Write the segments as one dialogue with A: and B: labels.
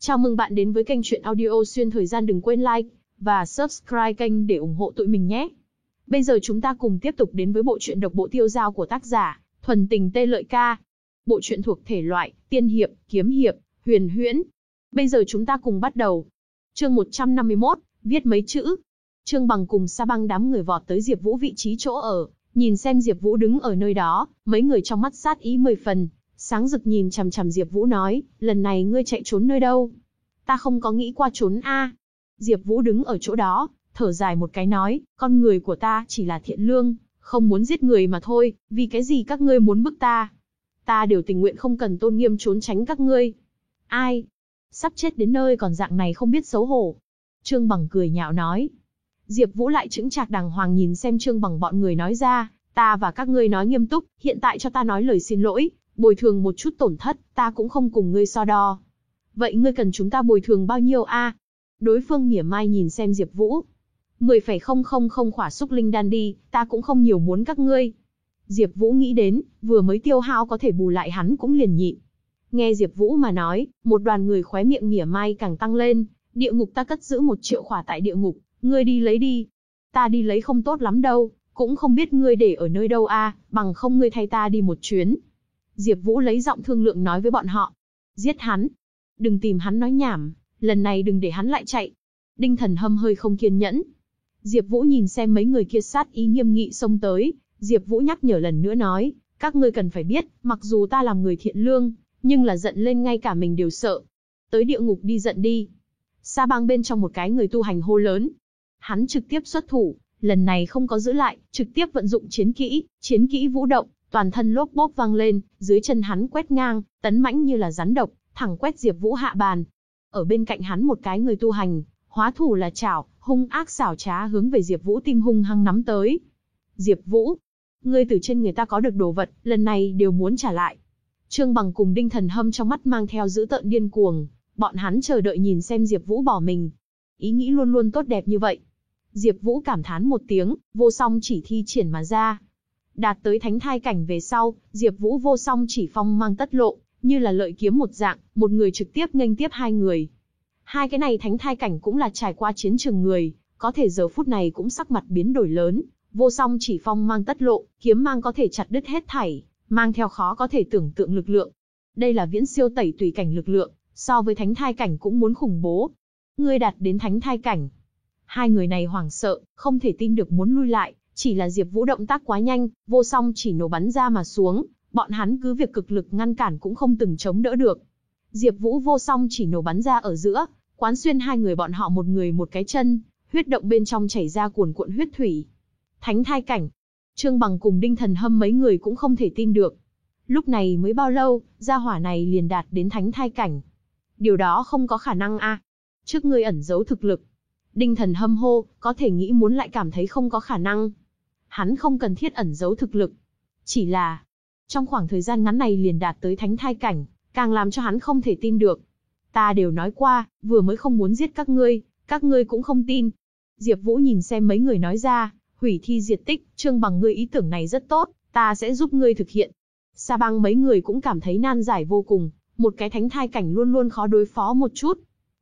A: Chào mừng bạn đến với kênh truyện audio xuyên thời gian đừng quên like và subscribe kênh để ủng hộ tụi mình nhé. Bây giờ chúng ta cùng tiếp tục đến với bộ truyện độc bộ tiêu giao của tác giả Thuần Tình Tê Lợi Ca. Bộ truyện thuộc thể loại tiên hiệp, kiếm hiệp, huyền huyễn. Bây giờ chúng ta cùng bắt đầu. Chương 151, viết mấy chữ. Trương Bằng cùng Sa Băng đám người vọt tới Diệp Vũ vị trí chỗ ở, nhìn xem Diệp Vũ đứng ở nơi đó, mấy người trong mắt sát ý mười phần, Sáng rực nhìn chằm chằm Diệp Vũ nói, lần này ngươi chạy trốn nơi đâu? Ta không có nghĩ qua trốn a. Diệp Vũ đứng ở chỗ đó, thở dài một cái nói, con người của ta chỉ là thiện lương, không muốn giết người mà thôi, vì cái gì các ngươi muốn bức ta? Ta đều tình nguyện không cần tôn nghiêm trốn tránh các ngươi. Ai? Sắp chết đến nơi còn dạng này không biết xấu hổ. Trương Bằng cười nhạo nói. Diệp Vũ lại chững chạc đàng hoàng nhìn xem Trương Bằng bọn người nói ra, ta và các ngươi nói nghiêm túc, hiện tại cho ta nói lời xin lỗi, bồi thường một chút tổn thất, ta cũng không cùng ngươi so đo. Vậy ngươi cần chúng ta bồi thường bao nhiêu a? Đối phương mỉa mai nhìn xem Diệp Vũ. 10,000 khỏa xúc linh đan đi, ta cũng không nhiều muốn các ngươi. Diệp Vũ nghĩ đến, vừa mới tiêu hao có thể bù lại hắn cũng liền nhịn. Nghe Diệp Vũ mà nói, một đoàn người khóe miệng mỉa mai càng tăng lên, địa ngục ta cất giữ một triệu khỏa tại địa ngục, ngươi đi lấy đi. Ta đi lấy không tốt lắm đâu, cũng không biết ngươi để ở nơi đâu a, bằng không ngươi thay ta đi một chuyến, Diệp Vũ lấy giọng thương lượng nói với bọn họ. Giết hắn. Đừng tìm hắn nói nhảm, lần này đừng để hắn lại chạy. Đinh thần hâm hơi không kiên nhẫn. Diệp Vũ nhìn xem mấy người kia sát ý nghiêm nghị xông tới, Diệp Vũ nhắc nhở lần nữa nói, các ngươi cần phải biết, mặc dù ta làm người thiện lương, nhưng là giận lên ngay cả mình đều sợ. Tới địa ngục đi giận đi. Sa bang bên trong một cái người tu hành hô lớn. Hắn trực tiếp xuất thủ, lần này không có giữ lại, trực tiếp vận dụng chiến kỹ, chiến kỹ vũ động, toàn thân lốp bốp vang lên, dưới chân hắn quét ngang, tấn mãnh như là rắn độc, thẳng quét Diệp Vũ hạ bàn. Ở bên cạnh hắn một cái người tu hành, hóa thủ là chảo, hung ác xảo trá hướng về Diệp Vũ tim hung hăng nắm tới. Diệp Vũ, ngươi từ trên người ta có được đồ vật, lần này đều muốn trả lại. Trương Bằng cùng Đinh Thần Hâm trong mắt mang theo dữ tợn điên cuồng, bọn hắn chờ đợi nhìn xem Diệp Vũ bỏ mình. Ý nghĩ luôn luôn tốt đẹp như vậy. Diệp Vũ cảm thán một tiếng, vô song chỉ thi triển mà ra, Đạt tới thánh thai cảnh về sau, Diệp Vũ vô song chỉ phong mang tất lộ, như là lợi kiếm một dạng, một người trực tiếp nghênh tiếp hai người. Hai cái này thánh thai cảnh cũng là trải qua chiến trường người, có thể giờ phút này cũng sắc mặt biến đổi lớn, vô song chỉ phong mang tất lộ, kiếm mang có thể chặt đứt hết thảy, mang theo khó có thể tưởng tượng lực lượng. Đây là viễn siêu tẩy tùy cảnh lực lượng, so với thánh thai cảnh cũng muốn khủng bố. Ngươi đạt đến thánh thai cảnh. Hai người này hoảng sợ, không thể tin được muốn lui lại, chỉ là Diệp Vũ động tác quá nhanh, vô song chỉ nổ bắn ra mà xuống, bọn hắn cứ việc cực lực ngăn cản cũng không từng chống đỡ được. Diệp Vũ vô song chỉ nổ bắn ra ở giữa, quán xuyên hai người bọn họ một người một cái chân, huyết động bên trong chảy ra cuồn cuộn huyết thủy. Thánh thai cảnh. Trương Bằng cùng Đinh Thần Hâm mấy người cũng không thể tin được. Lúc này mới bao lâu, gia hỏa này liền đạt đến thánh thai cảnh. Điều đó không có khả năng a. Trước ngươi ẩn giấu thực lực. Đinh Thần Hâm hô, có thể nghĩ muốn lại cảm thấy không có khả năng hắn không cần thiết ẩn giấu thực lực. Chỉ là, trong khoảng thời gian ngắn này liền đạt tới thánh thai cảnh, càng làm cho hắn không thể tin được. Ta đều nói qua, vừa mới không muốn giết các ngươi, các ngươi cũng không tin. Diệp Vũ nhìn xem mấy người nói ra, hủy thi diệt tích, trương bằng ngươi ý tưởng này rất tốt, ta sẽ giúp ngươi thực hiện. Sa băng mấy người cũng cảm thấy nan giải vô cùng, một cái thánh thai cảnh luôn luôn khó đối phó một chút.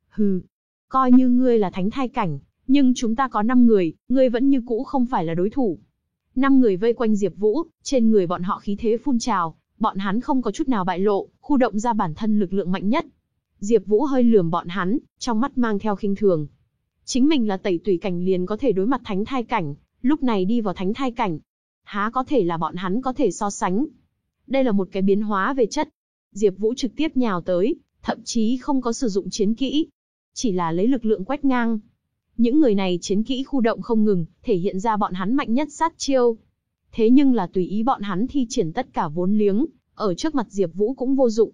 A: Hừ, coi như ngươi là thánh thai cảnh, nhưng chúng ta có 5 người, ngươi vẫn như cũ không phải là đối thủ. Năm người vây quanh Diệp Vũ, trên người bọn họ khí thế phun trào, bọn hắn không có chút nào bại lộ, khu động ra bản thân lực lượng mạnh nhất. Diệp Vũ hơi lườm bọn hắn, trong mắt mang theo khinh thường. Chính mình là tẩy tùy cảnh liền có thể đối mặt thánh thai cảnh, lúc này đi vào thánh thai cảnh, há có thể là bọn hắn có thể so sánh. Đây là một cái biến hóa về chất. Diệp Vũ trực tiếp nhào tới, thậm chí không có sử dụng chiến kỹ, chỉ là lấy lực lượng quét ngang, những người này chiến kỹ khu động không ngừng, thể hiện ra bọn hắn mạnh nhất sát chiêu. Thế nhưng là tùy ý bọn hắn thi triển tất cả vốn liếng, ở trước mặt Diệp Vũ cũng vô dụng.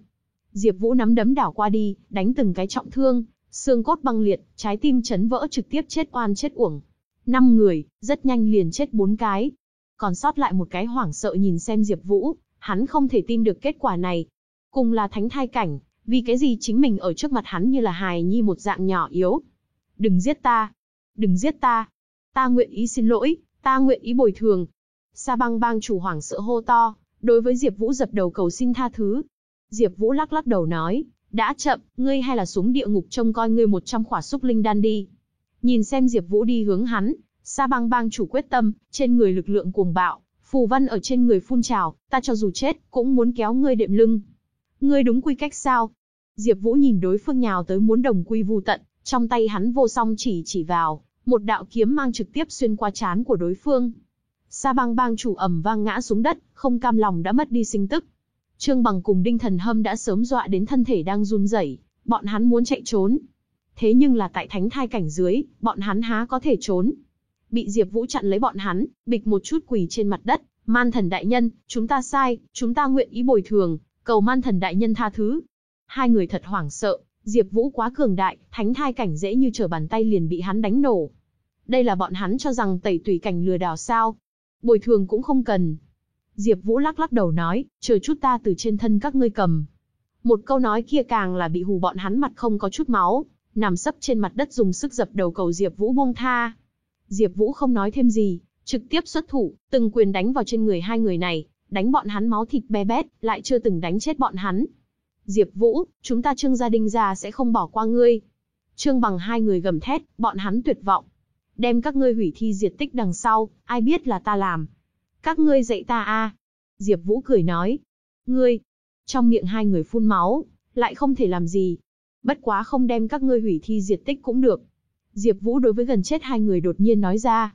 A: Diệp Vũ nắm đấm đảo qua đi, đánh từng cái trọng thương, xương cốt băng liệt, trái tim chấn vỡ trực tiếp chết oan chết uổng. Năm người, rất nhanh liền chết bốn cái. Còn sót lại một cái hoảng sợ nhìn xem Diệp Vũ, hắn không thể tin được kết quả này. Cùng là thánh thai cảnh, vì cái gì chính mình ở trước mặt hắn như là hài nhi một dạng nhỏ yếu, Đừng giết ta! Đừng giết ta! Ta nguyện ý xin lỗi, ta nguyện ý bồi thường. Sa băng bang chủ hoảng sợ hô to, đối với Diệp Vũ dập đầu cầu xin tha thứ. Diệp Vũ lắc lắc đầu nói, Đã chậm, ngươi hay là xuống địa ngục trông coi ngươi 100 khỏa xúc linh đan đi. Nhìn xem Diệp Vũ đi hướng hắn, Sa băng Bang chủ quyết tâm, trên người lực lượng cuồng bạo, phù văn ở trên người phun trào, ta cho dù chết, cũng muốn kéo ngươi đệm lưng. Ngươi đúng quy cách sao? Diệp Vũ nhìn đối phương nhào tới muốn đồng quy vu tận, trong tay hắn vô song chỉ chỉ vào, một đạo kiếm mang trực tiếp xuyên qua trán của đối phương. Sa Bang Bang chủ ầm vang ngã xuống đất, không cam lòng đã mất đi sinh tức. Trương Bằng cùng Đinh Thần Hâm đã sớm dọa đến thân thể đang run rẩy, bọn hắn muốn chạy trốn. Thế nhưng là tại thánh thai cảnh dưới, bọn hắn há có thể trốn. Bị Diệp Vũ chặn lấy bọn hắn, bịch một chút quỳ trên mặt đất, "Man thần đại nhân, chúng ta sai, chúng ta nguyện ý bồi thường, cầu Man thần đại nhân tha thứ." Hai người thật hoảng sợ, Diệp Vũ quá cường đại, thánh thai cảnh dễ như trở bàn tay liền bị hắn đánh nổ. Đây là bọn hắn cho rằng tẩy tùy cảnh lừa đảo sao? Bồi thường cũng không cần. Diệp Vũ lắc lắc đầu nói, chờ chút ta từ trên thân các ngươi cầm. Một câu nói kia càng là bị hù bọn hắn mặt không có chút máu, nằm sấp trên mặt đất dùng sức dập đầu cầu Diệp Vũ buông tha. Diệp Vũ không nói thêm gì, trực tiếp xuất thủ, từng quyền đánh vào trên người hai người này, đánh bọn hắn máu thịt be bét, lại chưa từng đánh chết bọn hắn. Diệp Vũ, chúng ta Trương gia đình gia sẽ không bỏ qua ngươi. Trương Bằng hai người gầm thét, bọn hắn tuyệt vọng. Đem các ngươi hủy thi diệt tích đằng sau, ai biết là ta làm. Các ngươi dạy ta a. Diệp Vũ cười nói. Ngươi. Trong miệng hai người phun máu, lại không thể làm gì. Bất quá không đem các ngươi hủy thi diệt tích cũng được. Diệp Vũ đối với gần chết hai người đột nhiên nói ra.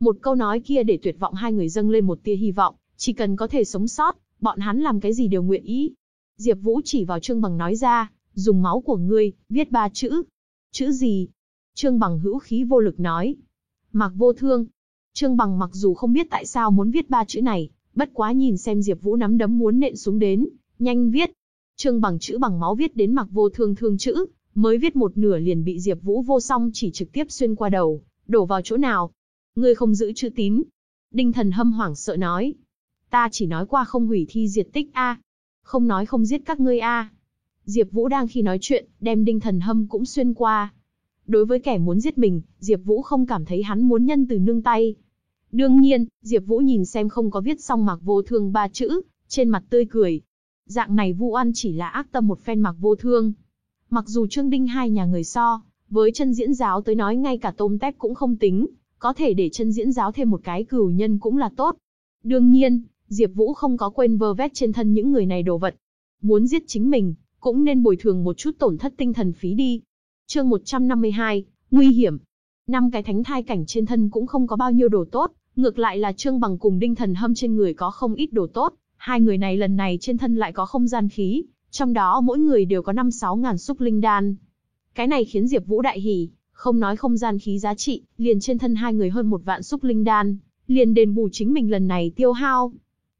A: Một câu nói kia để tuyệt vọng hai người dâng lên một tia hy vọng, chỉ cần có thể sống sót, bọn hắn làm cái gì đều nguyện ý. Diệp Vũ chỉ vào Trương Bằng nói ra, dùng máu của ngươi, viết ba chữ. Chữ gì? Trương Bằng hữu khí vô lực nói. Mặc vô thương. Trương Bằng mặc dù không biết tại sao muốn viết ba chữ này, bất quá nhìn xem Diệp Vũ nắm đấm muốn nện xuống đến, nhanh viết. Trương Bằng chữ bằng máu viết đến mặc vô thương thương chữ, mới viết một nửa liền bị Diệp Vũ vô song chỉ trực tiếp xuyên qua đầu, đổ vào chỗ nào? Ngươi không giữ chữ tín. Đinh Thần hâm hoảng sợ nói. Ta chỉ nói qua không hủy thi diệt tích a, không nói không giết các ngươi a. Diệp Vũ đang khi nói chuyện, đem Đinh Thần hâm cũng xuyên qua. Đối với kẻ muốn giết mình, Diệp Vũ không cảm thấy hắn muốn nhân từ nương tay. Đương nhiên, Diệp Vũ nhìn xem không có viết xong mặc vô thương ba chữ, trên mặt tươi cười. Dạng này Vu An chỉ là ác tâm một phen mặc vô thương. Mặc dù Trương Đinh hai nhà người so, với chân diễn giáo tới nói ngay cả tôm tép cũng không tính, có thể để chân diễn giáo thêm một cái cửu nhân cũng là tốt. Đương nhiên, Diệp Vũ không có quên vơ vét trên thân những người này đồ vật. Muốn giết chính mình, cũng nên bồi thường một chút tổn thất tinh thần phí đi. Chương 152, nguy hiểm. Năm cái thánh thai cảnh trên thân cũng không có bao nhiêu đồ tốt, ngược lại là Trương Bằng cùng Đinh Thần Hâm trên người có không ít đồ tốt, hai người này lần này trên thân lại có không gian khí, trong đó mỗi người đều có 5-6 ngàn xúc linh đan. Cái này khiến Diệp Vũ đại hỉ, không nói không gian khí giá trị, liền trên thân hai người hơn một vạn xúc linh đan, liền đền bù chính mình lần này tiêu hao.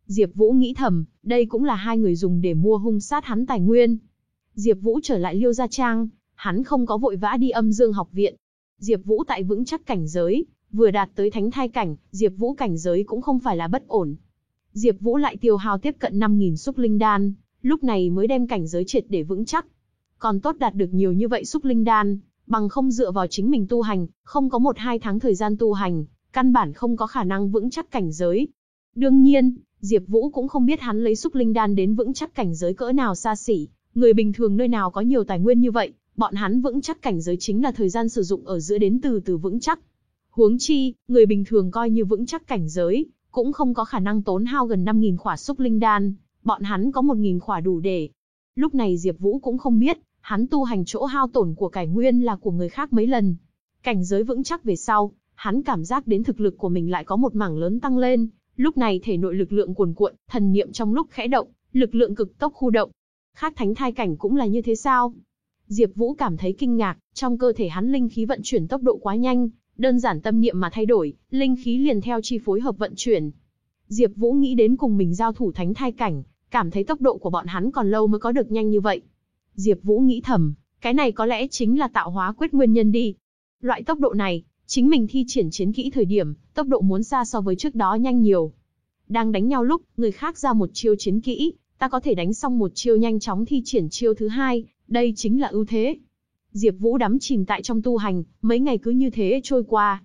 A: Diệp Vũ nghĩ thầm, đây cũng là hai người dùng để mua hung sát hắn tài nguyên. Diệp Vũ trở lại Liêu gia trang, hắn không có vội vã đi Âm Dương học viện. Diệp Vũ tại vững chắc cảnh giới, vừa đạt tới thánh thai cảnh, Diệp Vũ cảnh giới cũng không phải là bất ổn. Diệp Vũ lại tiêu hao tiếp cận 5000 xúc linh đan, lúc này mới đem cảnh giới triệt để vững chắc. Còn tốt đạt được nhiều như vậy xúc linh đan, bằng không dựa vào chính mình tu hành, không có một hai tháng thời gian tu hành, căn bản không có khả năng vững chắc cảnh giới. Đương nhiên, Diệp Vũ cũng không biết hắn lấy xúc linh đan đến vững chắc cảnh giới cỡ nào xa xỉ, người bình thường nơi nào có nhiều tài nguyên như vậy, bọn hắn vững chắc cảnh giới chính là thời gian sử dụng ở giữa đến từ từ vững chắc. Huống chi, người bình thường coi như vững chắc cảnh giới, cũng không có khả năng tốn hao gần 5000 khỏa xúc linh đan, bọn hắn có 1000 khỏa đủ để. Lúc này Diệp Vũ cũng không biết, hắn tu hành chỗ hao tổn của cải nguyên là của người khác mấy lần. Cảnh giới vững chắc về sau, hắn cảm giác đến thực lực của mình lại có một mảng lớn tăng lên, lúc này thể nội lực lượng cuồn cuộn, thần niệm trong lúc khẽ động, lực lượng cực tốc khu động. Khác thánh thai cảnh cũng là như thế sao? Diệp Vũ cảm thấy kinh ngạc, trong cơ thể hắn linh khí vận chuyển tốc độ quá nhanh, đơn giản tâm niệm mà thay đổi, linh khí liền theo chi phối hợp vận chuyển. Diệp Vũ nghĩ đến cùng mình giao thủ thánh thai cảnh, cảm thấy tốc độ của bọn hắn còn lâu mới có được nhanh như vậy. Diệp Vũ nghĩ thầm, cái này có lẽ chính là tạo hóa quyết nguyên nhân đi. Loại tốc độ này, chính mình thi triển chiến kỹ thời điểm, tốc độ muốn xa so với trước đó nhanh nhiều. Đang đánh nhau lúc, người khác ra một chiêu chiến kỹ, ta có thể đánh xong một chiêu nhanh chóng thi triển chiêu thứ hai, đây chính là ưu thế. Diệp Vũ đắm chìm tại trong tu hành, mấy ngày cứ như thế trôi qua.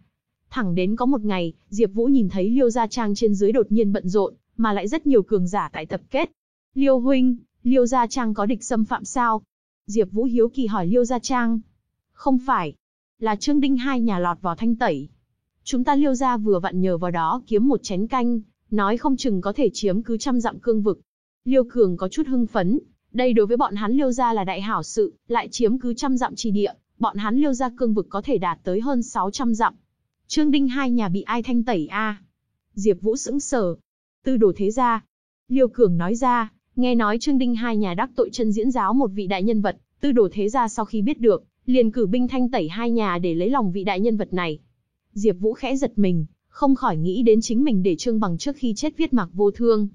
A: Thẳng đến có một ngày, Diệp Vũ nhìn thấy Liêu gia trang trên dưới đột nhiên bận rộn, mà lại rất nhiều cường giả tại tập kết. Liêu huynh, Liêu gia trang có địch xâm phạm sao? Diệp Vũ hiếu kỳ hỏi Liêu Gia Trang. Không phải, là Trương Đinh hai nhà lọt vào thanh tẩy. Chúng ta Liêu gia vừa vặn nhờ vào đó kiếm một chén canh, nói không chừng có thể chiếm cứ trăm dặm cương vực. Liêu Cường có chút hưng phấn, đây đối với bọn hắn Liêu gia là đại hảo sự, lại chiếm cứ trăm dặm chi địa, bọn hắn Liêu gia cương vực có thể đạt tới hơn 600 dặm. Trương Đinh hai nhà bị ai thanh tẩy a? Diệp Vũ sững sờ. Tư đồ thế gia. Liêu Cường nói ra, nghe nói Trương Đinh hai nhà đắc tội chân diễn giáo một vị đại nhân vật, tư đồ thế gia sau khi biết được, liền cử binh thanh tẩy hai nhà để lấy lòng vị đại nhân vật này. Diệp Vũ khẽ giật mình, không khỏi nghĩ đến chính mình để Trương Bằng trước khi chết viết mặc vô thương.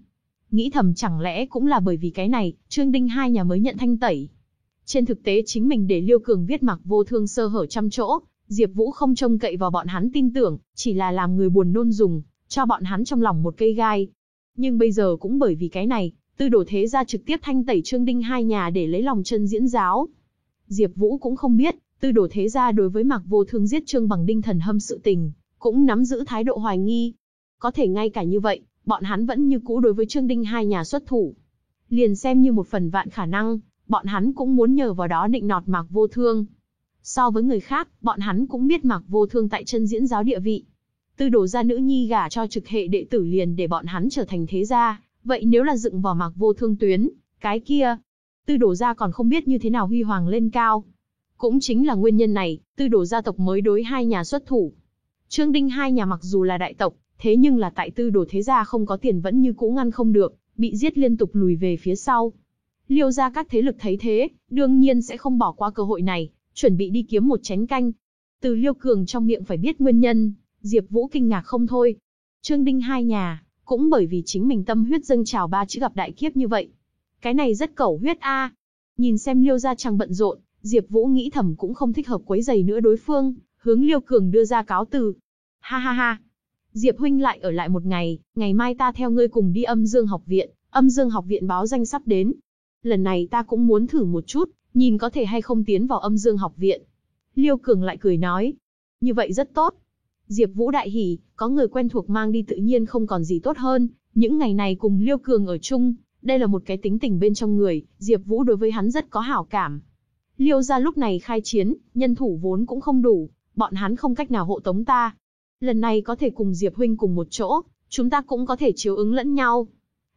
A: Nghĩ thầm chẳng lẽ cũng là bởi vì cái này, Trương Đinh hai nhà mới nhận thanh tẩy. Trên thực tế chính mình để Liêu Cường viết mặc vô thương sơ hở trăm chỗ, Diệp Vũ không trông cậy vào bọn hắn tin tưởng, chỉ là làm người buồn nôn dùng, cho bọn hắn trong lòng một cây gai. Nhưng bây giờ cũng bởi vì cái này, Tư Đồ Thế gia trực tiếp thanh tẩy Trương Đinh hai nhà để lấy lòng chân diễn giáo. Diệp Vũ cũng không biết, Tư Đồ Thế gia đối với Mạc Vô Thương giết Trương Bằng Đinh thần hâm sự tình, cũng nắm giữ thái độ hoài nghi. Có thể ngay cả như vậy, bọn hắn vẫn như cũ đối với Trương Đinh hai nhà xuất thủ. Liền xem như một phần vạn khả năng, bọn hắn cũng muốn nhờ vào đó định nọt Mạc Vô Thương. So với người khác, bọn hắn cũng biết Mạc Vô Thương tại chân diễn giáo địa vị. Tư Đồ Gia nữ nhi gả cho trực hệ đệ tử liền để bọn hắn trở thành thế gia, vậy nếu là dựng vào Mạc Vô Thương tuyến, cái kia, tư đổ Gia còn không biết như thế nào huy hoàng lên cao. Cũng chính là nguyên nhân này, tư đổ gia tộc mới đối hai nhà xuất thủ. Trương Đinh hai nhà mặc dù là đại tộc, thế nhưng là tại tư đồ thế gia không có tiền vẫn như cũ ngăn không được, bị giết liên tục lùi về phía sau. Liêu gia các thế lực thấy thế, đương nhiên sẽ không bỏ qua cơ hội này, chuẩn bị đi kiếm một chén canh. Từ Liêu Cường trong miệng phải biết nguyên nhân, Diệp Vũ kinh ngạc không thôi. Trương Đinh hai nhà, cũng bởi vì chính mình tâm huyết dâng trào ba chữ gặp đại kiếp như vậy. Cái này rất cẩu huyết a. Nhìn xem Liêu gia trang bận rộn, Diệp Vũ nghĩ thầm cũng không thích hợp quấy rầy nữa đối phương, hướng Liêu Cường đưa ra cáo từ. Ha ha ha. Diệp huynh lại ở lại một ngày, ngày mai ta theo ngươi cùng đi Âm Dương học viện, Âm Dương học viện báo danh sắp đến. Lần này ta cũng muốn thử một chút, nhìn có thể hay không tiến vào Âm Dương học viện. Liêu Cường lại cười nói, như vậy rất tốt. Diệp Vũ đại hỉ, có người quen thuộc mang đi tự nhiên không còn gì tốt hơn, những ngày này cùng Liêu Cường ở chung, đây là một cái tính tình bên trong người, Diệp Vũ đối với hắn rất có hảo cảm. Liêu gia lúc này khai chiến, nhân thủ vốn cũng không đủ, bọn hắn không cách nào hộ tống ta. Lần này có thể cùng Diệp huynh cùng một chỗ, chúng ta cũng có thể chiếu ứng lẫn nhau.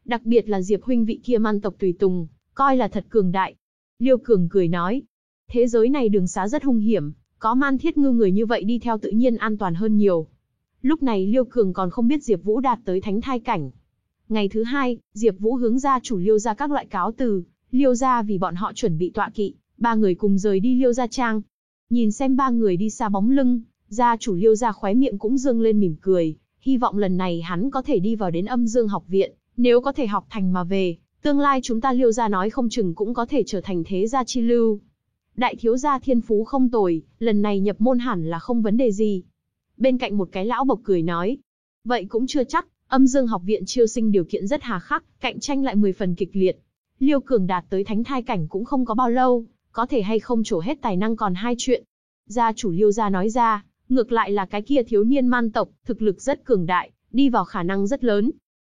A: Đặc biệt là Diệp huynh vị kia man tộc tùy tùng, coi là thật cường đại. Liêu Cường cười nói, thế giới này đường xá rất hung hiểm, có man thiết ngư người như vậy đi theo tự nhiên an toàn hơn nhiều. Lúc này Liêu Cường còn không biết Diệp Vũ đạt tới thánh thai cảnh. Ngày thứ hai, Diệp Vũ hướng gia chủ Liêu gia các loại cáo từ, Liêu gia vì bọn họ chuẩn bị tọa kỵ, ba người cùng rời đi Liêu gia trang. Nhìn xem ba người đi xa bóng lưng, gia chủ Liêu gia khóe miệng cũng dương lên mỉm cười, hy vọng lần này hắn có thể đi vào đến Âm Dương học viện, nếu có thể học thành mà về, tương lai chúng ta Liêu gia nói không chừng cũng có thể trở thành thế gia chi lưu. Đại thiếu gia thiên phú không tồi, lần này nhập môn hẳn là không vấn đề gì. Bên cạnh một cái lão bộc cười nói, vậy cũng chưa chắc, Âm Dương học viện chiêu sinh điều kiện rất hà khắc, cạnh tranh lại 10 phần kịch liệt. Liêu Cường đạt tới thánh thai cảnh cũng không có bao lâu, có thể hay không trổ hết tài năng còn hai chuyện. Gia chủ Liêu gia nói ra, ngược lại là cái kia thiếu niên man tộc, thực lực rất cường đại, đi vào khả năng rất lớn.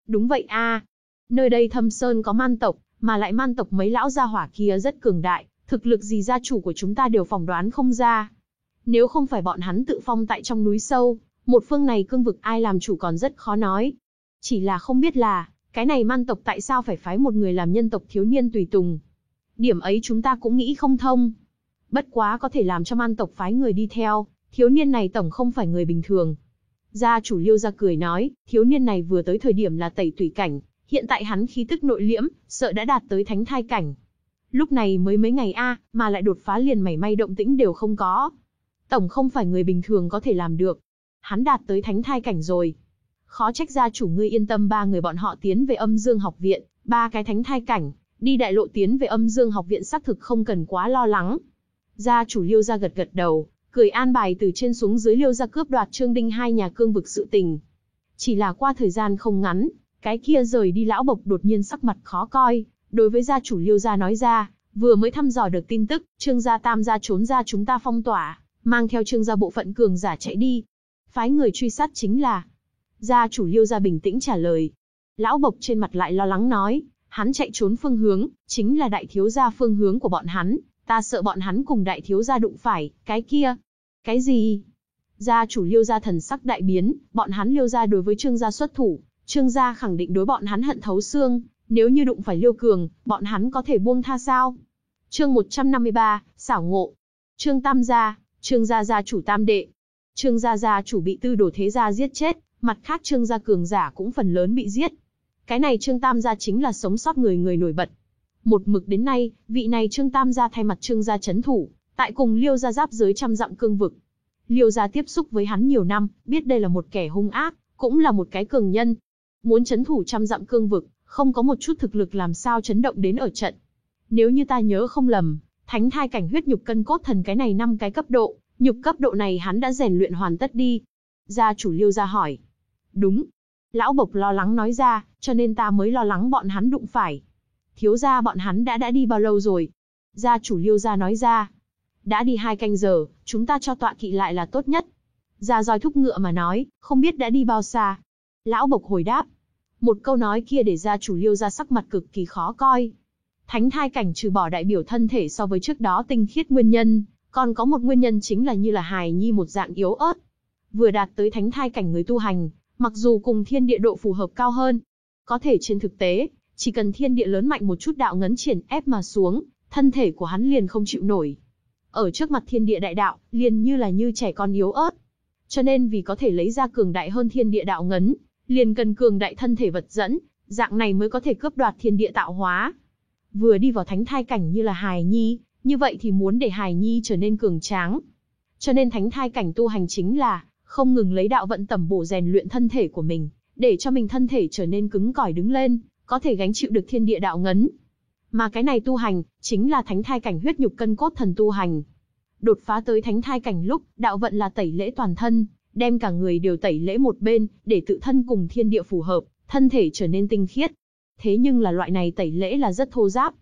A: Đúng vậy a, nơi đây thâm sơn có man tộc, mà lại man tộc mấy lão gia hỏa kia rất cường đại, thực lực gì gia chủ của chúng ta đều phỏng đoán không ra. Nếu không phải bọn hắn tự phong tại trong núi sâu, một phương này cương vực ai làm chủ còn rất khó nói. Chỉ là không biết là, cái này man tộc tại sao phải phái một người làm nhân tộc thiếu niên tùy tùng. Điểm ấy chúng ta cũng nghĩ không thông. Bất quá có thể làm cho man tộc phái người đi theo, thiếu niên này tổng không phải người bình thường. Gia chủ liêu ra cười nói, thiếu niên này vừa tới thời điểm là tẩy tùy cảnh, hiện tại hắn khí tức nội liễm, sợ đã đạt tới thánh thai cảnh. Lúc này mới mấy ngày a, mà lại đột phá liền mảy may động tĩnh đều không có. Tổng không phải người bình thường có thể làm được. Hắn đạt tới thánh thai cảnh rồi. Khó trách gia chủ ngươi yên tâm ba người bọn họ tiến về âm dương học viện, ba cái thánh thai cảnh, đi đại lộ tiến về âm dương học viện xác thực không cần quá lo lắng. Gia chủ liêu gia gật gật đầu, cười an bài từ trên xuống dưới liêu gia cướp đoạt trương đinh hai nhà cương vực sự tình. Chỉ là qua thời gian không ngắn, cái kia rời đi lão bộc đột nhiên sắc mặt khó coi, đối với gia chủ liêu gia nói ra, vừa mới thăm dò được tin tức, trương gia tam gia trốn ra chúng ta phong tỏa, mang theo trương gia bộ phận cường giả chạy đi. Phái người truy sát chính là, Gia chủ liêu gia bình tĩnh trả lời. Lão bộc trên mặt lại lo lắng nói, hắn chạy trốn phương hướng, chính là đại thiếu gia phương hướng của bọn hắn, Ta sợ bọn hắn cùng đại thiếu gia đụng phải, cái kia. Cái gì? Gia chủ liêu gia thần sắc đại biến, bọn hắn liêu gia đối với trương gia xuất thủ, trương gia khẳng định đối bọn hắn hận thấu xương, nếu như đụng phải liêu cường, bọn hắn có thể buông tha sao? Chương 153, xảo ngộ. Trương Tam gia, Trương gia gia chủ tam đệ. Trương gia gia chủ bị tư đồ thế gia giết chết, mặt khác Trương gia cường giả cũng phần lớn bị giết. Cái này Trương Tam gia chính là sống sót người người nổi bật. Một mực đến nay, vị này Trương Tam gia thay mặt Trương gia chấn thủ, tại cùng Liêu gia giáp giới trăm dặm cương vực. Liêu gia tiếp xúc với hắn nhiều năm, biết đây là một kẻ hung ác, cũng là một cái cường nhân. Muốn chấn thủ trăm dặm cương vực, không có một chút thực lực làm sao chấn động đến ở trận. Nếu như ta nhớ không lầm, thánh thai cảnh huyết nhục cân cốt thần cái này năm cái cấp độ, nhục cấp độ này hắn đã rèn luyện hoàn tất đi. Gia chủ Liêu gia hỏi. Đúng. Lão Bộc lo lắng nói ra, cho nên ta mới lo lắng bọn hắn đụng phải. Thiếu gia bọn hắn đã đã đi bao lâu rồi? Gia chủ Liêu gia nói ra. Đã đi hai canh giờ, chúng ta cho tọa kỵ lại là tốt nhất. Gia roi thúc ngựa mà nói, không biết đã đi bao xa. Lão Bộc hồi đáp. Một câu nói kia để gia chủ Liêu gia sắc mặt cực kỳ khó coi. Thánh thai cảnh trừ bỏ đại biểu thân thể so với trước đó tinh khiết nguyên nhân, còn có một nguyên nhân chính là như là hài nhi một dạng yếu ớt. Vừa đạt tới thánh thai cảnh người tu hành, mặc dù cùng thiên địa độ phù hợp cao hơn. Có thể trên thực tế, chỉ cần thiên địa lớn mạnh một chút đạo ngấn triển ép mà xuống, thân thể của hắn liền không chịu nổi. Ở trước mặt thiên địa đại đạo, liền như là như trẻ con yếu ớt. Cho nên vì có thể lấy ra cường đại hơn thiên địa đạo ngấn, liền cần cường đại thân thể vật dẫn, dạng này mới có thể cướp đoạt thiên địa tạo hóa. Vừa đi vào thánh thai cảnh như là hài nhi, như vậy thì muốn để hài nhi trở nên cường tráng. Cho nên thánh thai cảnh tu hành chính là, không ngừng lấy đạo vận tẩm bổ rèn luyện thân thể của mình, để cho mình thân thể trở nên cứng cỏi đứng lên, có thể gánh chịu được thiên địa đạo ngấn. Mà cái này tu hành, chính là thánh thai cảnh huyết nhục cân cốt thần tu hành. Đột phá tới thánh thai cảnh lúc, đạo vận là tẩy lễ toàn thân, đem cả người đều tẩy lễ một bên, để tự thân cùng thiên địa phù hợp, thân thể trở nên tinh khiết. Thế nhưng là loại này tẩy lễ là rất thô giáp.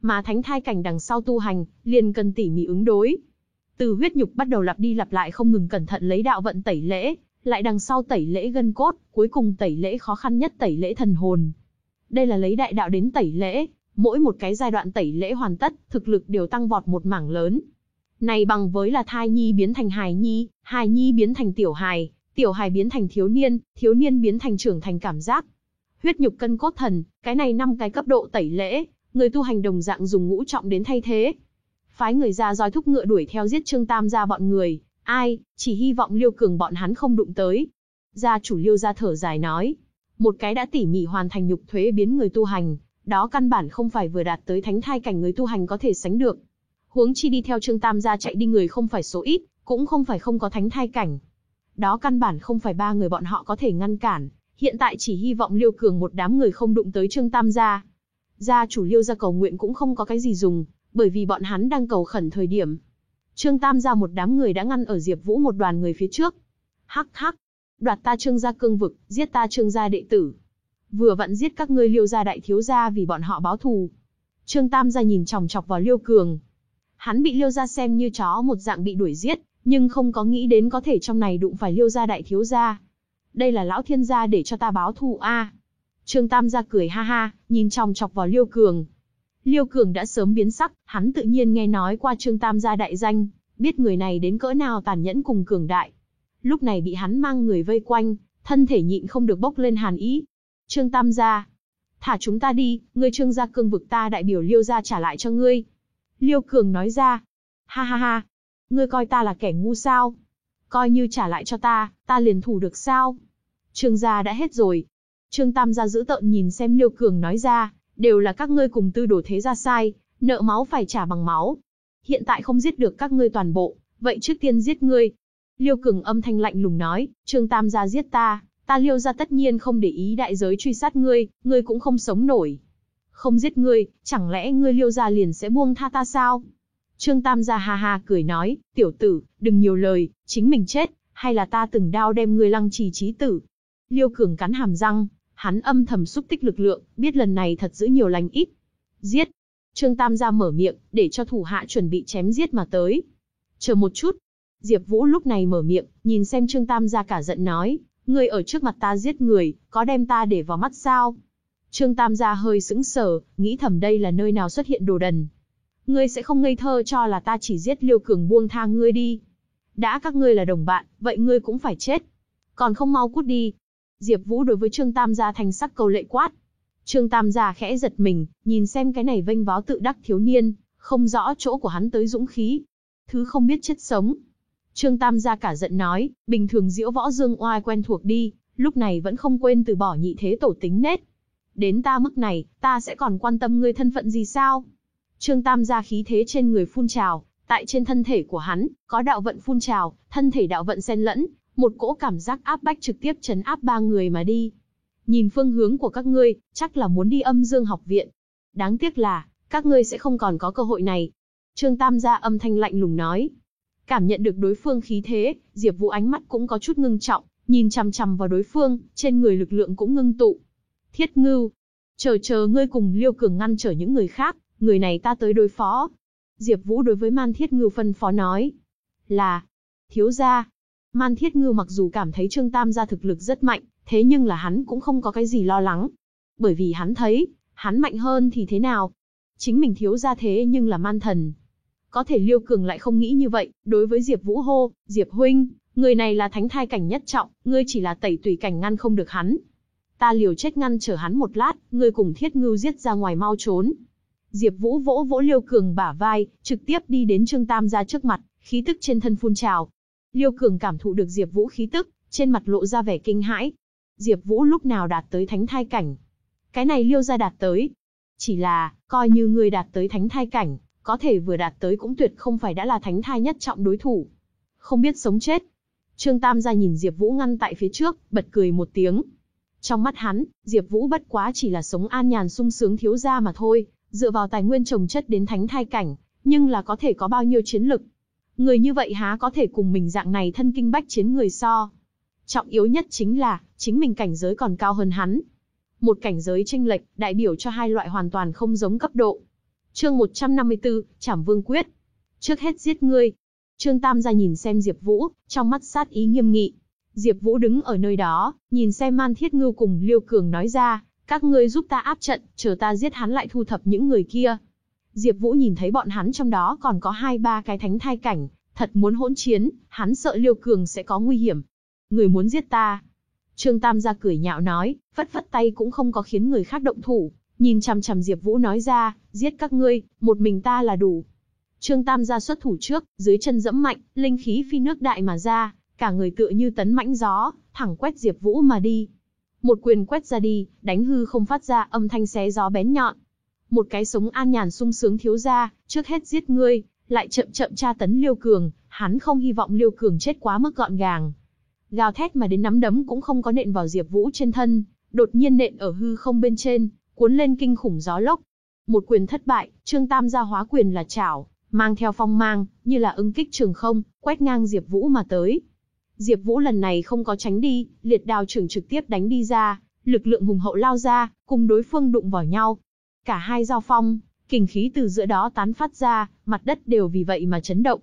A: Mà thánh thai cảnh đằng sau tu hành, liền cần tỉ mỉ ứng đối. Từ huyết nhục bắt đầu lặp đi lặp lại không ngừng cẩn thận lấy đạo vận tẩy lễ, lại đằng sau tẩy lễ gân cốt, cuối cùng tẩy lễ khó khăn nhất tẩy lễ thần hồn. Đây là lấy đại đạo đến tẩy lễ, mỗi một cái giai đoạn tẩy lễ hoàn tất, thực lực đều tăng vọt một mảng lớn. Này bằng với là thai nhi biến thành hài nhi, hài nhi biến thành tiểu hài, tiểu hài biến thành thiếu niên, thiếu niên biến thành trưởng thành cảm giác. Huyết nhục cân cốt thần, cái này năm cái cấp độ tẩy lễ, người tu hành đồng dạng dùng ngũ trọng đến thay thế. Phái người ra roi thúc ngựa đuổi theo giết Trương Tam gia bọn người, ai, chỉ hy vọng Liêu Cường bọn hắn không đụng tới. Gia chủ Liêu gia thở dài nói, một cái đã tỉ mỉ hoàn thành nhục thuế biến người tu hành, đó căn bản không phải vừa đạt tới thánh thai cảnh người tu hành có thể sánh được. Huống chi đi theo Trương Tam gia chạy đi người không phải số ít, cũng không phải không có thánh thai cảnh. Đó căn bản không phải ba người bọn họ có thể ngăn cản, hiện tại chỉ hy vọng Liêu Cường một đám người không đụng tới Trương Tam gia. Gia chủ Liêu gia cầu nguyện cũng không có cái gì dùng, bởi vì bọn hắn đang cầu khẩn thời điểm. Trương Tam gia một đám người đã ngăn ở Diệp Vũ một đoàn người phía trước. Hắc hắc, đoạt ta Trương gia cương vực, giết ta Trương gia đệ tử. Vừa vặn giết các ngươi Liêu gia đại thiếu gia vì bọn họ báo thù. Trương Tam gia nhìn chòng chọc vào Liêu Cường. Hắn bị Liêu gia xem như chó một dạng bị đuổi giết, nhưng không có nghĩ đến có thể trong này đụng phải Liêu gia đại thiếu gia. Đây là lão thiên gia để cho ta báo thù a. Trương Tam gia cười ha ha, nhìn chòng chọc vào Liêu Cường. Liêu Cường đã sớm biến sắc, hắn tự nhiên nghe nói qua Trương Tam gia đại danh, biết người này đến cỡ nào tàn nhẫn cùng cường đại. Lúc này bị hắn mang người vây quanh, thân thể nhịn không được bốc lên hàn ý. Trương Tam gia, thả chúng ta đi, ngươi Trương gia cương vực ta đại biểu Liêu gia trả lại cho ngươi. Liêu Cường nói ra, ha ha ha, ngươi coi ta là kẻ ngu sao? Coi như trả lại cho ta, ta liền thủ được sao? Trương gia đã hết rồi, Trương Tam gia giữ tợn nhìn xem Liêu Cường nói ra, đều là các ngươi cùng tư đổ thế ra sai, nợ máu phải trả bằng máu. Hiện tại không giết được các ngươi toàn bộ, vậy trước tiên giết ngươi. Liêu Cường âm thanh lạnh lùng nói, Trương Tam gia giết ta, ta Liêu gia tất nhiên không để ý đại giới truy sát ngươi, ngươi cũng không sống nổi. Không giết ngươi, chẳng lẽ ngươi Liêu gia liền sẽ buông tha ta sao? Trương Tam gia ha ha cười nói, tiểu tử, đừng nhiều lời, chính mình chết, hay là ta từng đao đem ngươi lăng trì trí tử. Liêu Cường cắn hàm răng, Hắn âm thầm xúc tích lực lượng, biết lần này thật giữ nhiều lành ít. Giết! Trương Tam gia mở miệng, để cho thủ hạ chuẩn bị chém giết mà tới. Chờ một chút. Diệp Vũ lúc này mở miệng, nhìn xem Trương Tam gia cả giận nói, ngươi ở trước mặt ta giết người, có đem ta để vào mắt sao? Trương Tam gia hơi sững sờ, nghĩ thầm đây là nơi nào xuất hiện đồ đần. ngươi sẽ không ngây thơ cho là ta chỉ giết Liêu Cường buông tha ngươi đi. Đã các ngươi là đồng bạn, vậy ngươi cũng phải chết. Còn không mau cút đi. Diệp Vũ đối với Trương Tam gia thành sắc cầu lệ quát. Trương Tam gia khẽ giật mình, nhìn xem cái này vênh váo tự đắc thiếu niên, không rõ chỗ của hắn tới dũng khí. Thứ không biết chết sống. Trương Tam gia cả giận nói, bình thường diễu võ dương oai quen thuộc đi, lúc này vẫn không quên từ bỏ nhị thế tổ tính nết. Đến ta mức này, ta sẽ còn quan tâm ngươi thân phận gì sao? Trương Tam gia khí thế trên người phun trào, tại trên thân thể của hắn, có đạo vận phun trào, thân thể đạo vận xen lẫn, một cỗ cảm giác áp bách trực tiếp chấn áp ba người mà đi. Nhìn phương hướng của các ngươi, chắc là muốn đi âm dương học viện. Đáng tiếc là, các ngươi sẽ không còn có cơ hội này. Trương Tam gia âm thanh lạnh lùng nói. Cảm nhận được đối phương khí thế, Diệp Vũ ánh mắt cũng có chút ngưng trọng, nhìn chằm chằm vào đối phương, trên người lực lượng cũng ngưng tụ. Thiết Ngưu, chờ chờ ngươi cùng Liêu Cường ngăn trở những người khác, người này ta tới đối phó. Diệp Vũ đối với Man Thiết Ngưu phân phó nói. Là, thiếu gia. Man Thiết Ngưu mặc dù cảm thấy Trương Tam gia thực lực rất mạnh, thế nhưng là hắn cũng không có cái gì lo lắng. Bởi vì hắn thấy, hắn mạnh hơn thì thế nào? Chính mình thiếu gia thế nhưng là man thần. Có thể Liêu Cường lại không nghĩ như vậy, đối với Diệp Vũ hô, Diệp huynh, người này là thánh thai cảnh nhất trọng, ngươi chỉ là tẩy tùy cảnh ngăn không được hắn. Ta liều chết ngăn trở hắn một lát, ngươi cùng Thiết Ngưu giết ra ngoài mau trốn. Diệp Vũ vỗ vỗ Liêu Cường bả vai, trực tiếp đi đến Trương Tam gia trước mặt, khí tức trên thân phun trào. Liêu Cường cảm thụ được Diệp Vũ khí tức, trên mặt lộ ra vẻ kinh hãi. Diệp Vũ lúc nào đạt tới thánh thai cảnh? Cái này Liêu gia đạt tới. Chỉ là, coi như ngươi đạt tới thánh thai cảnh, có thể vừa đạt tới cũng tuyệt không phải đã là thánh thai nhất trọng đối thủ. Không biết sống chết. Trương Tam gia nhìn Diệp Vũ ngăn tại phía trước, bật cười một tiếng. Trong mắt hắn, Diệp Vũ bất quá chỉ là sống an nhàn sung sướng thiếu gia mà thôi, dựa vào tài nguyên trồng chất đến thánh thai cảnh, nhưng là có thể có bao nhiêu chiến lực. Người như vậy há có thể cùng mình dạng này thân kinh bách chiến người so. Trọng yếu nhất chính là, chính mình cảnh giới còn cao hơn hắn. Một cảnh giới chênh lệch, đại biểu cho hai loại hoàn toàn không giống cấp độ. Chương 154, Trảm Vương quyết. Trước hết giết ngươi. Trương Tam gia nhìn xem Diệp Vũ, trong mắt sát ý nghiêm nghị. Diệp Vũ đứng ở nơi đó, nhìn xem Man Thiết Ngưu cùng Liêu Cường nói ra, các ngươi giúp ta áp trận, chờ ta giết hắn lại thu thập những người kia. Diệp Vũ nhìn thấy bọn hắn trong đó còn có hai ba cái thánh thai cảnh, thật muốn hỗn chiến, hắn sợ Liêu Cường sẽ có nguy hiểm. Người muốn giết ta. Trương Tam gia cười nhạo nói, phất phất tay cũng không có khiến người khác động thủ, nhìn chằm chằm Diệp Vũ nói ra, giết các ngươi, một mình ta là đủ. Trương Tam gia xuất thủ trước, dưới chân dẫm mạnh, linh khí phi nước đại mà ra, cả người tựa như tấn mãnh gió, thẳng quét Diệp Vũ mà đi. Một quyền quét ra đi, đánh hư không phát ra âm thanh xé gió bén nhọn. Một cái sống an nhàn sung sướng thiếu gia, trước hết giết ngươi, lại chậm chậm tra tấn Liêu Cường, hắn không hy vọng Liêu Cường chết quá mức gọn gàng. Gào thét mà đến nắm đấm cũng không có nện vào Diệp Vũ trên thân, đột nhiên nện ở hư không bên trên, cuốn lên kinh khủng gió lốc. Một quyền thất bại, Trương Tam gia hóa quyền là chảo, mang theo phong mang, như là ứng kích trường không, quét ngang Diệp Vũ mà tới. Diệp Vũ lần này không có tránh đi, liệt đao trưởng trực tiếp đánh đi ra, lực lượng hùng hậu lao ra, cùng đối phương đụng vào nhau. Cả hai giao phong, kình khí từ giữa đó tán phát ra, mặt đất đều vì vậy mà chấn động.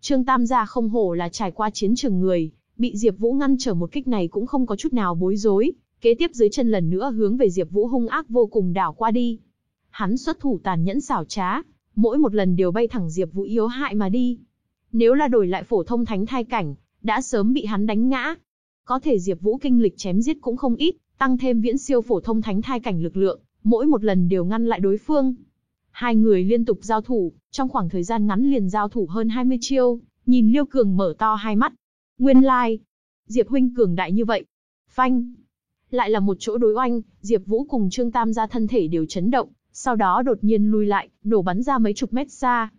A: Trương Tam gia không hổ là trải qua chiến trường người, bị Diệp Vũ ngăn trở một kích này cũng không có chút nào bối rối, kế tiếp dưới chân lần nữa hướng về Diệp Vũ hung ác vô cùng đảo qua đi. Hắn xuất thủ tàn nhẫn xảo trá, mỗi một lần đều bay thẳng Diệp Vũ yếu hại mà đi. Nếu là đổi lại phổ thông thánh thai cảnh, đã sớm bị hắn đánh ngã. Có thể Diệp Vũ kinh lịch chém giết cũng không ít, tăng thêm viễn siêu phổ thông thánh thai cảnh lực lượng, mỗi một lần đều ngăn lại đối phương. Hai người liên tục giao thủ, trong khoảng thời gian ngắn liền giao thủ hơn 20 chiêu, nhìn Liêu Cường mở to hai mắt. Nguyên lai, like. Diệp huynh cường đại như vậy. Phanh. Lại là một chỗ đối oanh, Diệp Vũ cùng Trương Tam gia thân thể đều chấn động, sau đó đột nhiên lui lại, nổ bắn ra mấy chục mét xa.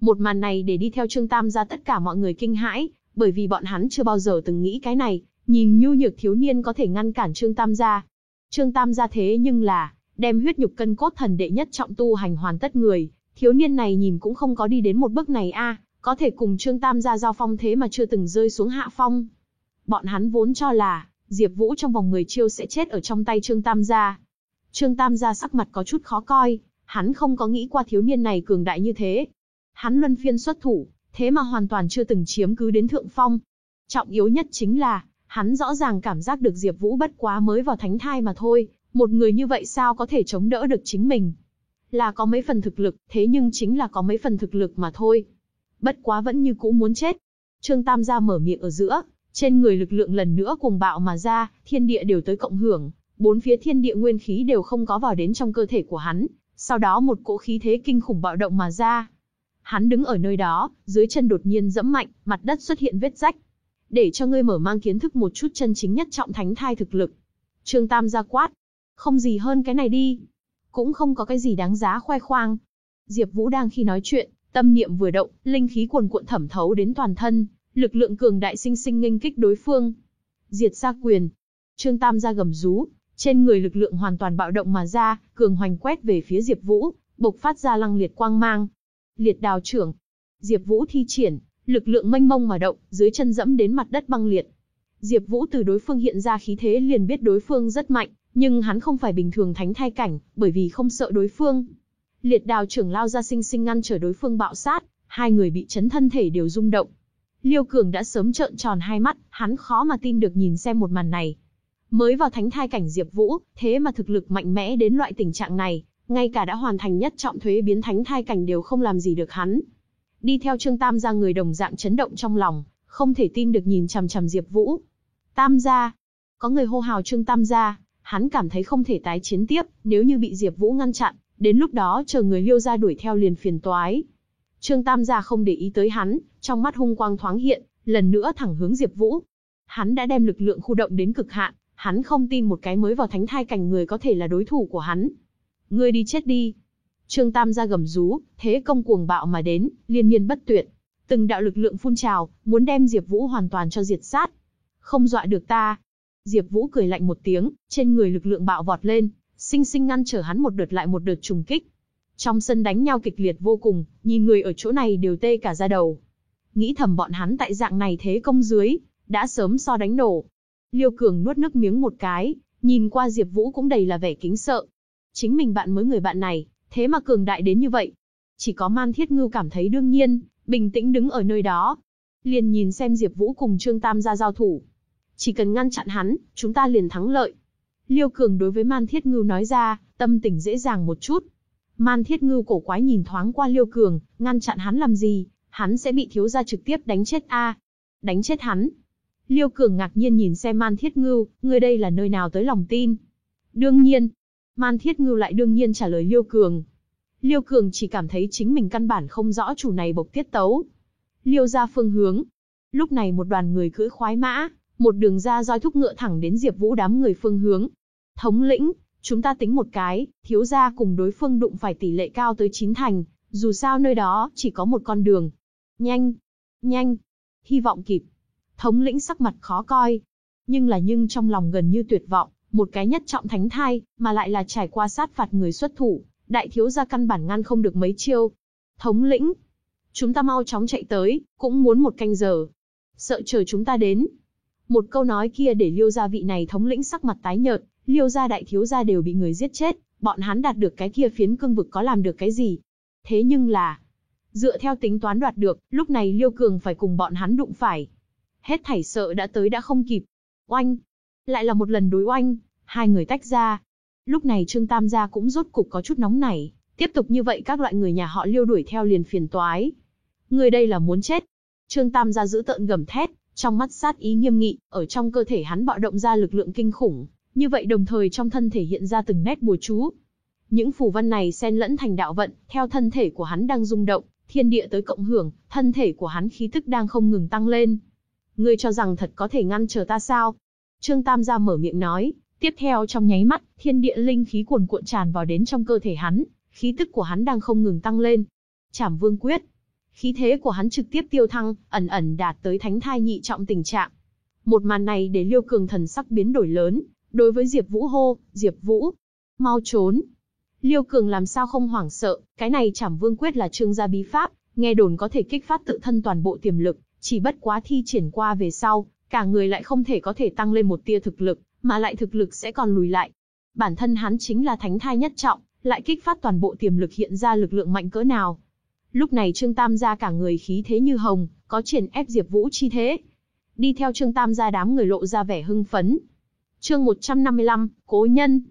A: Một màn này để đi theo Trương Tam gia tất cả mọi người kinh hãi, bởi vì bọn hắn chưa bao giờ từng nghĩ cái này, nhìn nhu nhược thiếu niên có thể ngăn cản Trương Tam gia. Trương Tam gia thế nhưng là, đem huyết nhục cân cốt thần đệ nhất trọng tu hành hoàn tất người, thiếu niên này nhìn cũng không có đi đến một bước này a, có thể cùng Trương Tam gia giao phong thế mà chưa từng rơi xuống hạ phong. Bọn hắn vốn cho là, Diệp Vũ trong vòng 10 chiêu sẽ chết ở trong tay Trương Tam gia. Trương Tam gia sắc mặt có chút khó coi, hắn không có nghĩ qua thiếu niên này cường đại như thế. Hắn luân phiên xuất thủ, thế mà hoàn toàn chưa từng chiếm cứ đến thượng phong. Trọng yếu nhất chính là, hắn rõ ràng cảm giác được Diệp Vũ bất quá mới vào thánh thai mà thôi, một người như vậy sao có thể chống đỡ được chính mình. là có mấy phần thực lực, thế nhưng chính là có mấy phần thực lực mà thôi. Bất quá vẫn như cũ muốn chết. Trương Tam gia mở miệng ở giữa, trên người lực lượng lần nữa cuồng bạo mà ra, thiên địa đều tới cộng hưởng, bốn phía thiên địa nguyên khí đều không có vào đến trong cơ thể của hắn, sau đó một cỗ khí thế kinh khủng bạo động mà ra. Hắn đứng ở nơi đó, dưới chân đột nhiên dẫm mạnh, mặt đất xuất hiện vết rách. Để cho ngươi mở mang kiến thức một chút chân chính nhất trọng thánh thai thực lực. Trương Tam gia quát. Không gì hơn cái này đi. Cũng không có cái gì đáng giá khoe khoang. Diệp Vũ đang khi nói chuyện, tâm niệm vừa động, linh khí cuồn cuộn thẩm thấu đến toàn thân, lực lượng cường đại sinh sinh nghênh kích đối phương. Diệt Sa quyền. Trương Tam gia gầm rú, trên người lực lượng hoàn toàn bạo động mà ra, cường hoành quét về phía Diệp Vũ, bộc phát ra lăng liệt quang mang. Liệt đào trưởng. Diệp Vũ thi triển, lực lượng mênh mông mà động, dưới chân dẫm đến mặt đất băng liệt. Diệp Vũ từ đối phương hiện ra khí thế liền biết đối phương rất mạnh, nhưng hắn không phải bình thường thánh thai cảnh, bởi vì không sợ đối phương. Liệt đào trưởng lao ra sinh sinh ngăn trở đối phương bạo sát, hai người bị chấn thân thể đều rung động. Liêu Cường đã sớm trợn tròn hai mắt, hắn khó mà tin được nhìn xem một màn này. Mới vào thánh thai cảnh Diệp Vũ, thế mà thực lực mạnh mẽ đến loại tình trạng này, ngay cả đã hoàn thành nhất trọng thuế biến thánh thai cảnh đều không làm gì được hắn. Đi theo Trương Tam gia người đồng dạng chấn động trong lòng, không thể tin được nhìn chằm chằm Diệp Vũ. Tam gia, có người hô hào Trương Tam gia, hắn cảm thấy không thể tái chiến tiếp, nếu như bị Diệp Vũ ngăn chặn, đến lúc đó chờ người Liêu gia đuổi theo liền phiền toái. Trương Tam gia không để ý tới hắn, trong mắt hung quang thoáng hiện, lần nữa thẳng hướng Diệp Vũ. Hắn đã đem lực lượng khu động đến cực hạn, hắn không tin một cái mới vào thánh thai cảnh người có thể là đối thủ của hắn. Ngươi đi chết đi. Trương Tam gia gầm rú, thế công cuồng bạo mà đến, liên miên bất tuyệt. Từng đạo lực lượng phun trào, muốn đem Diệp Vũ hoàn toàn cho diệt sát. Không dọa được ta. Diệp Vũ cười lạnh một tiếng, trên người lực lượng bạo vọt lên, sinh sinh ngăn trở hắn một đợt lại một đợt trùng kích. Trong sân đánh nhau kịch liệt vô cùng, nhìn người ở chỗ này đều tê cả da đầu. Nghĩ thầm bọn hắn tại dạng này thế công dưới, đã sớm so đánh nổ. Liêu Cường nuốt nước miếng một cái, nhìn qua Diệp Vũ cũng đầy là vẻ kính sợ. Chính mình bạn mới người bạn này, thế mà cường đại đến như vậy. Chỉ có Man Thiết Ngưu cảm thấy đương nhiên, bình tĩnh đứng ở nơi đó. Liền nhìn xem Diệp Vũ cùng Trương Tam gia giao thủ. Chỉ cần ngăn chặn hắn, chúng ta liền thắng lợi. Liêu Cường đối với Man Thiết Ngưu nói ra, tâm tình dễ dàng một chút. Man Thiết Ngưu cổ quái nhìn thoáng qua Liêu Cường, ngăn chặn hắn làm gì, hắn sẽ bị thiếu gia trực tiếp đánh chết a. Đánh chết hắn. Liêu Cường ngạc nhiên nhìn xem Man Thiết Ngưu, người đây là nơi nào tới lòng tin. Đương nhiên. Man Thiết Ngưu lại đương nhiên trả lời Liêu Cường. Liêu Cường chỉ cảm thấy chính mình căn bản không rõ chủ này bộc tiết tấu. Liêu ra phương hướng. Lúc này một đoàn người cưỡi khoái mã, một đường ra roi thúc ngựa thẳng đến Diệp Vũ đám người phương hướng. Thống lĩnh, chúng ta tính một cái, thiếu gia cùng đối phương đụng phải tỷ lệ cao tới chín thành, dù sao nơi đó chỉ có một con đường. Nhanh, nhanh, hy vọng kịp. Thống lĩnh sắc mặt khó coi, nhưng là nhưng trong lòng gần như tuyệt vọng, một cái nhất trọng thánh thai, mà lại là trải qua sát phạt người xuất thủ, đại thiếu gia căn bản ngăn không được mấy chiêu. Thống lĩnh, chúng ta mau chóng chạy tới, cũng muốn một canh giờ. Sợ chờ chúng ta đến. Một câu nói kia để liêu gia vị này thống lĩnh sắc mặt tái nhợt, liêu gia đại thiếu gia đều bị người giết chết, bọn hắn đạt được cái kia phiến cương vực có làm được cái gì. Thế nhưng là, dựa theo tính toán đoạt được, lúc này liêu cường phải cùng bọn hắn đụng phải. Hết thảy sợ đã tới đã không kịp. Oanh! Lại là một lần đối oanh, hai người tách ra. Lúc này Trương Tam gia cũng rốt cục có chút nóng nảy, tiếp tục như vậy các loại người nhà họ liêu đuổi theo liền phiền toái. Người đây là muốn chết. Trương Tam gia giữ tợn gầm thét, trong mắt sát ý nghiêm nghị, ở trong cơ thể hắn bạo động ra lực lượng kinh khủng, như vậy đồng thời trong thân thể hiện ra từng nét bùa chú. Những phù văn này xen lẫn thành đạo vận, theo thân thể của hắn đang rung động, thiên địa tới cộng hưởng, thân thể của hắn khí tức đang không ngừng tăng lên. Ngươi cho rằng thật có thể ngăn trở ta sao? Trương Tam gia mở miệng nói, tiếp theo trong nháy mắt, thiên địa linh khí cuồn cuộn tràn vào đến trong cơ thể hắn, khí tức của hắn đang không ngừng tăng lên. Trảm Vương quyết, khí thế của hắn trực tiếp tiêu thăng, ẩn ẩn đạt tới thánh thai nhị trọng tình trạng. Một màn này để Liêu Cường thần sắc biến đổi lớn, đối với Diệp Vũ hô, "Diệp Vũ, mau trốn." Liêu Cường làm sao không hoảng sợ, cái này Trảm Vương quyết là trương gia bí pháp, nghe đồn có thể kích phát tự thân toàn bộ tiềm lực, chỉ bất quá thi triển qua về sau, cả người lại không thể có thể tăng lên một tia thực lực, mà lại thực lực sẽ còn lùi lại. Bản thân hắn chính là thánh thai nhất trọng, lại kích phát toàn bộ tiềm lực hiện ra lực lượng mạnh cỡ nào. Lúc này Trương Tam gia cả người khí thế như hồng, có triển ép Diệp Vũ chi thế. Đi theo Trương Tam gia đám người lộ ra vẻ hưng phấn. Chương 155, Cố nhân.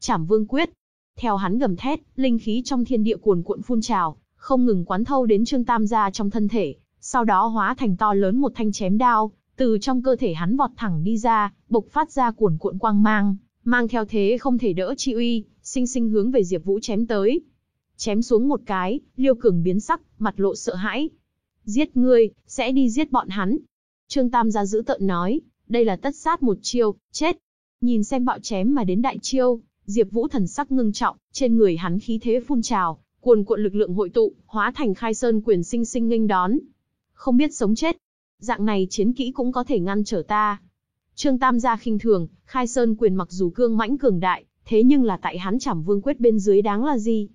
A: Trảm Vương quyết. Theo hắn gầm thét, linh khí trong thiên địa cuồn cuộn phun trào, không ngừng quán thâu đến Trương Tam gia trong thân thể, sau đó hóa thành to lớn một thanh chém đao, từ trong cơ thể hắn vọt thẳng đi ra, bộc phát ra cuồn cuộn quang mang, mang theo thế không thể đỡ chi uy, sinh sinh hướng về Diệp Vũ chém tới. Chém xuống một cái, Liêu Cường biến sắc, mặt lộ sợ hãi. Giết ngươi, sẽ đi giết bọn hắn. Trương Tam gia giữ tợn nói, đây là tất sát một chiêu, chết. Nhìn xem bạo chém mà đến đại chiêu, Diệp Vũ thần sắc ngưng trọng, trên người hắn khí thế phun trào, cuồn cuộn lực lượng hội tụ, hóa thành Khai Sơn quyền sinh sinh nghênh đón. Không biết sống chết, dạng này chiến kỹ cũng có thể ngăn trở ta. Trương Tam gia khinh thường, Khai Sơn quyền mặc dù cương mãnh cường đại, thế nhưng là tại hắn Trảm Vương quyết bên dưới đáng là gì?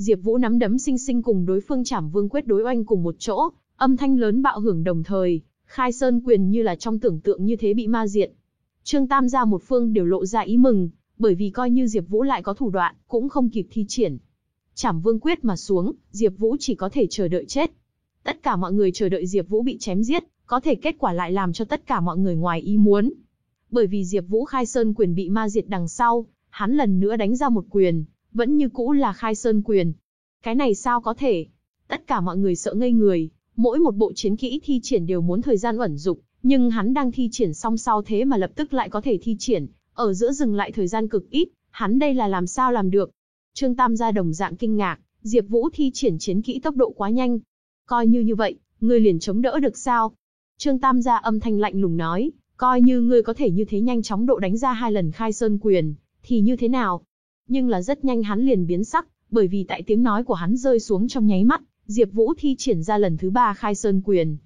A: Diệp Vũ nắm đấm sinh sinh cùng đối phương Trảm Vương quyết đối oanh cùng một chỗ, âm thanh lớn bạo hưởng đồng thời, Khai Sơn quyền như là trong tưởng tượng như thế bị ma diệt. Trương Tam gia một phương đều lộ ra ý mừng, bởi vì coi như Diệp Vũ lại có thủ đoạn, cũng không kịp thi triển. Trảm Vương quyết mà xuống, Diệp Vũ chỉ có thể chờ đợi chết. Tất cả mọi người chờ đợi Diệp Vũ bị chém giết, có thể kết quả lại làm cho tất cả mọi người ngoài ý muốn. Bởi vì Diệp Vũ Khai Sơn quyền bị ma diệt đằng sau, hắn lần nữa đánh ra một quyền, vẫn như cũ là Khai Sơn quyền. Cái này sao có thể? Tất cả mọi người sợ ngây người, mỗi một bộ chiến kỹ thi triển đều muốn thời gian ẩn dục, nhưng hắn đang thi triển xong sau thế mà lập tức lại có thể thi triển, ở giữa dừng lại thời gian cực ít, hắn đây là làm sao làm được? Trương Tam gia đồng dạng kinh ngạc, Diệp Vũ thi triển chiến kỹ tốc độ quá nhanh. Coi như như vậy, ngươi liền chống đỡ được sao? Trương Tam gia âm thanh lạnh lùng nói, coi như ngươi có thể như thế nhanh chóng độ đánh ra hai lần khai sơn quyền, thì như thế nào? Nhưng là rất nhanh hắn liền biến sắc, bởi vì tại tiếng nói của hắn rơi xuống trong nháy mắt, Diệp Vũ thi triển ra lần thứ ba khai sơn quyền.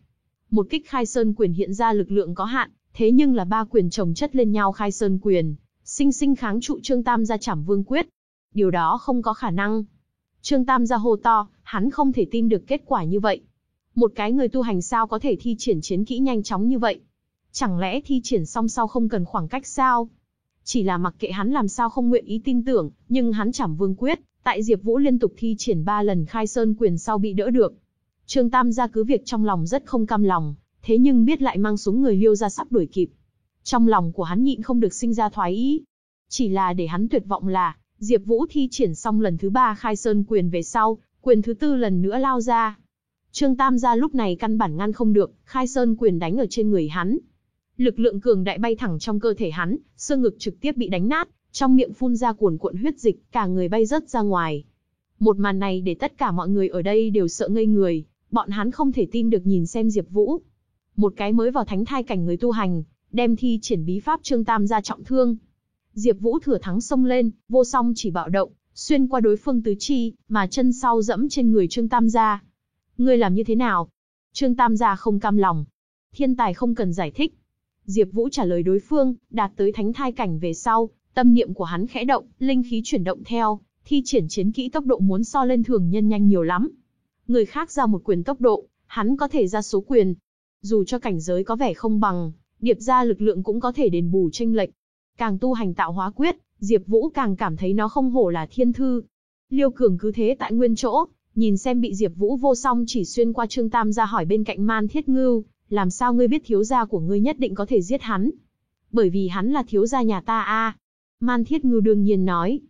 A: Một kích khai sơn quyền hiện ra lực lượng có hạn, thế nhưng là ba quyền chồng chất lên nhau khai sơn quyền, sinh sinh kháng trụ Trương Tam gia Trảm Vương quyết. Điều đó không có khả năng. Trương Tam gia hô to, hắn không thể tin được kết quả như vậy. Một cái người tu hành sao có thể thi triển chiến kỹ nhanh chóng như vậy? Chẳng lẽ thi triển xong sau không cần khoảng cách sao? Chỉ là mặc kệ hắn làm sao không nguyện ý tin tưởng, nhưng hắn chẳng Vương quyết, tại Diệp Vũ liên tục thi triển ba lần khai sơn quyền sau bị đỡ được. Trương Tam gia cứ việc trong lòng rất không cam lòng, thế nhưng biết lại mang xuống người liêu ra sắp đuổi kịp. Trong lòng của hắn nhịn không được sinh ra thoái ý. Chỉ là để hắn tuyệt vọng là, Diệp Vũ thi triển xong lần thứ ba khai sơn quyền về sau, quyền thứ tư lần nữa lao ra. Trương Tam gia lúc này căn bản ngăn không được, khai sơn quyền đánh ở trên người hắn. Lực lượng cường đại bay thẳng trong cơ thể hắn, xương ngực trực tiếp bị đánh nát, trong miệng phun ra cuồn cuộn huyết dịch, cả người bay rớt ra ngoài. Một màn này để tất cả mọi người ở đây đều sợ ngây người, bọn hắn không thể tin được nhìn xem Diệp Vũ. Một cái mới vào thánh thai cảnh người tu hành, đem thi triển bí pháp Trương Tam ra trọng thương. Diệp Vũ thừa thắng xông lên, vô song chỉ bạo động, xuyên qua đối phương tứ chi, mà chân sau dẫm trên người Trương Tam gia. Ngươi làm như thế nào? Trương Tam gia không cam lòng. Thiên tài không cần giải thích. Diệp Vũ trả lời đối phương, đạt tới thánh thai cảnh về sau, tâm niệm của hắn khẽ động, linh khí chuyển động theo, thi triển chiến kỹ tốc độ muốn so lên thường nhân nhanh nhiều lắm. Người khác ra một quyền tốc độ, hắn có thể ra số quyền. Dù cho cảnh giới có vẻ không bằng, điệp ra lực lượng cũng có thể đền bù chênh lệch. Càng tu hành tạo hóa quyết, Diệp Vũ càng cảm thấy nó không hổ là thiên thư. Liêu Cường cứ thế tại nguyên chỗ, nhìn xem bị Diệp Vũ vô song chỉ xuyên qua Trương Tam ra hỏi bên cạnh Man Thiết Ngưu, làm sao ngươi biết thiếu gia của ngươi nhất định có thể giết hắn? Bởi vì hắn là thiếu gia nhà ta a. Man Thiết Ngưu đương nhiên nói.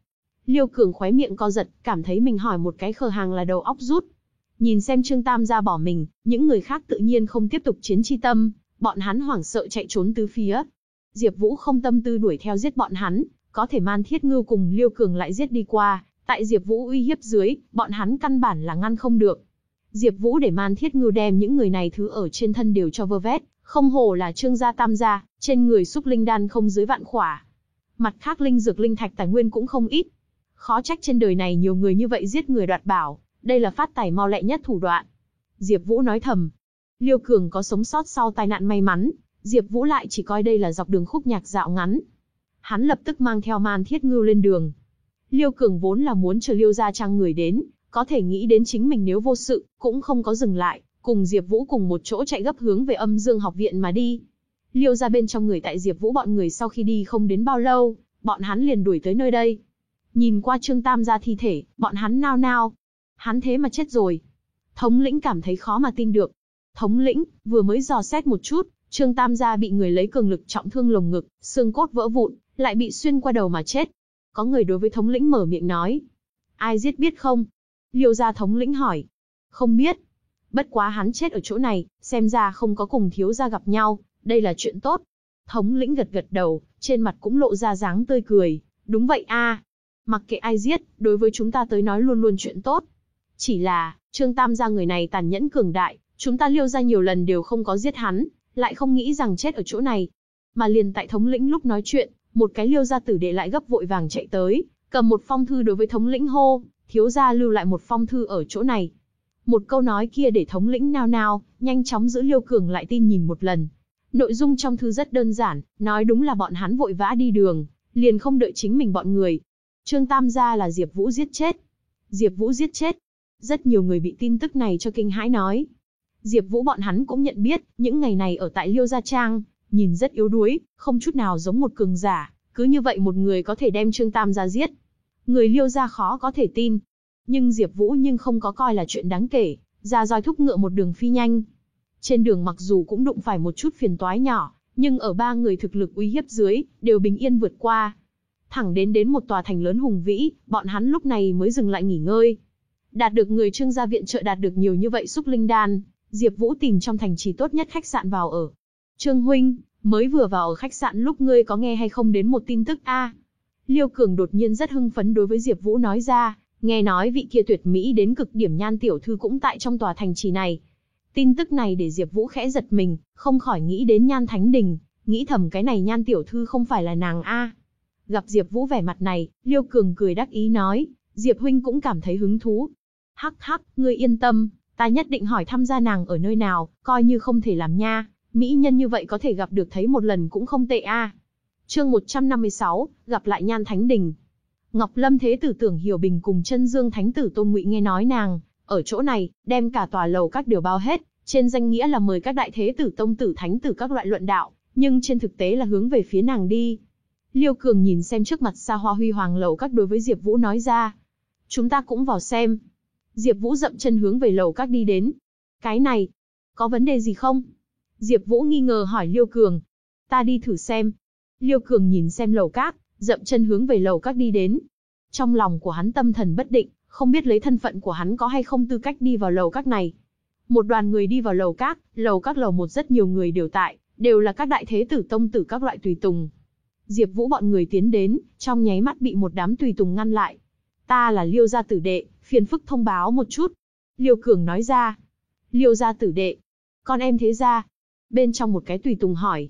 A: Liêu Cường khóe miệng co giật, cảm thấy mình hỏi một cái khờ hàng là đầu óc rút. Nhìn xem Trương Tam gia bỏ mình, những người khác tự nhiên không tiếp tục chiến chi tâm, bọn hắn hoảng sợ chạy trốn tứ phía. Diệp Vũ không tâm tư đuổi theo giết bọn hắn, có thể Man Thiết Ngưu cùng Liêu Cường lại giết đi qua, tại Diệp Vũ uy hiếp dưới, bọn hắn căn bản là ngăn không được. Diệp Vũ để Man Thiết Ngưu đem những người này thứ ở trên thân đều cho vơ vét, không hổ là Trương gia Tam gia, trên người xúc linh đan không dưới vạn khỏa. Mặt khác linh dược linh thạch tài nguyên cũng không ít. Khó trách trên đời này nhiều người như vậy giết người đoạt bảo, đây là phát tài mau lẹ nhất thủ đoạn. Diệp Vũ nói thầm. Liêu Cường có sống sót sau tai nạn may mắn, Diệp Vũ lại chỉ coi đây là dọc đường khúc nhạc dạo ngắn. Hắn lập tức mang theo Man Thiết Ngưu lên đường. Liêu Cường vốn là muốn chờ Liêu gia trang người đến, có thể nghĩ đến chính mình nếu vô sự, cũng không có dừng lại, cùng Diệp Vũ cùng một chỗ chạy gấp hướng về Âm Dương học viện mà đi. Liêu gia bên trong người tại Diệp Vũ bọn người sau khi đi không đến bao lâu, bọn hắn liền đuổi tới nơi đây. Nhìn qua Trương Tam gia thi thể, bọn hắn nao nao. Hắn thế mà chết rồi. Thống lĩnh cảm thấy khó mà tin được. Thống lĩnh, vừa mới dò xét một chút, Trương Tam gia bị người lấy cường lực trọng thương lồng ngực, xương cốt vỡ vụn, lại bị xuyên qua đầu mà chết. Có người đối với thống lĩnh mở miệng nói. Ai giết biết không? Liêu gia thống lĩnh hỏi. Không biết. Bất quá hắn chết ở chỗ này, xem ra không có cùng thiếu gia gặp nhau, đây là chuyện tốt. Thống lĩnh gật gật đầu, trên mặt cũng lộ ra dáng tươi cười. Đúng vậy a, Mặc kệ ai giết, đối với chúng ta tới nói luôn luôn chuyện tốt. Chỉ là, Trương Tam gia người này tàn nhẫn cường đại, chúng ta liêu ra nhiều lần đều không có giết hắn, lại không nghĩ rằng chết ở chỗ này. Mà liền tại thống lĩnh lúc nói chuyện, một cái liêu gia tử đệ lại gấp vội vàng chạy tới, cầm một phong thư đối với thống lĩnh hô, thiếu gia lưu lại một phong thư ở chỗ này. Một câu nói kia để thống lĩnh nao nao, nhanh chóng giữ liêu cường lại tin nhìn một lần. Nội dung trong thư rất đơn giản, nói đúng là bọn hắn vội vã đi đường, liền không đợi chính mình bọn người. Trương Tam gia là Diệp Vũ giết chết. Diệp Vũ giết chết. Rất nhiều người bị tin tức này cho kinh hãi nói. Diệp Vũ bọn hắn cũng nhận biết, những ngày này ở tại Liêu Gia Trang, nhìn rất yếu đuối, không chút nào giống một cường giả, cứ như vậy một người có thể đem Trương Tam gia giết. Người Liêu gia khó có thể tin. Nhưng Diệp Vũ nhưng không có coi là chuyện đáng kể, ra roi thúc ngựa một đường phi nhanh. Trên đường mặc dù cũng đụng phải một chút phiền toái nhỏ, nhưng ở ba người thực lực uy hiếp dưới, đều bình yên vượt qua. Thẳng đến đến một tòa thành lớn hùng vĩ, bọn hắn lúc này mới dừng lại nghỉ ngơi. Đạt được người Trương gia viện trợ đạt được nhiều như vậy xúc linh đan, Diệp Vũ tìm trong thành trì tốt nhất khách sạn vào ở. Trương huynh, mới vừa vào ở khách sạn lúc ngươi có nghe hay không đến một tin tức a? Liêu Cường đột nhiên rất hưng phấn đối với Diệp Vũ nói ra, nghe nói vị kia tuyệt mỹ đến cực điểm nhan tiểu thư cũng tại trong tòa thành trì này. Tin tức này để Diệp Vũ khẽ giật mình, không khỏi nghĩ đến Nhan Thánh Đình, nghĩ thầm cái này Nhan tiểu thư không phải là nàng a. Gặp Diệp Vũ vẻ mặt này, Liêu Cường cười đắc ý nói, Diệp huynh cũng cảm thấy hứng thú. Hắc hắc, ngươi yên tâm, ta nhất định hỏi thăm gia nàng ở nơi nào, coi như không thể làm nha, mỹ nhân như vậy có thể gặp được thấy một lần cũng không tệ a. Chương 156, gặp lại Nhan Thánh Đình. Ngọc Lâm Thế tử tưởng Hiểu Bình cùng chân Dương Thánh tử Tôn Ngụy nghe nói nàng, ở chỗ này, đem cả tòa lầu các điều bao hết, trên danh nghĩa là mời các đại thế tử tông tử thánh tử các loại luận đạo, nhưng trên thực tế là hướng về phía nàng đi. Liêu Cường nhìn xem trước mặt xa hoa huy hoàng lầu các đối với Diệp Vũ nói ra. Chúng ta cũng vào xem. Diệp Vũ dậm chân hướng về lầu các đi đến. Cái này, có vấn đề gì không? Diệp Vũ nghi ngờ hỏi Liêu Cường. Ta đi thử xem. Liêu Cường nhìn xem lầu các, dậm chân hướng về lầu các đi đến. Trong lòng của hắn tâm thần bất định, không biết lấy thân phận của hắn có hay không tư cách đi vào lầu các này. Một đoàn người đi vào lầu các, lầu các lầu một rất nhiều người đều tại, đều là các đại thế tử tông tử các loại tùy tùng. Diệp Vũ bọn người tiến đến, trong nháy mắt bị một đám tùy tùng ngăn lại. Ta là Liêu gia tử đệ, phiền phức thông báo một chút. Liêu Cường nói ra. Liêu gia tử đệ. Con em thế gia. Bên trong một cái tùy tùng hỏi.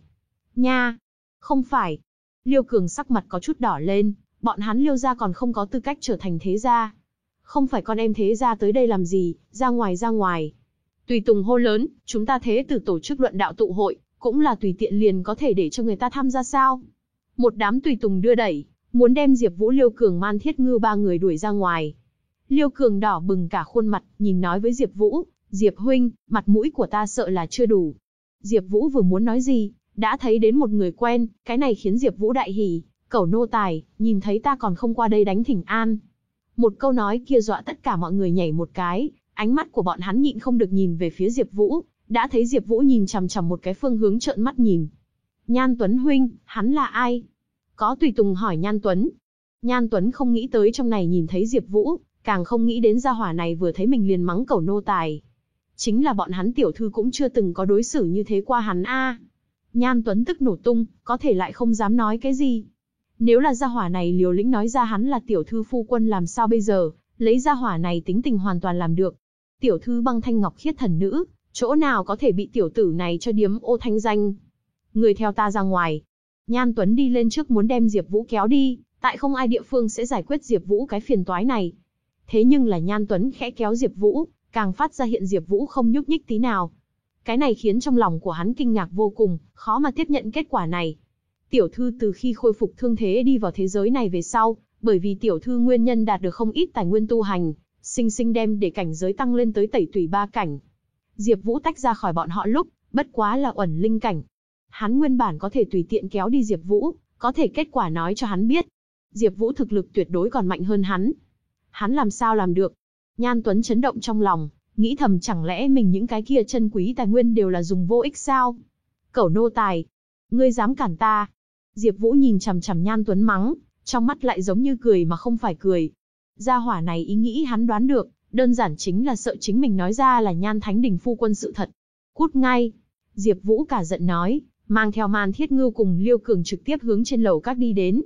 A: Nha. Không phải. Liêu Cường sắc mặt có chút đỏ lên, bọn hắn Liêu gia còn không có tư cách trở thành thế gia. Không phải con em thế gia tới đây làm gì, ra ngoài ra ngoài. Tùy tùng hô lớn, chúng ta thế tử tổ chức luận đạo tụ hội, cũng là tùy tiện liền có thể để cho người ta tham gia sao. Một đám tùy tùng đưa đẩy, muốn đem Diệp Vũ Liêu Cường Man Thiết Ngư ba người đuổi ra ngoài. Liêu Cường đỏ bừng cả khuôn mặt, nhìn nói với Diệp Vũ, "Diệp huynh, mặt mũi của ta sợ là chưa đủ." Diệp Vũ vừa muốn nói gì, đã thấy đến một người quen, cái này khiến Diệp Vũ đại hỉ, "Cẩu nô tài, nhìn thấy ta còn không qua đây đánh thỉnh an." Một câu nói kia dọa tất cả mọi người nhảy một cái, ánh mắt của bọn hắn nhịn không được nhìn về phía Diệp Vũ, đã thấy Diệp Vũ nhìn chằm chằm một cái phương hướng trợn mắt nhìn. Nhan Tuấn huynh, hắn là ai? Có tùy tùng hỏi Nhan Tuấn. Nhan Tuấn không nghĩ tới trong này nhìn thấy Diệp Vũ, càng không nghĩ đến gia hỏa này vừa thấy mình liền mắng cẩu nô tài. Chính là bọn hắn tiểu thư cũng chưa từng có đối xử như thế qua hắn a. Nhan Tuấn tức nổ tung, có thể lại không dám nói cái gì. Nếu là gia hỏa này liều lĩnh nói ra hắn là tiểu thư phu quân làm sao bây giờ, lấy gia hỏa này tính tình hoàn toàn làm được. Tiểu thư băng thanh ngọc khiết thần nữ, chỗ nào có thể bị tiểu tử này cho điếm ô thanh danh. Người theo ta ra ngoài. Nhan Tuấn đi lên trước muốn đem Diệp Vũ kéo đi, tại không ai địa phương sẽ giải quyết Diệp Vũ cái phiền toái này. Thế nhưng là Nhan Tuấn khẽ kéo Diệp Vũ, càng phát ra hiện Diệp Vũ không nhúc nhích tí nào. Cái này khiến trong lòng của hắn kinh ngạc vô cùng, khó mà tiếp nhận kết quả này. Tiểu thư từ khi khôi phục thương thế đi vào thế giới này về sau, bởi vì tiểu thư nguyên nhân đạt được không ít tài nguyên tu hành, sinh sinh đem để cảnh giới tăng lên tới tẩy tùy ba cảnh. Diệp Vũ tách ra khỏi bọn họ lúc, bất quá là ẩn linh cảnh. Hắn nguyên bản có thể tùy tiện kéo đi Diệp Vũ, có thể kết quả nói cho hắn biết. Diệp Vũ thực lực tuyệt đối còn mạnh hơn hắn. Hắn làm sao làm được? Nhan Tuấn chấn động trong lòng, nghĩ thầm chẳng lẽ mình những cái kia chân quý tài nguyên đều là dùng vô ích sao? Cẩu nô tài, ngươi dám cản ta? Diệp Vũ nhìn chằm chằm Nhan Tuấn mắng, trong mắt lại giống như cười mà không phải cười. Gia hỏa này ý nghĩ hắn đoán được, đơn giản chính là sợ chính mình nói ra là nhan thánh đình phu quân sự thật. Cút ngay. Diệp Vũ cả giận nói, mang theo man thiết ngưu cùng Liêu Cường trực tiếp hướng trên lầu các đi đến.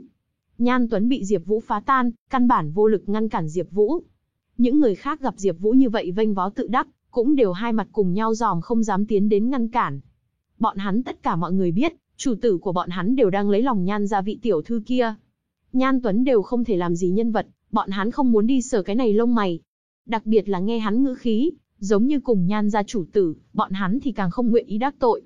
A: Nhan Tuấn bị Diệp Vũ phá tan, căn bản vô lực ngăn cản Diệp Vũ. Những người khác gặp Diệp Vũ như vậy vênh vó tự đắc, cũng đều hai mặt cùng nhau giòm không dám tiến đến ngăn cản. Bọn hắn tất cả mọi người biết, chủ tử của bọn hắn đều đang lấy lòng Nhan gia vị tiểu thư kia. Nhan Tuấn đều không thể làm gì nhân vật, bọn hắn không muốn đi sờ cái này lông mày. Đặc biệt là nghe hắn ngữ khí, giống như cùng Nhan gia chủ tử, bọn hắn thì càng không nguyện ý đắc tội.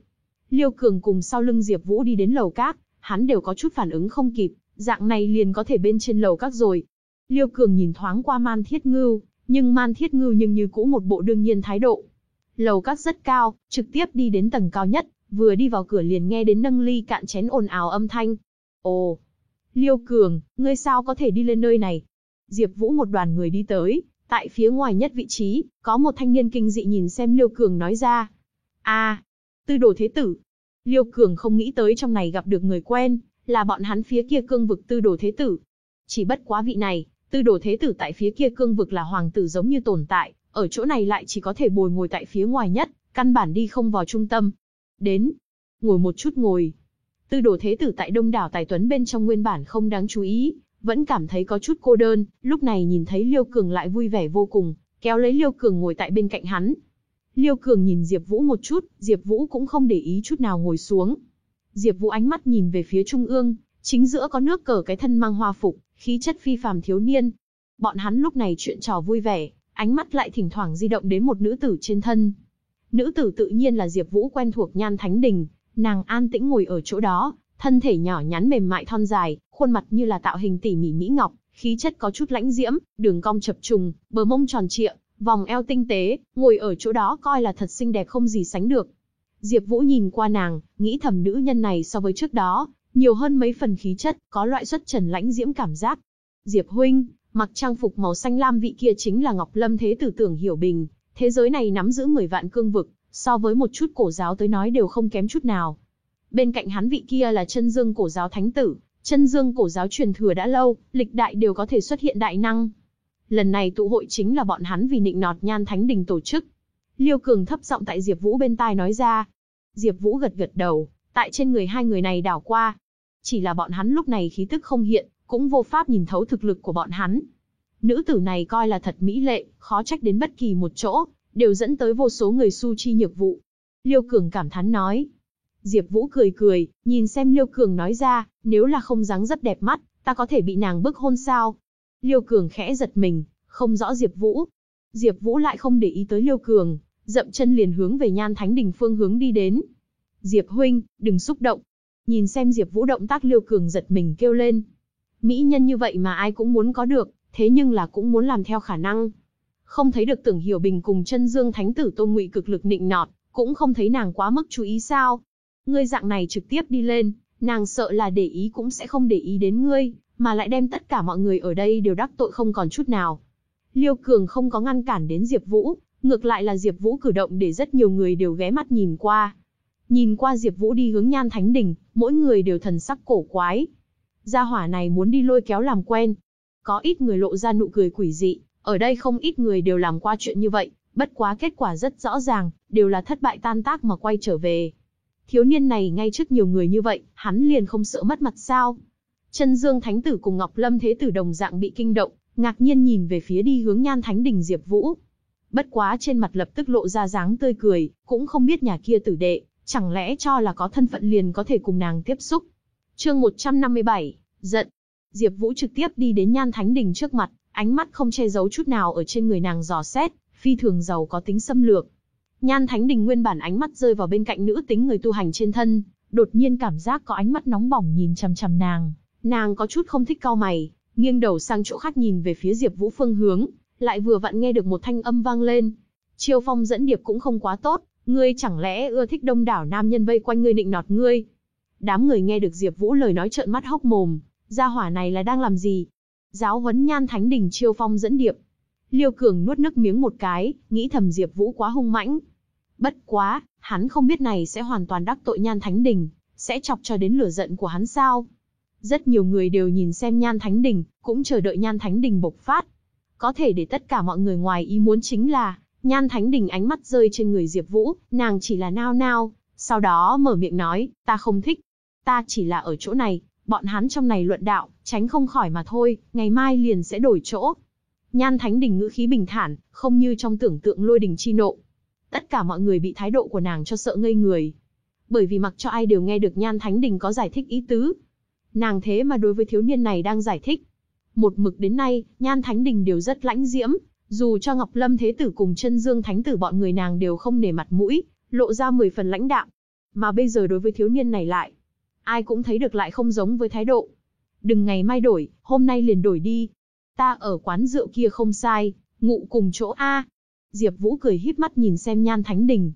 A: Liêu Cường cùng sau lưng Diệp Vũ đi đến lầu các, hắn đều có chút phản ứng không kịp, dạng này liền có thể bên trên lầu các rồi. Liêu Cường nhìn thoáng qua Man Thiết Ngưu, nhưng Man Thiết Ngưu nhưng như cũ một bộ đương nhiên thái độ. Lầu các rất cao, trực tiếp đi đến tầng cao nhất, vừa đi vào cửa liền nghe đến nâng ly cạn chén ồn ào âm thanh. Ồ, Liêu Cường, ngươi sao có thể đi lên nơi này? Diệp Vũ một đoàn người đi tới, tại phía ngoài nhất vị trí, có một thanh niên kinh dị nhìn xem Liêu Cường nói ra. A, Tư Đồ Thế Tử. Liêu Cường không nghĩ tới trong này gặp được người quen, là bọn hắn phía kia cương vực Tư Đồ Thế Tử. Chỉ bất quá vị này, Tư Đồ Thế Tử tại phía kia cương vực là hoàng tử giống như tồn tại, ở chỗ này lại chỉ có thể bồi ngồi tại phía ngoài nhất, căn bản đi không vào trung tâm. Đến, ngồi một chút ngồi. Tư Đồ Thế Tử tại Đông đảo Tài Tuấn bên trong nguyên bản không đáng chú ý, vẫn cảm thấy có chút cô đơn, lúc này nhìn thấy Liêu Cường lại vui vẻ vô cùng, kéo lấy Liêu Cường ngồi tại bên cạnh hắn. Liêu Cường nhìn Diệp Vũ một chút, Diệp Vũ cũng không để ý chút nào ngồi xuống. Diệp Vũ ánh mắt nhìn về phía trung ương, chính giữa có nước cờ cái thân mang hoa phục, khí chất phi phàm thiếu niên. Bọn hắn lúc này chuyện trò vui vẻ, ánh mắt lại thỉnh thoảng di động đến một nữ tử trên thân. Nữ tử tự nhiên là Diệp Vũ quen thuộc Nhan Thánh Đình, nàng an tĩnh ngồi ở chỗ đó, thân thể nhỏ nhắn mềm mại thon dài, khuôn mặt như là tạo hình tỉ mỉ mỹ ngọc, khí chất có chút lãnh diễm, đường cong chập trùng, bờ mông tròn trịa, vòng eo tinh tế, ngồi ở chỗ đó coi là thật xinh đẹp không gì sánh được. Diệp Vũ nhìn qua nàng, nghĩ thầm nữ nhân này so với trước đó, nhiều hơn mấy phần khí chất, có loại xuất trần lãnh diễm cảm giác. Diệp huynh, mặc trang phục màu xanh lam vị kia chính là Ngọc Lâm Thế Tử Tưởng Hiểu Bình, thế giới này nắm giữ 10 vạn cương vực, so với một chút cổ giáo tới nói đều không kém chút nào. Bên cạnh hắn vị kia là chân dương cổ giáo thánh tử, chân dương cổ giáo truyền thừa đã lâu, lịch đại đều có thể xuất hiện đại năng. Lần này tụ hội chính là bọn hắn vì nịnh nọt nhan thánh đình tổ chức. Liêu Cường thấp giọng tại Diệp Vũ bên tai nói ra. Diệp Vũ gật gật đầu, tại trên người hai người này đảo qua. Chỉ là bọn hắn lúc này khí tức không hiện, cũng vô pháp nhìn thấu thực lực của bọn hắn. Nữ tử này coi là thật mỹ lệ, khó trách đến bất kỳ một chỗ, đều dẫn tới vô số người su chi nhược vụ. Liêu Cường cảm thán nói. Diệp Vũ cười cười, nhìn xem Liêu Cường nói ra, nếu là không dáng rất đẹp mắt, ta có thể bị nàng bức hôn sao? Liêu Cường khẽ giật mình, không rõ Diệp Vũ. Diệp Vũ lại không để ý tới Liêu Cường, dậm chân liền hướng về Nhan Thánh Đình phương hướng đi đến. Diệp huynh, đừng xúc động. Nhìn xem Diệp Vũ động tác Liêu Cường giật mình kêu lên. Mỹ nhân như vậy mà ai cũng muốn có được, thế nhưng là cũng muốn làm theo khả năng. Không thấy được Tưởng Hiểu Bình cùng chân Dương Thánh tử Tôn Ngụy cực lực nịnh nọt, cũng không thấy nàng quá mức chú ý sao? Ngươi dạng này trực tiếp đi lên, nàng sợ là để ý cũng sẽ không để ý đến ngươi, mà lại đem tất cả mọi người ở đây đều đắc tội không còn chút nào. Liêu Cường không có ngăn cản đến Diệp Vũ, ngược lại là Diệp Vũ cử động để rất nhiều người đều ghé mắt nhìn qua. Nhìn qua Diệp Vũ đi hướng Nhan Thánh Đình, mỗi người đều thần sắc cổ quái. Gia hỏa này muốn đi lôi kéo làm quen. Có ít người lộ ra nụ cười quỷ dị, ở đây không ít người đều làm qua chuyện như vậy, bất quá kết quả rất rõ ràng, đều là thất bại tan tác mà quay trở về. Thiếu niên này ngay trước nhiều người như vậy, hắn liền không sợ mất mặt sao? Chân Dương Thánh Tử cùng Ngọc Lâm Thế Tử đồng dạng bị kinh động, ngạc nhiên nhìn về phía đi hướng Nhan Thánh Đình Diệp Vũ. Bất quá trên mặt lập tức lộ ra dáng tươi cười, cũng không biết nhà kia tử đệ, chẳng lẽ cho là có thân phận liền có thể cùng nàng tiếp xúc. Chương 157, giận. Diệp Vũ trực tiếp đi đến Nhan Thánh Đình trước mặt, ánh mắt không che giấu chút nào ở trên người nàng dò xét, phi thường giàu có tính xâm lược. Nhan Thánh Đình nguyên bản ánh mắt rơi vào bên cạnh nữ tính người tu hành trên thân, đột nhiên cảm giác có ánh mắt nóng bỏng nhìn chằm chằm nàng, nàng có chút không thích cau mày, nghiêng đầu sang chỗ khác nhìn về phía Diệp Vũ phương hướng, lại vừa vặn nghe được một thanh âm vang lên. Triều Phong dẫn điệp cũng không quá tốt, ngươi chẳng lẽ ưa thích đông đảo nam nhân vây quanh ngươi nịnh nọt ngươi? Đám người nghe được Diệp Vũ lời nói trợn mắt hốc mồm, gia hỏa này là đang làm gì? Giáo huấn Nhan Thánh Đình Chiêu Phong dẫn điệp. Liêu Cường nuốt nước miếng một cái, nghĩ thầm Diệp Vũ quá hung mãnh. Bất quá, hắn không biết này sẽ hoàn toàn đắc tội Nhan Thánh Đình, sẽ chọc cho đến lửa giận của hắn sao? Rất nhiều người đều nhìn xem Nhan Thánh Đình, cũng chờ đợi Nhan Thánh Đình bộc phát. Có thể để tất cả mọi người ngoài ý muốn chính là, Nhan Thánh Đình ánh mắt rơi trên người Diệp Vũ, nàng chỉ là nao nao, sau đó mở miệng nói, ta không thích. Ta chỉ là ở chỗ này, bọn hắn trong này luận đạo, tránh không khỏi mà thôi, ngày mai liền sẽ đổi chỗ. Nhan Thánh Đình ngữ khí bình thản, không như trong tưởng tượng lôi đình chi nộ. Tất cả mọi người bị thái độ của nàng cho sợ ngây người. Bởi vì mặc cho ai đều nghe được Nhan Thánh Đình có giải thích ý tứ. Nàng thế mà đối với thiếu niên này đang giải thích. Một mực đến nay, Nhan Thánh Đình đều rất lãnh diễm, dù cho Ngọc Lâm Thế Tử cùng chân Dương Thánh Tử bọn người nàng đều không nể mặt mũi, lộ ra mười phần lãnh đạm. Mà bây giờ đối với thiếu niên này lại, ai cũng thấy được lại không giống với thái độ. Đừng ngày mai đổi, hôm nay liền đổi đi. Ta ở quán rượu kia không sai, ngụ cùng chỗ A. Diệp Vũ cười híp mắt nhìn xem Nhan Thánh Đình.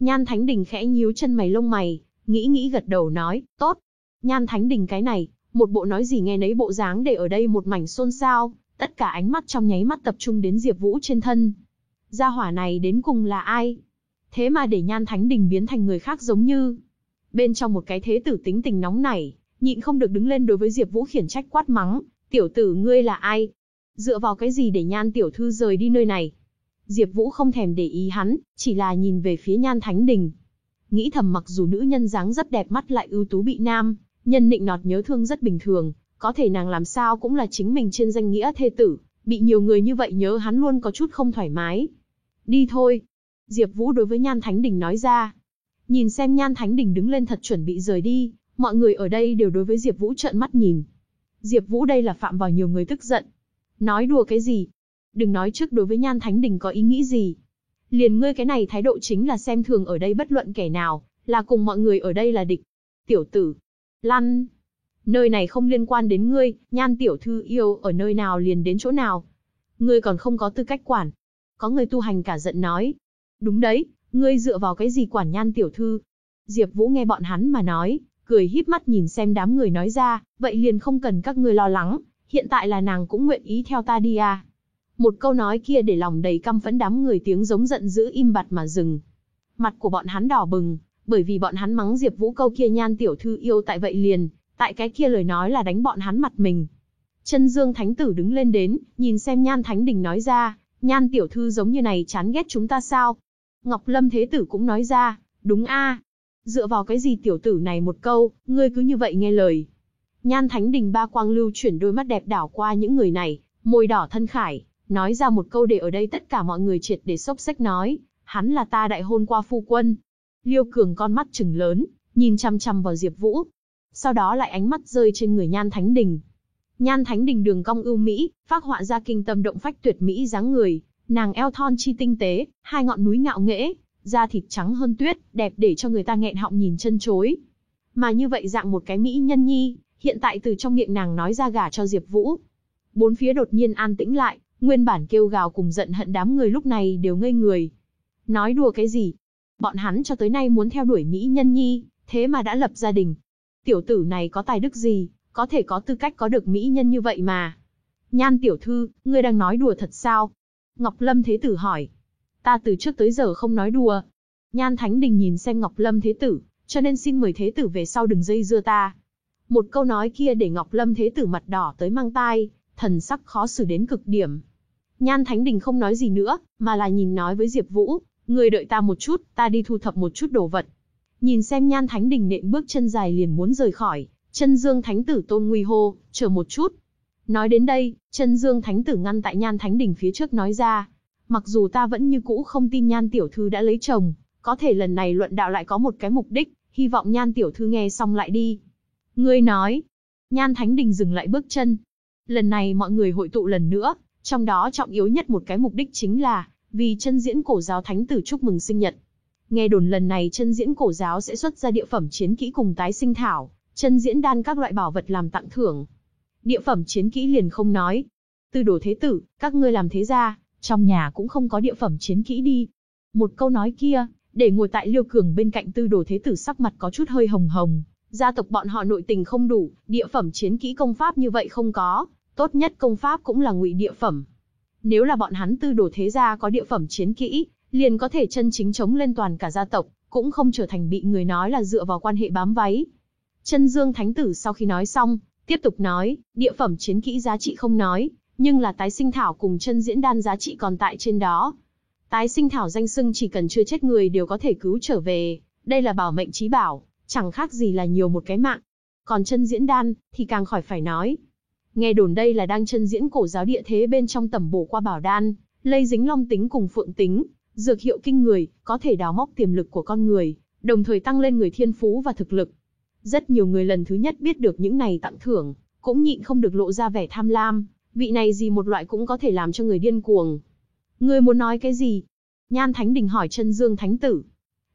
A: Nhan Thánh Đình khẽ nhíu chân mày lông mày, nghĩ nghĩ gật đầu nói, tốt. Nhan Thánh Đình cái này, một bộ nói gì nghe nấy bộ dáng để ở đây một mảnh xôn xao, tất cả ánh mắt trong nháy mắt tập trung đến Diệp Vũ trên thân. Gia hỏa này đến cùng là ai? Thế mà để Nhan Thánh Đình biến thành người khác giống như. Bên trong một cái thế tử tính tình nóng nảy, nhịn không được đứng lên đối với Diệp Vũ khiển trách quát mắng, "Tiểu tử ngươi là ai? Dựa vào cái gì để Nhan tiểu thư rời đi nơi này?" Diệp Vũ không thèm để ý hắn, chỉ là nhìn về phía Nhan Thánh Đình. Nghĩ thầm mặc dù nữ nhân dáng rất đẹp mắt lại ưu tú bị nam, nhân nịnh nọt nhớ thương rất bình thường, có thể nàng làm sao cũng là chính mình trên danh nghĩa thê tử, bị nhiều người như vậy nhớ hắn luôn có chút không thoải mái. Đi thôi. Diệp Vũ đối với Nhan Thánh Đình nói ra. Nhìn xem Nhan Thánh Đình đứng lên thật chuẩn bị rời đi, mọi người ở đây đều đối với Diệp Vũ trợn mắt nhìn. Diệp Vũ đây là phạm vào nhiều người tức giận. Nói đùa cái gì? Đừng nói trước đối với Nhan Thánh Đình có ý nghĩ gì. Liền ngươi cái này thái độ chính là xem thường ở đây bất luận kẻ nào, là cùng mọi người ở đây là địch. Tiểu tử, lăn, Nơi này không liên quan đến ngươi, nhan tiểu thư yêu ở nơi nào liền đến chỗ nào. Ngươi còn không có tư cách quản. Có người tu hành cả giận nói. Đúng đấy, ngươi dựa vào cái gì quản nhan tiểu thư. Diệp Vũ nghe bọn hắn mà nói, cười híp mắt nhìn xem đám người nói ra, vậy liền không cần các ngươi lo lắng, hiện tại là nàng cũng nguyện ý theo ta đi à. Một câu nói kia để lòng đầy căm phẫn đám người tiếng giống giận dữ im bặt mà dừng. Mặt của bọn hắn đỏ bừng, bởi vì bọn hắn mắng Diệp Vũ câu kia nhan tiểu thư yêu tại vậy liền, Tại cái kia lời nói là đánh bọn hắn mặt mình. Chân Dương Thánh Tử đứng lên đến, nhìn xem Nhan Thánh Đình nói ra, Nhan Tiểu Thư giống như này chán ghét chúng ta sao? Ngọc Lâm Thế Tử cũng nói ra, đúng a Dựa vào cái gì tiểu tử này một câu, ngươi cứ như vậy nghe lời. Nhan Thánh Đình ba quang lưu chuyển đôi mắt đẹp đảo qua những người này, môi đỏ thân khải, nói ra một câu để ở đây tất cả mọi người triệt để sốc sách nói, hắn là ta đại hôn qua phu quân. Liêu Cường con mắt trừng lớn, nhìn chăm chăm vào Diệp Vũ, sau đó lại ánh mắt rơi trên người Nhan Thánh Đình. Nhan Thánh Đình đường cong ưu mỹ, phác họa ra kinh tâm động phách tuyệt mỹ dáng người, nàng eo thon chi tinh tế, hai ngọn núi ngạo nghễ, da thịt trắng hơn tuyết, đẹp để cho người ta nghẹn họng nhìn chân chối. Mà như vậy dạng một cái mỹ nhân nhi, hiện tại từ trong miệng nàng nói ra gả cho Diệp Vũ. Bốn phía đột nhiên an tĩnh lại, nguyên bản kêu gào cùng giận hận đám người lúc này đều ngây người. Nói đùa cái gì? Bọn hắn cho tới nay muốn theo đuổi mỹ nhân nhi, thế mà đã lập gia đình, Tiểu tử này có tài đức gì, có thể có tư cách có được mỹ nhân như vậy mà. Nhan tiểu thư, ngươi đang nói đùa thật sao? Ngọc Lâm Thế Tử hỏi. Ta từ trước tới giờ không nói đùa. Nhan Thánh Đình nhìn xem Ngọc Lâm Thế Tử, cho nên xin mời Thế Tử về sau đừng dây dưa ta. Một câu nói kia để Ngọc Lâm Thế Tử mặt đỏ tới mang tai, thần sắc khó xử đến cực điểm. Nhan Thánh Đình không nói gì nữa, mà là nhìn nói với Diệp Vũ, người đợi ta một chút, ta đi thu thập một chút đồ vật, Nhìn xem Nhan Thánh Đình nện bước chân dài liền muốn rời khỏi, chân Dương Thánh Tử Tôn Nguy hô, chờ một chút. Nói đến đây, chân Dương Thánh Tử ngăn tại Nhan Thánh Đình phía trước nói ra, mặc dù ta vẫn như cũ không tin Nhan Tiểu Thư đã lấy chồng, có thể lần này luận đạo lại có một cái mục đích, hy vọng Nhan Tiểu Thư nghe xong lại đi. Ngươi nói, Nhan Thánh Đình dừng lại bước chân. Lần này mọi người hội tụ lần nữa, trong đó trọng yếu nhất một cái mục đích chính là, vì chân diễn cổ giáo Thánh Tử chúc mừng sinh nhật. Nghe đồn lần này chân diễn cổ giáo sẽ xuất ra địa phẩm chiến kỹ cùng tái sinh thảo, chân diễn đan các loại bảo vật làm tặng thưởng. Địa phẩm chiến kỹ liền không nói. Tư đồ thế tử, các ngươi làm thế ra, trong nhà cũng không có địa phẩm chiến kỹ đi. Một câu nói kia, để ngồi tại liêu cường bên cạnh tư đồ thế tử sắc mặt có chút hơi hồng hồng. Gia tộc bọn họ nội tình không đủ, địa phẩm chiến kỹ công pháp như vậy không có, tốt nhất công pháp cũng là ngụy địa phẩm. Nếu là bọn hắn tư đồ thế gia có địa phẩm chiến kỹ, liền có thể chân chính chống lên toàn cả gia tộc, cũng không trở thành bị người nói là dựa vào quan hệ bám váy. Chân Dương Thánh Tử sau khi nói xong, Tiếp tục nói, địa phẩm chiến kỹ giá trị không nói, nhưng là tái sinh thảo cùng chân diễn đan giá trị còn tại trên đó. Tái sinh thảo danh sưng chỉ cần chưa chết người đều có thể cứu trở về, đây là bảo mệnh trí bảo, chẳng khác gì là nhiều một cái mạng. Còn chân diễn đan, thì càng khỏi phải nói. Nghe đồn đây là đang chân diễn cổ giáo địa thế bên trong tầm bổ qua bảo đan, lây dính long tính cùng phượng tính, dược hiệu kinh người, có thể đào móc tiềm lực của con người, đồng thời tăng lên người thiên phú và thực lực. Rất nhiều người lần thứ nhất biết được những này tặng thưởng, cũng nhịn không được lộ ra vẻ tham lam, vị này gì một loại cũng có thể làm cho người điên cuồng. Người muốn nói cái gì? Nhan Thánh Đình hỏi chân Dương Thánh Tử.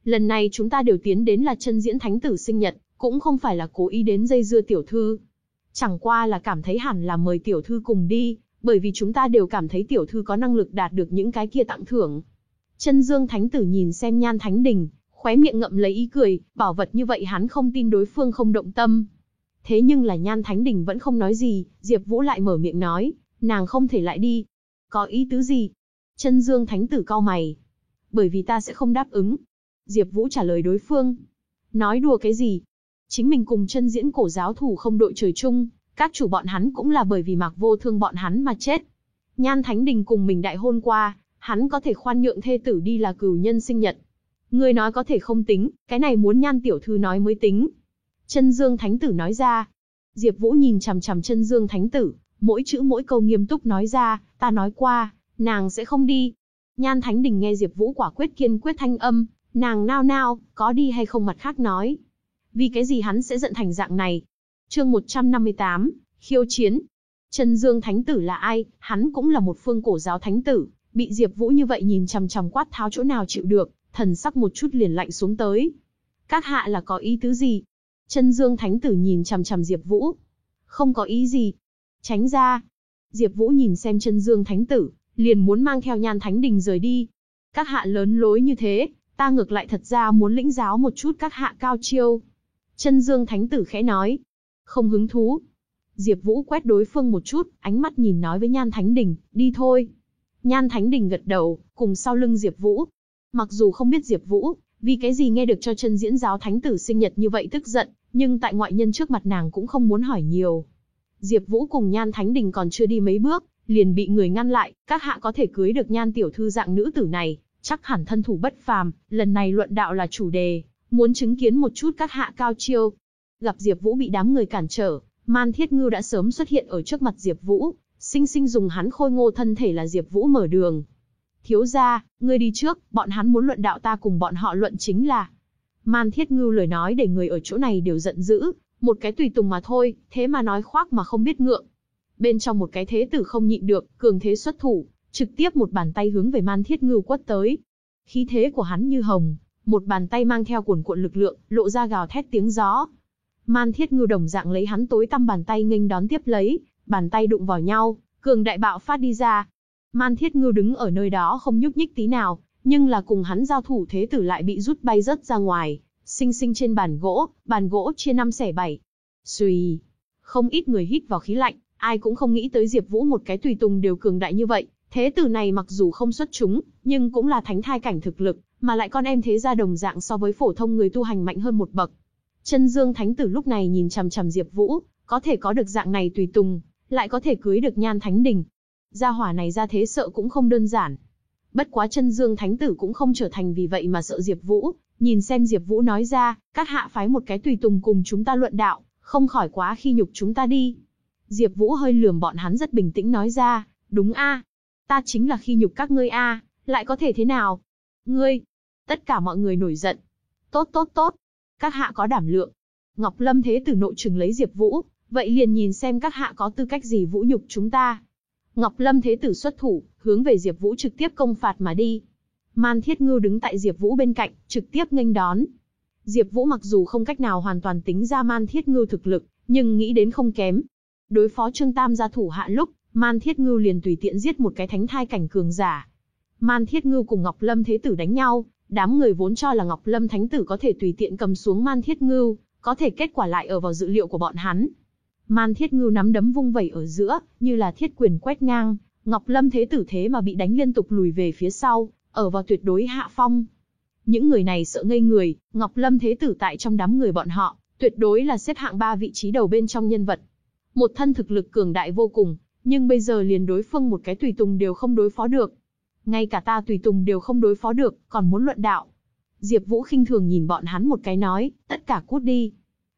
A: Lần này chúng ta đều tiến đến là chân diễn Thánh Tử sinh nhật, cũng không phải là cố ý đến dây dưa tiểu thư. Chẳng qua là cảm thấy hẳn là mời tiểu thư cùng đi, bởi vì chúng ta đều cảm thấy tiểu thư có năng lực đạt được những cái kia tặng thưởng. Chân Dương Thánh Tử nhìn xem Nhan Thánh Đình, khóe miệng ngậm lấy ý cười, bảo vật như vậy hắn không tin đối phương không động tâm. Thế nhưng là Nhan Thánh Đình vẫn không nói gì, Diệp Vũ lại mở miệng nói, nàng không thể lại đi. Có ý tứ gì? Chân Dương Thánh Tử cau mày. Bởi vì ta sẽ không đáp ứng. Diệp Vũ trả lời đối phương. Nói đùa cái gì? Chính mình cùng chân diễn cổ giáo thủ không đội trời chung, các chủ bọn hắn cũng là bởi vì Mạc Vô Thương bọn hắn mà chết. Nhan Thánh Đình cùng mình đại hôn qua, hắn có thể khoan nhượng thê tử đi là cửu nhân sinh nhật. Người nói có thể không tính, cái này muốn Nhan tiểu thư nói mới tính. Chân Dương Thánh tử nói ra. Diệp Vũ nhìn chằm chằm Chân Dương Thánh tử, mỗi chữ mỗi câu nghiêm túc nói ra, ta nói qua, nàng sẽ không đi. Nhan Thánh Đình nghe Diệp Vũ quả quyết kiên quyết thanh âm, nàng nao nao, có đi hay không mặt khác nói. Vì cái gì hắn sẽ giận thành dạng này? Chương 158, khiêu chiến. chân Dương Thánh tử là ai? Hắn cũng là một phương cổ giáo thánh tử, bị Diệp Vũ như vậy nhìn chằm chằm quát tháo chỗ nào chịu được, thần sắc một chút liền lạnh xuống tới. Các hạ là có ý tứ gì? Chân Dương Thánh tử nhìn chằm chằm Diệp Vũ. Không có ý gì. Tránh ra. Diệp Vũ nhìn xem Chân Dương Thánh tử, liền muốn mang theo Nhan Thánh Đình rời đi. Các hạ lớn lối như thế, ta ngược lại thật ra muốn lĩnh giáo một chút các hạ cao chiêu. Chân Dương Thánh tử khẽ nói. Không hứng thú. Diệp Vũ quét đối phương một chút, ánh mắt nhìn nói với Nhan Thánh Đình, đi thôi. Nhan Thánh Đình gật đầu, cùng sau lưng Diệp Vũ. Mặc dù không biết Diệp Vũ, vì cái gì nghe được cho chân diễn giáo thánh tử sinh nhật như vậy tức giận, nhưng tại ngoại nhân trước mặt nàng cũng không muốn hỏi nhiều. Diệp Vũ cùng Nhan Thánh Đình còn chưa đi mấy bước, liền bị người ngăn lại, các hạ có thể cưới được Nhan tiểu thư dạng nữ tử này, chắc hẳn thân thủ bất phàm, lần này luận đạo là chủ đề, muốn chứng kiến một chút các hạ cao chiêu. Gặp Diệp Vũ bị đám người cản trở, Man Thiết Ngưu đã sớm xuất hiện ở trước mặt Diệp Vũ, sinh sinh dùng hắn khôi ngô thân thể là Diệp Vũ mở đường. Thiếu gia, ngươi đi trước, bọn hắn muốn luận đạo ta cùng bọn họ luận chính là. Man Thiết Ngưu lời nói để người ở chỗ này đều giận dữ, một cái tùy tùng mà thôi, thế mà nói khoác mà không biết ngượng. Bên trong một cái thế tử không nhịn được, cường thế xuất thủ, trực tiếp một bàn tay hướng về Man Thiết Ngưu quất tới. Khí thế của hắn như hồng, một bàn tay mang theo cuồn cuộn lực lượng, lộ ra gào thét tiếng gió. Man Thiết Ngưu đồng dạng lấy hắn tối tăm bàn tay nghênh đón tiếp lấy, bàn tay đụng vào nhau, cường đại bạo phát đi ra. Man Thiết Ngưu đứng ở nơi đó không nhúc nhích tí nào, nhưng là cùng hắn giao thủ thế tử lại bị rút bay rất ra ngoài, sinh sinh trên bàn gỗ, bàn gỗ chia năm xẻ bảy. Xùy, không ít người hít vào khí lạnh, ai cũng không nghĩ tới Diệp Vũ một cái tùy tùng đều cường đại như vậy, thế tử này mặc dù không xuất chúng, nhưng cũng là thánh thai cảnh thực lực, mà lại con em thế gia đồng dạng so với phổ thông người tu hành mạnh hơn một bậc. Chân Dương Thánh tử lúc này nhìn chằm chằm Diệp Vũ, có thể có được dạng này tùy tùng, lại có thể cưới được Nhan Thánh Đình. Gia hỏa này ra thế sợ cũng không đơn giản. Bất quá chân Dương Thánh tử cũng không trở thành vì vậy mà sợ Diệp Vũ, nhìn xem Diệp Vũ nói ra, các hạ phái một cái tùy tùng cùng chúng ta luận đạo, không khỏi quá khi nhục chúng ta đi. Diệp Vũ hơi lườm bọn hắn rất bình tĩnh nói ra, đúng a, ta chính là khi nhục các ngươi a, lại có thể thế nào? Ngươi? Tất cả mọi người nổi giận. Tốt tốt tốt, các hạ có đảm lượng. Ngọc Lâm thế tử nội trừng lấy Diệp Vũ, vậy liền nhìn xem các hạ có tư cách gì vũ nhục chúng ta. Ngọc Lâm thế tử xuất thủ, hướng về Diệp Vũ trực tiếp công phạt mà đi. Man Thiết Ngưu đứng tại Diệp Vũ bên cạnh, trực tiếp nghênh đón. Diệp Vũ mặc dù không cách nào hoàn toàn tính ra Man Thiết Ngưu thực lực, nhưng nghĩ đến không kém. Đối phó Trương Tam gia thủ hạ lúc, Man Thiết Ngưu liền tùy tiện giết một cái thánh thai cảnh cường giả. Man Thiết Ngưu cùng Ngọc Lâm thế tử đánh nhau, đám người vốn cho là Ngọc Lâm thánh tử có thể tùy tiện cầm xuống Man Thiết Ngưu, có thể kết quả lại ở vào dự liệu của bọn hắn. Man Thiết Ngưu nắm đấm vung vẩy ở giữa, như là thiết quyền quét ngang, Ngọc Lâm thế tử thế mà bị đánh liên tục lùi về phía sau, ở vào tuyệt đối hạ phong. Những người này sợ ngây người, Ngọc Lâm thế tử tại trong đám người bọn họ, tuyệt đối là xếp hạng ba vị trí đầu bên trong nhân vật. Một thân thực lực cường đại vô cùng, nhưng bây giờ liền đối phương một cái tùy tùng đều không đối phó được. Ngay cả ta tùy tùng đều không đối phó được, còn muốn luận đạo. Diệp Vũ khinh thường nhìn bọn hắn một cái nói, tất cả cút đi.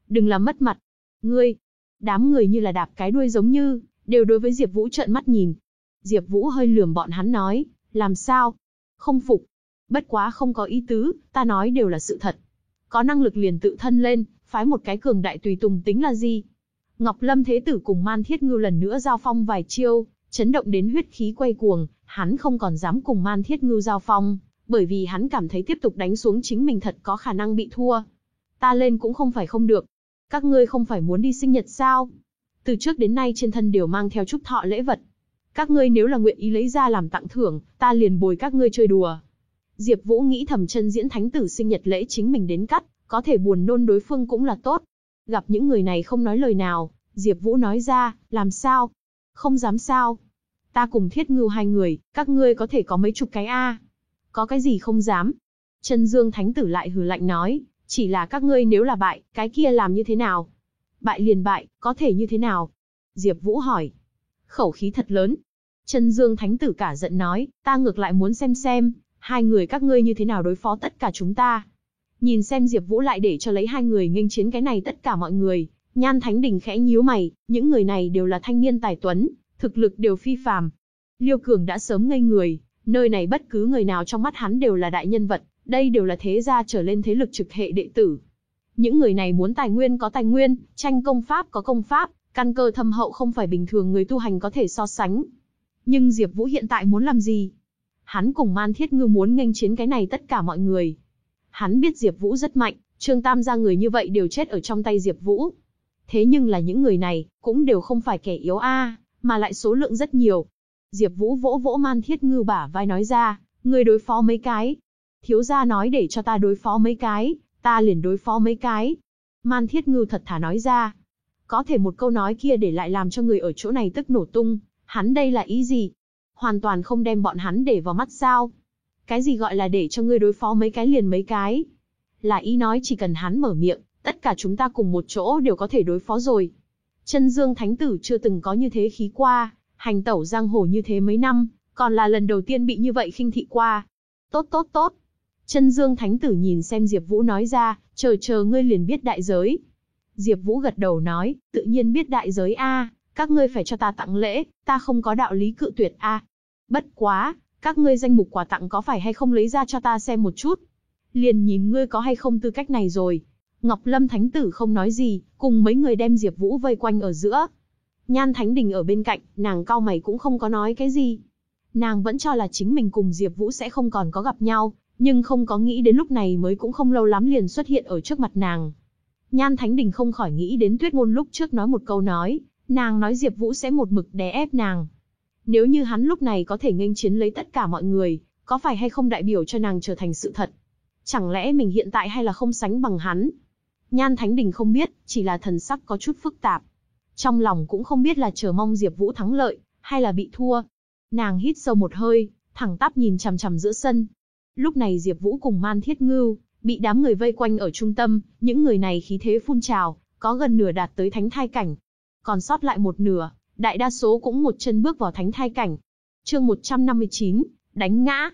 A: Đừng làm mất mặt. Ngươi. Đám người như là đạp cái đuôi giống như, đều đối với Diệp Vũ trợn mắt nhìn. Diệp Vũ hơi lườm bọn hắn nói, làm sao? Không phục. Bất quá không có ý tứ, ta nói đều là sự thật. Có năng lực liền tự thân lên, phái một cái cường đại tùy tùng tính là gì? Ngọc Lâm Thế Tử cùng Man Thiết Ngưu lần nữa giao phong vài chiêu, chấn động đến huyết khí quay cuồng, hắn không còn dám cùng Man Thiết Ngưu giao phong, bởi vì hắn cảm thấy tiếp tục đánh xuống chính mình thật có khả năng bị thua. Ta lên cũng không phải không được. Các ngươi không phải muốn đi sinh nhật sao? Từ trước đến nay trên thân đều mang theo chút thọ lễ vật. Các ngươi nếu là nguyện ý lấy ra làm tặng thưởng, ta liền bồi các ngươi chơi đùa. Diệp Vũ nghĩ thầm chân diễn thánh tử sinh nhật lễ chính mình đến cắt, có thể buồn nôn đối phương cũng là tốt. Gặp những người này không nói lời nào, Diệp Vũ nói ra, làm sao? Không dám sao? Ta cùng Thiết Ngưu hai người, các ngươi có thể có mấy chục cái a. Có cái gì không dám? Chân Dương Thánh tử lại hừ lạnh nói, chỉ là các ngươi nếu là bại, cái kia làm như thế nào? Bại liền bại, có thể như thế nào? Diệp Vũ hỏi. Khẩu khí thật lớn. Chân Dương Thánh tử cả giận nói, ta ngược lại muốn xem xem, hai người các ngươi như thế nào đối phó tất cả chúng ta. Nhìn xem Diệp Vũ lại để cho lấy hai người nghênh chiến cái này tất cả mọi người, Nhan Thánh Đình khẽ nhíu mày, những người này đều là thanh niên tài tuấn, thực lực đều phi phàm. Liêu Cường đã sớm ngây người, nơi này bất cứ người nào trong mắt hắn đều là đại nhân vật, đây đều là thế gia trở lên thế lực trực hệ đệ tử. Những người này muốn tài nguyên có tài nguyên, tranh công pháp có công pháp, căn cơ thâm hậu không phải bình thường người tu hành có thể so sánh. Nhưng Diệp Vũ hiện tại muốn làm gì? Hắn cùng Man Thiết Ngư muốn nghênh chiến cái này tất cả mọi người. Hắn biết Diệp Vũ rất mạnh, Trương Tam gia người như vậy đều chết ở trong tay Diệp Vũ. Thế nhưng là những người này, cũng đều không phải kẻ yếu a, mà lại số lượng rất nhiều. Diệp Vũ vỗ vỗ Man Thiết Ngư bả vai nói ra, ngươi đối phó mấy cái. Thiếu gia nói để cho ta đối phó mấy cái, ta liền đối phó mấy cái. Man Thiết ngưu thật thà nói ra. Có thể một câu nói kia để lại làm cho người ở chỗ này tức nổ tung, hắn đây là ý gì? Hoàn toàn không đem bọn hắn để vào mắt sao? Cái gì gọi là để cho ngươi đối phó mấy cái liền mấy cái? Là ý nói chỉ cần hắn mở miệng, tất cả chúng ta cùng một chỗ đều có thể đối phó rồi. Chân Dương Thánh Tử chưa từng có như thế khí qua, hành tẩu giang hồ như thế mấy năm, còn là lần đầu tiên bị như vậy khinh thị qua. Tốt tốt tốt. Chân Dương Thánh Tử nhìn xem Diệp Vũ nói ra, chờ chờ ngươi liền biết đại giới. Diệp Vũ gật đầu nói, tự nhiên biết đại giới a, các ngươi phải cho ta tặng lễ, ta không có đạo lý cự tuyệt a. Bất quá, các ngươi danh mục quà tặng có phải hay không lấy ra cho ta xem một chút. Liền nhìn ngươi có hay không tư cách này rồi. Ngọc Lâm Thánh Tử không nói gì, cùng mấy người đem Diệp Vũ vây quanh ở giữa. Nhan Thánh Đình ở bên cạnh, nàng cao mày cũng không có nói cái gì. Nàng vẫn cho là chính mình cùng Diệp Vũ sẽ không còn có gặp nhau, nhưng không có nghĩ đến lúc này mới cũng không lâu lắm liền xuất hiện ở trước mặt nàng. Nhan Thánh Đình không khỏi nghĩ đến Tuyết Ngôn lúc trước nói một câu nói, nàng nói Diệp Vũ sẽ một mực đè ép nàng. Nếu như hắn lúc này có thể nghênh chiến lấy tất cả mọi người, có phải hay không đại biểu cho nàng trở thành sự thật? Chẳng lẽ mình hiện tại hay là không sánh bằng hắn? Nhan Thánh Đình không biết, chỉ là thần sắc có chút phức tạp. Trong lòng cũng không biết là chờ mong Diệp Vũ thắng lợi, hay là bị thua. Nàng hít sâu một hơi, thẳng tắp nhìn chằm chằm giữa sân. Lúc này Diệp Vũ cùng Man Thiết Ngưu, bị đám người vây quanh ở trung tâm, những người này khí thế phun trào, có gần nửa đạt tới thánh thai cảnh. Còn sót lại một nửa, đại đa số cũng một chân bước vào thánh thai cảnh. Chương 159, đánh ngã.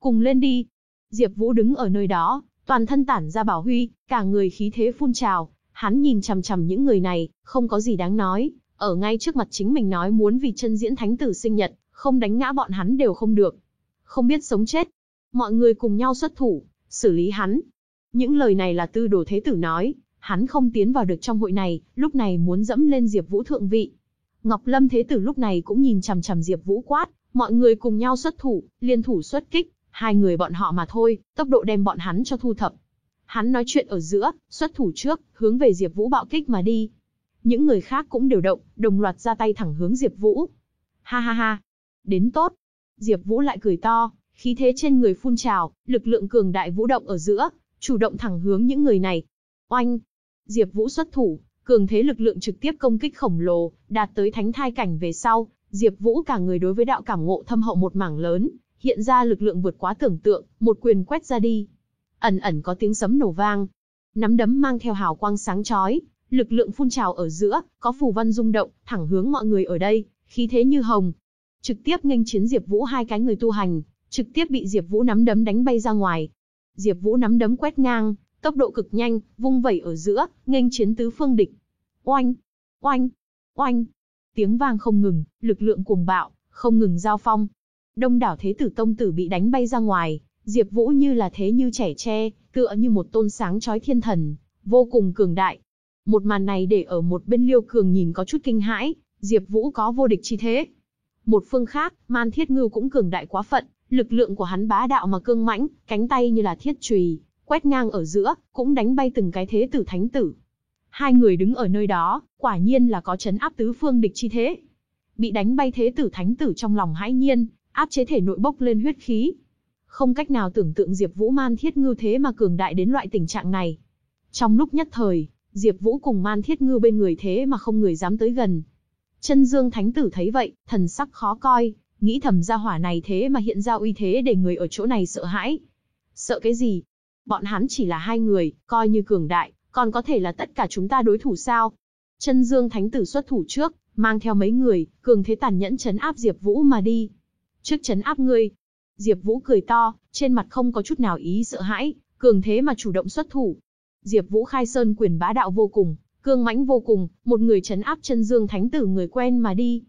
A: Cùng lên đi. Diệp Vũ đứng ở nơi đó, toàn thân tản ra bảo huy, cả người khí thế phun trào, hắn nhìn chằm chằm những người này, không có gì đáng nói, ở ngay trước mặt chính mình nói muốn vì chân diễn thánh tử sinh nhật, không đánh ngã bọn hắn đều không được. Không biết sống chết. Mọi người cùng nhau xuất thủ, xử lý hắn. Những lời này là tư đồ thế tử nói, hắn không tiến vào được trong hội này, lúc này muốn dẫm lên Diệp Vũ thượng vị. Ngọc Lâm thế tử lúc này cũng nhìn chằm chằm Diệp Vũ quát, mọi người cùng nhau xuất thủ, liên thủ xuất kích, hai người bọn họ mà thôi, tốc độ đem bọn hắn cho thu thập. Hắn nói chuyện ở giữa, xuất thủ trước, hướng về Diệp Vũ bạo kích mà đi. Những người khác cũng đều động, đồng loạt ra tay thẳng hướng Diệp Vũ. Ha ha ha, đến tốt. Diệp Vũ lại cười to, khí thế trên người phun trào, lực lượng cường đại vũ động ở giữa, chủ động thẳng hướng những người này. Oanh! Diệp Vũ xuất thủ, cường thế lực lượng trực tiếp công kích khổng lồ, đạt tới thánh thai cảnh về sau, Diệp Vũ cả người đối với đạo cảm ngộ thâm hậu một mảng lớn, hiện ra lực lượng vượt quá tưởng tượng, một quyền quét ra đi. Ẩn ẩn có tiếng sấm nổ vang. Nắm đấm mang theo hào quang sáng chói, lực lượng phun trào ở giữa, có phù văn rung động, thẳng hướng mọi người ở đây, khí thế như hồng. Trực tiếp nghênh chiến Diệp Vũ hai cái người tu hành, trực tiếp bị Diệp Vũ nắm đấm đánh bay ra ngoài. Diệp Vũ nắm đấm quét ngang, tốc độ cực nhanh, vung vẩy ở giữa, nghênh chiến tứ phương địch. Oanh, oanh, oanh. Tiếng vang không ngừng, lực lượng cuồng bạo, không ngừng giao phong. Đông đảo thế tử tông tử bị đánh bay ra ngoài, Diệp Vũ như là thế như trẻ tre, tựa như một tôn sáng chói thiên thần, vô cùng cường đại. Một màn này để ở một bên Liêu Cường nhìn có chút kinh hãi, Diệp Vũ có vô địch chi thế. Một phương khác, Man Thiết Ngưu cũng cường đại quá phận, lực lượng của hắn bá đạo mà cương mãnh, cánh tay như là thiết chùy, quét ngang ở giữa, cũng đánh bay từng cái thế tử thánh tử. Hai người đứng ở nơi đó, quả nhiên là có chấn áp tứ phương địch chi thế. Bị đánh bay thế tử thánh tử trong lòng hãi nhiên, áp chế thể nội bốc lên huyết khí. Không cách nào tưởng tượng Diệp Vũ Man Thiết Ngưu thế mà cường đại đến loại tình trạng này. Trong lúc nhất thời, Diệp Vũ cùng Man Thiết Ngưu bên người thế mà không người dám tới gần. Chân Dương Thánh tử thấy vậy, thần sắc khó coi, nghĩ thầm gia hỏa này thế mà hiện ra uy thế để người ở chỗ này sợ hãi. Sợ cái gì? Bọn hắn chỉ là hai người, coi như cường đại, còn có thể là tất cả chúng ta đối thủ sao? Chân Dương Thánh tử xuất thủ trước, mang theo mấy người, cường thế tàn nhẫn chấn áp Diệp Vũ mà đi. Trước chấn áp ngươi. Diệp Vũ cười to, trên mặt không có chút nào ý sợ hãi, cường thế mà chủ động xuất thủ. Diệp Vũ khai sơn quyền bá đạo vô cùng, cương mãnh vô cùng, một người chấn áp chân Dương Thánh tử người quen mà đi.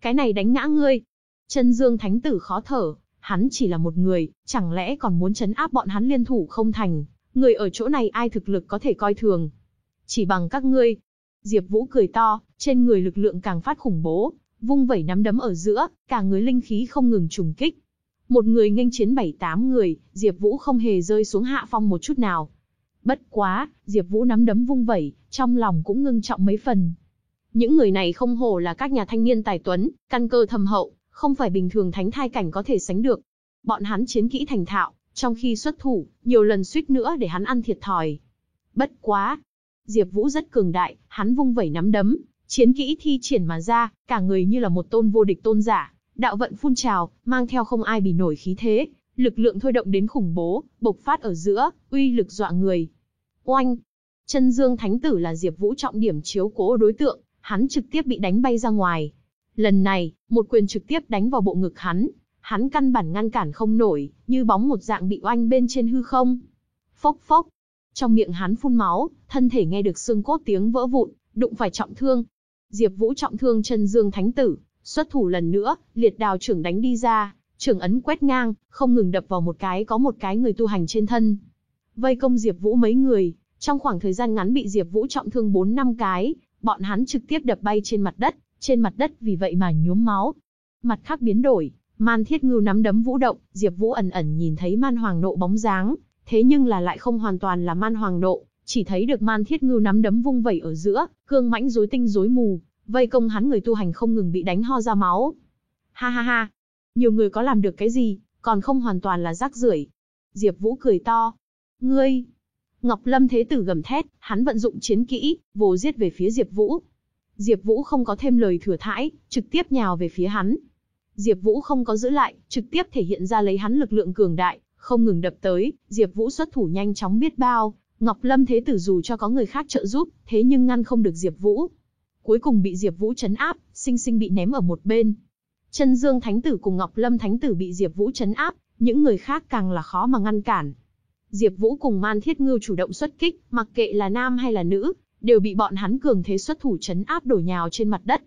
A: Cái này đánh ngã ngươi. Chân Dương Thánh tử khó thở, hắn chỉ là một người, chẳng lẽ còn muốn chấn áp bọn hắn liên thủ không thành, người ở chỗ này ai thực lực có thể coi thường. Chỉ bằng các ngươi. Diệp Vũ cười to, trên người lực lượng càng phát khủng bố, vung vẩy nắm đấm ở giữa, cả người linh khí không ngừng trùng kích. Một người nghênh chiến bảy tám người, Diệp Vũ không hề rơi xuống hạ phong một chút nào. Bất quá, Diệp Vũ nắm đấm vung vẩy, trong lòng cũng ngưng trọng mấy phần. Những người này không hổ là các nhà thanh niên tài tuấn, căn cơ thâm hậu, không phải bình thường thánh thai cảnh có thể sánh được. Bọn hắn chiến kỹ thành thạo, trong khi xuất thủ, nhiều lần suýt nữa để hắn ăn thiệt thòi. Bất quá, Diệp Vũ rất cường đại, hắn vung vẩy nắm đấm, chiến kỹ thi triển mà ra, cả người như là một tôn vô địch tôn giả, đạo vận phun trào, mang theo không ai bì nổi khí thế, lực lượng thôi động đến khủng bố, bộc phát ở giữa, uy lực dọa người. Oanh! Chân Dương Thánh Tử là Diệp Vũ trọng điểm chiếu cố đối tượng, hắn trực tiếp bị đánh bay ra ngoài. Lần này, một quyền trực tiếp đánh vào bộ ngực hắn, hắn căn bản ngăn cản không nổi, như bóng một dạng bị oanh bên trên hư không. Phốc phốc! Trong miệng hắn phun máu, thân thể nghe được xương cốt tiếng vỡ vụn, đụng phải trọng thương. Diệp Vũ trọng thương chân Dương Thánh Tử, xuất thủ lần nữa, liệt đào trưởng đánh đi ra, trưởng ấn quét ngang, không ngừng đập vào một cái có một cái người tu hành trên thân. Vây công Diệp Vũ mấy người, trong khoảng thời gian ngắn bị Diệp Vũ trọng thương 4 năm cái, bọn hắn trực tiếp đập bay trên mặt đất, trên mặt đất vì vậy mà nhuốm máu. Mặt khác biến đổi, Man Thiết Ngưu nắm đấm vũ động, Diệp Vũ ẩn ẩn nhìn thấy Man Hoàng Nộ bóng dáng, thế nhưng là lại không hoàn toàn là Man Hoàng Nộ, chỉ thấy được Man Thiết Ngưu nắm đấm vung vẩy ở giữa, cương mãnh rối tinh rối mù, vây công hắn người tu hành không ngừng bị đánh ho ra máu. Ha ha ha, nhiều người có làm được cái gì, còn không hoàn toàn là rác rưởi. Diệp Vũ cười to. Ngươi! Ngọc Lâm Thế Tử gầm thét, hắn vận dụng chiến kỹ, vồ giết về phía Diệp Vũ. Diệp Vũ không có thêm lời thừa thãi, trực tiếp nhào về phía hắn. Diệp Vũ không có giữ lại, trực tiếp thể hiện ra lấy hắn lực lượng cường đại, không ngừng đập tới, Diệp Vũ xuất thủ nhanh chóng biết bao, Ngọc Lâm Thế Tử dù cho có người khác trợ giúp, thế nhưng ngăn không được Diệp Vũ. Cuối cùng bị Diệp Vũ trấn áp, sinh sinh bị ném ở một bên. Chân Dương Thánh Tử cùng Ngọc Lâm Thánh Tử bị Diệp Vũ trấn áp, những người khác càng là khó mà ngăn cản. Diệp Vũ cùng Man Thiết Ngưu chủ động xuất kích, mặc kệ là nam hay là nữ, đều bị bọn hắn cường thế xuất thủ trấn áp đổ nhào trên mặt đất.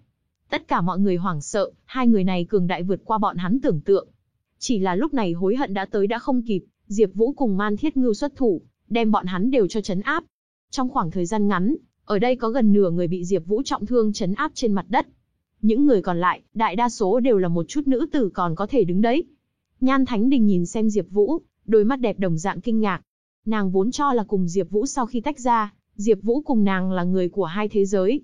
A: Tất cả mọi người hoảng sợ, hai người này cường đại vượt qua bọn hắn tưởng tượng. Chỉ là lúc này hối hận đã tới đã không kịp, Diệp Vũ cùng Man Thiết Ngưu xuất thủ, đem bọn hắn đều cho trấn áp. Trong khoảng thời gian ngắn, ở đây có gần nửa người bị Diệp Vũ trọng thương trấn áp trên mặt đất. Những người còn lại, đại đa số đều là một chút nữ tử còn có thể đứng đấy. Nhan Thánh Đình nhìn xem Diệp Vũ, đôi mắt đẹp đồng dạng kinh ngạc. Nàng vốn cho là cùng Diệp Vũ sau khi tách ra, Diệp Vũ cùng nàng là người của hai thế giới.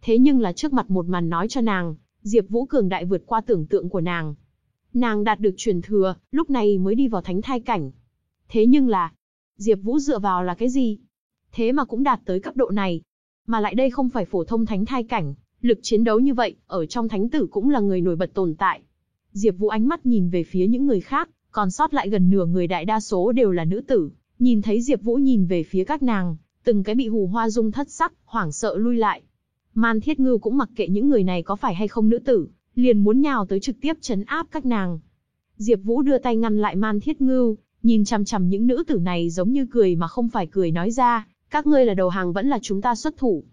A: Thế nhưng là trước mặt một màn nói cho nàng, Diệp Vũ cường đại vượt qua tưởng tượng của nàng. Nàng đạt được truyền thừa, lúc này mới đi vào thánh thai cảnh. Thế nhưng là, Diệp Vũ dựa vào là cái gì? Thế mà cũng đạt tới cấp độ này. Mà lại đây không phải phổ thông thánh thai cảnh, lực chiến đấu như vậy, ở trong thánh tử cũng là người nổi bật tồn tại. Diệp Vũ ánh mắt nhìn về phía những người khác, còn sót lại gần nửa người đại đa số đều là nữ tử, nhìn thấy Diệp Vũ nhìn về phía các nàng, từng cái bị hù hoa dung thất sắc, hoảng sợ lui lại. Man Thiết Ngưu cũng mặc kệ những người này có phải hay không nữ tử, liền muốn nhào tới trực tiếp chấn áp các nàng. Diệp Vũ đưa tay ngăn lại Man Thiết Ngưu, nhìn chằm chằm những nữ tử này giống như cười mà không phải cười nói ra, các ngươi là đầu hàng vẫn là chúng ta xuất thủ.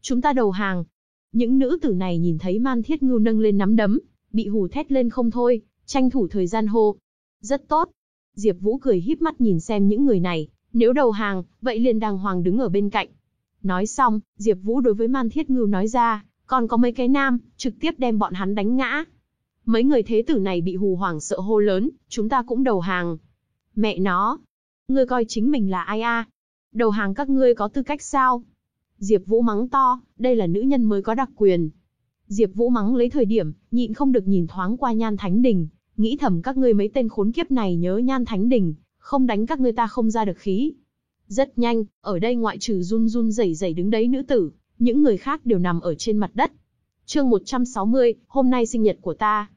A: Chúng ta đầu hàng. Những nữ tử này nhìn thấy Man Thiết Ngưu nâng lên nắm đấm, bị hù thét lên không thôi, tranh thủ thời gian hô. Rất tốt. Diệp Vũ cười híp mắt nhìn xem những người này, nếu đầu hàng, vậy liền đàng hoàng đứng ở bên cạnh. Nói xong, Diệp Vũ đối với Man Thiết Ngưu nói ra, còn có mấy cái nam, trực tiếp đem bọn hắn đánh ngã. Mấy người thế tử này bị hù hoảng sợ hô lớn, chúng ta cũng đầu hàng. Mẹ nó, ngươi coi chính mình là ai a? Đầu hàng các ngươi có tư cách sao? Diệp Vũ mắng to, đây là nữ nhân mới có đặc quyền. Diệp Vũ mắng lấy thời điểm, nhịn không được nhìn thoáng qua Nhan Thánh Đình, nghĩ thầm các ngươi mấy tên khốn kiếp này nhớ Nhan Thánh Đình, không đánh các ngươi ta không ra được khí. Rất nhanh, ở đây ngoại trừ run run rẩy rẩy đứng đấy nữ tử, những người khác đều nằm ở trên mặt đất. Chương 160, hôm nay sinh nhật của ta.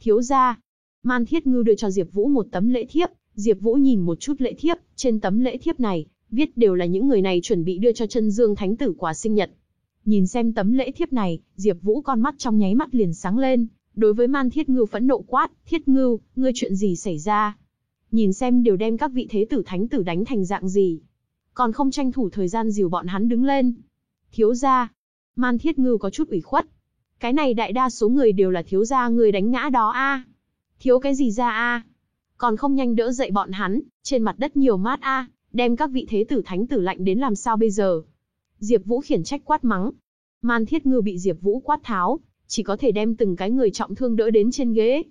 A: Thiếu gia. Man Thiết Ngư đưa cho Diệp Vũ một tấm lễ thiếp, Diệp Vũ nhìn một chút lễ thiếp, trên tấm lễ thiếp này, viết đều là những người này chuẩn bị đưa cho chân Dương Thánh tử quà sinh nhật. Nhìn xem tấm lễ thiếp này, Diệp Vũ con mắt trong nháy mắt liền sáng lên, đối với Man Thiết Ngưu phẫn nộ quát, "Thiết Ngưu, ngươi chuyện gì xảy ra? Nhìn xem đều đem các vị thế tử thánh tử đánh thành dạng gì, còn không tranh thủ thời gian dìu bọn hắn đứng lên." Thiếu gia. Man Thiết Ngưu có chút ủy khuất. Cái này đại đa số người đều là thiếu gia người đánh ngã đó a. Thiếu cái gì ra a? Còn không nhanh đỡ dậy bọn hắn, trên mặt đất nhiều mát a, đem các vị thế tử thánh tử lạnh đến làm sao bây giờ? Diệp Vũ khiển trách quát mắng. Man Thiết Ngưu bị Diệp Vũ quát tháo, chỉ có thể đem từng cái người trọng thương đỡ đến trên ghế.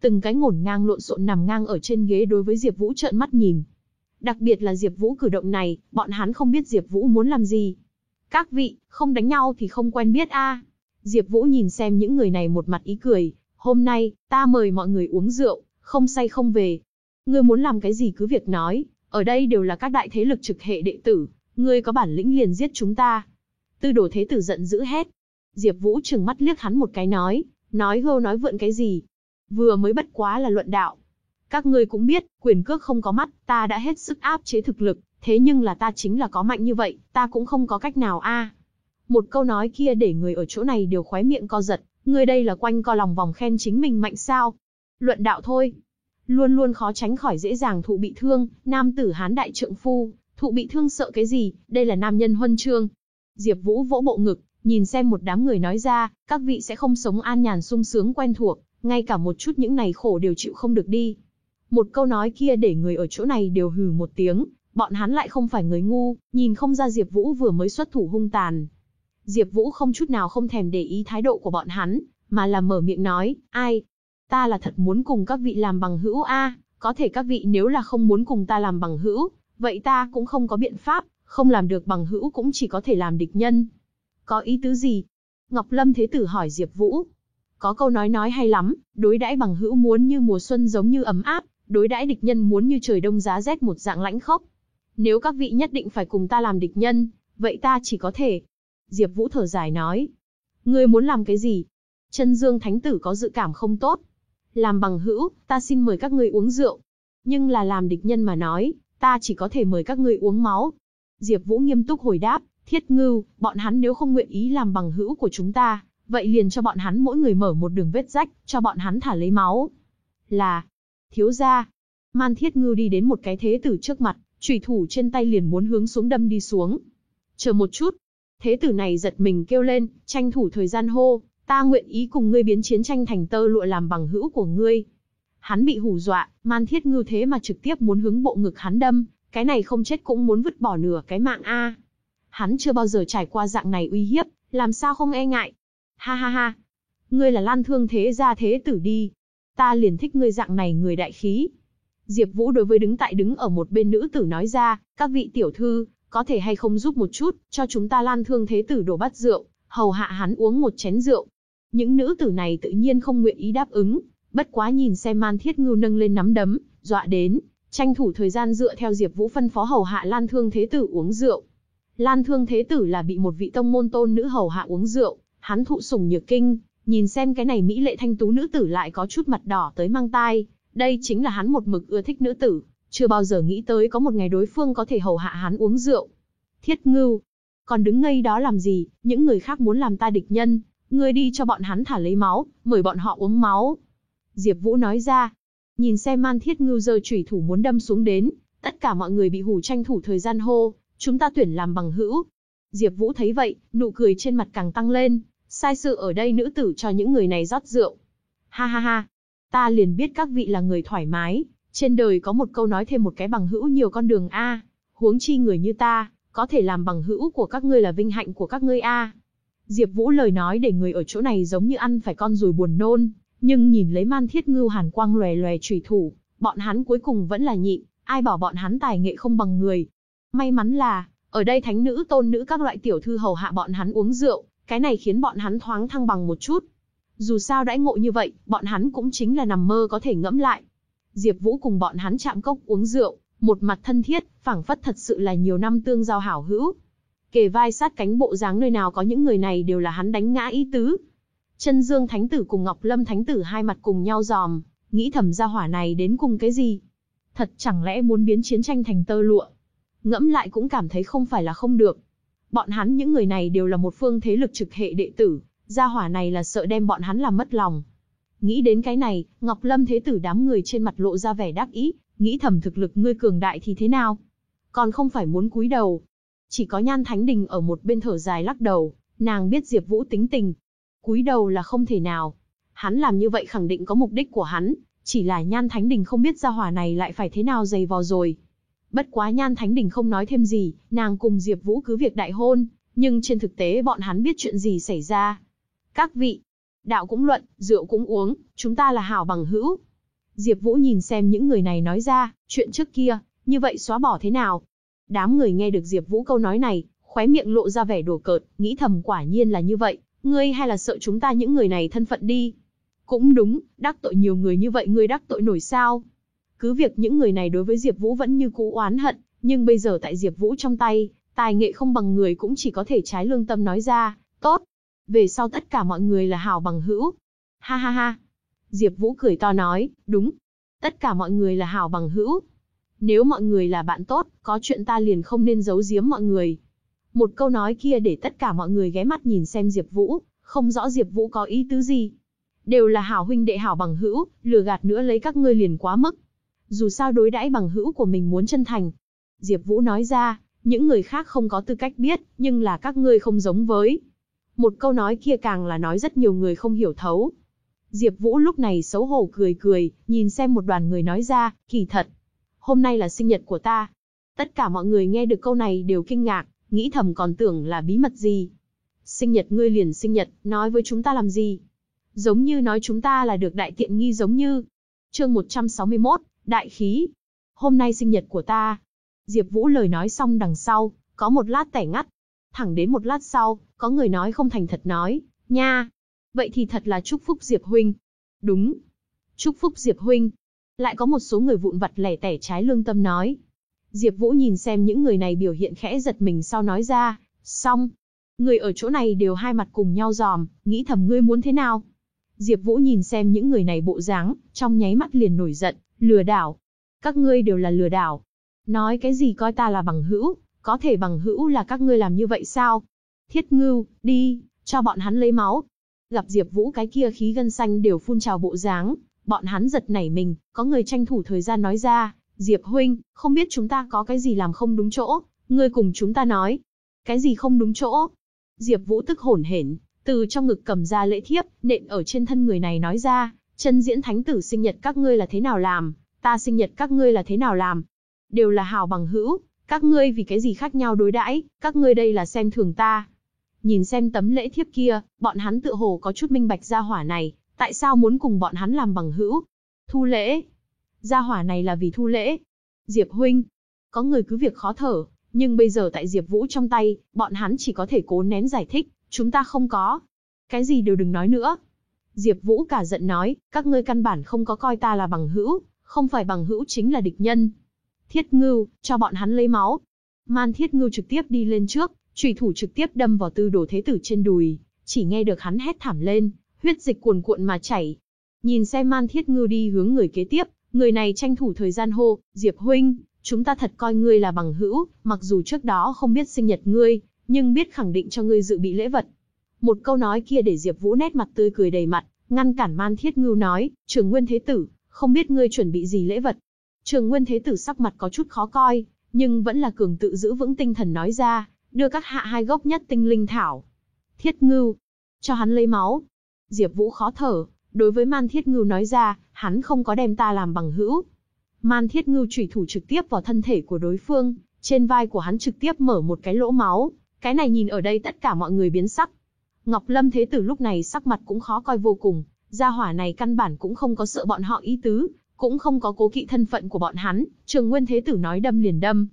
A: Từng cái ngổn ngang lộn xộn nằm ngang ở trên ghế đối với Diệp Vũ trợn mắt nhìn. Đặc biệt là Diệp Vũ cử động này, bọn hắn không biết Diệp Vũ muốn làm gì. Các vị, không đánh nhau thì không quen biết a. Diệp Vũ nhìn xem những người này một mặt ý cười, hôm nay, ta mời mọi người uống rượu, không say không về. Ngươi muốn làm cái gì cứ việc nói, ở đây đều là các đại thế lực trực hệ đệ tử, ngươi có bản lĩnh liền giết chúng ta. Tư đồ thế tử giận dữ hét. Diệp Vũ trừng mắt liếc hắn một cái nói, nói hô nói vượn cái gì? Vừa mới bất quá là luận đạo. Các ngươi cũng biết, quyền cước không có mắt, ta đã hết sức áp chế thực lực, thế nhưng là ta chính là có mạnh như vậy, ta cũng không có cách nào a. Một câu nói kia để người ở chỗ này đều khóe miệng co giật, người đây là quanh co lòng vòng khen chính mình mạnh sao? Luận đạo thôi. Luôn luôn khó tránh khỏi dễ dàng thụ bị thương, nam tử hán đại trượng phu, thụ bị thương sợ cái gì, đây là nam nhân huân chương. Diệp Vũ vỗ bộ ngực, nhìn xem một đám người nói ra, các vị sẽ không sống an nhàn sung sướng quen thuộc, ngay cả một chút những này khổ đều chịu không được đi. Một câu nói kia để người ở chỗ này đều hừ một tiếng, bọn hắn lại không phải người ngu, nhìn không ra Diệp Vũ vừa mới xuất thủ hung tàn. Diệp Vũ không chút nào không thèm để ý thái độ của bọn hắn, mà là mở miệng nói, "Ai? Ta là thật muốn cùng các vị làm bằng hữu a, có thể các vị nếu là không muốn cùng ta làm bằng hữu, vậy ta cũng không có biện pháp, không làm được bằng hữu cũng chỉ có thể làm địch nhân." Có ý tứ gì? Ngọc Lâm Thế Tử hỏi Diệp Vũ. Có câu nói nói hay lắm, đối đãi bằng hữu muốn như mùa xuân giống như ấm áp, đối đãi địch nhân muốn như trời đông giá rét một dạng lãnh khốc. Nếu các vị nhất định phải cùng ta làm địch nhân, vậy ta chỉ có thể. Diệp Vũ thở dài nói. Ngươi muốn làm cái gì? Chân Dương Thánh Tử có dự cảm không tốt. Làm bằng hữu, ta xin mời các ngươi uống rượu. Nhưng là làm địch nhân mà nói, ta chỉ có thể mời các ngươi uống máu. Diệp Vũ nghiêm túc hồi đáp, Thiết Ngưu, bọn hắn nếu không nguyện ý làm bằng hữu của chúng ta, vậy liền cho bọn hắn mỗi người mở một đường vết rách, cho bọn hắn thả lấy máu. Là, thiếu gia. Man Thiết Ngưu đi đến một cái thế tử trước mặt, chủy thủ trên tay liền muốn hướng xuống đâm đi xuống. Chờ một chút. Thế tử này giật mình kêu lên, tranh thủ thời gian hô, ta nguyện ý cùng ngươi biến chiến tranh thành tơ lụa làm bằng hữu của ngươi. Hắn bị hù dọa, man thiết ngưu thế mà trực tiếp muốn hướng bộ ngực hắn đâm, cái này không chết cũng muốn vứt bỏ nửa cái mạng a. Hắn chưa bao giờ trải qua dạng này uy hiếp, làm sao không e ngại. Ha ha ha, ngươi là lan thương thế gia thế tử đi. Ta liền thích ngươi dạng này người đại khí, Diệp Vũ đối với đứng tại đứng ở một bên nữ tử nói ra, các vị tiểu thư, có thể hay không giúp một chút, cho chúng ta lan thương thế tử đổ bát rượu, hầu hạ hắn uống một chén rượu. Những nữ tử này tự nhiên không nguyện ý đáp ứng, bất quá nhìn xem Man Thiết Ngưu nâng lên nắm đấm, dọa đến, tranh thủ thời gian dựa theo Diệp Vũ phân phó hầu hạ Lan Thương Thế Tử uống rượu. Lan Thương Thế Tử là bị một vị tông môn tôn nữ hầu hạ uống rượu, hắn thụ sủng nhược kinh, nhìn xem cái này mỹ lệ thanh tú nữ tử lại có chút mặt đỏ tới mang tai, đây chính là hắn một mực ưa thích nữ tử, chưa bao giờ nghĩ tới có một ngày đối phương có thể hầu hạ hắn uống rượu. Thiết ngưu, còn đứng ngây đó làm gì, những người khác muốn làm ta địch nhân, ngươi đi cho bọn hắn thả lấy máu, mời bọn họ uống máu. Diệp Vũ nói ra, nhìn xem Man Thiết Ngưu giơ chủy thủ muốn đâm xuống đến, tất cả mọi người bị hù tranh thủ thời gian hô, chúng ta tuyển làm bằng hữu. Diệp Vũ thấy vậy, nụ cười trên mặt càng tăng lên, sai sự ở đây nữ tử cho những người này rót rượu. Ha ha ha, ta liền biết các vị là người thoải mái, trên đời có một câu nói thêm một cái bằng hữu nhiều con đường a, huống chi người như ta, có thể làm bằng hữu của các ngươi là vinh hạnh của các ngươi a. Diệp Vũ lời nói để người ở chỗ này giống như ăn phải con rồi buồn nôn, nhưng nhìn lấy Man Thiết Ngưu hàn quang lòe lòe chủy thủ, bọn hắn cuối cùng vẫn là nhịn, ai bảo bọn hắn tài nghệ không bằng người. May mắn là, ở đây thánh nữ tôn nữ các loại tiểu thư hầu hạ bọn hắn uống rượu, cái này khiến bọn hắn thoáng thăng bằng một chút. Dù sao đãi ngộ như vậy, bọn hắn cũng chính là nằm mơ có thể ngẫm lại. Diệp Vũ cùng bọn hắn chạm cốc uống rượu, một mặt thân thiết, phảng phất thật sự là nhiều năm tương giao hảo hữu. Kề vai sát cánh bộ dáng nơi nào có những người này đều là hắn đánh ngã ý tứ. Chân Dương Thánh Tử cùng Ngọc Lâm Thánh Tử hai mặt cùng nhau giòm, nghĩ thầm gia hỏa này đến cùng cái gì? Thật chẳng lẽ muốn biến chiến tranh thành tơ lụa? Ngẫm lại cũng cảm thấy không phải là không được. Bọn hắn những người này đều là một phương thế lực trực hệ đệ tử, gia hỏa này là sợ đem bọn hắn làm mất lòng. Nghĩ đến cái này, Ngọc Lâm Thế Tử đám người trên mặt lộ ra vẻ đắc ý, nghĩ thầm thực lực ngươi cường đại thì thế nào? Còn không phải muốn cúi đầu. Chỉ có Nhan Thánh Đình ở một bên thở dài lắc đầu, nàng biết Diệp Vũ tính tình. Cúi đầu là không thể nào. Hắn làm như vậy khẳng định có mục đích của hắn, chỉ là Nhan Thánh Đình không biết gia hỏa này lại phải thế nào dày vò rồi. Bất quá Nhan Thánh Đình không nói thêm gì, nàng cùng Diệp Vũ cứ việc đại hôn, nhưng trên thực tế bọn hắn biết chuyện gì xảy ra. Các vị, đạo cũng luận, rượu cũng uống, chúng ta là hảo bằng hữu. Diệp Vũ nhìn xem những người này nói ra, chuyện trước kia, như vậy xóa bỏ thế nào? Đám người nghe được Diệp Vũ câu nói này, khóe miệng lộ ra vẻ đùa cợt, nghĩ thầm quả nhiên là như vậy, ngươi hay là sợ chúng ta những người này thân phận đi. Cũng đúng, đắc tội nhiều người như vậy ngươi đắc tội nổi sao? Cứ việc những người này đối với Diệp Vũ vẫn như cũ oán hận, nhưng bây giờ tại Diệp Vũ trong tay, tài nghệ không bằng người cũng chỉ có thể trái lương tâm nói ra, tốt. Về sau tất cả mọi người là hảo bằng hữu. Ha ha ha. Diệp Vũ cười to nói, đúng. Tất cả mọi người là hảo bằng hữu. Nếu mọi người là bạn tốt, có chuyện ta liền không nên giấu giếm mọi người. Một câu nói kia để tất cả mọi người ghé mắt nhìn xem Diệp Vũ, không rõ Diệp Vũ có ý tứ gì. Đều là hảo huynh đệ hảo bằng hữu, lừa gạt nữa lấy các ngươi liền quá mức. Dù sao đối đãi bằng hữu của mình muốn chân thành. Diệp Vũ nói ra, những người khác không có tư cách biết, nhưng là các ngươi không giống với. Một câu nói kia càng là nói rất nhiều người không hiểu thấu. Diệp Vũ lúc này xấu hổ cười cười, nhìn xem một đoàn người nói ra, kỳ thật. Hôm nay là sinh nhật của ta. Tất cả mọi người nghe được câu này đều kinh ngạc, nghĩ thầm còn tưởng là bí mật gì. Sinh nhật ngươi liền sinh nhật, nói với chúng ta làm gì? Giống như nói chúng ta là được đại tiện nghi giống như. Chương 161, đại khí. Hôm nay sinh nhật của ta. Diệp Vũ lời nói xong đằng sau, có một lát tẻ ngắt. Thẳng đến một lát sau, có người nói không thành thật nói, nha. Vậy thì thật là chúc phúc Diệp huynh. Đúng. Chúc phúc Diệp huynh. Lại có một số người vụn vặt lẻ tẻ trái lương tâm nói. Diệp Vũ nhìn xem những người này biểu hiện khẽ giật mình sau nói ra, xong. Người ở chỗ này đều hai mặt cùng nhau giòm, nghĩ thầm ngươi muốn thế nào? Diệp Vũ nhìn xem những người này bộ dáng, trong nháy mắt liền nổi giận, lừa đảo. Các ngươi đều là lừa đảo. Nói cái gì coi ta là bằng hữu, có thể bằng hữu là các ngươi làm như vậy sao? Thiết Ngưu, đi, cho bọn hắn lấy máu. Gặp Diệp Vũ cái kia khí gân xanh đều phun trào bộ dáng, bọn hắn giật nảy mình, có người tranh thủ thời gian nói ra, Diệp huynh, không biết chúng ta có cái gì làm không đúng chỗ, ngươi cùng chúng ta nói. Cái gì không đúng chỗ? Diệp Vũ tức hổn hển, từ trong ngực cầm ra lễ thiếp, nện ở trên thân người này nói ra, chân diễn thánh tử sinh nhật các ngươi là thế nào làm, ta sinh nhật các ngươi là thế nào làm. Đều là hảo bằng hữu, các ngươi vì cái gì khác nhau đối đãi, các ngươi đây là xem thường ta. Nhìn xem tấm lễ thiếp kia, bọn hắn tự hồ có chút minh bạch gia hỏa này, tại sao muốn cùng bọn hắn làm bằng hữu. Thu lễ. Gia hỏa này là vì thu lễ. Diệp huynh. Có người cứ việc khó thở, nhưng bây giờ tại Diệp Vũ trong tay, bọn hắn chỉ có thể cố nén giải thích, chúng ta không có. Cái gì đều đừng nói nữa. Diệp Vũ cả giận nói, các ngươi căn bản không có coi ta là bằng hữu, không phải bằng hữu chính là địch nhân. Thiết Ngưu, cho bọn hắn lấy máu. Man Thiết Ngưu trực tiếp đi lên trước, chủy thủ trực tiếp đâm vào Tư Đồ Thế Tử trên đùi, chỉ nghe được hắn hét thảm lên, huyết dịch cuồn cuộn mà chảy. Nhìn xem Man Thiết Ngưu đi hướng người kế tiếp, người này tranh thủ thời gian hô, "Diệp huynh, Chúng ta thật coi ngươi là bằng hữu, mặc dù trước đó không biết sinh nhật ngươi, nhưng biết khẳng định cho ngươi dự bị lễ vật. Một câu nói kia để Diệp Vũ nét mặt tươi cười đầy mặt, ngăn cản Man Thiết Ngưu nói, "Trường Nguyên Thế Tử, không biết ngươi chuẩn bị gì lễ vật?" Trường Nguyên Thế Tử sắc mặt có chút khó coi, nhưng vẫn là cường tự giữ vững tinh thần nói ra, đưa các hạ hai gốc nhất tinh linh thảo. Thiết Ngưu, cho hắn lấy máu. Diệp Vũ khó thở, đối với Man Thiết Ngưu nói ra, hắn không có đem ta làm bằng hữu. Man Thiết Ngưu chủy thủ trực tiếp vào thân thể của đối phương, trên vai của hắn trực tiếp mở một cái lỗ máu, cái này nhìn ở đây tất cả mọi người biến sắc. Ngọc Lâm Thế Tử lúc này sắc mặt cũng khó coi vô cùng, gia hỏa này căn bản cũng không có sợ bọn họ ý tứ, cũng không có cố kỵ thân phận của bọn hắn, Trường Nguyên Thế Tử nói đâm liền đâm.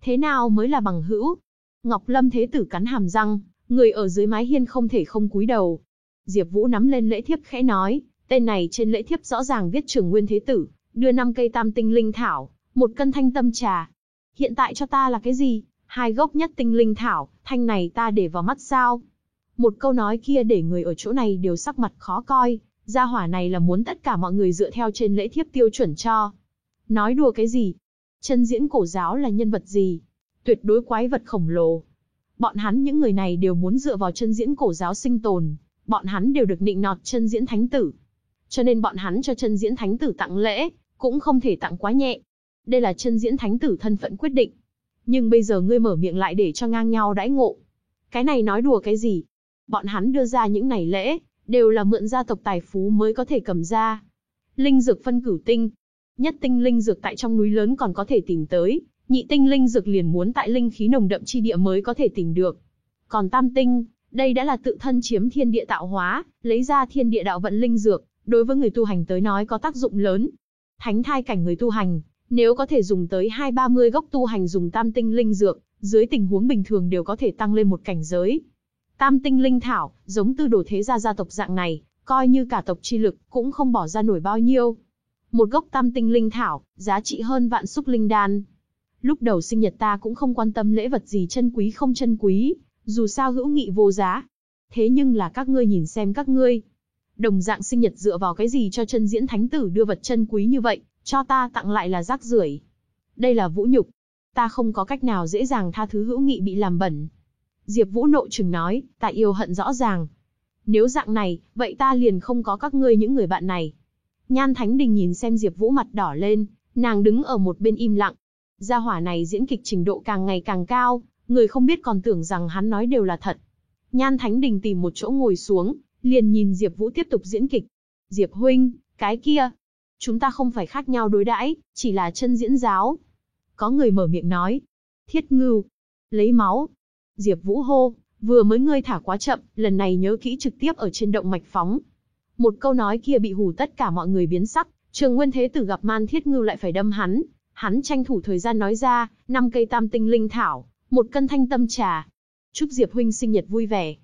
A: Thế nào mới là bằng hữu? Ngọc Lâm Thế Tử cắn hàm răng, người ở dưới mái hiên không thể không cúi đầu. Diệp Vũ nắm lên lễ thiếp khẽ nói, tên này trên lễ thiếp rõ ràng viết Trường Nguyên Thế Tử, đưa năm cây tam tinh linh thảo, một cân thanh tâm trà. Hiện tại cho ta là cái gì? Hai gốc nhất tinh linh thảo, thanh này ta để vào mắt sao? Một câu nói kia để người ở chỗ này đều sắc mặt khó coi, gia hỏa này là muốn tất cả mọi người dựa theo trên lễ thiếp tiêu chuẩn cho. Nói đùa cái gì? Chân diễn cổ giáo là nhân vật gì? Tuyệt đối quái vật khổng lồ. Bọn hắn những người này đều muốn dựa vào chân diễn cổ giáo sinh tồn, bọn hắn đều được nịnh nọt chân diễn thánh tử. Cho nên bọn hắn cho chân diễn thánh tử tặng lễ, cũng không thể tặng quá nhẹ. Đây là chân diễn thánh tử thân phận quyết định. Nhưng bây giờ ngươi mở miệng lại để cho ngang nhau đãi ngộ. Cái này nói đùa cái gì? Bọn hắn đưa ra những này lễ, đều là mượn gia tộc tài phú mới có thể cầm ra. Linh dược phân cửu tinh. Nhất tinh linh dược tại trong núi lớn còn có thể tìm tới, nhị tinh linh dược liền muốn tại linh khí nồng đậm chi địa mới có thể tìm được. Còn tam tinh, đây đã là tự thân chiếm thiên địa tạo hóa, lấy ra thiên địa đạo vận linh dược, đối với người tu hành tới nói có tác dụng lớn. Thánh thai cảnh người tu hành, nếu có thể dùng tới hai ba mươi gốc tu hành dùng tam tinh linh dược, dưới tình huống bình thường đều có thể tăng lên một cảnh giới. Tam tinh linh thảo, giống tư đồ thế gia gia tộc dạng này, coi như cả tộc chi lực, cũng không bỏ ra nổi bao nhiêu. Một gốc tam tinh linh thảo, giá trị hơn vạn xúc linh đan. Lúc đầu sinh nhật ta cũng không quan tâm lễ vật gì chân quý không chân quý, dù sao hữu nghị vô giá. Thế nhưng là các ngươi nhìn xem các ngươi. Đồng dạng sinh nhật dựa vào cái gì cho chân diễn thánh tử đưa vật chân quý như vậy, cho ta tặng lại là rác rưởi. Đây là vũ nhục. Ta không có cách nào dễ dàng tha thứ hữu nghị bị làm bẩn. Diệp Vũ nộ trừng nói, ta yêu hận rõ ràng. Nếu dạng này, vậy ta liền không có các ngươi những người bạn này. Nhan Thánh Đình nhìn xem Diệp Vũ mặt đỏ lên, nàng đứng ở một bên im lặng. Gia hỏa này diễn kịch trình độ càng ngày càng cao, người không biết còn tưởng rằng hắn nói đều là thật. Nhan Thánh Đình tìm một chỗ ngồi xuống, liền nhìn Diệp Vũ tiếp tục diễn kịch. Diệp huynh, cái kia, chúng ta không phải khác nhau đối đãi, chỉ là chân diễn giáo. Có người mở miệng nói. Thiết Ngưu, lấy máu, Diệp Vũ hô, vừa mới ngươi thả quá chậm, lần này nhớ kỹ trực tiếp ở trên động mạch phóng. Một câu nói kia bị hù tất cả mọi người biến sắc, Trường Nguyên Thế Tử gặp Man Thiết Ngưu lại phải đâm hắn, hắn tranh thủ thời gian nói ra, năm cây tam tinh linh thảo, một cân thanh tâm trà. Chúc Diệp huynh sinh nhật vui vẻ.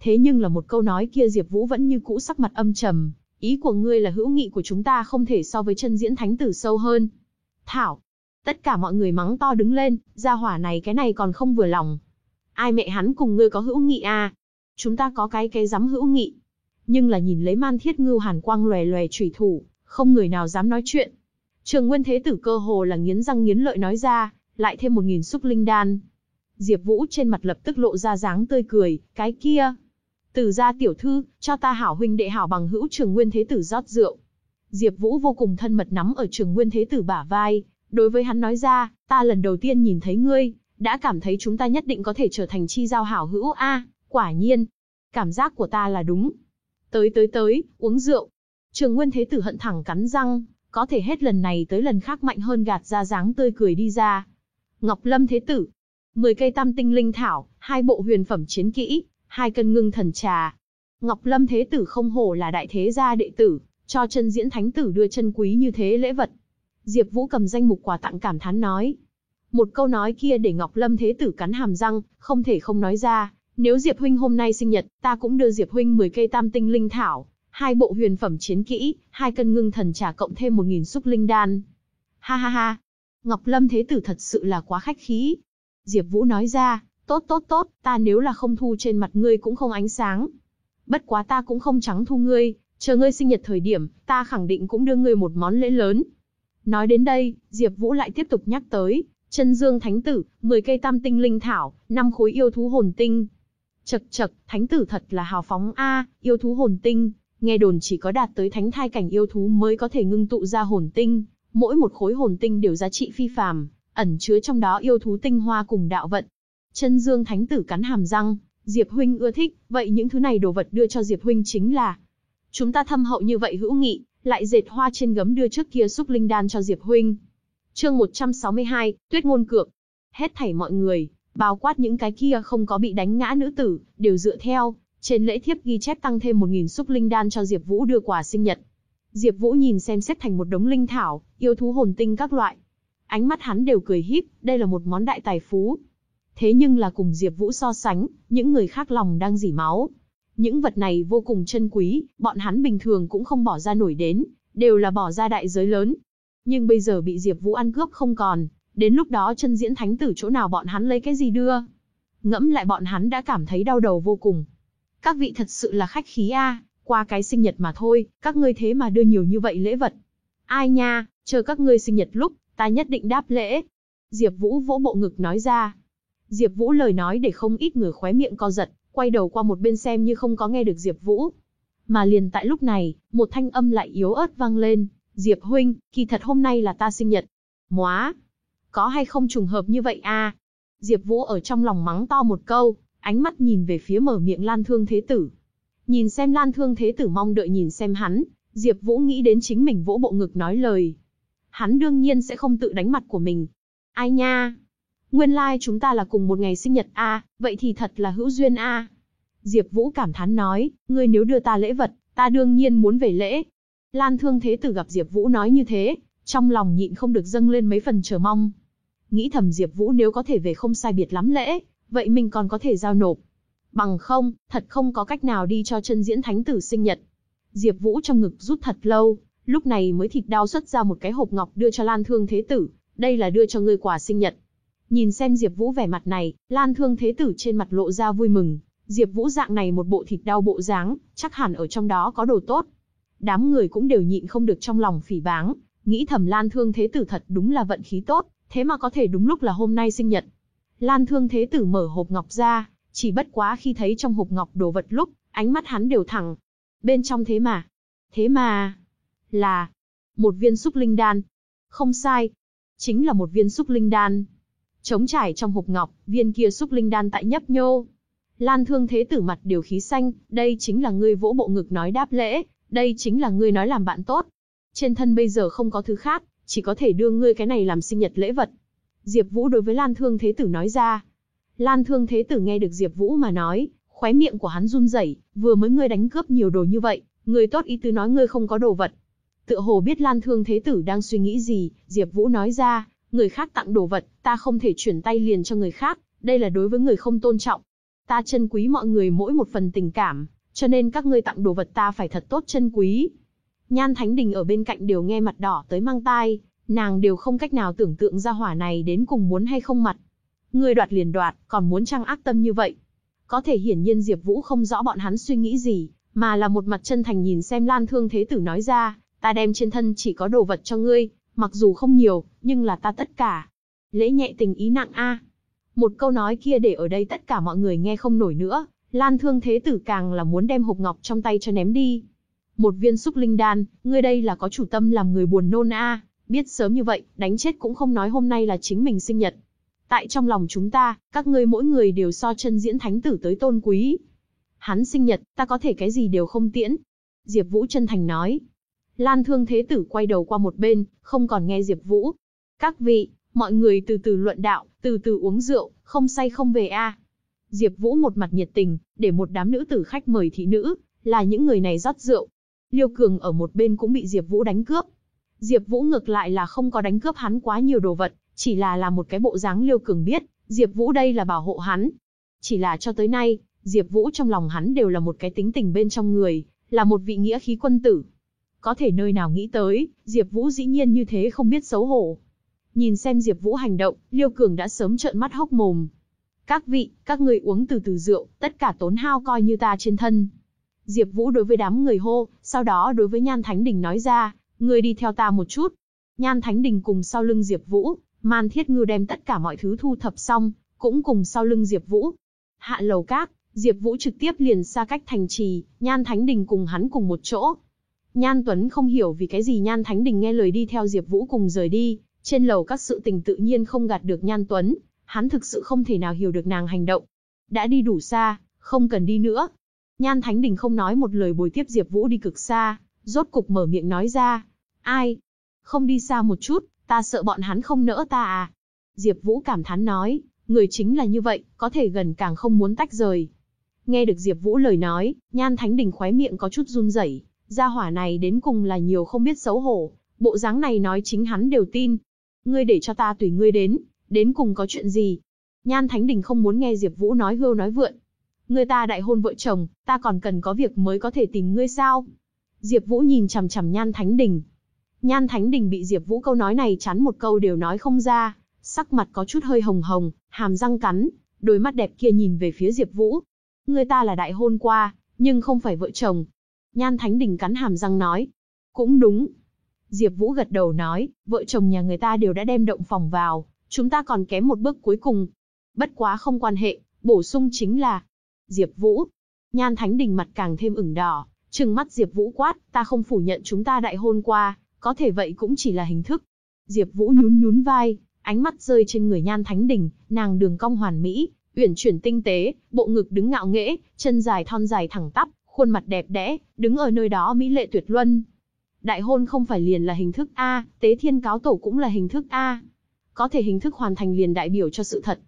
A: Thế nhưng là một câu nói kia Diệp Vũ vẫn như cũ sắc mặt âm trầm, ý của ngươi là hữu nghị của chúng ta không thể so với chân diễn thánh tử sâu hơn. Thảo, tất cả mọi người mắng to đứng lên, gia hỏa này cái này còn không vừa lòng, Ai mẹ hắn cùng ngươi có hữu nghị à? Chúng ta có cái cái dám hữu nghị. Nhưng là nhìn lấy man thiết ngưu hàn quang lòe lòe chủy thủ, không người nào dám nói chuyện. Trường Nguyên Thế Tử cơ hồ là nghiến răng nghiến lợi nói ra, lại thêm một nghìn xúc linh đan. Diệp Vũ trên mặt lập tức lộ ra dáng tươi cười, cái kia. Tử gia tiểu thư, cho ta hảo huynh đệ hảo bằng hữu Trường Nguyên Thế Tử rót rượu. Diệp Vũ vô cùng thân mật nắm ở Trường Nguyên Thế Tử bả vai, đối với hắn nói ra, ta lần đầu tiên nhìn thấy ngươi, đã cảm thấy chúng ta nhất định có thể trở thành chi giao hảo hữu a, quả nhiên, cảm giác của ta là đúng. Tới tới tới, uống rượu. Trường Nguyên Thế Tử hận thẳng cắn răng, có thể hết lần này tới lần khác mạnh hơn gạt ra dáng tươi cười đi ra. Ngọc Lâm Thế Tử, 10 cây tam tinh linh thảo, hai bộ huyền phẩm chiến kỹ, hai cân ngưng thần trà. Ngọc Lâm Thế Tử không hổ là đại thế gia đệ tử, cho chân diễn thánh tử đưa chân quý như thế lễ vật. Diệp Vũ cầm danh mục quà tặng cảm thán nói, một câu nói kia để Ngọc Lâm Thế Tử cắn hàm răng, không thể không nói ra, nếu Diệp huynh hôm nay sinh nhật, ta cũng đưa Diệp huynh 10 cây tam tinh linh thảo, hai bộ huyền phẩm chiến kỹ, hai cân ngưng thần trà cộng thêm 1000 xúc linh đan. Ha ha ha. Ngọc Lâm Thế Tử thật sự là quá khách khí. Diệp Vũ nói ra, tốt tốt tốt, ta nếu là không thu trên mặt ngươi cũng không ánh sáng. Bất quá ta cũng không trắng thu ngươi, chờ ngươi sinh nhật thời điểm, ta khẳng định cũng đưa ngươi một món lễ lớn. Nói đến đây, Diệp Vũ lại tiếp tục nhắc tới, chân dương thánh tử, 10 cây tam tinh linh thảo, 5 khối yêu thú hồn tinh. Chậc chậc, thánh tử thật là hào phóng a, yêu thú hồn tinh, nghe đồn chỉ có đạt tới thánh thai cảnh yêu thú mới có thể ngưng tụ ra hồn tinh, mỗi một khối hồn tinh đều giá trị phi phàm, ẩn chứa trong đó yêu thú tinh hoa cùng đạo vận. Chân Dương Thánh Tử cắn hàm răng, Diệp huynh ưa thích, vậy những thứ này đồ vật đưa cho Diệp huynh chính là chúng ta thâm hậu như vậy hữu nghị, lại dệt hoa trên gấm đưa trước kia xúc linh đan cho Diệp huynh. Chương 162, Tuyết ngôn cược. Hết thảy mọi người, bao quát những cái kia không có bị đánh ngã nữ tử, đều dựa theo trên lễ thiếp ghi chép tăng thêm 1000 xúc linh đan cho Diệp Vũ đưa quà sinh nhật. Diệp Vũ nhìn xem xếp thành một đống linh thảo, yêu thú hồn tinh các loại. Ánh mắt hắn đều cười híp, đây là một món đại tài phú. Thế nhưng là cùng Diệp Vũ so sánh, những người khác lòng đang dỉ máu. Những vật này vô cùng chân quý, bọn hắn bình thường cũng không bỏ ra nổi đến, đều là bỏ ra đại giới lớn. Nhưng bây giờ bị Diệp Vũ ăn cướp không còn, đến lúc đó chân diễn thánh tử chỗ nào bọn hắn lấy cái gì đưa? Ngẫm lại bọn hắn đã cảm thấy đau đầu vô cùng. Các vị thật sự là khách khí a, qua cái sinh nhật mà thôi, các ngươi thế mà đưa nhiều như vậy lễ vật. Ai nha, chờ các ngươi sinh nhật lúc, ta nhất định đáp lễ. Diệp Vũ vỗ bộ ngực nói ra. Diệp Vũ lời nói để không ít người khóe miệng co giật, quay đầu qua một bên xem như không có nghe được Diệp Vũ. Mà liền tại lúc này, một thanh âm lại yếu ớt vang lên, "Diệp huynh, kỳ thật hôm nay là ta sinh nhật." "Móa, có hay không trùng hợp như vậy a?" Diệp Vũ ở trong lòng mắng to một câu, ánh mắt nhìn về phía mở miệng Lan Thương Thế Tử. Nhìn xem Lan Thương Thế Tử mong đợi nhìn xem hắn, Diệp Vũ nghĩ đến chính mình vỗ bộ ngực nói lời. Hắn đương nhiên sẽ không tự đánh mặt của mình. Ai nha? Nguyên lai like chúng ta là cùng một ngày sinh nhật a, à, vậy thì thật là hữu duyên a. À. Diệp Vũ cảm thán nói, ngươi nếu đưa ta lễ vật, ta đương nhiên muốn về lễ. Lan Thương Thế Tử gặp Diệp Vũ nói như thế, trong lòng nhịn không được dâng lên mấy phần chờ mong. Nghĩ thầm Diệp Vũ nếu có thể về không sai biệt lắm lễ, vậy mình còn có thể giao nộp. Bằng không, thật không có cách nào đi cho chân diễn thánh tử sinh nhật. Diệp Vũ trong ngực rút thật lâu, lúc này mới thịt đau xuất ra một cái hộp ngọc đưa cho Lan Thương Thế Tử, đây là đưa cho ngươi quà sinh nhật. Nhìn xem Diệp Vũ vẻ mặt này, Lan Thương Thế Tử trên mặt lộ ra vui mừng, Diệp Vũ dạng này một bộ thịt đau bộ dáng, chắc hẳn ở trong đó có đồ tốt. Đám người cũng đều nhịn không được trong lòng phỉ báng, nghĩ thầm Lan Thương Thế Tử thật đúng là vận khí tốt, thế mà có thể đúng lúc là hôm nay sinh nhật. Lan Thương Thế Tử mở hộp ngọc ra, chỉ bất quá khi thấy trong hộp ngọc đồ vật lúc, ánh mắt hắn đều thẳng. Bên trong thế mà, thế mà, là một viên xúc linh đan. Không sai, chính là một viên xúc linh đan. Trống trải trong hộp ngọc, viên kia xúc linh đan tại nhấp nhô. Lan Thương Thế Tử mặt điều khí xanh, đây chính là ngươi vỗ bộ ngực nói đáp lễ, đây chính là ngươi nói làm bạn tốt. Trên thân bây giờ không có thứ khác, chỉ có thể đưa ngươi cái này làm sinh nhật lễ vật. Diệp Vũ đối với Lan Thương Thế Tử nói ra. Lan Thương Thế Tử nghe được Diệp Vũ mà nói, khóe miệng của hắn run rẩy, vừa mới ngươi đánh cướp nhiều đồ như vậy, ngươi tốt ý tứ nói ngươi không có đồ vật. Tựa hồ biết Lan Thương Thế Tử đang suy nghĩ gì, Diệp Vũ nói ra, người khác tặng đồ vật, ta không thể chuyển tay liền cho người khác, đây là đối với người không tôn trọng. Ta trân quý mọi người mỗi một phần tình cảm, cho nên các ngươi tặng đồ vật ta phải thật tốt trân quý. Nhan Thánh Đình ở bên cạnh đều nghe mặt đỏ tới mang tai, nàng đều không cách nào tưởng tượng ra hỏa này đến cùng muốn hay không mặt. Người đoạt liền đoạt, còn muốn trang ác tâm như vậy. Có thể hiển nhiên Diệp Vũ không rõ bọn hắn suy nghĩ gì, mà là một mặt chân thành nhìn xem Lan Thương Thế Tử nói ra, ta đem trên thân chỉ có đồ vật cho ngươi, mặc dù không nhiều, nhưng là ta tất cả. Lễ nhẹ tình ý nặng a. Một câu nói kia để ở đây tất cả mọi người nghe không nổi nữa, Lan Thương Thế Tử càng là muốn đem hộp ngọc trong tay cho ném đi. Một viên xúc linh đan, ngươi đây là có chủ tâm làm người buồn nôn a. Biết sớm như vậy, đánh chết cũng không nói hôm nay là chính mình sinh nhật. Tại trong lòng chúng ta, các ngươi mỗi người đều so chân diễn thánh tử tới tôn quý. Hắn sinh nhật, ta có thể cái gì đều không tiễn. Diệp Vũ chân thành nói. Lan Thương Thế Tử quay đầu qua một bên, không còn nghe Diệp Vũ. Các vị, mọi người từ từ luận đạo, từ từ uống rượu, không say không về a. Diệp Vũ một mặt nhiệt tình, để một đám nữ tử khách mời thị nữ, là những người này rót rượu. Liêu Cường ở một bên cũng bị Diệp Vũ đánh cướp. Diệp Vũ ngược lại là không có đánh cướp hắn quá nhiều đồ vật, chỉ là là một cái bộ dáng Liêu Cường biết, Diệp Vũ đây là bảo hộ hắn. Chỉ là cho tới nay, Diệp Vũ trong lòng hắn đều là một cái tính tình bên trong người, là một vị nghĩa khí quân tử. Có thể nơi nào nghĩ tới, Diệp Vũ dĩ nhiên như thế không biết xấu hổ. Nhìn xem Diệp Vũ hành động, Liêu Cường đã sớm trợn mắt hốc mồm. Các vị, các ngươi uống từ từ rượu, tất cả tốn hao coi như ta trên thân. Diệp Vũ đối với đám người hô, sau đó đối với Nhan Thánh Đình nói ra, ngươi đi theo ta một chút. Nhan Thánh Đình cùng sau lưng Diệp Vũ, Man Thiết Ngư đem tất cả mọi thứ thu thập xong, cũng cùng sau lưng Diệp Vũ. Hạ lầu các, Diệp Vũ trực tiếp liền xa cách thành trì, Nhan Thánh Đình cùng hắn cùng một chỗ. Nhan Tuấn không hiểu vì cái gì Nhan Thánh Đình nghe lời đi theo Diệp Vũ cùng rời đi, trên lầu các sự tình tự nhiên không gạt được Nhan Tuấn, hắn thực sự không thể nào hiểu được nàng hành động. Đã đi đủ xa, không cần đi nữa. Nhan Thánh Đình không nói một lời bồi tiếp Diệp Vũ đi cực xa, rốt cục mở miệng nói ra. Ai? Không đi xa một chút, ta sợ bọn hắn không nỡ ta à? Diệp Vũ cảm thán nói, người chính là như vậy, có thể gần càng không muốn tách rời. Nghe được Diệp Vũ lời nói, Nhan Thánh Đình khóe miệng có chút run rẩy, gia hỏa này đến cùng là nhiều không biết xấu hổ, bộ dáng này nói chính hắn đều tin. Ngươi để cho ta tùy ngươi đến, đến cùng có chuyện gì? Nhan Thánh Đình không muốn nghe Diệp Vũ nói hưu nói vượn. Người ta đại hôn vợ chồng, ta còn cần có việc mới có thể tìm ngươi sao? Diệp Vũ nhìn chằm chằm Nhan Thánh Đình. Nhan Thánh Đình bị Diệp Vũ câu nói này chán một câu đều nói không ra, sắc mặt có chút hơi hồng hồng, hàm răng cắn, đôi mắt đẹp kia nhìn về phía Diệp Vũ. Người ta là đại hôn qua, nhưng không phải vợ chồng. Nhan Thánh Đình cắn hàm răng nói. Cũng đúng. Diệp Vũ gật đầu nói, vợ chồng nhà người ta đều đã đem động phòng vào, chúng ta còn kém một bước cuối cùng. Bất quá không quan hệ, bổ sung chính là Diệp Vũ. Nhan Thánh Đình mặt càng thêm ửng đỏ, trừng mắt Diệp Vũ quát, ta không phủ nhận chúng ta đại hôn qua, có thể vậy cũng chỉ là hình thức. Diệp Vũ nhún nhún vai, ánh mắt rơi trên người Nhan Thánh Đình, nàng đường cong hoàn mỹ, uyển chuyển tinh tế, bộ ngực đứng ngạo nghễ, chân dài thon dài thẳng tắp, khuôn mặt đẹp đẽ, đứng ở nơi đó mỹ lệ tuyệt luân. Đại hôn không phải liền là hình thức a, tế thiên cáo tổ cũng là hình thức a. Có thể hình thức hoàn thành liền đại biểu cho sự thật.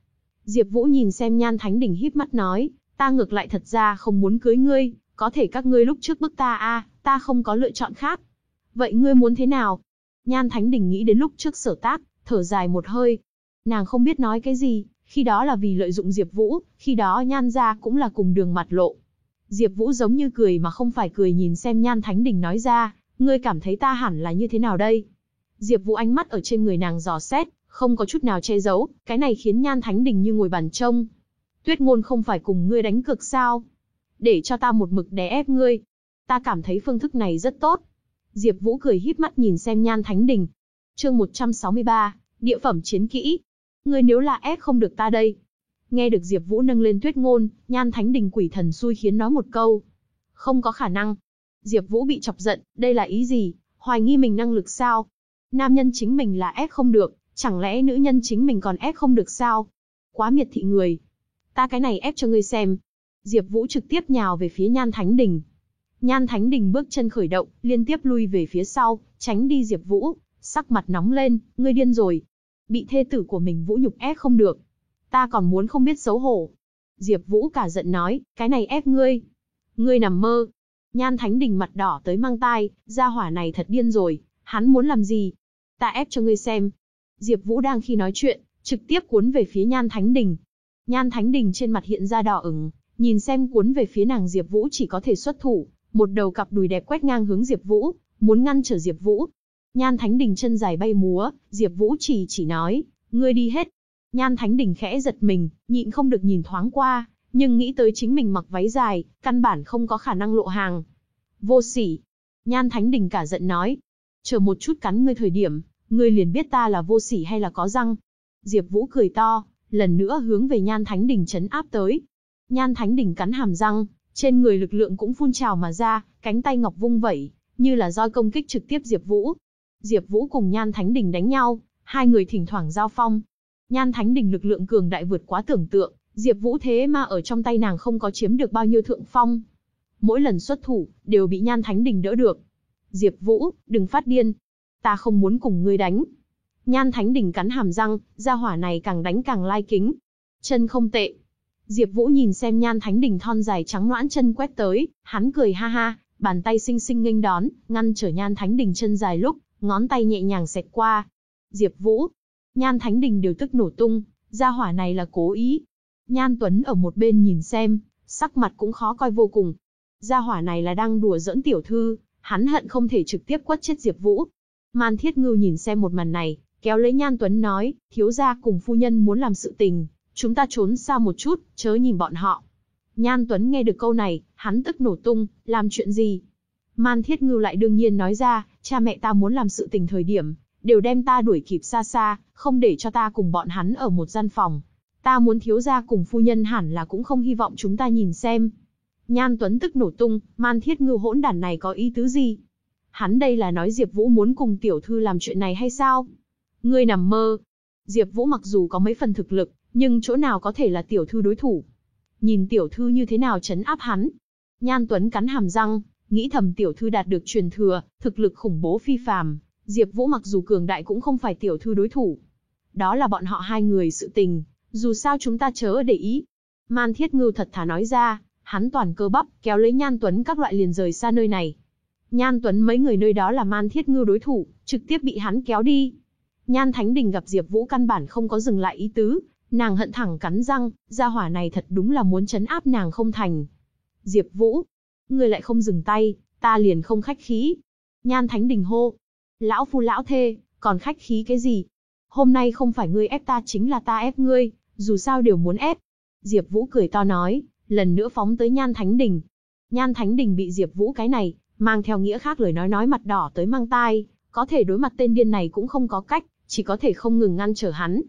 A: Diệp Vũ nhìn xem Nhan Thánh Đình híp mắt nói, ta ngược lại thật ra không muốn cưới ngươi, có thể các ngươi lúc trước bức ta a, ta không có lựa chọn khác. Vậy ngươi muốn thế nào? Nhan Thánh Đình nghĩ đến lúc trước sở tác, thở dài một hơi. Nàng không biết nói cái gì, khi đó là vì lợi dụng Diệp Vũ, khi đó Nhan gia cũng là cùng đường mặt lộ. Diệp Vũ giống như cười mà không phải cười nhìn xem Nhan Thánh Đình nói ra, ngươi cảm thấy ta hẳn là như thế nào đây? Diệp Vũ ánh mắt ở trên người nàng dò xét, không có chút nào che giấu, cái này khiến Nhan Thánh Đình như ngồi bàn trông. Tuyết Ngôn không phải cùng ngươi đánh cược sao? Để cho ta một mực đè ép ngươi. Ta cảm thấy phương thức này rất tốt. Diệp Vũ cười híp mắt nhìn xem Nhan Thánh Đình. Chương 163, địa phẩm chiến kỹ. Ngươi nếu là ép không được ta đây. Nghe được Diệp Vũ nâng lên Tuyết Ngôn, Nhan Thánh Đình quỷ thần xui khiến nói một câu. Không có khả năng. Diệp Vũ bị chọc giận, đây là ý gì? Hoài nghi mình năng lực sao? Nam nhân chính mình là ép không được, chẳng lẽ nữ nhân chính mình còn ép không được sao? Quá miệt thị người. Ta cái này ép cho ngươi xem. Diệp Vũ trực tiếp nhào về phía Nhan Thánh Đình. Nhan Thánh Đình bước chân khởi động, liên tiếp lui về phía sau, tránh đi Diệp Vũ, sắc mặt nóng lên, ngươi điên rồi. Bị thê tử của mình Vũ nhục ép không được. Ta còn muốn không biết xấu hổ. Diệp Vũ cả giận nói, cái này ép ngươi. Ngươi nằm mơ. Nhan Thánh Đình mặt đỏ tới mang tai, gia hỏa này thật điên rồi, hắn muốn làm gì? Ta ép cho ngươi xem. Diệp Vũ đang khi nói chuyện, trực tiếp cuốn về phía Nhan Thánh Đình. Nhan Thánh Đình trên mặt hiện ra đỏ ửng, nhìn xem cuốn về phía nàng Diệp Vũ chỉ có thể xuất thủ, một đầu cặp đùi đẹp quét ngang hướng Diệp Vũ, muốn ngăn trở Diệp Vũ. Nhan Thánh Đình chân dài bay múa, Diệp Vũ chỉ chỉ nói, ngươi đi hết. Nhan Thánh Đình khẽ giật mình, nhịn không được nhìn thoáng qua, nhưng nghĩ tới chính mình mặc váy dài, căn bản không có khả năng lộ hàng. Vô sỉ. Nhan Thánh Đình cả giận nói, chờ một chút cắn ngươi thời điểm, ngươi liền biết ta là vô sỉ hay là có răng. Diệp Vũ cười to, lần nữa hướng về Nhan Thánh Đình chấn áp tới. Nhan Thánh Đình cắn hàm răng, trên người lực lượng cũng phun trào mà ra, cánh tay ngọc vung vẩy, như là roi công kích trực tiếp Diệp Vũ. Diệp Vũ cùng Nhan Thánh Đình đánh nhau, hai người thỉnh thoảng giao phong. Nhan Thánh Đình lực lượng cường đại vượt quá tưởng tượng, Diệp Vũ thế mà ở trong tay nàng không có chiếm được bao nhiêu thượng phong. Mỗi lần xuất thủ, đều bị Nhan Thánh Đình đỡ được. Diệp Vũ, đừng phát điên. Ta không muốn cùng ngươi đánh. Nhan Thánh Đình cắn hàm răng, gia hỏa này càng đánh càng lai kính. Chân không tệ, Diệp Vũ nhìn xem Nhan Thánh Đình thon dài trắng nõn chân quét tới, hắn cười ha ha, bàn tay xinh xinh nghênh đón, ngăn trở Nhan Thánh Đình chân dài lúc, ngón tay nhẹ nhàng xẹt qua. Diệp Vũ, Nhan Thánh Đình đều tức nổ tung, gia hỏa này là cố ý. Nhan Tuấn ở một bên nhìn xem, sắc mặt cũng khó coi vô cùng. Gia hỏa này là đang đùa giỡn tiểu thư, hắn hận không thể trực tiếp quất chết Diệp Vũ. Man Thiết Ngưu nhìn xem một màn này, kéo lấy Nhan Tuấn nói, thiếu gia cùng phu nhân muốn làm sự tình, Chúng ta trốn xa một chút, chớ nhìn bọn họ. Nhan Tuấn nghe được câu này, hắn tức nổ tung, làm chuyện gì? Man Thiết Ngưu lại đương nhiên nói ra, cha mẹ ta muốn làm sự tình thời điểm, đều đem ta đuổi kịp xa xa, không để cho ta cùng bọn hắn ở một gian phòng. Ta muốn thiếu gia cùng phu nhân hẳn là cũng không hy vọng chúng ta nhìn xem. Nhan Tuấn tức nổ tung, man thiết ngư hỗn đản này có ý tứ gì? Hắn đây là nói Diệp Vũ muốn cùng tiểu thư làm chuyện này hay sao? Ngươi nằm mơ. Diệp Vũ mặc dù có mấy phần thực lực, nhưng chỗ nào có thể là tiểu thư đối thủ. Nhìn tiểu thư như thế nào chấn áp hắn. Nhan Tuấn cắn hàm răng, nghĩ thầm tiểu thư đạt được truyền thừa, thực lực khủng bố phi phàm, Diệp Vũ mặc dù cường đại cũng không phải tiểu thư đối thủ. Đó là bọn họ hai người sự tình, dù sao chúng ta chớ để ý. Man Thiết Ngưu thật thà nói ra, hắn toàn cơ bắp, kéo lấy Nhan Tuấn các loại liền rời xa nơi này. Nhan Tuấn mấy người nơi đó là Man Thiết Ngưu đối thủ, trực tiếp bị hắn kéo đi. Nhan Thánh Đình gặp Diệp Vũ căn bản không có dừng lại ý tứ, nàng hận thẳng cắn răng, gia hỏa này thật đúng là muốn trấn áp nàng không thành. Diệp Vũ, ngươi lại không dừng tay, ta liền không khách khí. Nhan Thánh Đình hô, lão phu lão thê, còn khách khí cái gì? Hôm nay không phải ngươi ép ta chính là ta ép ngươi, dù sao đều muốn ép. Diệp Vũ cười to nói, lần nữa phóng tới Nhan Thánh Đình. Nhan Thánh Đình bị Diệp Vũ cái này, mang theo nghĩa khác lời nói nói mặt đỏ tới mang tai, có thể đối mặt tên điên này cũng không có cách, chỉ có thể không ngừng ngăn trở hắn.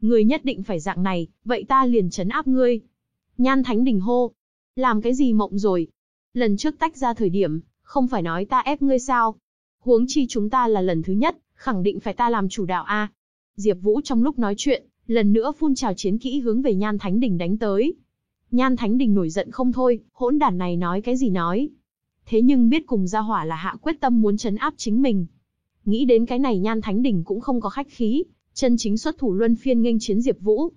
A: Ngươi nhất định phải dạng này, vậy ta liền trấn áp ngươi. Nhan Thánh Đình hô, làm cái gì mộng rồi? Lần trước tách ra thời điểm, không phải nói ta ép ngươi sao? Huống chi chúng ta là lần thứ nhất, khẳng định phải ta làm chủ đạo a. Diệp Vũ trong lúc nói chuyện, lần nữa phun trào chiến kỹ hướng về Nhan Thánh Đình đánh tới. Nhan Thánh Đình nổi giận không thôi, hỗn đản này nói cái gì nói. Thế nhưng biết cùng gia hỏa là hạ quyết tâm muốn trấn áp chính mình. Nghĩ đến cái này Nhan Thánh Đình cũng không có khách khí, chân chính xuất thủ luân phiên nghênh chiến Diệp Vũ.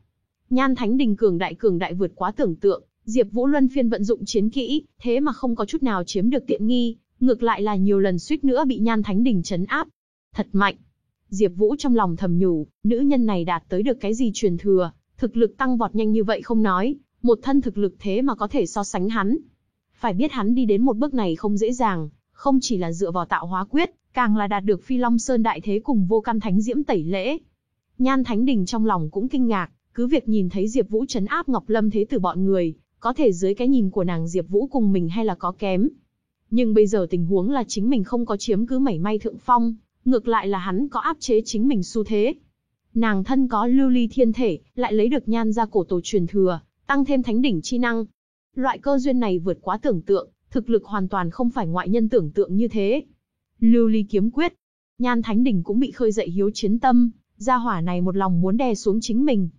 A: Nhan Thánh Đình cường đại cường đại vượt quá tưởng tượng, Diệp Vũ luân phiên vận dụng chiến kỹ, thế mà không có chút nào chiếm được tiện nghi, ngược lại là nhiều lần suýt nữa bị Nhan Thánh Đình chấn áp. Thật mạnh. Diệp Vũ trong lòng thầm nhủ, nữ nhân này đạt tới được cái gì truyền thừa, thực lực tăng vọt nhanh như vậy không nói, một thân thực lực thế mà có thể so sánh hắn. Phải biết hắn đi đến một bước này không dễ dàng, không chỉ là dựa vào tạo hóa quyết, càng là đạt được Phi Long Sơn đại thế cùng vô căn thánh diễm tẩy lễ. Nhan Thánh Đình trong lòng cũng kinh ngạc, cứ việc nhìn thấy Diệp Vũ trấn áp Ngọc Lâm thế tử bọn người, có thể dưới cái nhìn của nàng Diệp Vũ cùng mình hay là có kém, nhưng bây giờ tình huống là chính mình không có chiếm cứ mảy may thượng phong, ngược lại là hắn có áp chế chính mình xu thế. Nàng thân có lưu ly thiên thể, lại lấy được nhan ra cổ tổ truyền thừa, tăng thêm thánh đỉnh chi năng. Loại cơ duyên này vượt quá tưởng tượng, thực lực hoàn toàn không phải ngoại nhân tưởng tượng như thế. Lưu ly kiếm quyết, nhan thánh Đình cũng bị khơi dậy hiếu chiến tâm, gia hỏa này một lòng muốn đè xuống chính mình.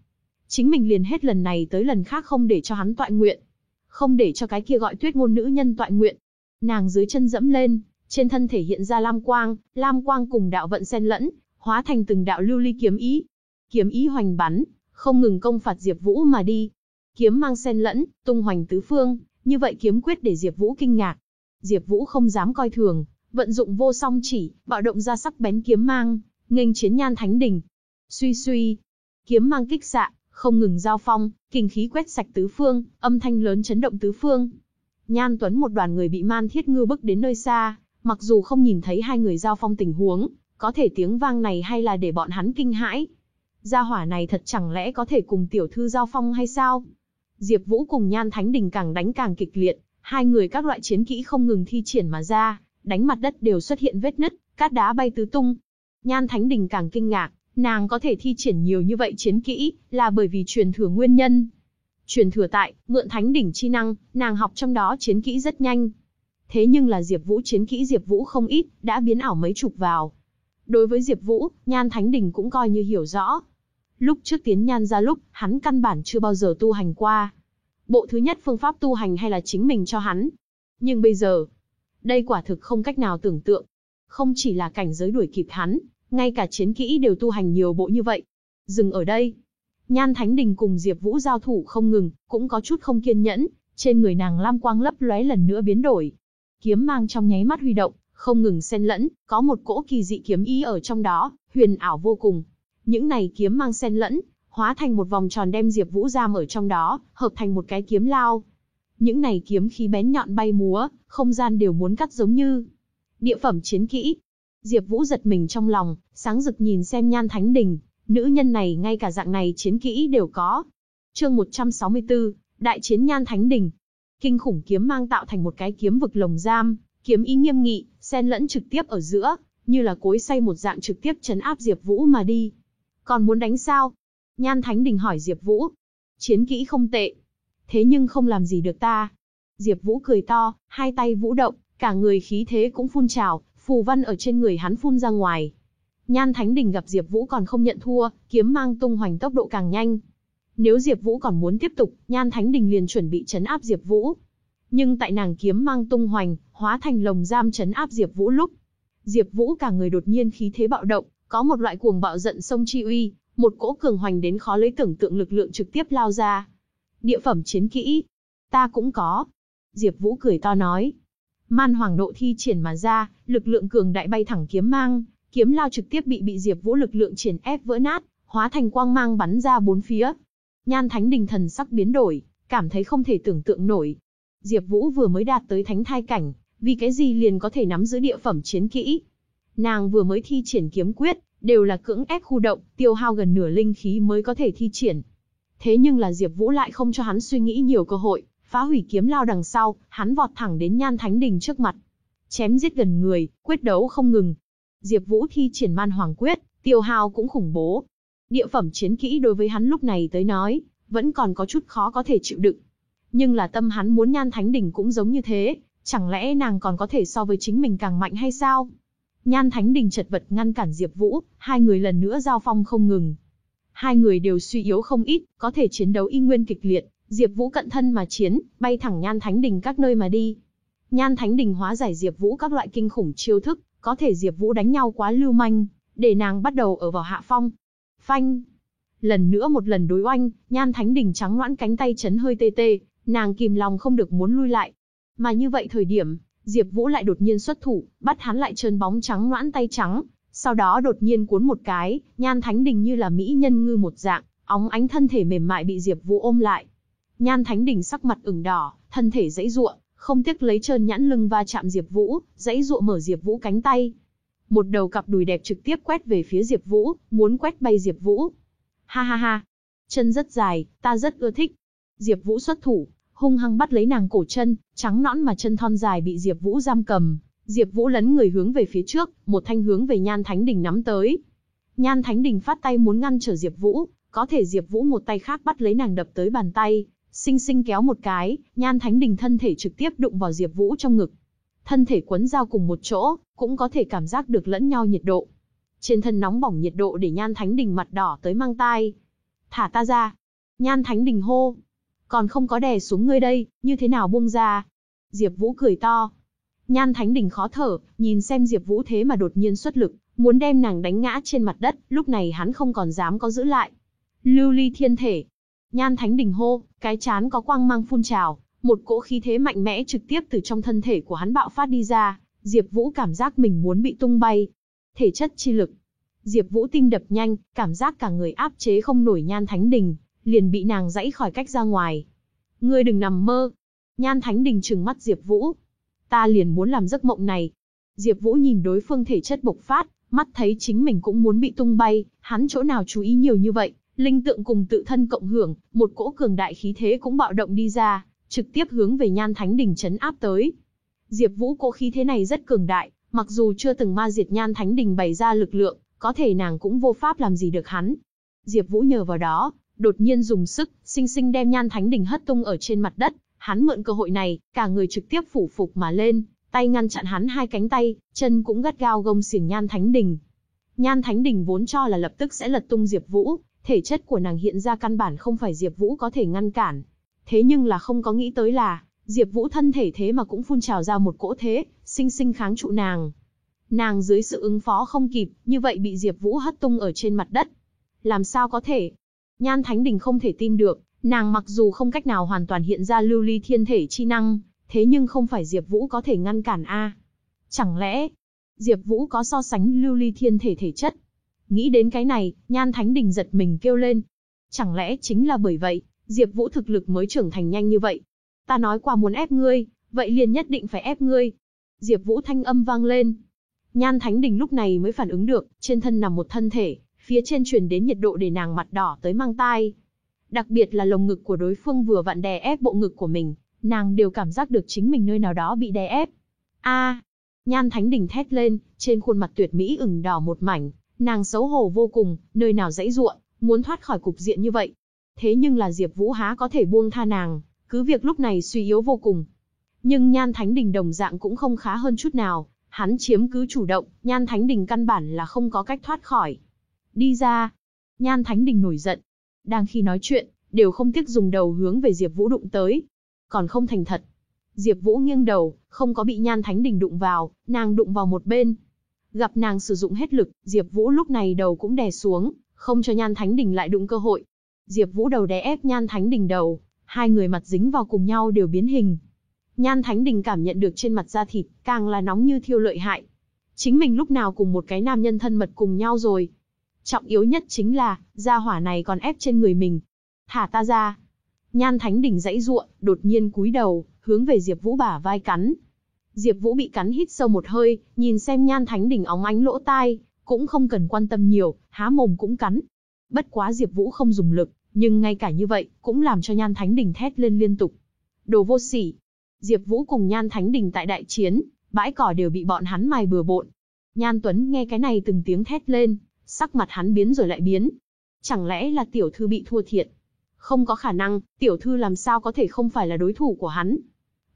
A: Chính mình liền hết lần này tới lần khác không để cho hắn tọa nguyện. Không để cho cái kia gọi tuyết ngôn nữ nhân tọa nguyện. Nàng dưới chân dẫm lên, trên thân thể hiện ra lam quang, lam quang cùng đạo vận xen lẫn, hóa thành từng đạo lưu ly kiếm ý. Kiếm ý hoành bắn, không ngừng công phạt Diệp Vũ mà đi. Kiếm mang xen lẫn, tung hoành tứ phương, như vậy kiếm quyết để Diệp Vũ kinh ngạc. Diệp Vũ không dám coi thường, vận dụng vô song chỉ, bạo động ra sắc bén kiếm mang, nghênh chiến nhan thánh đỉnh. Suy suy, kiếm mang kích xạ, không ngừng giao phong, kinh khí quét sạch tứ phương, âm thanh lớn chấn động tứ phương. Nhan Tuấn một đoàn người bị Man Thiết Ngư bức đến nơi xa, mặc dù không nhìn thấy hai người giao phong tình huống, có thể tiếng vang này hay là để bọn hắn kinh hãi. Gia hỏa này thật chẳng lẽ có thể cùng tiểu thư giao phong hay sao? Diệp Vũ cùng Nhan Thánh Đình càng đánh càng kịch liệt, hai người các loại chiến kỹ không ngừng thi triển mà ra, đánh mặt đất đều xuất hiện vết nứt, cát đá bay tứ tung. Nhan Thánh Đình càng kinh ngạc, nàng có thể thi triển nhiều như vậy chiến kỹ, là bởi vì truyền thừa nguyên nhân. Truyền thừa tại, mượn thánh đỉnh chi năng, nàng học trong đó chiến kỹ rất nhanh. Thế nhưng là Diệp Vũ chiến kỹ Diệp Vũ không ít, đã biến ảo mấy chục vào. Đối với Diệp Vũ, Nhan Thánh Đình cũng coi như hiểu rõ. Lúc trước tiến Nhan ra lúc, hắn căn bản chưa bao giờ tu hành qua. Bộ thứ nhất phương pháp tu hành hay là chính mình cho hắn. Nhưng bây giờ, đây quả thực không cách nào tưởng tượng. Không chỉ là cảnh giới đuổi kịp hắn, ngay cả chiến kỹ đều tu hành nhiều bộ như vậy. Dừng ở đây, Nhan Thánh Đình cùng Diệp Vũ giao thủ không ngừng, cũng có chút không kiên nhẫn, trên người nàng lam quang lấp lóe lần nữa biến đổi. Kiếm mang trong nháy mắt huy động, không ngừng xen lẫn, có một cỗ kỳ dị kiếm ý ở trong đó, huyền ảo vô cùng. Những này kiếm mang xen lẫn, hóa thành một vòng tròn đem Diệp Vũ giam ở trong đó, hợp thành một cái kiếm lao. Những này kiếm khí bén nhọn bay múa, không gian đều muốn cắt giống như địa phẩm chiến kỹ. Diệp Vũ giật mình trong lòng, sáng rực nhìn xem Nhan Thánh Đình, Nữ nhân này ngay cả dạng này chiến kỹ đều có. Chương 164, Đại chiến Nhan Thánh Đình. Kinh khủng kiếm mang tạo thành một cái kiếm vực lồng giam, kiếm ý nghiêm nghị, xen lẫn trực tiếp ở giữa, như là cối xay một dạng trực tiếp chấn áp Diệp Vũ mà đi. Còn muốn đánh sao? Nhan Thánh Đình hỏi Diệp Vũ. Chiến kỹ không tệ, thế nhưng không làm gì được ta. Diệp Vũ cười to, hai tay vũ động, cả người khí thế cũng phun trào, phù văn ở trên người hắn phun ra ngoài. Nhan Thánh Đình gặp Diệp Vũ còn không nhận thua, kiếm mang tung hoành tốc độ càng nhanh. Nếu Diệp Vũ còn muốn tiếp tục, Nhan Thánh Đình liền chuẩn bị trấn áp Diệp Vũ. Nhưng tại nàng kiếm mang tung hoành, hóa thành lồng giam trấn áp Diệp Vũ lúc, Diệp Vũ cả người đột nhiên khí thế bạo động, có một loại cuồng bạo giận sông chi uy, một cỗ cường hoành đến khó lấy tưởng tượng lực lượng trực tiếp lao ra. Địa phẩm chiến kỹ, ta cũng có. Diệp Vũ cười to nói. Man Hoàng Độ thi triển mà ra, lực lượng cường đại bay thẳng kiếm mang, kiếm lao trực tiếp bị bị Diệp Vũ lực lượng triển ép vỡ nát, hóa thành quang mang bắn ra bốn phía. Nhan Thánh Đình thần sắc biến đổi, cảm thấy không thể tưởng tượng nổi. Diệp Vũ vừa mới đạt tới thánh thai cảnh, vì cái gì liền có thể nắm giữ địa phẩm chiến kỹ? Nàng vừa mới thi triển kiếm quyết, đều là cưỡng ép khu động, tiêu hao gần nửa linh khí mới có thể thi triển. Thế nhưng là Diệp Vũ lại không cho hắn suy nghĩ nhiều cơ hội, phá hủy kiếm lao đằng sau, hắn vọt thẳng đến Nhan Thánh Đình trước mặt. Chém giết gần người, quyết đấu không ngừng. Diệp Vũ thi triển Man Hoàng quyết, tiêu hao cũng khủng bố. Địa phẩm chiến kỹ đối với hắn lúc này tới nói, vẫn còn có chút khó có thể chịu đựng. Nhưng là tâm hắn muốn Nhan Thánh Đình cũng giống như thế, chẳng lẽ nàng còn có thể so với chính mình càng mạnh hay sao? Nhan Thánh Đình chật vật ngăn cản Diệp Vũ, hai người lần nữa giao phong không ngừng. Hai người đều suy yếu không ít, có thể chiến đấu y nguyên kịch liệt, Diệp Vũ cận thân mà chiến, bay thẳng Nhan Thánh Đình các nơi mà đi. Nhan Thánh Đình hóa giải Diệp Vũ các loại kinh khủng chiêu thức, có thể Diệp Vũ đánh nhau quá lưu manh, để nàng bắt đầu ở vào hạ phong. Phanh! Lần nữa một lần đối oanh, Nhan Thánh Đình trắng loãng cánh tay chấn hơi tê tê, nàng kìm lòng không được muốn lui lại. Mà như vậy thời điểm, Diệp Vũ lại đột nhiên xuất thủ, bắt hắn lại trơn bóng trắng loãng tay trắng, sau đó đột nhiên cuốn một cái, Nhan Thánh Đình như là mỹ nhân ngư một dạng, óng ánh thân thể mềm mại bị Diệp Vũ ôm lại. Nhan Thánh Đình sắc mặt ửng đỏ, thân thể giãy giụa, không tiếc lấy trơn nhãn lưng va chạm Diệp Vũ, giãy giụa mở Diệp Vũ cánh tay. Một đầu cặp đùi đẹp trực tiếp quét về phía Diệp Vũ, muốn quét bay Diệp Vũ. Ha ha ha, chân rất dài, ta rất ưa thích. Diệp Vũ xuất thủ, hung hăng bắt lấy nàng cổ chân, trắng nõn mà chân thon dài bị Diệp Vũ giam cầm. Diệp Vũ lấn người hướng về phía trước, một thanh hướng về Nhan Thánh Đình nắm tới. Nhan Thánh Đình phát tay muốn ngăn trở Diệp Vũ, có thể Diệp Vũ một tay khác bắt lấy nàng đập tới bàn tay, sinh sinh kéo một cái, Nhan Thánh Đình thân thể trực tiếp đụng vào Diệp Vũ trong ngực. Thân thể quấn giao cùng một chỗ, cũng có thể cảm giác được lẫn nhau nhiệt độ. Trên thân nóng bỏng nhiệt độ để Nhan Thánh Đình mặt đỏ tới mang tai. "Thả ta ra." Nhan Thánh Đình hô. "Còn không có đè xuống ngươi đây, như thế nào buông ra?" Diệp Vũ cười to. Nhan Thánh Đình khó thở, nhìn xem Diệp Vũ thế mà đột nhiên xuất lực, muốn đem nàng đánh ngã trên mặt đất, lúc này hắn không còn dám có giữ lại. Lưu Ly Thiên Thể. Nhan Thánh Đình hô, cái chán có quang mang phun trào, một cỗ khí thế mạnh mẽ trực tiếp từ trong thân thể của hắn bạo phát đi ra, Diệp Vũ cảm giác mình muốn bị tung bay. Thể chất chi lực. Diệp Vũ tim đập nhanh, cảm giác cả người áp chế không nổi Nhan Thánh Đình, liền bị nàng dãy khỏi cách ra ngoài. Ngươi đừng nằm mơ. Nhan Thánh Đình trừng mắt Diệp Vũ. Ta liền muốn làm giấc mộng này. Diệp Vũ nhìn đối phương thể chất bộc phát, mắt thấy chính mình cũng muốn bị tung bay, hắn chỗ nào chú ý nhiều như vậy, linh tượng cùng tự thân cộng hưởng, một cỗ cường đại khí thế cũng bạo động đi ra, trực tiếp hướng về Nhan Thánh Đình chấn áp tới. Diệp Vũ cỗ khí thế này rất cường đại, mặc dù chưa từng ma diệt Nhan Thánh Đình bày ra lực lượng, có thể nàng cũng vô pháp làm gì được hắn. Diệp Vũ nhờ vào đó, đột nhiên dùng sức, sinh sinh đem Nhan Thánh Đình hất tung ở trên mặt đất, hắn mượn cơ hội này, cả người trực tiếp phủ phục mà lên, tay ngăn chặn hắn hai cánh tay, chân cũng gắt gao gông xiềng Nhan Thánh Đình. Nhan Thánh Đình vốn cho là lập tức sẽ lật tung Diệp Vũ, thể chất của nàng hiện ra căn bản không phải Diệp Vũ có thể ngăn cản. Thế nhưng là không có nghĩ tới là, Diệp Vũ thân thể thế mà cũng phun trào ra một cỗ thế, sinh sinh kháng trụ nàng. Nàng dưới sự ứng phó không kịp, như vậy bị Diệp Vũ hất tung ở trên mặt đất. Làm sao có thể? Nhan Thánh Đình không thể tin được, nàng mặc dù không cách nào hoàn toàn hiện ra lưu ly thiên thể chi năng, thế nhưng không phải Diệp Vũ có thể ngăn cản a. Chẳng lẽ Diệp Vũ có so sánh lưu ly thiên thể thể chất? Nghĩ đến cái này, Nhan Thánh Đình giật mình kêu lên. Chẳng lẽ chính là bởi vậy, Diệp Vũ thực lực mới trưởng thành nhanh như vậy? Ta nói qua muốn ép ngươi, vậy liền nhất định phải ép ngươi. Diệp Vũ thanh âm vang lên. Nhan Thánh Đình lúc này mới phản ứng được, trên thân nằm một thân thể, phía trên truyền đến nhiệt độ để nàng mặt đỏ tới mang tai. Đặc biệt là lồng ngực của đối phương vừa vặn đè ép bộ ngực của mình, nàng đều cảm giác được chính mình nơi nào đó bị đè ép. A, Nhan Thánh Đình thét lên, trên khuôn mặt tuyệt mỹ ửng đỏ một mảnh, nàng xấu hổ vô cùng, nơi nào dãy ruộng, muốn thoát khỏi cục diện như vậy. Thế nhưng là Diệp Vũ há có thể buông tha nàng, cứ việc lúc này suy yếu vô cùng. Nhưng Nhan Thánh Đình đồng dạng cũng không khá hơn chút nào, hắn chiếm cứ chủ động, Nhan Thánh Đình căn bản là không có cách thoát khỏi. Đi ra. Nhan Thánh Đình nổi giận. Đang khi nói chuyện, đều không tiếc dùng đầu hướng về Diệp Vũ đụng tới. Còn không thành thật. Diệp Vũ nghiêng đầu, không có bị Nhan Thánh Đình đụng vào, nàng đụng vào một bên. Gặp nàng sử dụng hết lực, Diệp Vũ lúc này đầu cũng đè xuống, không cho Nhan Thánh Đình lại đụng cơ hội. Diệp Vũ đầu đè ép Nhan Thánh Đình đầu, hai người mặt dính vào cùng nhau đều biến hình. Nhan Thánh Đình cảm nhận được trên mặt da thịt, càng là nóng như thiêu lợi hại. Chính mình lúc nào cùng một cái nam nhân thân mật cùng nhau rồi. Trọng yếu nhất chính là, gia hỏa này còn ép trên người mình. Thả ta ra. Nhan Thánh Đình dãy ruộng, đột nhiên cúi đầu, hướng về Diệp Vũ bả vai cắn. Diệp Vũ bị cắn hít sâu một hơi, nhìn xem Nhan Thánh Đình óng ánh lỗ tai, cũng không cần quan tâm nhiều, há mồm cũng cắn. Bất quá Diệp Vũ không dùng lực, nhưng ngay cả như vậy, cũng làm cho Nhan Thánh Đình thét lên liên tục. Đồ vô sỉ. Diệp Vũ cùng Nhan Thánh Đình tại đại chiến, bãi cỏ đều bị bọn hắn mài bừa bộn. Nhan Tuấn nghe cái này từng tiếng thét lên, sắc mặt hắn biến rồi lại biến. Chẳng lẽ là tiểu thư bị thua thiệt? Không có khả năng, tiểu thư làm sao có thể không phải là đối thủ của hắn?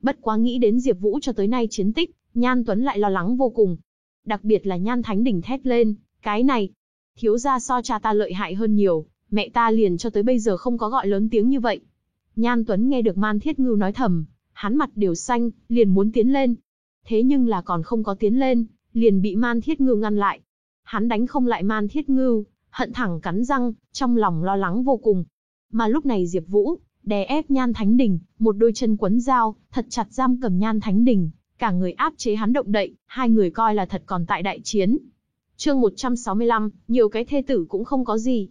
A: Bất quá nghĩ đến Diệp Vũ cho tới nay chiến tích, Nhan Tuấn lại lo lắng vô cùng. Đặc biệt là Nhan Thánh đỉnh thét lên, cái này, thiếu gia so cha ta lợi hại hơn nhiều, mẹ ta liền cho tới bây giờ không có gọi lớn tiếng như vậy. Nhan Tuấn nghe được Man Thiết Ngưu nói thầm, hắn mặt đều xanh, liền muốn tiến lên. Thế nhưng là còn không có tiến lên, liền bị Man Thiết Ngưu ngăn lại. Hắn đánh không lại Man Thiết Ngưu, hận thẳng cắn răng, trong lòng lo lắng vô cùng. Mà lúc này Diệp Vũ, đè ép Nhan Thánh Đình, một đôi chân quấn dao, thật chặt giam cầm Nhan Thánh Đình, cả người áp chế hắn động đậy, hai người coi là thật còn tại đại chiến. Chương 165, nhiều cái thê tử cũng không có gì.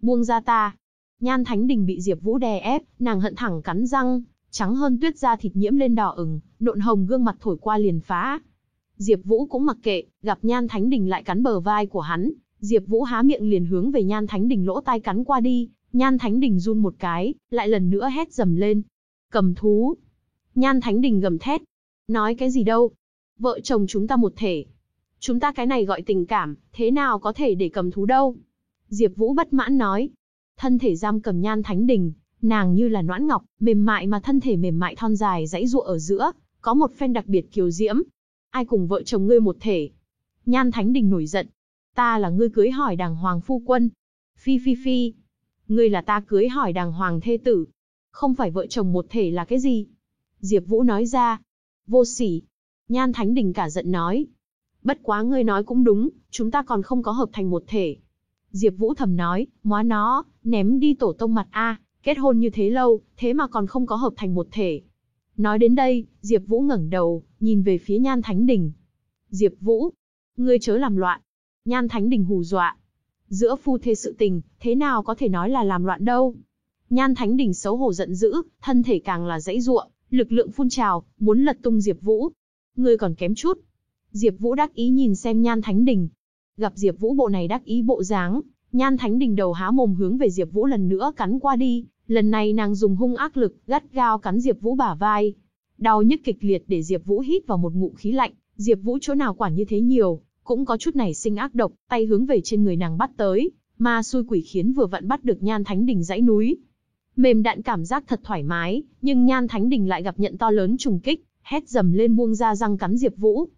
A: Buông ra ta. Nhan Thánh Đình bị Diệp Vũ đè ép, nàng hận thẳng cắn răng, trắng hơn tuyết da thịt nhiễm lên đỏ ửng, nộn hồng gương mặt thổi qua liền phá. Diệp Vũ cũng mặc kệ, gặp Nhan Thánh Đình lại cắn bờ vai của hắn, Diệp Vũ há miệng liền hướng về Nhan Thánh Đình lỗ tai cắn qua đi, Nhan Thánh Đình run một cái, lại lần nữa hét dầm lên. Cầm thú. Nhan Thánh Đình gầm thét. Nói cái gì đâu? Vợ chồng chúng ta một thể. Chúng ta cái này gọi tình cảm, thế nào có thể để cầm thú đâu? Diệp Vũ bất mãn nói. Thân thể giam cầm Nhan Thánh Đình, nàng như là noãn ngọc, mềm mại mà thân thể mềm mại thon dài dãy dụa ở giữa, có một phen đặc biệt kiều diễm. Ai cùng vợ chồng ngươi một thể? Nhan Thánh Đình nổi giận. Ta là ngươi cưới hỏi đàng hoàng phu quân. Phi phi phi. Ngươi là ta cưới hỏi đàng hoàng thê tử. Không phải vợ chồng một thể là cái gì? Diệp Vũ nói ra. Vô sỉ. Nhan Thánh Đình cả giận nói. Bất quá ngươi nói cũng đúng, chúng ta còn không có hợp thành một thể. Diệp Vũ thầm nói, móa nó, ném đi tổ tông mặt a, kết hôn như thế lâu, thế mà còn không có hợp thành một thể. Nói đến đây, Diệp Vũ ngẩng đầu, nhìn về phía Nhan Thánh Đình. Diệp Vũ, ngươi chớ làm loạn. Nhan Thánh Đình hù dọa. Giữa phu thê sự tình, thế nào có thể nói là làm loạn đâu. Nhan Thánh Đình xấu hổ giận dữ, thân thể càng là dãy giụa, lực lượng phun trào, muốn lật tung Diệp Vũ. Ngươi còn kém chút. Diệp Vũ đắc ý nhìn xem Nhan Thánh Đình. Gặp Diệp Vũ bộ này đắc ý bộ dáng, Nhan Thánh Đình đầu há mồm hướng về Diệp Vũ lần nữa cắn qua đi, lần này nàng dùng hung ác lực, gắt gao cắn Diệp Vũ bả vai. Đau nhức kịch liệt để Diệp Vũ hít vào một ngụm khí lạnh, Diệp Vũ chỗ nào quản như thế nhiều, cũng có chút này sinh ác độc, tay hướng về trên người nàng bắt tới, ma xui quỷ khiến vừa vặn bắt được Nhan Thánh Đình dãy núi. Mềm đạn cảm giác thật thoải mái, nhưng Nhan Thánh Đình lại gặp nhận to lớn trùng kích, hét dầm lên buông ra răng cắn Diệp Vũ.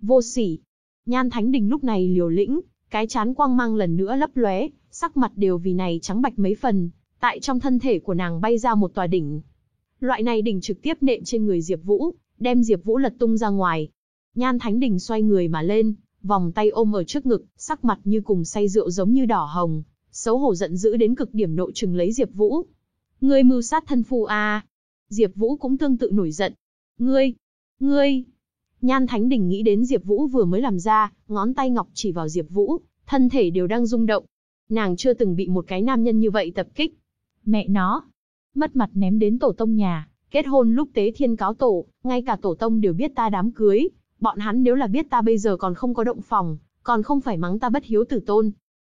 A: Vô sỉ. Nhan Thánh Đình lúc này liều lĩnh, cái chán quang mang lần nữa lấp lóe, sắc mặt đều vì này trắng bạch mấy phần, tại trong thân thể của nàng bay ra một tòa đỉnh. Loại này đỉnh trực tiếp nện trên người Diệp Vũ, đem Diệp Vũ lật tung ra ngoài. Nhan Thánh Đình xoay người mà lên, vòng tay ôm ở trước ngực, sắc mặt như cùng say rượu giống như đỏ hồng, xấu hổ giận dữ đến cực điểm nội trừng lấy Diệp Vũ. Ngươi mưu sát thân phu a? À? Diệp Vũ cũng tương tự nổi giận. Ngươi, ngươi. Nhan Thánh Đình nghĩ đến Diệp Vũ vừa mới làm ra, ngón tay ngọc chỉ vào Diệp Vũ, thân thể đều đang rung động. Nàng chưa từng bị một cái nam nhân như vậy tập kích. Mẹ nó, mất mặt ném đến tổ tông nhà, kết hôn lúc tế thiên cáo tổ, ngay cả tổ tông đều biết ta đám cưới, bọn hắn nếu là biết ta bây giờ còn không có động phòng, còn không phải mắng ta bất hiếu tử tôn.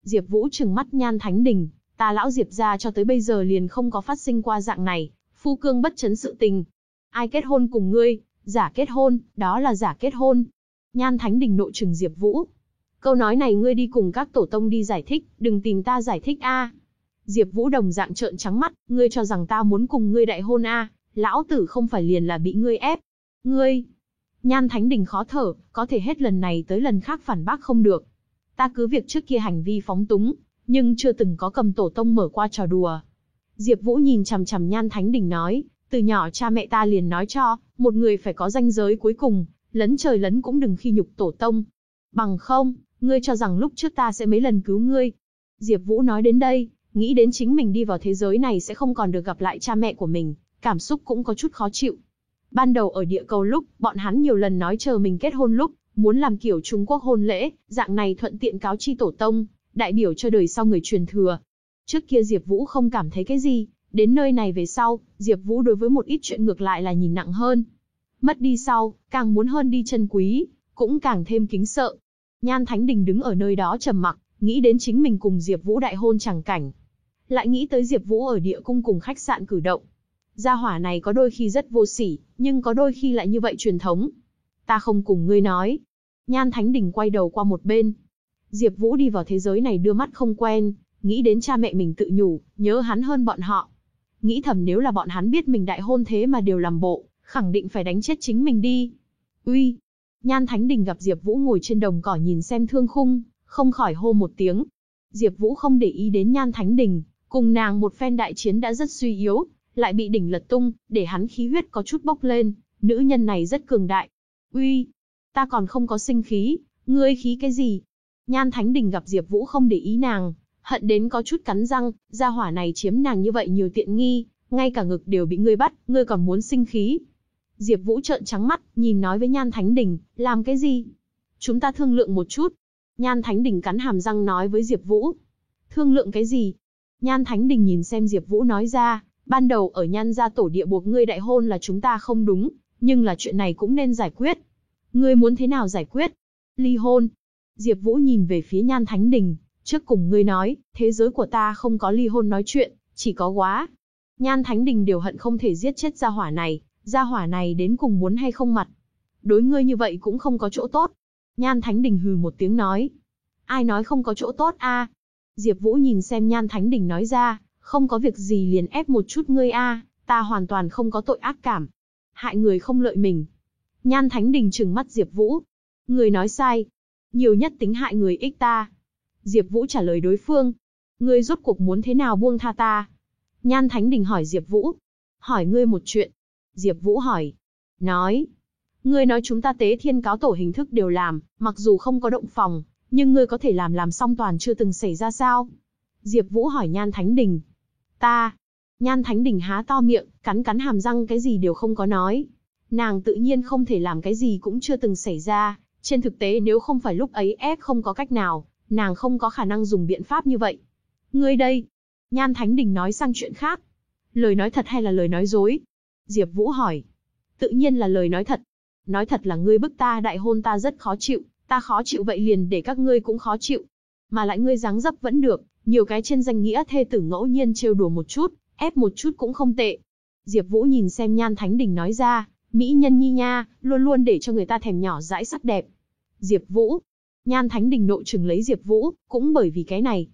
A: Diệp Vũ trừng mắt Nhan Thánh Đình, ta lão Diệp gia cho tới bây giờ liền không có phát sinh qua dạng này, phu cương bất chấn sự tình. Ai kết hôn cùng ngươi, giả kết hôn, đó là giả kết hôn. Nhan Thánh Đình nội trừng Diệp Vũ. Câu nói này ngươi đi cùng các tổ tông đi giải thích, đừng tìm ta giải thích a. Diệp Vũ đồng dạng trợn trắng mắt, ngươi cho rằng ta muốn cùng ngươi đại hôn a? Lão tử không phải liền là bị ngươi ép. Ngươi? Nhan Thánh Đình khó thở, có thể hết lần này tới lần khác phản bác không được. Ta cứ việc trước kia hành vi phóng túng, nhưng chưa từng có cầm tổ tông mở qua trò đùa. Diệp Vũ nhìn chằm chằm Nhan Thánh Đình nói, từ nhỏ cha mẹ ta liền nói cho, một người phải có ranh giới cuối cùng, lấn trời lấn cũng đừng khi nhục tổ tông. Bằng không, ngươi cho rằng lúc trước ta sẽ mấy lần cứu ngươi. Diệp Vũ nói đến đây, nghĩ đến chính mình đi vào thế giới này sẽ không còn được gặp lại cha mẹ của mình, cảm xúc cũng có chút khó chịu. Ban đầu ở địa cầu lúc, bọn hắn nhiều lần nói chờ mình kết hôn lúc, muốn làm kiểu Trung Quốc hôn lễ, dạng này thuận tiện cáo chi tổ tông, đại biểu cho đời sau người truyền thừa. Trước kia Diệp Vũ không cảm thấy cái gì, đến nơi này về sau, Diệp Vũ đối với một ít chuyện ngược lại là nhìn nặng hơn. Mất đi sau, càng muốn hơn đi chân quý, cũng càng thêm kính sợ. Nhan Thánh Đình đứng ở nơi đó trầm mặc, nghĩ đến chính mình cùng Diệp Vũ đại hôn chẳng cảnh. Lại nghĩ tới Diệp Vũ ở địa cung cùng khách sạn cử động. Gia hỏa này có đôi khi rất vô sỉ, nhưng có đôi khi lại như vậy truyền thống. Ta không cùng ngươi nói. Nhan Thánh Đình quay đầu qua một bên. Diệp Vũ đi vào thế giới này đưa mắt không quen, nghĩ đến cha mẹ mình tự nhủ, nhớ hắn hơn bọn họ. Nghĩ thầm nếu là bọn hắn biết mình đại hôn thế mà đều làm bộ, khẳng định phải đánh chết chính mình đi. Uy, Nhan Thánh Đình gặp Diệp Vũ ngồi trên đồng cỏ nhìn xem thương khung, không khỏi hô một tiếng. Diệp Vũ không để ý đến Nhan Thánh Đình, cùng nàng một phen đại chiến đã rất suy yếu, lại bị đỉnh lật tung, để hắn khí huyết có chút bốc lên, nữ nhân này rất cường đại. Uy, ta còn không có sinh khí, ngươi khí cái gì? Nhan Thánh Đình gặp Diệp Vũ không để ý nàng, hận đến có chút cắn răng, gia hỏa này chiếm nàng như vậy nhiều tiện nghi, ngay cả ngực đều bị ngươi bắt, ngươi còn muốn sinh khí. Diệp Vũ trợn trắng mắt, nhìn nói với Nhan Thánh Đình, làm cái gì? Chúng ta thương lượng một chút. Nhan Thánh Đình cắn hàm răng nói với Diệp Vũ. Thương lượng cái gì? Nhan Thánh Đình nhìn xem Diệp Vũ nói ra, ban đầu ở Nhan gia tổ địa buộc ngươi đại hôn là chúng ta không đúng, nhưng là chuyện này cũng nên giải quyết. Ngươi muốn thế nào giải quyết? Ly hôn. Diệp Vũ nhìn về phía Nhan Thánh Đình, trước cùng ngươi nói, thế giới của ta không có ly hôn nói chuyện, chỉ có quá. Nhan Thánh Đình đều hận không thể giết chết gia hỏa này, gia hỏa này đến cùng muốn hay không mặt. Đối ngươi như vậy cũng không có chỗ tốt. Nhan Thánh Đình hừ một tiếng nói. Ai nói không có chỗ tốt a? Diệp Vũ nhìn xem Nhan Thánh Đình nói ra, không có việc gì liền ép một chút ngươi a, ta hoàn toàn không có tội ác cảm. Hại người không lợi mình. Nhan Thánh Đình trừng mắt Diệp Vũ. Người nói sai. Nhiều nhất tính hại người ích ta. Diệp Vũ trả lời đối phương. Ngươi rốt cuộc muốn thế nào buông tha ta? Nhan Thánh Đình hỏi Diệp Vũ. Hỏi ngươi một chuyện. Diệp Vũ hỏi. Nói. Ngươi nói chúng ta tế thiên cáo tổ hình thức đều làm, mặc dù không có động phòng, nhưng ngươi có thể làm làm xong toàn chưa từng xảy ra sao? Diệp Vũ hỏi Nhan Thánh Đình. Ta. Nhan Thánh Đình há to miệng, cắn cắn hàm răng cái gì đều không có nói. Nàng tự nhiên không thể làm cái gì cũng chưa từng xảy ra, trên thực tế nếu không phải lúc ấy ép không có cách nào, nàng không có khả năng dùng biện pháp như vậy. Ngươi đây. Nhan Thánh Đình nói sang chuyện khác. Lời nói thật hay là lời nói dối? Diệp Vũ hỏi. Tự nhiên là lời nói thật. Nói thật là ngươi bức ta đại hôn ta rất khó chịu, ta khó chịu vậy liền để các ngươi cũng khó chịu. Mà lại ngươi dáng dấp vẫn được, nhiều cái trên danh nghĩa thê tử ngẫu nhiên trêu đùa một chút, ép một chút cũng không tệ. Diệp Vũ nhìn xem Nhan Thánh Đình nói ra, mỹ nhân nhi nha, luôn luôn để cho người ta thèm nhỏ dãi sắc đẹp. Diệp Vũ. Nhan Thánh Đình nội trừng lấy Diệp Vũ, cũng bởi vì cái này.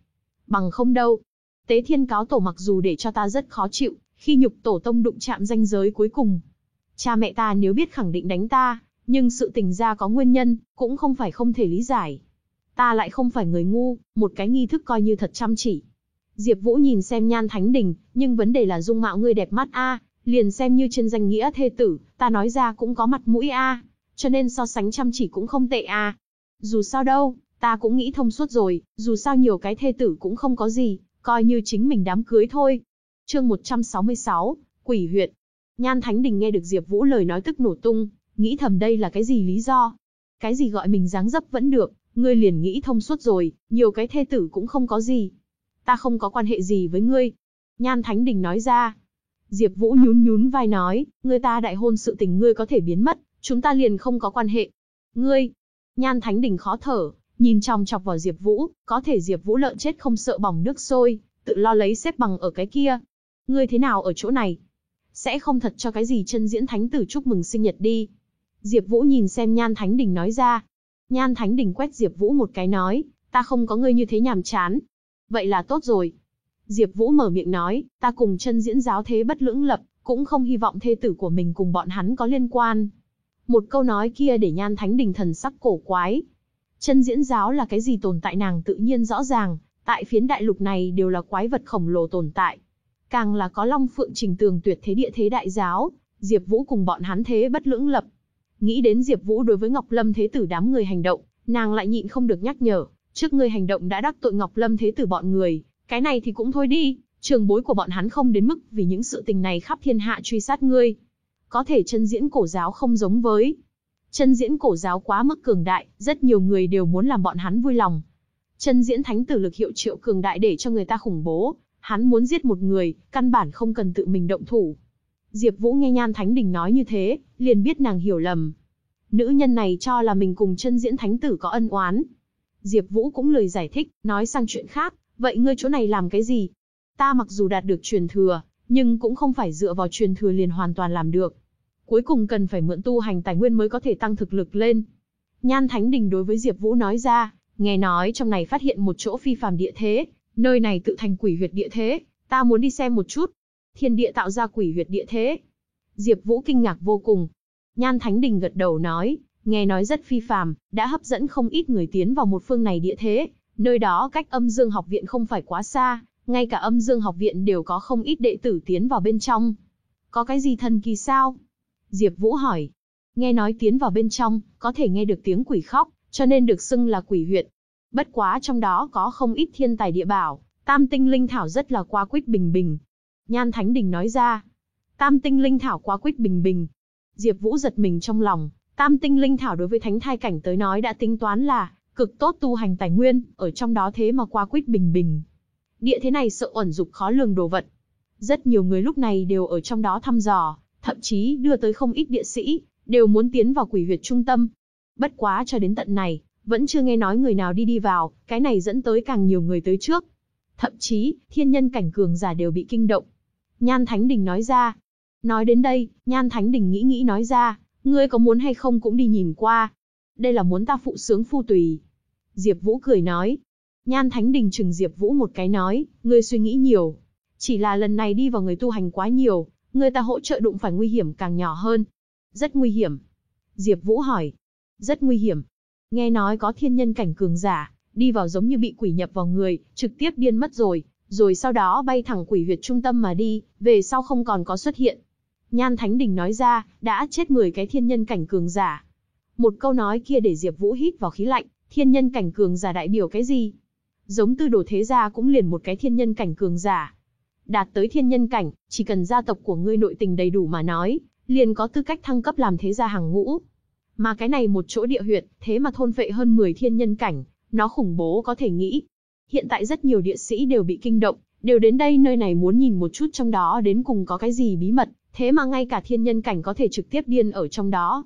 A: Bằng không đâu. Tế Thiên cáo tổ mặc dù để cho ta rất khó chịu, khi nhục tổ tông đụng chạm danh giới cuối cùng. Cha mẹ ta nếu biết khẳng định đánh ta, nhưng sự tình ra có nguyên nhân, cũng không phải không thể lý giải. Ta lại không phải người ngu, một cái nghi thức coi như thật chăm chỉ. Diệp Vũ nhìn xem nhan thánh đình, nhưng vấn đề là dung mạo ngươi đẹp mắt a, liền xem như trên danh nghĩa thê tử, ta nói ra cũng có mặt mũi a, cho nên so sánh chăm chỉ cũng không tệ a. Dù sao đâu, ta cũng nghĩ thông suốt rồi, dù sao nhiều cái thê tử cũng không có gì, coi như chính mình đám cưới thôi. Chương 166, Quỷ huyệt. Nhan Thánh Đình nghe được Diệp Vũ lời nói tức nổ tung, nghĩ thầm đây là cái gì lý do? Cái gì gọi mình dáng dấp vẫn được, ngươi liền nghĩ thông suốt rồi, nhiều cái thê tử cũng không có gì. Ta không có quan hệ gì với ngươi. Nhan Thánh Đình nói ra. Diệp Vũ nhún nhún vai nói, ngươi ta đại hôn sự tình ngươi có thể biến mất, chúng ta liền không có quan hệ. Ngươi. Nhan Thánh Đình khó thở, nhìn chòng chọc vào Diệp Vũ, có thể Diệp Vũ lợn chết không sợ bỏng nước sôi, tự lo lấy xếp bằng ở cái kia, Ngươi thế nào ở chỗ này? Sẽ không thật cho cái gì chân diễn thánh tử chúc mừng sinh nhật đi. Diệp Vũ nhìn xem Nhan Thánh Đình nói ra. Nhan Thánh Đình quét Diệp Vũ một cái nói, ta không có ngươi như thế nhàm chán. Vậy là tốt rồi. Diệp Vũ mở miệng nói, ta cùng chân diễn giáo thế bất lưỡng lập, cũng không hy vọng thê tử của mình cùng bọn hắn có liên quan. Một câu nói kia để Nhan Thánh Đình thần sắc cổ quái. Chân diễn giáo là cái gì tồn tại nàng tự nhiên rõ ràng, tại phiến đại lục này đều là quái vật khổng lồ tồn tại. Càng là có Long Phượng Trình Tường tuyệt thế địa thế đại giáo, Diệp Vũ cùng bọn hắn thế bất lưỡng lập. Nghĩ đến Diệp Vũ đối với Ngọc Lâm Thế Tử đám người hành động, nàng lại nhịn không được nhắc nhở, trước ngươi hành động đã đắc tội Ngọc Lâm Thế Tử bọn người, cái này thì cũng thôi đi, trường bối của bọn hắn không đến mức vì những sự tình này khắp thiên hạ truy sát ngươi. Có thể chân diễn cổ giáo không giống với. Chân diễn cổ giáo quá mức cường đại, rất nhiều người đều muốn làm bọn hắn vui lòng. Chân diễn thánh tử lực hiệu triệu cường đại để cho người ta khủng bố, hắn muốn giết một người, căn bản không cần tự mình động thủ. Diệp Vũ nghe Nhan Thánh Đình nói như thế, liền biết nàng hiểu lầm. Nữ nhân này cho là mình cùng chân diễn thánh tử có ân oán. Diệp Vũ cũng lời giải thích, nói sang chuyện khác, vậy ngươi chỗ này làm cái gì? Ta mặc dù đạt được truyền thừa, nhưng cũng không phải dựa vào truyền thừa liền hoàn toàn làm được. Cuối cùng cần phải mượn tu hành tài nguyên mới có thể tăng thực lực lên. Nhan Thánh Đình đối với Diệp Vũ nói ra, nghe nói trong này phát hiện một chỗ phi phàm địa thế, nơi này tự thành quỷ huyệt địa thế, ta muốn đi xem một chút. Thiên địa tạo ra quỷ huyệt địa thế. Diệp Vũ kinh ngạc vô cùng. Nhan Thánh Đình gật đầu nói, nghe nói rất phi phàm, đã hấp dẫn không ít người tiến vào một phương này địa thế, nơi đó cách Âm Dương học viện không phải quá xa, ngay cả Âm Dương học viện đều có không ít đệ tử tiến vào bên trong. Có cái gì thần kỳ sao? Diệp Vũ hỏi. Nghe nói tiến vào bên trong, có thể nghe được tiếng quỷ khóc, cho nên được xưng là quỷ huyệt. Bất quá trong đó có không ít thiên tài địa bảo, tam tinh linh thảo rất là quá quýt bình bình. Nhan Thánh Đình nói ra. Tam tinh linh thảo quá quýt bình bình. Diệp Vũ giật mình trong lòng, tam tinh linh thảo đối với thánh thai cảnh tới nói đã tính toán là cực tốt tu hành tài nguyên, ở trong đó thế mà quá quýt bình bình. Địa thế này sợ ẩn dục khó lường đồ vật. Rất nhiều người lúc này đều ở trong đó thăm dò, thậm chí đưa tới không ít địa sĩ, đều muốn tiến vào quỷ huyệt trung tâm. Bất quá cho đến tận này, vẫn chưa nghe nói người nào đi đi vào, cái này dẫn tới càng nhiều người tới trước. Thậm chí, thiên nhân cảnh cường giả đều bị kinh động. Nhan Thánh Đình nói ra. Nói đến đây, Nhan Thánh Đình nghĩ nghĩ nói ra, ngươi có muốn hay không cũng đi nhìn qua. Đây là muốn ta phụ sướng phu tùy. Diệp Vũ cười nói. Nhan Thánh Đình chừng Diệp Vũ một cái nói, ngươi suy nghĩ nhiều. Chỉ là lần này đi vào người tu hành quá nhiều, người ta hỗ trợ đụng phải nguy hiểm càng nhỏ hơn. Rất nguy hiểm. Diệp Vũ hỏi. Rất nguy hiểm. Nghe nói có thiên nhân cảnh cường giả, đi vào giống như bị quỷ nhập vào người, trực tiếp điên mất rồi, rồi sau đó bay thẳng quỷ huyệt trung tâm mà đi, về sau không còn có xuất hiện. Nhan Thánh Đình nói ra, đã chết 10 cái thiên nhân cảnh cường giả. Một câu nói kia để Diệp Vũ hít vào khí lạnh, thiên nhân cảnh cường giả đại biểu cái gì? Giống tư đồ thế gia cũng liền một cái thiên nhân cảnh cường giả. Đạt tới thiên nhân cảnh, chỉ cần gia tộc của ngươi nội tình đầy đủ mà nói, liền có tư cách thăng cấp làm thế gia hàng ngũ. Mà cái này một chỗ địa huyệt, thế mà thôn phệ hơn 10 thiên nhân cảnh, nó khủng bố có thể nghĩ. Hiện tại rất nhiều địa sĩ đều bị kinh động, đều đến đây nơi này muốn nhìn một chút trong đó đến cùng có cái gì bí mật, thế mà ngay cả thiên nhân cảnh có thể trực tiếp điên ở trong đó.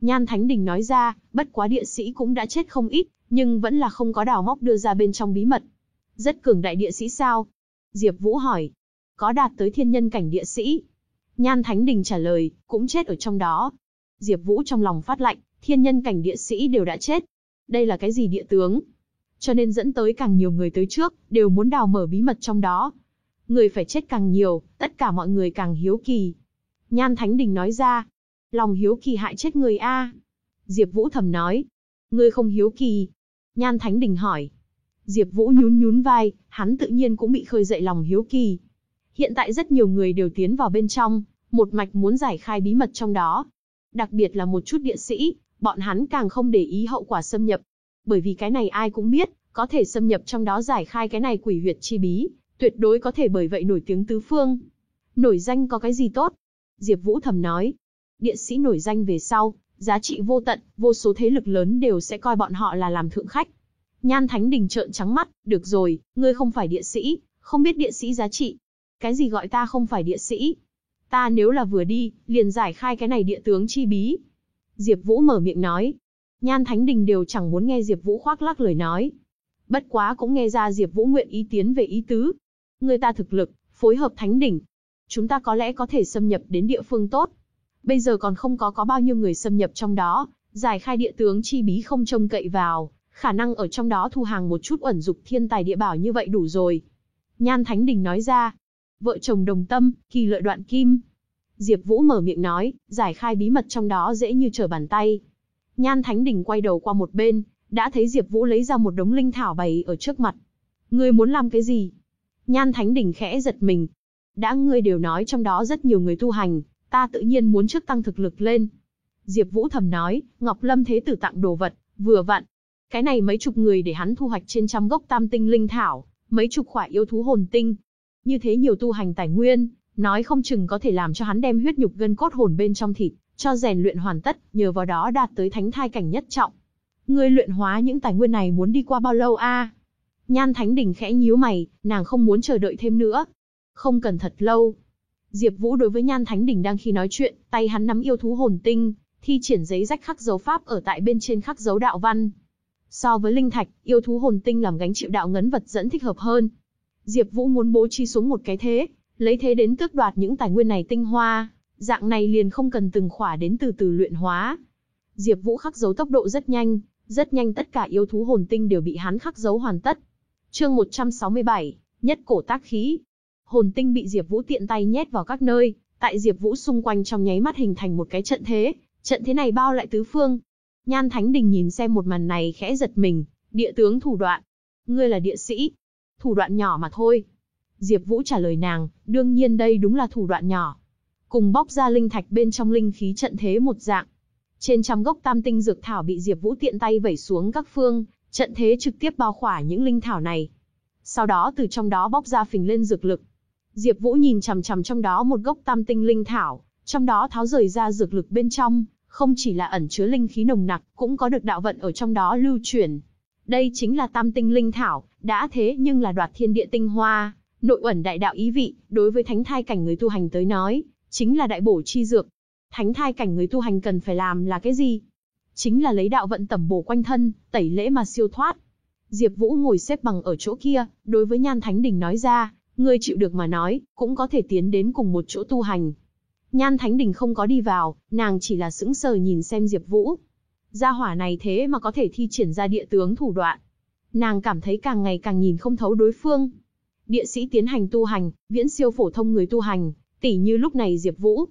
A: Nhan Thánh Đình nói ra, bất quá địa sĩ cũng đã chết không ít, nhưng vẫn là không có đào móc đưa ra bên trong bí mật. Rất cường đại địa sĩ sao? Diệp Vũ hỏi. Có đạt tới thiên nhân cảnh địa sĩ. Nhan Thánh Đình trả lời, cũng chết ở trong đó. Diệp Vũ trong lòng phát lạnh, thiên nhân cảnh địa sĩ đều đã chết. Đây là cái gì địa tướng? Cho nên dẫn tới càng nhiều người tới trước, đều muốn đào mở bí mật trong đó. Người phải chết càng nhiều, tất cả mọi người càng hiếu kỳ. Nhan Thánh Đình nói ra, lòng hiếu kỳ hại chết người a. Diệp Vũ thầm nói, ngươi không hiếu kỳ. Nhan Thánh Đình hỏi. Diệp Vũ nhún nhún vai, hắn tự nhiên cũng bị khơi dậy lòng hiếu kỳ. Hiện tại rất nhiều người đều tiến vào bên trong, một mạch muốn giải khai bí mật trong đó. Đặc biệt là một chút địa sĩ, bọn hắn càng không để ý hậu quả xâm nhập. Bởi vì cái này ai cũng biết, có thể xâm nhập trong đó giải khai cái này quỷ huyệt chi bí, tuyệt đối có thể bởi vậy nổi tiếng tứ phương. Nổi danh có cái gì tốt? Diệp Vũ thầm nói. Địa sĩ nổi danh về sau, giá trị vô tận, vô số thế lực lớn đều sẽ coi bọn họ là làm thượng khách. Nhan Thánh Đình trợn trắng mắt, được rồi, ngươi không phải địa sĩ, không biết địa sĩ giá trị. Cái gì gọi ta không phải địa sĩ? Ta nếu là vừa đi, liền giải khai cái này địa tướng chi bí. Diệp Vũ mở miệng nói. Nhan Thánh Đình đều chẳng muốn nghe Diệp Vũ khoác lác lời nói. Bất quá cũng nghe ra Diệp Vũ nguyện ý tiến về ý tứ. Người ta thực lực, phối hợp Thánh Đình, Chúng ta có lẽ có thể xâm nhập đến địa phương tốt. Bây giờ còn không có có bao nhiêu người xâm nhập trong đó, giải khai địa tướng chi bí không trông cậy vào, khả năng ở trong đó thu hàng một chút ẩn dục thiên tài địa bảo như vậy đủ rồi. Nhan Thánh Đình nói ra, vợ chồng đồng tâm, kỳ lợi đoạn kim. Diệp Vũ mở miệng nói, giải khai bí mật trong đó dễ như trở bàn tay. Nhan Thánh Đình quay đầu qua một bên, đã thấy Diệp Vũ lấy ra một đống linh thảo bày ở trước mặt. Ngươi muốn làm cái gì? Nhan Thánh Đình khẽ giật mình. Đã ngươi đều nói trong đó rất nhiều người tu hành, ta tự nhiên muốn trước tăng thực lực lên. Diệp Vũ thầm nói, Ngọc Lâm Thế Tử tặng đồ vật, vừa vặn. Cái này mấy chục người để hắn thu hoạch trên trăm gốc tam tinh linh thảo, mấy chục khỏa yêu thú hồn tinh. Như thế nhiều tu hành tài nguyên, nói không chừng có thể làm cho hắn đem huyết nhục gân cốt hồn bên trong thịt, cho rèn luyện hoàn tất, nhờ vào đó đạt tới thánh thai cảnh nhất trọng. Ngươi luyện hóa những tài nguyên này muốn đi qua bao lâu a? Nhan Thánh Đình khẽ nhíu mày, nàng không muốn chờ đợi thêm nữa. Không cần thật lâu. Diệp Vũ đối với Nhan Thánh Đình đang khi nói chuyện, tay hắn nắm yêu thú hồn tinh, thi triển giấy rách khắc dấu pháp ở tại bên trên khắc dấu đạo văn. So với linh thạch, yêu thú hồn tinh làm gánh chịu đạo ngấn vật dẫn thích hợp hơn. Diệp Vũ muốn bố trí xuống một cái thế, lấy thế đến tước đoạt những tài nguyên này tinh hoa, dạng này liền không cần từng khỏa đến từ từ luyện hóa. Diệp Vũ khắc dấu tốc độ rất nhanh, rất nhanh tất cả yêu thú hồn tinh đều bị hắn khắc dấu hoàn tất. Chương 167, nhất cổ tác khí. Hồn tinh bị Diệp Vũ tiện tay nhét vào các nơi, tại Diệp Vũ xung quanh trong nháy mắt hình thành một cái trận thế, trận thế này bao lại tứ phương. Nhan Thánh Đình nhìn xem một màn này khẽ giật mình, địa tướng thủ đoạn. Ngươi là địa sĩ. Thủ đoạn nhỏ mà thôi. Diệp Vũ trả lời nàng, đương nhiên đây đúng là thủ đoạn nhỏ. Cùng bóc ra linh thạch bên trong linh khí trận thế một dạng. Trên trăm gốc tam tinh dược thảo bị Diệp Vũ tiện tay vẩy xuống các phương, trận thế trực tiếp bao khỏa những linh thảo này. Sau đó từ trong đó bóc ra phình lên dược lực. Diệp Vũ nhìn chằm chằm trong đó một gốc tam tinh linh thảo, trong đó tháo rời ra dược lực bên trong, không chỉ là ẩn chứa linh khí nồng nặc, cũng có được đạo vận ở trong đó lưu chuyển. Đây chính là tam tinh linh thảo, đã thế nhưng là đoạt thiên địa tinh hoa, nội ẩn đại đạo ý vị, đối với thánh thai cảnh người tu hành tới nói, chính là đại bổ chi dược. Thánh thai cảnh người tu hành cần phải làm là cái gì? Chính là lấy đạo vận tẩm bổ quanh thân, tẩy lễ mà siêu thoát. Diệp Vũ ngồi xếp bằng ở chỗ kia, đối với Nhan Thánh Đình nói ra, ngươi chịu được mà nói, cũng có thể tiến đến cùng một chỗ tu hành. Nhan Thánh Đình không có đi vào, nàng chỉ là sững sờ nhìn xem Diệp Vũ. Gia hỏa này thế mà có thể thi triển ra địa tướng thủ đoạn. Nàng cảm thấy càng ngày càng nhìn không thấu đối phương. Địa sĩ tiến hành tu hành, viễn siêu phổ thông người tu hành, tỉ như lúc này Diệp Vũ.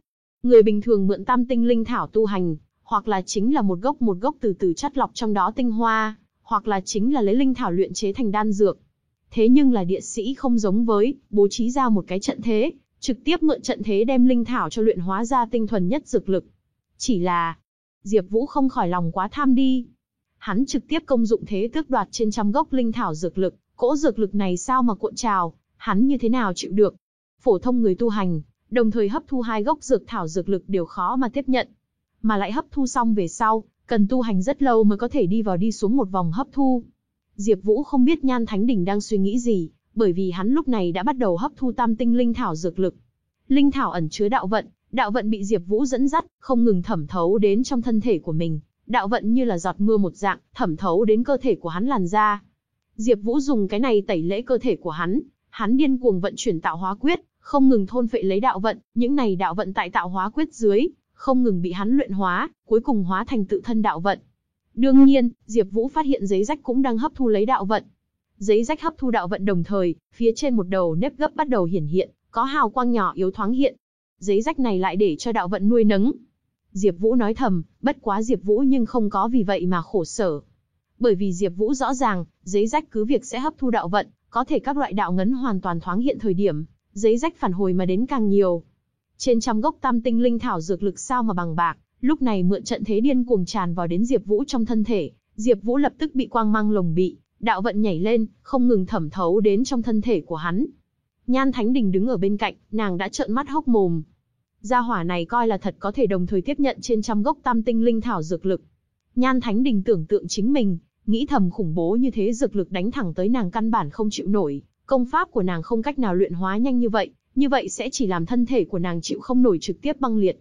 A: Người bình thường mượn tam tinh linh thảo tu hành, hoặc là chính là một gốc một gốc từ từ chắt lọc trong đó tinh hoa, hoặc là chính là lấy linh thảo luyện chế thành đan dược. Thế nhưng là địa sĩ không giống với, bố trí ra một cái trận thế, trực tiếp mượn trận thế đem linh thảo cho luyện hóa ra tinh thuần nhất dược lực. Chỉ là, Diệp Vũ không khỏi lòng quá tham đi. Hắn trực tiếp công dụng thế tước đoạt trên trăm gốc linh thảo dược lực, cỗ dược lực này sao mà cuộn trào, hắn như thế nào chịu được? Phổ thông người tu hành, đồng thời hấp thu hai gốc dược thảo dược lực đều khó mà tiếp nhận. Mà lại hấp thu xong về sau, cần tu hành rất lâu mới có thể đi vào đi xuống một vòng hấp thu. Diệp Vũ không biết Nhan Thánh Đỉnh đang suy nghĩ gì, bởi vì hắn lúc này đã bắt đầu hấp thu tam tinh linh thảo dược lực. Linh thảo ẩn chứa đạo vận, đạo vận bị Diệp Vũ dẫn dắt, không ngừng thẩm thấu đến trong thân thể của mình, đạo vận như là giọt mưa một dạng, thẩm thấu đến cơ thể của hắn làn da. Diệp Vũ dùng cái này tẩy lễ cơ thể của hắn, hắn điên cuồng vận chuyển tạo hóa quyết, không ngừng thôn phệ lấy đạo vận, những này đạo vận tại tạo hóa quyết dưới, không ngừng bị hắn luyện hóa, cuối cùng hóa thành tự thân đạo vận. Đương nhiên, Diệp Vũ phát hiện giấy rách cũng đang hấp thu lấy đạo vận. Giấy rách hấp thu đạo vận đồng thời, phía trên một đầu nếp gấp bắt đầu hiển hiện, có hào quang nhỏ yếu thoáng hiện. Giấy rách này lại để cho đạo vận nuôi nấng. Diệp Vũ nói thầm, bất quá Diệp Vũ nhưng không có vì vậy mà khổ sở. Bởi vì Diệp Vũ rõ ràng, giấy rách cứ việc sẽ hấp thu đạo vận, có thể các loại đạo ngấn hoàn toàn thoáng hiện thời điểm, giấy rách phản hồi mà đến càng nhiều. Trên trăm gốc tam tinh linh thảo dược lực sao mà bằng bạc, lúc này mượn trận thế điên cuồng tràn vào đến Diệp Vũ trong thân thể, Diệp Vũ lập tức bị quang mang lồng bị, đạo vận nhảy lên, không ngừng thẩm thấu đến trong thân thể của hắn. Nhan Thánh Đình đứng ở bên cạnh, nàng đã trợn mắt hốc mồm. Gia hỏa này coi là thật có thể đồng thời tiếp nhận trên trăm gốc tam tinh linh thảo dược lực. Nhan Thánh Đình tưởng tượng chính mình, nghĩ thầm khủng bố như thế dược lực đánh thẳng tới nàng căn bản không chịu nổi, công pháp của nàng không cách nào luyện hóa nhanh như vậy, như vậy sẽ chỉ làm thân thể của nàng chịu không nổi trực tiếp băng liệt.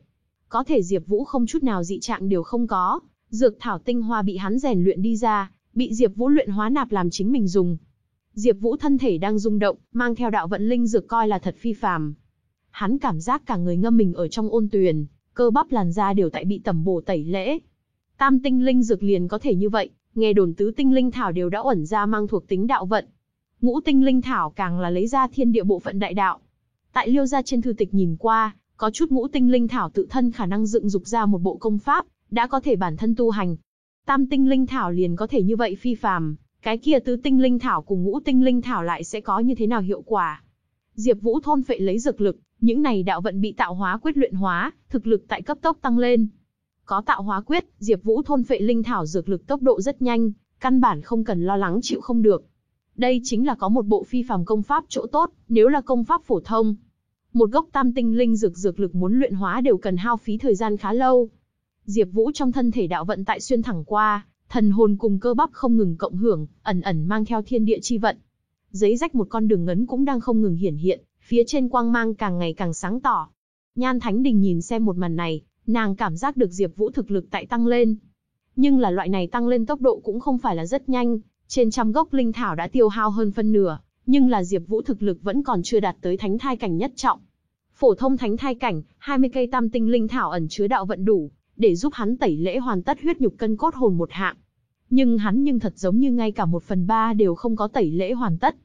A: Có thể Diệp Vũ không chút nào dị trạng đều không có, dược thảo tinh hoa bị hắn rèn luyện đi ra, bị Diệp Vũ luyện hóa nạp làm chính mình dùng. Diệp Vũ thân thể đang rung động, mang theo đạo vận linh dược coi là thật phi phàm. Hắn cảm giác cả người ngâm mình ở trong ôn tuyền, cơ bắp làn da đều tại bị tẩm bổ tẩy lễ. Tam tinh linh dược liền có thể như vậy, nghe đồn tứ tinh linh thảo đều đã ẩn ra mang thuộc tính đạo vận. Ngũ tinh linh thảo càng là lấy ra thiên địa bộ phận đại đạo. Tại liêu gia trên thư tịch nhìn qua, có chút ngũ tinh linh thảo tự thân khả năng dựng dục ra một bộ công pháp, đã có thể bản thân tu hành. Tam tinh linh thảo liền có thể như vậy phi phàm, cái kia tứ tinh linh thảo cùng ngũ tinh linh thảo lại sẽ có như thế nào hiệu quả? Diệp Vũ thôn phệ lấy dược lực, những này đạo vận bị tạo hóa quyết luyện hóa, thực lực tại cấp tốc tăng lên. Có tạo hóa quyết, Diệp Vũ thôn phệ linh thảo dược lực tốc độ rất nhanh, căn bản không cần lo lắng chịu không được. Đây chính là có một bộ phi phàm công pháp chỗ tốt, nếu là công pháp phổ thông, một gốc tam tinh linh dược dược lực muốn luyện hóa đều cần hao phí thời gian khá lâu. Diệp Vũ trong thân thể đạo vận tại xuyên thẳng qua, thần hồn cùng cơ bắp không ngừng cộng hưởng, ẩn ẩn mang theo thiên địa chi vận. Giấy rách một con đường ngấn cũng đang không ngừng hiển hiện, phía trên quang mang càng ngày càng sáng tỏ. Nhan Thánh Đình nhìn xem một màn này, nàng cảm giác được Diệp Vũ thực lực tại tăng lên. Nhưng là loại này tăng lên tốc độ cũng không phải là rất nhanh, trên trăm gốc linh thảo đã tiêu hao hơn phân nửa, nhưng là Diệp Vũ thực lực vẫn còn chưa đạt tới thánh thai cảnh nhất trọng. Phổ thông thánh thai cảnh, 20 cây tam tinh linh thảo ẩn chứa đạo vận đủ, để giúp hắn tẩy lễ hoàn tất huyết nhục cân cốt hồn một hạng. Nhưng hắn nhưng thật giống như ngay cả một phần ba đều không có tẩy lễ hoàn tất.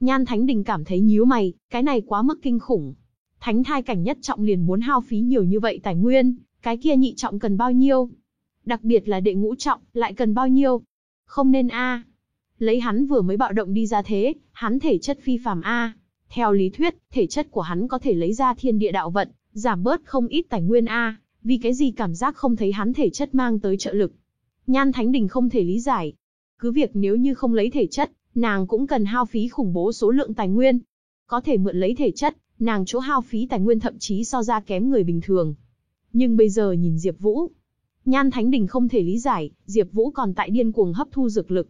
A: Nhan Thánh Đình cảm thấy nhíu mày, cái này quá mức kinh khủng. Thánh thai cảnh nhất trọng liền muốn hao phí nhiều như vậy tài nguyên, cái kia nhị trọng cần bao nhiêu? Đặc biệt là đệ ngũ trọng, lại cần bao nhiêu? Không nên a. Lấy hắn vừa mới bạo động đi ra thế, hắn thể chất phi phàm a. Theo lý thuyết, thể chất của hắn có thể lấy ra thiên địa đạo vận, giảm bớt không ít tài nguyên a, vì cái gì cảm giác không thấy hắn thể chất mang tới trợ lực. Nhan Thánh Đình không thể lý giải. Cứ việc nếu như không lấy thể chất, nàng cũng cần hao phí khủng bố số lượng tài nguyên. Có thể mượn lấy thể chất, nàng chỗ hao phí tài nguyên thậm chí so ra kém người bình thường. Nhưng bây giờ nhìn Diệp Vũ, Nhan Thánh Đình không thể lý giải, Diệp Vũ còn tại điên cuồng hấp thu dược lực.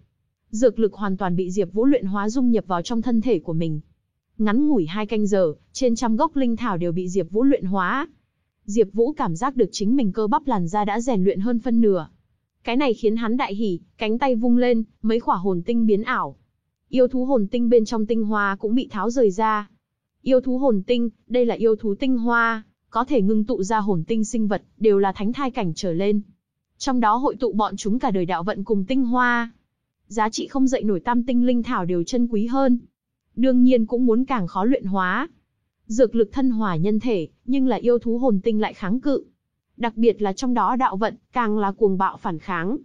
A: Dược lực hoàn toàn bị Diệp Vũ luyện hóa dung nhập vào trong thân thể của mình. Ngắn ngủi hai canh giờ, trên trăm gốc linh thảo đều bị Diệp Vũ luyện hóa. Diệp Vũ cảm giác được chính mình cơ bắp làn da đã rèn luyện hơn phân nửa. Cái này khiến hắn đại hỉ, cánh tay vung lên, mấy quả hồn tinh biến ảo. Yêu thú hồn tinh bên trong tinh hoa cũng bị tháo rời ra. Yêu thú hồn tinh, đây là yêu thú tinh hoa, có thể ngưng tụ ra hồn tinh sinh vật, đều là thánh thai cảnh trở lên. Trong đó hội tụ bọn chúng cả đời đạo vận cùng tinh hoa. Giá trị không dậy nổi tam tinh linh thảo đều chân quý hơn. Đương nhiên cũng muốn càng khó luyện hóa. Dược lực thân hòa nhân thể, nhưng là yêu thú hồn tinh lại kháng cự. Đặc biệt là trong đó đạo vận, càng là cuồng bạo phản kháng.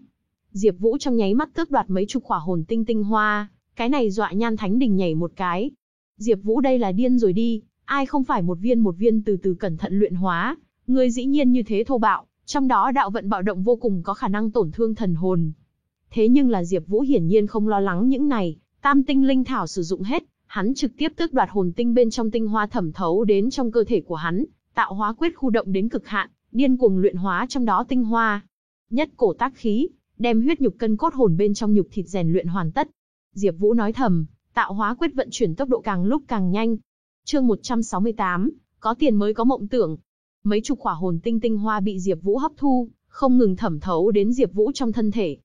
A: Diệp Vũ trong nháy mắt tước đoạt mấy chục quả hồn tinh tinh hoa, cái này dọa Nhan Thánh Đình nhảy một cái. Diệp Vũ đây là điên rồi đi, ai không phải một viên một viên từ từ cẩn thận luyện hóa, người dĩ nhiên như thế thô bạo, trong đó đạo vận bạo động vô cùng có khả năng tổn thương thần hồn. Thế nhưng là Diệp Vũ hiển nhiên không lo lắng những này, Tam tinh linh thảo sử dụng hết, hắn trực tiếp tước đoạt hồn tinh bên trong tinh hoa thẩm thấu đến trong cơ thể của hắn, tạo hóa quyết khu động đến cực hạn, điên cuồng luyện hóa trong đó tinh hoa. Nhất cổ tác khí, đem huyết nhục cân cốt hồn bên trong nhục thịt rèn luyện hoàn tất. Diệp Vũ nói thầm, tạo hóa quyết vận chuyển tốc độ càng lúc càng nhanh. Chương 168, có tiền mới có mộng tưởng. Mấy chục quả hồn tinh tinh hoa bị Diệp Vũ hấp thu, không ngừng thẩm thấu đến Diệp Vũ trong thân thể.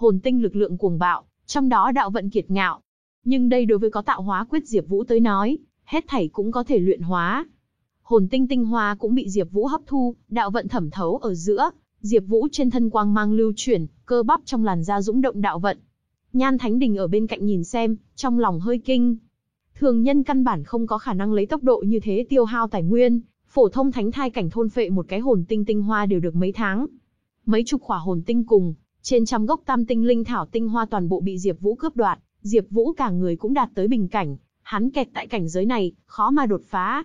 A: Hồn tinh lực lượng cuồng bạo, trong đó đạo vận kiệt ngạo. Nhưng đây đối với có tạo hóa quyết Diệp Vũ tới nói, hết thảy cũng có thể luyện hóa. Hồn tinh tinh hoa cũng bị Diệp Vũ hấp thu, đạo vận thẩm thấu ở giữa, Diệp Vũ trên thân quang mang lưu chuyển, cơ bắp trong làn da dũng động đạo vận. Nhan Thánh Đình ở bên cạnh nhìn xem, trong lòng hơi kinh. Thường nhân căn bản không có khả năng lấy tốc độ như thế tiêu hao tài nguyên, phổ thông thánh thai cảnh thôn phệ một cái hồn tinh tinh hoa đều được mấy tháng. Mấy chục khỏa hồn tinh cùng, trên trăm gốc tam tinh linh thảo tinh hoa toàn bộ bị Diệp Vũ cướp đoạt, Diệp Vũ cả người cũng đạt tới bình cảnh, hắn kẹt tại cảnh giới này, khó mà đột phá.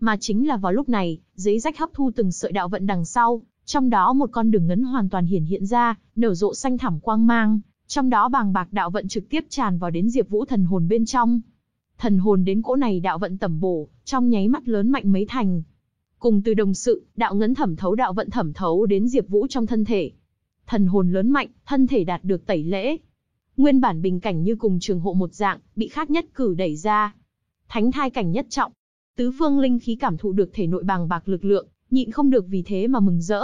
A: Mà chính là vào lúc này, giấy rách hấp thu từng sợi đạo vận đằng sau, trong đó một con đường ngấn hoàn toàn hiển hiện ra, nở rộ xanh thẳm quang mang, trong đó bàng bạc đạo vận trực tiếp tràn vào đến Diệp Vũ thần hồn bên trong. Thần hồn đến cỗ này đạo vận tẩm bổ, trong nháy mắt lớn mạnh mấy thành. Cùng từ đồng sự, đạo ngấn thẩm thấu đạo vận thẩm thấu đến Diệp Vũ trong thân thể, thần hồn lớn mạnh, thân thể đạt được tẩy lễ. Nguyên bản bình cảnh như cùng trường hộ một dạng, bị khác nhất cử đẩy ra. Thánh thai cảnh nhất trọng. Tứ phương linh khí cảm thụ được thể nội bàng bạc lực lượng, nhịn không được vì thế mà mừng rỡ.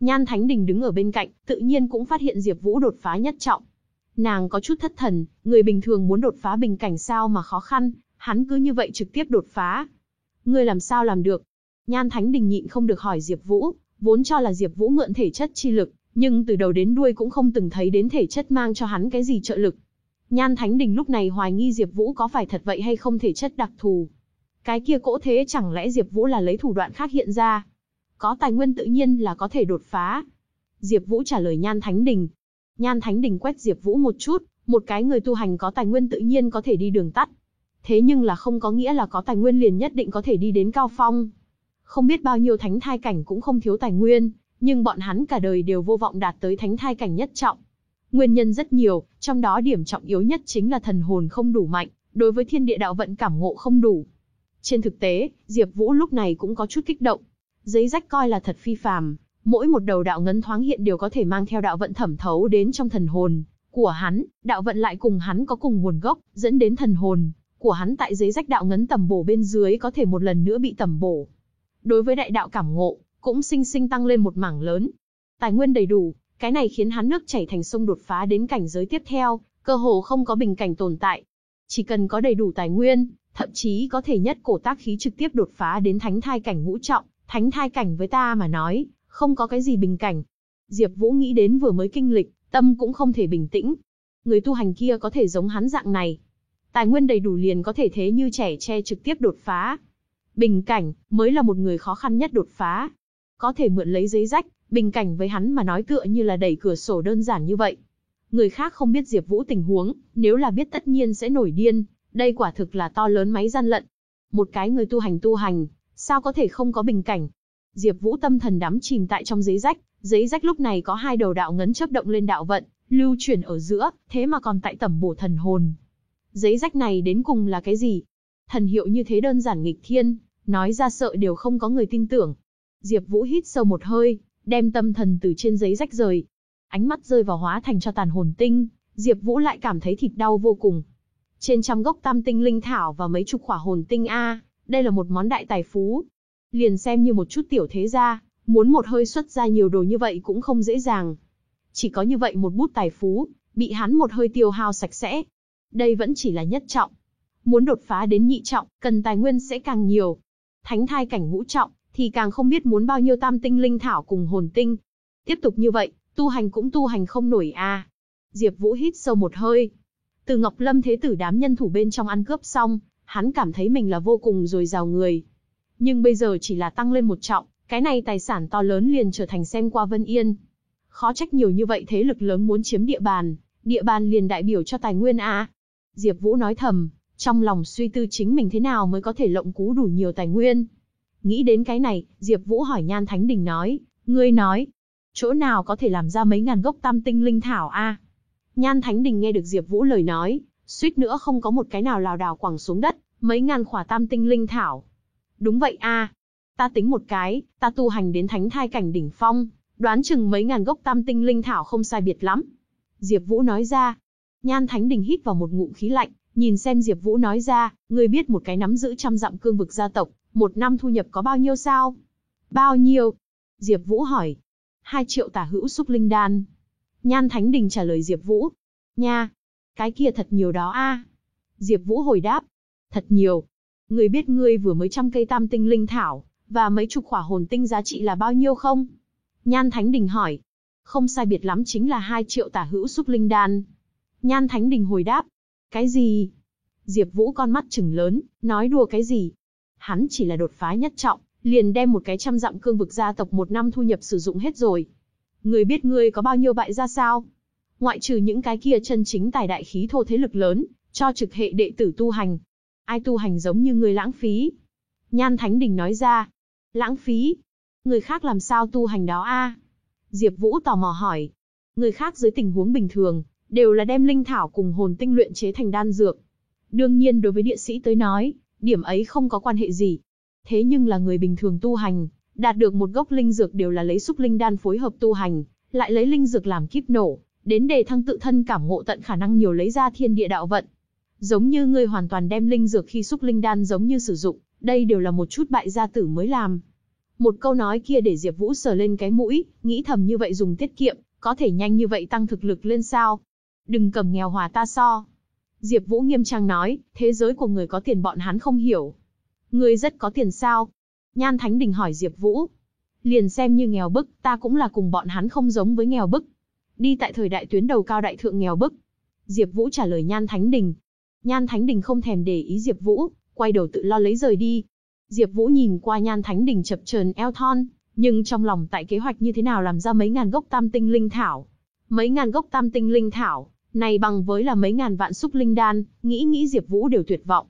A: Nhan Thánh Đình đứng ở bên cạnh, tự nhiên cũng phát hiện Diệp Vũ đột phá nhất trọng. Nàng có chút thất thần, người bình thường muốn đột phá bình cảnh sao mà khó khăn, hắn cứ như vậy trực tiếp đột phá. Ngươi làm sao làm được? Nhan Thánh Đình nhịn không được hỏi Diệp Vũ, Vốn cho là Diệp Vũ mượn thể chất chi lực, nhưng từ đầu đến đuôi cũng không từng thấy đến thể chất mang cho hắn cái gì trợ lực. Nhan Thánh Đình lúc này hoài nghi Diệp Vũ có phải thật vậy hay không thể chất đặc thù. Cái kia cỗ thế chẳng lẽ Diệp Vũ là lấy thủ đoạn khác hiện ra? Có tài nguyên tự nhiên là có thể đột phá. Diệp Vũ trả lời Nhan Thánh Đình. Nhan Thánh Đình quét Diệp Vũ một chút, một cái người tu hành có tài nguyên tự nhiên có thể đi đường tắt. Thế nhưng là không có nghĩa là có tài nguyên liền nhất định có thể đi đến cao phong. Không biết bao nhiêu thánh thai cảnh cũng không thiếu tài nguyên, nhưng bọn hắn cả đời đều vô vọng đạt tới thánh thai cảnh nhất trọng. Nguyên nhân rất nhiều, trong đó điểm trọng yếu nhất chính là thần hồn không đủ mạnh, đối với thiên địa đạo vận cảm ngộ không đủ. Trên thực tế, Diệp Vũ lúc này cũng có chút kích động. Giấy rách coi là thật phi phàm, mỗi một đầu đạo ngấn thoáng hiện đều có thể mang theo đạo vận thẩm thấu đến trong thần hồn của hắn, đạo vận lại cùng hắn có cùng nguồn gốc, dẫn đến thần hồn của hắn tại giấy rách đạo ngấn tầm bổ bên dưới có thể một lần nữa bị tầm bổ. Đối với đại đạo cảm ngộ, cũng sinh sinh tăng lên một mảng lớn. Tài nguyên đầy đủ, cái này khiến hắn nước chảy thành sông đột phá đến cảnh giới tiếp theo, cơ hồ không có bình cảnh tồn tại. Chỉ cần có đầy đủ tài nguyên, thậm chí có thể nhất cổ tác khí trực tiếp đột phá đến thánh thai cảnh ngũ trọng, thánh thai cảnh với ta mà nói, không có cái gì bình cảnh. Diệp Vũ nghĩ đến vừa mới kinh lịch, tâm cũng không thể bình tĩnh. Người tu hành kia có thể giống hắn dạng này. Tài nguyên đầy đủ liền có thể thế như trẻ tre trực tiếp đột phá. Bình cảnh, mới là một người khó khăn nhất đột phá. Có thể mượn lấy giấy rách, bình cảnh với hắn mà nói tựa như là đẩy cửa sổ đơn giản như vậy. Người khác không biết Diệp Vũ tình huống, nếu là biết tất nhiên sẽ nổi điên, đây quả thực là to lớn máy gian lận. Một cái người tu hành tu hành, sao có thể không có bình cảnh? Diệp Vũ tâm thần đắm chìm tại trong giấy rách, giấy rách lúc này có hai đầu đạo ngấn chớp động lên đạo vận, lưu chuyển ở giữa, thế mà còn tại tẩm bổ thần hồn. Giấy rách này đến cùng là cái gì? Thần hiệu như thế đơn giản nghịch thiên, nói ra sợ đều không có người tin tưởng. Diệp Vũ hít sâu một hơi, đem tâm thần từ trên giấy rách rời. Ánh mắt rơi vào hóa thành cho tàn hồn tinh, Diệp Vũ lại cảm thấy thịt đau vô cùng. Trên trăm gốc tam tinh linh thảo và mấy chục quả hồn tinh a, đây là một món đại tài phú. Liền xem như một chút tiểu thế gia, muốn một hơi xuất ra nhiều đồ như vậy cũng không dễ dàng. Chỉ có như vậy một bút tài phú, bị hắn một hơi tiêu hao sạch sẽ. Đây vẫn chỉ là nhất trọng. Muốn đột phá đến nhị trọng, cần tài nguyên sẽ càng nhiều. Thánh thai cảnh ngũ trọng, thì càng không biết muốn bao nhiêu tam tinh linh thảo cùng hồn tinh. Tiếp tục như vậy, tu hành cũng tu hành không nổi a. Diệp Vũ hít sâu một hơi. Từ Ngọc Lâm thế tử đám nhân thủ bên trong ăn cướp xong, hắn cảm thấy mình là vô cùng rồi giàu người. Nhưng bây giờ chỉ là tăng lên một trọng, cái này tài sản to lớn liền trở thành xem qua Vân Yên. Khó trách nhiều như vậy thế lực lớn muốn chiếm địa bàn, địa bàn liền đại biểu cho tài nguyên a. Diệp Vũ nói thầm, trong lòng suy tư chính mình thế nào mới có thể lộng cú đủ nhiều tài nguyên. Nghĩ đến cái này, Diệp Vũ hỏi Nhan Thánh Đình nói, ngươi nói, chỗ nào có thể làm ra mấy ngàn gốc tam tinh linh thảo a? Nhan Thánh Đình nghe được Diệp Vũ lời nói, suýt nữa không có một cái nào lảo đảo quẳng xuống đất, mấy ngàn khỏa tam tinh linh thảo. Đúng vậy a, ta tính một cái, ta tu hành đến thánh thai cảnh đỉnh phong, đoán chừng mấy ngàn gốc tam tinh linh thảo không sai biệt lắm. Diệp Vũ nói ra. Nhan Thánh Đình hít vào một ngụm khí lạnh, nhìn xem Diệp Vũ nói ra, ngươi biết một cái nắm giữ trăm dặm cương vực gia tộc, một năm thu nhập có bao nhiêu sao? Bao nhiêu? Diệp Vũ hỏi. Hai triệu tả hữu xúc linh đan. Nhan Thánh Đình trả lời Diệp Vũ. Nha, cái kia thật nhiều đó a. Diệp Vũ hồi đáp. Thật nhiều. Ngươi biết ngươi vừa mới trăm cây tam tinh linh thảo, và mấy chục khỏa hồn tinh giá trị là bao nhiêu không? Nhan Thánh Đình hỏi. Không sai biệt lắm chính là 2 triệu tả hữu xúc linh đan. Nhan Thánh Đình hồi đáp. Cái gì? Diệp Vũ con mắt trừng lớn, nói đùa cái gì? Hắn chỉ là đột phá nhất trọng, liền đem một cái trăm dặm cương vực gia tộc một năm thu nhập sử dụng hết rồi. Ngươi biết ngươi có bao nhiêu bại gia sao? Ngoại trừ những cái kia chân chính tài đại khí thô thế lực lớn, cho trực hệ đệ tử tu hành. Ai tu hành giống như ngươi lãng phí? Nhan Thánh Đình nói ra. Lãng phí? Người khác làm sao tu hành đó a? Diệp Vũ tò mò hỏi. Người khác dưới tình huống bình thường, đều là đem linh thảo cùng hồn tinh luyện chế thành đan dược. Đương nhiên đối với địa sĩ tới nói, điểm ấy không có quan hệ gì. Thế nhưng là người bình thường tu hành, đạt được một gốc linh dược đều là lấy xúc linh đan phối hợp tu hành, lại lấy linh dược làm kíp nổ, đến đề thăng tự thân cảm ngộ tận khả năng nhiều lấy ra thiên địa đạo vận. Giống như ngươi hoàn toàn đem linh dược khi xúc linh đan giống như sử dụng, đây đều là một chút bại gia tử mới làm. Một câu nói kia để Diệp Vũ sờ lên cái mũi, nghĩ thầm như vậy dùng tiết kiệm, có thể nhanh như vậy tăng thực lực lên sao? Đừng cầm nghèo hòa ta so. Diệp Vũ nghiêm trang nói, thế giới của người có tiền bọn hắn không hiểu. Ngươi rất có tiền sao? Nhan Thánh Đình hỏi Diệp Vũ. Liền xem như nghèo bức, ta cũng là cùng bọn hắn không giống với nghèo bức. Đi tại thời đại tuyến đầu cao đại thượng nghèo bức. Diệp Vũ trả lời Nhan Thánh Đình. Nhan Thánh Đình không thèm để ý Diệp Vũ, quay đầu tự lo lấy rời đi. Diệp Vũ nhìn qua Nhan Thánh Đình chập chờn eo thon, nhưng trong lòng tại kế hoạch như thế nào làm ra mấy ngàn gốc tam tinh linh thảo. Mấy ngàn gốc tam tinh linh thảo, này bằng với là mấy ngàn vạn xúc linh đan, nghĩ nghĩ Diệp Vũ đều tuyệt vọng.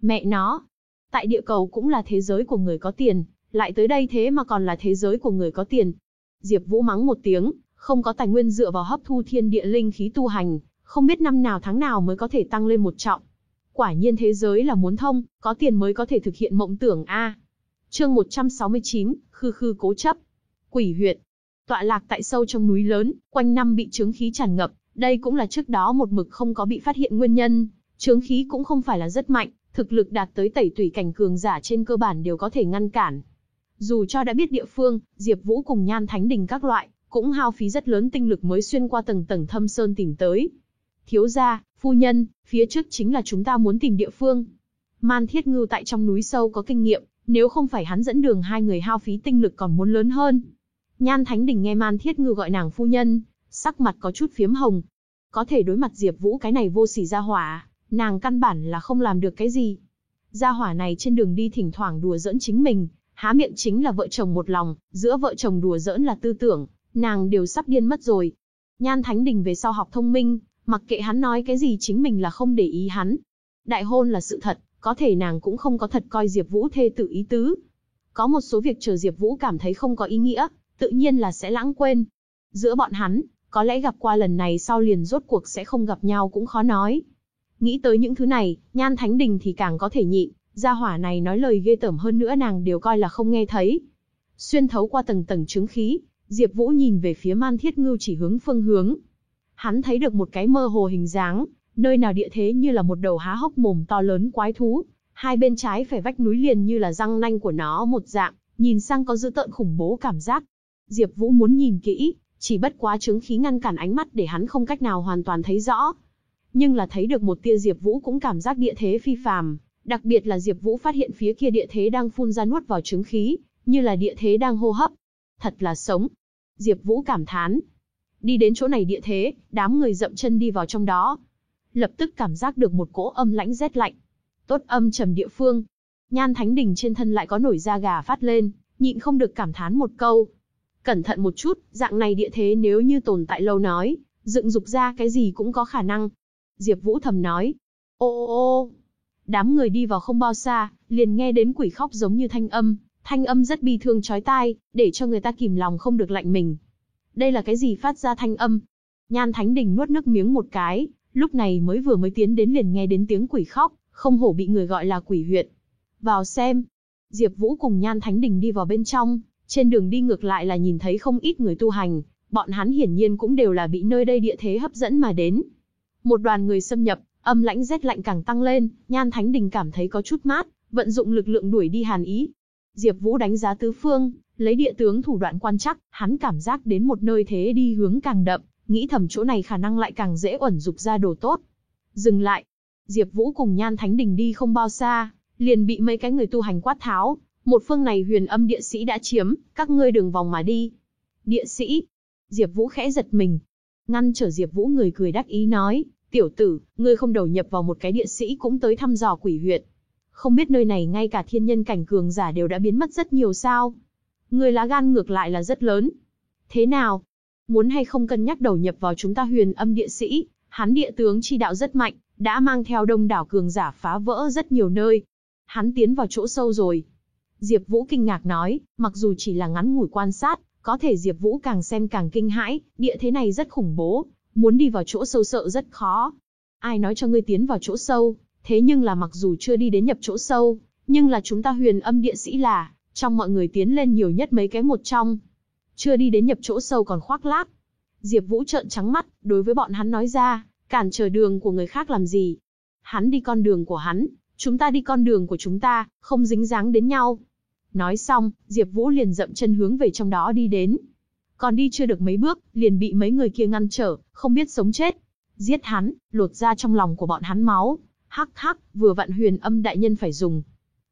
A: Mẹ nó, tại địa cầu cũng là thế giới của người có tiền, lại tới đây thế mà còn là thế giới của người có tiền. Diệp Vũ mắng một tiếng, không có tài nguyên dựa vào hấp thu thiên địa linh khí tu hành, không biết năm nào tháng nào mới có thể tăng lên một trọng. Quả nhiên thế giới là muốn thông, có tiền mới có thể thực hiện mộng tưởng a. Chương 169, khư khư cố chấp. Quỷ huyệt. Tọa lạc tại sâu trong núi lớn, quanh năm bị chứng khí tràn ngập, đây cũng là trước đó một mực không có bị phát hiện nguyên nhân, chướng khí cũng không phải là rất mạnh, thực lực đạt tới tẩy tủy cảnh cường giả trên cơ bản đều có thể ngăn cản. Dù cho đã biết địa phương, Diệp Vũ cùng Nhan Thánh Đình các loại, cũng hao phí rất lớn tinh lực mới xuyên qua tầng tầng thâm sơn tìm tới. Thiếu gia, phu nhân, phía trước chính là chúng ta muốn tìm địa phương. Man Thiết Ngưu tại trong núi sâu có kinh nghiệm, nếu không phải hắn dẫn đường hai người hao phí tinh lực còn muốn lớn hơn. Nhan Thánh Đình nghe Man Thiết Ngưu gọi nàng phu nhân, sắc mặt có chút phiếm hồng. Có thể đối mặt Diệp Vũ cái này vô sỉ gia hỏa, nàng căn bản là không làm được cái gì. Gia hỏa này trên đường đi thỉnh thoảng đùa giỡn chính mình, há miệng chính là vợ chồng một lòng, giữa vợ chồng đùa giỡn là tư tưởng, nàng đều sắp điên mất rồi. Nhan Thánh Đình về sau học thông minh, mặc kệ hắn nói cái gì chính mình là không để ý hắn. Đại hôn là sự thật, có thể nàng cũng không có thật coi Diệp Vũ thê tự ý tứ. Có một số việc chờ Diệp Vũ cảm thấy không có ý nghĩa, tự nhiên là sẽ lãng quên. Giữa bọn hắn, có lẽ gặp qua lần này sau liền rốt cuộc sẽ không gặp nhau cũng khó nói. Nghĩ tới những thứ này, Nhan Thánh Đình thì càng có thể nhịn, gia hỏa này nói lời ghê tởm hơn nữa nàng đều coi là không nghe thấy. Xuyên thấu qua tầng tầng chứng khí, Diệp Vũ nhìn về phía Man Thiết Ngưu chỉ hướng phương hướng. Hắn thấy được một cái mơ hồ hình dáng, nơi nào địa thế như là một đầu há hốc mồm to lớn quái thú, hai bên trái phải vách núi liền như là răng nanh của nó một dạng, nhìn sang có dữ tợn khủng bố cảm giác. Diệp Vũ muốn nhìn kỹ, chỉ bất quá chứng khí ngăn cản ánh mắt để hắn không cách nào hoàn toàn thấy rõ. Nhưng là thấy được một tia Diệp Vũ cũng cảm giác địa thế phi phàm, đặc biệt là Diệp Vũ phát hiện phía kia địa thế đang phun ra nuốt vào chứng khí, như là địa thế đang hô hấp. Thật là sống. Diệp Vũ cảm thán. Đi đến chỗ này địa thế, đám người dậm chân đi vào trong đó. Lập tức cảm giác được một cỗ âm lãnh rét lạnh. Tốt âm trầm địa phương. Nhan Thánh Đình trên thân lại có nổi da gà phát lên, nhịn không được cảm thán một câu. Cẩn thận một chút, dạng này địa thế nếu như tồn tại lâu nói, dựng dục ra cái gì cũng có khả năng. Diệp Vũ thầm nói. Ô ô ô. Đám người đi vào không bao xa, liền nghe đến quỷ khóc giống như thanh âm, thanh âm rất bi thương chói tai, để cho người ta kìm lòng không được lạnh mình. Đây là cái gì phát ra thanh âm? Nhan Thánh Đình nuốt nước miếng một cái, lúc này mới vừa mới tiến đến liền nghe đến tiếng quỷ khóc, không hổ bị người gọi là quỷ huyện. Vào xem. Diệp Vũ cùng Nhan Thánh Đình đi vào bên trong, trên đường đi ngược lại là nhìn thấy không ít người tu hành, bọn hắn hiển nhiên cũng đều là bị nơi đây địa thế hấp dẫn mà đến. Một đoàn người xâm nhập, âm lãnh rét lạnh càng tăng lên, Nhan Thánh Đình cảm thấy có chút mát, vận dụng lực lượng đuổi đi hàn ý. Diệp Vũ đánh giá tứ phương, lấy địa tướng thủ đoạn quan chắc, hắn cảm giác đến một nơi thế đi hướng càng đậm, nghĩ thầm chỗ này khả năng lại càng dễ ẩn dục ra đồ tốt. Dừng lại. Diệp Vũ cùng Nhan Thánh Đình đi không bao xa, liền bị mấy cái người tu hành quát tháo, một phương này huyền âm địa sĩ đã chiếm, các ngươi đường vòng mà đi. Địa sĩ? Diệp Vũ khẽ giật mình. Ngăn trở Diệp Vũ người cười đắc ý nói, tiểu tử, ngươi không đầu nhập vào một cái địa sĩ cũng tới thăm dò quỷ huyệt. Không biết nơi này ngay cả thiên nhân cảnh cường giả đều đã biến mất rất nhiều sao? Ngươi lá gan ngược lại là rất lớn. Thế nào? Muốn hay không cân nhắc đầu nhập vào chúng ta huyền âm địa sĩ, hắn địa tướng chi đạo rất mạnh, đã mang theo đông đảo cường giả phá vỡ rất nhiều nơi. Hắn tiến vào chỗ sâu rồi. Diệp Vũ kinh ngạc nói, mặc dù chỉ là ngắn ngủi quan sát, có thể Diệp Vũ càng xem càng kinh hãi, địa thế này rất khủng bố, muốn đi vào chỗ sâu sợ rất khó. Ai nói cho ngươi tiến vào chỗ sâu, thế nhưng là mặc dù chưa đi đến nhập chỗ sâu, nhưng là chúng ta huyền âm địa sĩ là, trong mọi người tiến lên nhiều nhất mấy cái một trong. Chưa đi đến nhập chỗ sâu còn khoác lác. Diệp Vũ trợn trắng mắt, đối với bọn hắn nói ra, cản trở đường của người khác làm gì? Hắn đi con đường của hắn, chúng ta đi con đường của chúng ta, không dính dáng đến nhau. Nói xong, Diệp Vũ liền dậm chân hướng về trong đó đi đến. Còn đi chưa được mấy bước, liền bị mấy người kia ngăn trở, không biết sống chết. Giết hắn, lột ra trong lòng của bọn hắn máu. Hắc hắc, vừa vặn huyền âm đại nhân phải dùng.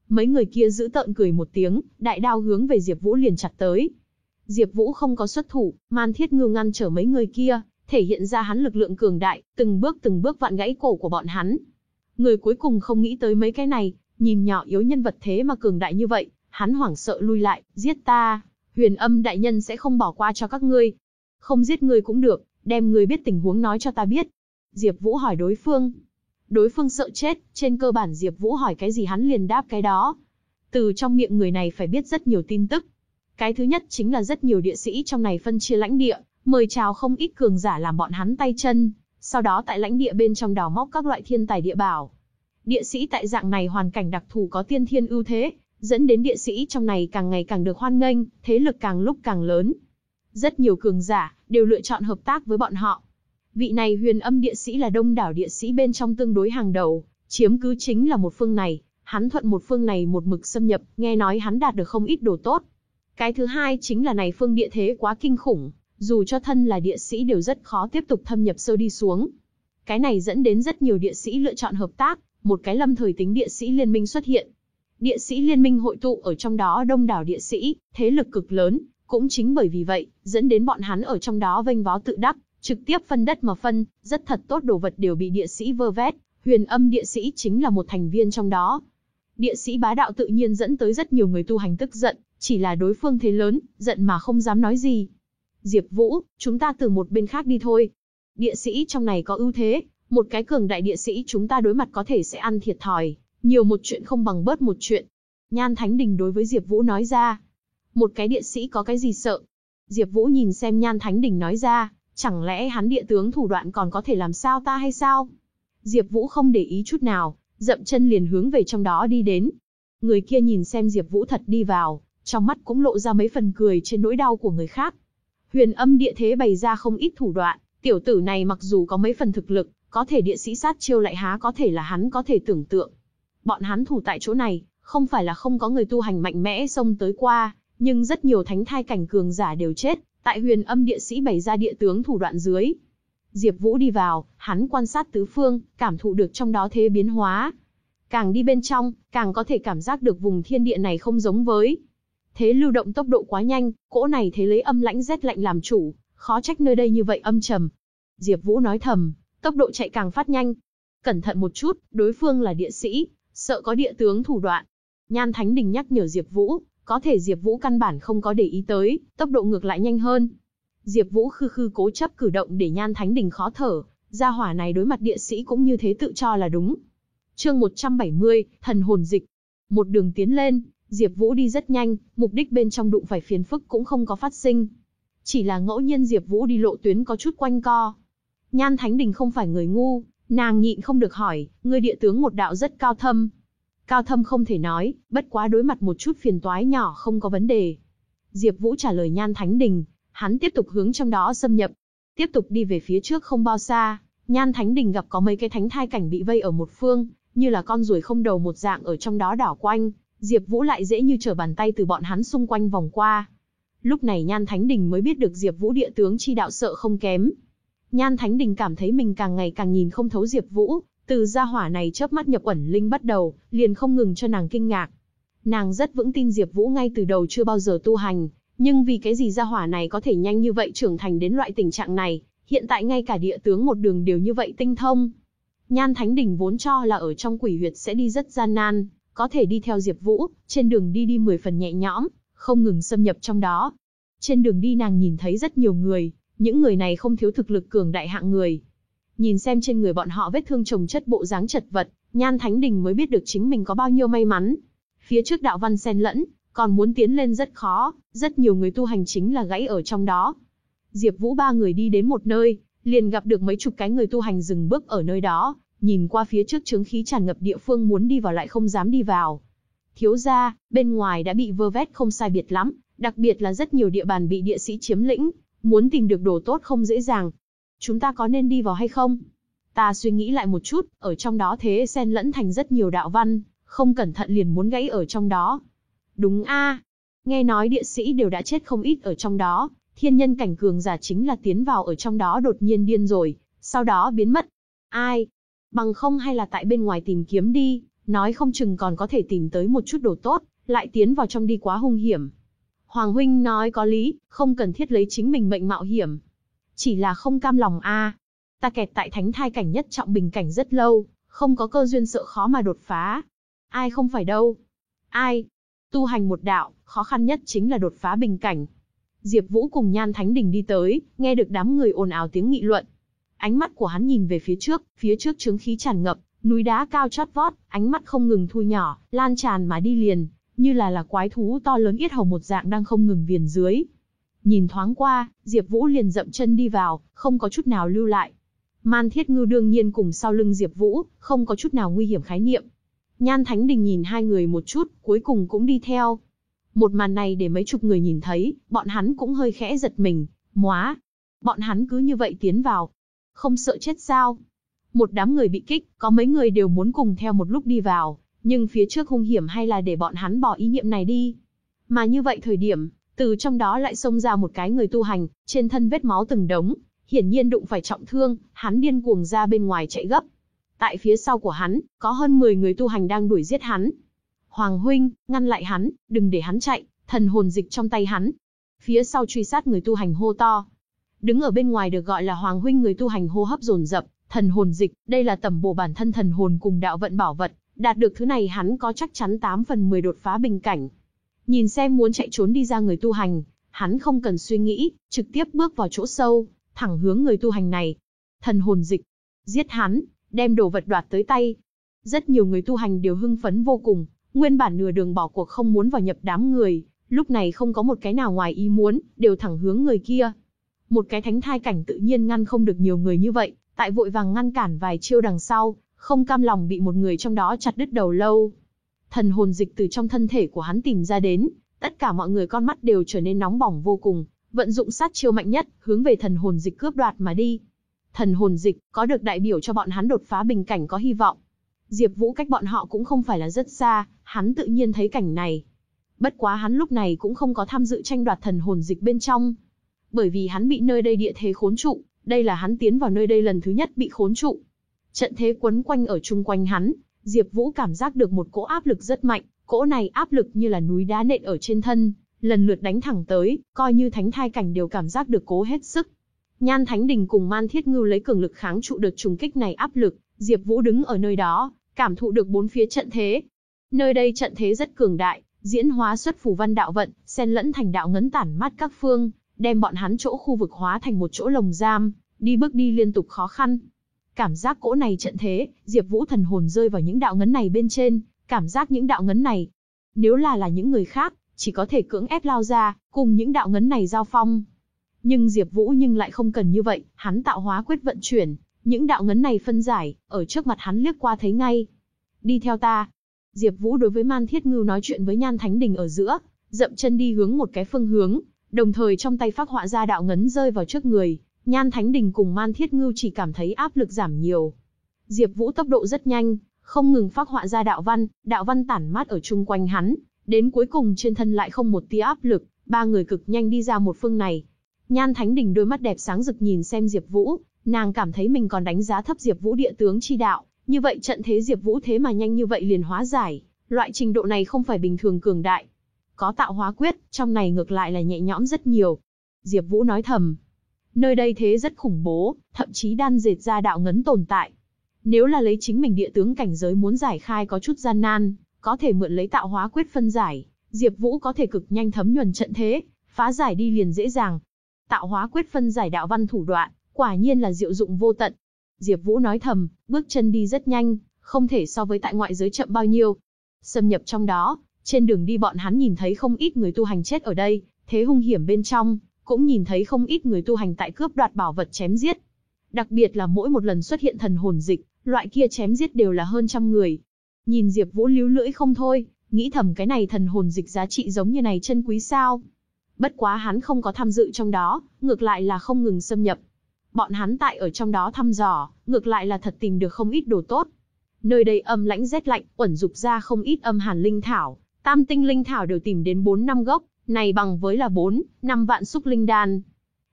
A: Mấy người kia giữ tợn cười một tiếng, đại đao hướng về Diệp Vũ liền chặt tới. Diệp Vũ không có xuất thủ, Man Thiết Ngưu ngăn trở mấy người kia, thể hiện ra hắn lực lượng cường đại, từng bước từng bước vặn gãy cổ của bọn hắn. Người cuối cùng không nghĩ tới mấy cái này, nhìn nhỏ yếu nhân vật thế mà cường đại như vậy, hắn hoảng sợ lui lại, giết ta, huyền âm đại nhân sẽ không bỏ qua cho các ngươi. Không giết ngươi cũng được, đem ngươi biết tình huống nói cho ta biết. Diệp Vũ hỏi đối phương. Đối phương sợ chết, trên cơ bản Diệp Vũ hỏi cái gì hắn liền đáp cái đó. Từ trong miệng người này phải biết rất nhiều tin tức. Cái thứ nhất chính là rất nhiều địa sĩ trong này phân chia lãnh địa, mời chào không ít cường giả làm bọn hắn tay chân, sau đó tại lãnh địa bên trong đào móc các loại thiên tài địa bảo. Địa sĩ tại dạng này hoàn cảnh đặc thù có tiên thiên ưu thế, dẫn đến địa sĩ trong này càng ngày càng được hoan nghênh, thế lực càng lúc càng lớn. Rất nhiều cường giả đều lựa chọn hợp tác với bọn họ. Vị này huyền âm địa sĩ là đông đảo địa sĩ bên trong tương đối hàng đầu, chiếm cứ chính là một phương này, hắn thuận một phương này một mực xâm nhập, nghe nói hắn đạt được không ít đồ tốt. Cái thứ hai chính là này phương địa thế quá kinh khủng, dù cho thân là địa sĩ đều rất khó tiếp tục thâm nhập sâu đi xuống. Cái này dẫn đến rất nhiều địa sĩ lựa chọn hợp tác, một cái lâm thời tính địa sĩ liên minh xuất hiện. Địa sĩ liên minh hội tụ ở trong đó đông đảo địa sĩ, thế lực cực lớn, cũng chính bởi vì vậy, dẫn đến bọn hắn ở trong đó vênh vó tự đắc, trực tiếp phân đất mà phân, rất thật tốt đồ vật đều bị địa sĩ vơ vét, huyền âm địa sĩ chính là một thành viên trong đó. Địa sĩ bá đạo tự nhiên dẫn tới rất nhiều người tu hành tức giận, chỉ là đối phương thế lớn, giận mà không dám nói gì. Diệp Vũ, chúng ta từ một bên khác đi thôi. Địa sĩ trong này có ưu thế, một cái cường đại địa sĩ chúng ta đối mặt có thể sẽ ăn thiệt thòi, nhiều một chuyện không bằng bớt một chuyện. Nhan Thánh Đình đối với Diệp Vũ nói ra. Một cái địa sĩ có cái gì sợ? Diệp Vũ nhìn xem Nhan Thánh Đình nói ra, chẳng lẽ hắn địa tướng thủ đoạn còn có thể làm sao ta hay sao? Diệp Vũ không để ý chút nào, dậm chân liền hướng về trong đó đi đến. Người kia nhìn xem Diệp Vũ thật đi vào, trong mắt cũng lộ ra mấy phần cười trên nỗi đau của người khác. Huyền Âm địa thế bày ra không ít thủ đoạn, tiểu tử này mặc dù có mấy phần thực lực, có thể địa sĩ sát chiêu lại há có thể là hắn có thể tưởng tượng. Bọn hắn thủ tại chỗ này, không phải là không có người tu hành mạnh mẽ xông tới qua, nhưng rất nhiều thánh thai cảnh cường giả đều chết, tại huyền âm địa sĩ bày ra địa tướng thủ đoạn dưới. Diệp Vũ đi vào, hắn quan sát tứ phương, cảm thụ được trong đó thế biến hóa. Càng đi bên trong, càng có thể cảm giác được vùng thiên địa này không giống với. Thế lưu động tốc độ quá nhanh, cỗ này thế lấy âm lãnh rét lạnh làm chủ, khó trách nơi đây như vậy âm trầm. Diệp Vũ nói thầm, tốc độ chạy càng phát nhanh. Cẩn thận một chút, đối phương là địa sĩ, sợ có địa tướng thủ đoạn. Nhan Thánh Đình nhắc nhở Diệp Vũ, có thể Diệp Vũ căn bản không có để ý tới, tốc độ ngược lại nhanh hơn. Diệp Vũ khư khư cố chấp cử động để Nhan Thánh Đình khó thở, gia hỏa này đối mặt địa sĩ cũng như thế tự cho là đúng. Chương 170, thần hồn dịch. Một đường tiến lên, Diệp Vũ đi rất nhanh, mục đích bên trong đụng phải phiền phức cũng không có phát sinh. Chỉ là ngẫu nhiên Diệp Vũ đi lộ tuyến có chút quanh co. Nhan Thánh Đình không phải người ngu, nàng nhịn không được hỏi, ngươi địa tướng một đạo rất cao thâm. Cao thâm không thể nói, bất quá đối mặt một chút phiền toái nhỏ không có vấn đề. Diệp Vũ trả lời Nhan Thánh Đình, hắn tiếp tục hướng trong đó xâm nhập. Tiếp tục đi về phía trước không bao xa, Nhan Thánh Đình gặp có mấy cái thánh thai cảnh bị vây ở một phương, như là con ruồi không đầu một dạng ở trong đó đảo quanh, Diệp Vũ lại dễ như trở bàn tay từ bọn hắn xung quanh vòng qua. Lúc này Nhan Thánh Đình mới biết được Diệp Vũ địa tướng chi đạo sợ không kém. Nhan Thánh Đình cảm thấy mình càng ngày càng nhìn không thấu Diệp Vũ, từ gia hỏa này chớp mắt nhập ẩn linh bắt đầu, liền không ngừng cho nàng kinh ngạc. Nàng rất vững tin Diệp Vũ ngay từ đầu chưa bao giờ tu hành, nhưng vì cái gì gia hỏa này có thể nhanh như vậy trưởng thành đến loại tình trạng này, hiện tại ngay cả địa tướng một đường đều như vậy tinh thông. Nhan Thánh Đình vốn cho là ở trong quỷ huyệt sẽ đi rất gian nan, có thể đi theo Diệp Vũ, trên đường đi đi 10 phần nhẹ nhõm, không ngừng xâm nhập trong đó. Trên đường đi nàng nhìn thấy rất nhiều người, những người này không thiếu thực lực cường đại hạng người. Nhìn xem trên người bọn họ vết thương chồng chất bộ dáng chật vật, Nhan Thánh Đình mới biết được chính mình có bao nhiêu may mắn. Phía trước đạo văn xen lẫn, còn muốn tiến lên rất khó, rất nhiều người tu hành chính là gãy ở trong đó. Diệp Vũ ba người đi đến một nơi, liền gặp được mấy chục cái người tu hành dừng bước ở nơi đó, nhìn qua phía trước chứng khí tràn ngập địa phương muốn đi vào lại không dám đi vào. Thiếu gia, bên ngoài đã bị vơ vét không sai biệt lắm, đặc biệt là rất nhiều địa bàn bị địa sĩ chiếm lĩnh, muốn tìm được đồ tốt không dễ dàng. Chúng ta có nên đi vào hay không? Ta suy nghĩ lại một chút, ở trong đó thế xen lẫn thành rất nhiều đạo văn, không cẩn thận liền muốn gãy ở trong đó. Đúng a, nghe nói địa sĩ đều đã chết không ít ở trong đó, thiên nhân cảnh cường giả chính là tiến vào ở trong đó đột nhiên điên rồi, sau đó biến mất. Ai? Bằng không hay là tại bên ngoài tìm kiếm đi, nói không chừng còn có thể tìm tới một chút đồ tốt, lại tiến vào trong đi quá hung hiểm. Hoàng huynh nói có lý, không cần thiết lấy chính mình mệnh mạo hiểm. Chỉ là không cam lòng a. Ta kẹt tại thánh thai cảnh nhất trọng bình cảnh rất lâu, không có cơ duyên sợ khó mà đột phá. Ai không phải đâu. Ai? Tu hành một đạo, khó khăn nhất chính là đột phá bình cảnh. Diệp Vũ cùng Nhan Thánh Đình đi tới, nghe được đám người ồn ào tiếng nghị luận. Ánh mắt của hắn nhìn về phía trước, phía trước chứng khí tràn ngập, núi đá cao chót vót, ánh mắt không ngừng thu nhỏ, lan tràn mà đi liền, như là là quái thú to lớn yết hầu một dạng đang không ngừng viền dưới. Nhìn thoáng qua, Diệp Vũ liền dậm chân đi vào, không có chút nào lưu lại. Man Thiết Ngư đương nhiên cùng sau lưng Diệp Vũ, không có chút nào nguy hiểm khái niệm. Nhan Thánh Đình nhìn hai người một chút, cuối cùng cũng đi theo. Một màn này để mấy chục người nhìn thấy, bọn hắn cũng hơi khẽ giật mình, móa. Bọn hắn cứ như vậy tiến vào. Không sợ chết sao? Một đám người bị kích, có mấy người đều muốn cùng theo một lúc đi vào, nhưng phía trước hung hiểm hay là để bọn hắn bỏ ý niệm này đi. Mà như vậy thời điểm, từ trong đó lại xông ra một cái người tu hành, trên thân vết máu từng đống, hiển nhiên đụng phải trọng thương, hắn điên cuồng ra bên ngoài chạy gấp. Tại phía sau của hắn, có hơn 10 người tu hành đang đuổi giết hắn. Hoàng huynh, ngăn lại hắn, đừng để hắn chạy, thần hồn dịch trong tay hắn. Phía sau truy sát người tu hành hô to. Đứng ở bên ngoài được gọi là Hoàng huynh người tu hành hô hấp dồn dập, thần hồn dịch, đây là tầm bổ bản thân thần hồn cùng đạo vận bảo vật, đạt được thứ này hắn có chắc chắn 8 phần 10 đột phá bình cảnh. Nhìn xem muốn chạy trốn đi ra người tu hành, hắn không cần suy nghĩ, trực tiếp bước vào chỗ sâu, thẳng hướng người tu hành này. Thần hồn dịch, giết hắn, đem đồ vật đoạt tới tay. Rất nhiều người tu hành đều hưng phấn vô cùng, nguyên bản nửa đường bỏ cuộc không muốn vào nhập đám người, lúc này không có một cái nào ngoài ý muốn, đều thẳng hướng người kia. Một cái thánh thai cảnh tự nhiên ngăn không được nhiều người như vậy, tại vội vàng ngăn cản vài chiêu đằng sau, không cam lòng bị một người trong đó chặt đứt đầu lâu. Thần hồn dịch từ trong thân thể của hắn tìm ra đến, tất cả mọi người con mắt đều trở nên nóng bỏng vô cùng, vận dụng sát chiêu mạnh nhất, hướng về thần hồn dịch cướp đoạt mà đi. Thần hồn dịch có được đại biểu cho bọn hắn đột phá bình cảnh có hy vọng. Diệp Vũ cách bọn họ cũng không phải là rất xa, hắn tự nhiên thấy cảnh này. Bất quá hắn lúc này cũng không có tham dự tranh đoạt thần hồn dịch bên trong, bởi vì hắn bị nơi đây địa thế khốn trụ, đây là hắn tiến vào nơi đây lần thứ nhất bị khốn trụ. Trận thế quấn quanh ở chung quanh hắn, Diệp Vũ cảm giác được một cỗ áp lực rất mạnh, cỗ này áp lực như là núi đá nện ở trên thân, lần lượt đánh thẳng tới, coi như thánh thai cảnh đều cảm giác được cố hết sức. Nhan Thánh Đình cùng Man Thiết Ngưu lấy cường lực kháng trụ được trùng kích này áp lực, Diệp Vũ đứng ở nơi đó, cảm thụ được bốn phía trận thế. Nơi đây trận thế rất cường đại, diễn hóa xuất phù văn đạo vận, xen lẫn thành đạo ngấn tản mát các phương, đem bọn hắn chỗ khu vực hóa thành một chỗ lồng giam, đi bước đi liên tục khó khăn. Cảm giác cỗ này trận thế, Diệp Vũ thần hồn rơi vào những đạo ngấn này bên trên, cảm giác những đạo ngấn này, nếu là là những người khác, chỉ có thể cưỡng ép lao ra, cùng những đạo ngấn này giao phong. Nhưng Diệp Vũ nhưng lại không cần như vậy, hắn tạo hóa quyết vận chuyển, những đạo ngấn này phân giải, ở trước mặt hắn liếc qua thấy ngay. Đi theo ta. Diệp Vũ đối với Man Thiết Ngưu nói chuyện với Nhan Thánh Đình ở giữa, dậm chân đi hướng một cái phương hướng, đồng thời trong tay phác họa ra đạo ngấn rơi vào trước người, Nhan Thánh Đình cùng Man Thiết Ngưu chỉ cảm thấy áp lực giảm nhiều. Diệp Vũ tốc độ rất nhanh, không ngừng phác họa ra đạo văn, đạo văn tản mát ở chung quanh hắn, đến cuối cùng trên thân lại không một tia áp lực, ba người cực nhanh đi ra một phương này. Nhan Thánh Đình đôi mắt đẹp sáng rực nhìn xem Diệp Vũ, nàng cảm thấy mình còn đánh giá thấp Diệp Vũ địa tướng chi đạo, như vậy trận thế Diệp Vũ thế mà nhanh như vậy liền hóa giải, loại trình độ này không phải bình thường cường đại. Có tạo hóa quyết, trong này ngược lại là nhẹ nhõm rất nhiều. Diệp Vũ nói thầm, Nơi đây thế rất khủng bố, thậm chí đan dệt ra đạo ngấn tồn tại. Nếu là lấy chính mình địa tướng cảnh giới muốn giải khai có chút gian nan, có thể mượn lấy tạo hóa quyết phân giải, Diệp Vũ có thể cực nhanh thấm nhuần trận thế, phá giải đi liền dễ dàng. Tạo hóa quyết phân giải đạo văn thủ đoạn, quả nhiên là diệu dụng vô tận. Diệp Vũ nói thầm, bước chân đi rất nhanh, không thể so với tại ngoại giới chậm bao nhiêu. Xâm nhập trong đó, trên đường đi bọn hắn nhìn thấy không ít người tu hành chết ở đây, thế hung hiểm bên trong, cũng nhìn thấy không ít người tu hành tại cướp đoạt bảo vật chém giết. Đặc biệt là mỗi một lần xuất hiện thần hồn dịch, loại kia chém giết đều là hơn trăm người. Nhìn Diệp Vũ líu lưỡi không thôi, nghĩ thầm cái này thần hồn dịch giá trị giống như này chân quý sao. Bất quá hắn không có tham dự trong đó, ngược lại là không ngừng xâm nhập. Bọn hắn tại ở trong đó thăm dò, ngược lại là thật tìm được không ít đồ tốt. Nơi đây âm lãnh rét lạnh, ẩn dục ra không ít âm hàn linh thảo, tam tinh linh thảo đều tìm đến 4 năm gốc, này bằng với là 4, 5 vạn xúc linh đan.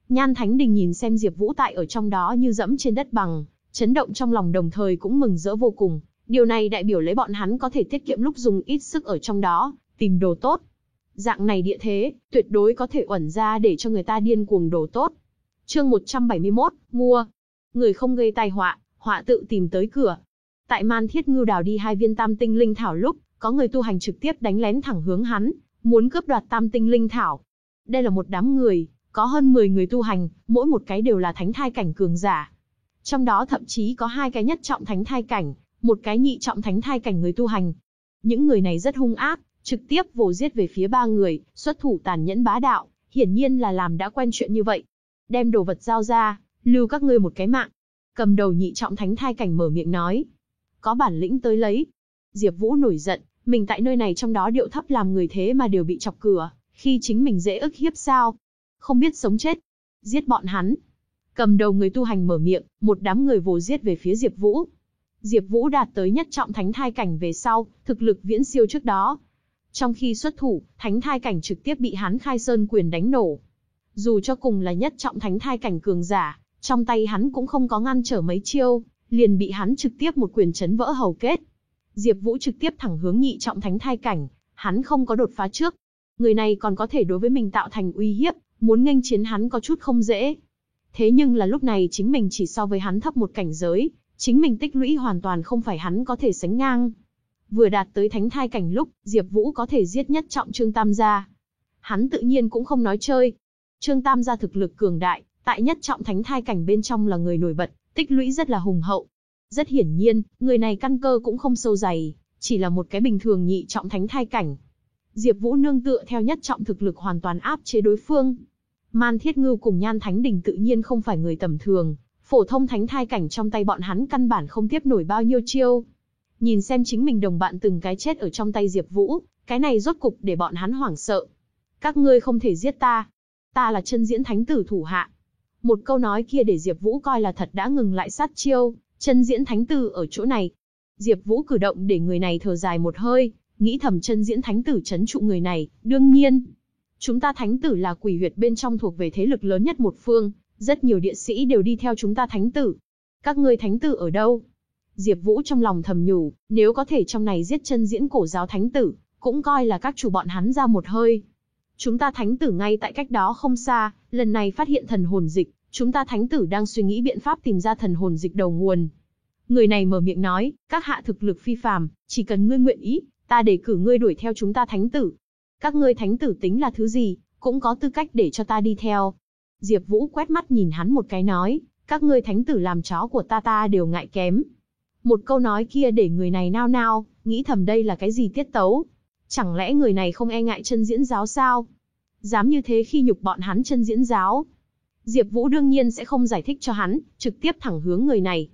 A: Nhan Thánh Đình nhìn xem Diệp Vũ tại ở trong đó như dẫm trên đất bằng, chấn động trong lòng đồng thời cũng mừng rỡ vô cùng. Điều này đại biểu lấy bọn hắn có thể tiết kiệm lúc dùng ít sức ở trong đó, tìm đồ tốt. Dạng này địa thế, tuyệt đối có thể uẩn ra để cho người ta điên cuồng đồ tốt. Chương 171, mua. Người không gây tai họa, họa tự tìm tới cửa. Tại Man Thiết Ngưu đào đi hai viên tam tinh linh thảo lúc, có người tu hành trực tiếp đánh lén thẳng hướng hắn, muốn cướp đoạt tam tinh linh thảo. Đây là một đám người, có hơn 10 người tu hành, mỗi một cái đều là thánh thai cảnh cường giả. Trong đó thậm chí có hai cái nhất trọng thánh thai cảnh, một cái nhị trọng thánh thai cảnh người tu hành. Những người này rất hung ác, trực tiếp vồ giết về phía ba người, xuất thủ tàn nhẫn bá đạo, hiển nhiên là làm đã quen chuyện như vậy. Đem đồ vật giao ra, lưu các ngươi một cái mạng. Cầm đầu nhị trọng thánh thai cảnh mở miệng nói. Có bản lĩnh tới lấy. Diệp Vũ nổi giận, mình tại nơi này trong đó điệu thấp làm người thế mà đều bị chọc cửa, khi chính mình dễ ức hiếp sao? Không biết sống chết. Giết bọn hắn. Cầm đầu người tu hành mở miệng, một đám người vồ giết về phía Diệp Vũ. Diệp Vũ đạt tới nhất trọng thánh thai cảnh về sau, thực lực viễn siêu trước đó. Trong khi xuất thủ, thánh thai cảnh trực tiếp bị hắn khai sơn quyền đánh nổ. Dù cho cùng là nhất trọng thánh thai cảnh cường giả, trong tay hắn cũng không có ngăn trở mấy chiêu, liền bị hắn trực tiếp một quyền chấn vỡ hầu kết. Diệp Vũ trực tiếp thẳng hướng nhị trọng thánh thai cảnh, hắn không có đột phá trước. Người này còn có thể đối với mình tạo thành uy hiếp, muốn nghênh chiến hắn có chút không dễ. Thế nhưng là lúc này chính mình chỉ so với hắn thấp một cảnh giới, chính mình tích lũy hoàn toàn không phải hắn có thể sánh ngang. Vừa đạt tới thánh thai cảnh lúc, Diệp Vũ có thể giết nhất trọng Trương Tam gia. Hắn tự nhiên cũng không nói chơi. Trương Tam gia thực lực cường đại, tại nhất trọng thánh thai cảnh bên trong là người nổi bật, tích lũy rất là hùng hậu. Rất hiển nhiên, người này căn cơ cũng không sâu dày, chỉ là một cái bình thường nhị trọng thánh thai cảnh. Diệp Vũ nương tựa theo nhất trọng thực lực hoàn toàn áp chế đối phương. Man Thiết Ngưu cùng Nhan Thánh Đình tự nhiên không phải người tầm thường, phổ thông thánh thai cảnh trong tay bọn hắn căn bản không tiếp nổi bao nhiêu chiêu. Nhìn xem chính mình đồng bạn từng cái chết ở trong tay Diệp Vũ, cái này rốt cục để bọn hắn hoảng sợ. Các ngươi không thể giết ta. Ta là chân diễn thánh tử thủ hạ. Một câu nói kia để Diệp Vũ coi là thật đã ngừng lại sát chiêu, chân diễn thánh tử ở chỗ này. Diệp Vũ cử động để người này thở dài một hơi, nghĩ thầm chân diễn thánh tử trấn trụ người này, đương nhiên. Chúng ta thánh tử là quỷ huyệt bên trong thuộc về thế lực lớn nhất một phương, rất nhiều địa sĩ đều đi theo chúng ta thánh tử. Các ngươi thánh tử ở đâu? Diệp Vũ trong lòng thầm nhủ, nếu có thể trong này giết chân diễn cổ giáo thánh tử, cũng coi là các chủ bọn hắn ra một hơi. Chúng ta thánh tử ngay tại cách đó không xa, lần này phát hiện thần hồn dịch, chúng ta thánh tử đang suy nghĩ biện pháp tìm ra thần hồn dịch đầu nguồn. Người này mở miệng nói, các hạ thực lực phi phàm, chỉ cần ngươi nguyện ý, ta để cử ngươi đuổi theo chúng ta thánh tử. Các ngươi thánh tử tính là thứ gì, cũng có tư cách để cho ta đi theo. Diệp Vũ quét mắt nhìn hắn một cái nói, các ngươi thánh tử làm chó của ta ta đều ngại kém. Một câu nói kia để người này nao nao, nghĩ thầm đây là cái gì tiết tấu. Chẳng lẽ người này không e ngại chân diễn giáo sao? Dám như thế khi nhục bọn hắn chân diễn giáo. Diệp Vũ đương nhiên sẽ không giải thích cho hắn, trực tiếp thẳng hướng người này.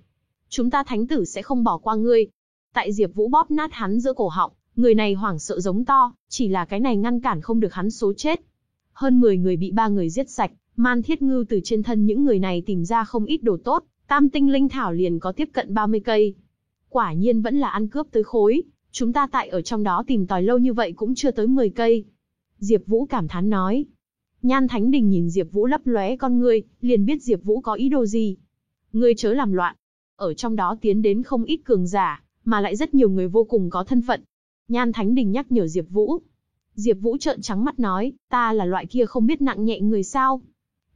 A: Chúng ta thánh tử sẽ không bỏ qua ngươi. Tại Diệp Vũ bóp nát hắn giữa cổ họng, người này hoảng sợ giống to, chỉ là cái này ngăn cản không được hắn số chết. Hơn 10 người bị ba người giết sạch, Man Thiết Ngưu từ trên thân những người này tìm ra không ít đồ tốt, tam tinh linh thảo liền có tiếp cận 30 cây. Quả nhiên vẫn là ăn cướp tới khối, chúng ta tại ở trong đó tìm tòi lâu như vậy cũng chưa tới 10 cây. Diệp Vũ cảm thán nói. Nhan Thánh Đình nhìn Diệp Vũ lấp lóe con ngươi, liền biết Diệp Vũ có ý đồ gì. Ngươi chớ làm loạn. Ở trong đó tiến đến không ít cường giả, mà lại rất nhiều người vô cùng có thân phận. Nhan Thánh Đình nhắc nhở Diệp Vũ. Diệp Vũ trợn trắng mắt nói, ta là loại kia không biết nặng nhẹ người sao?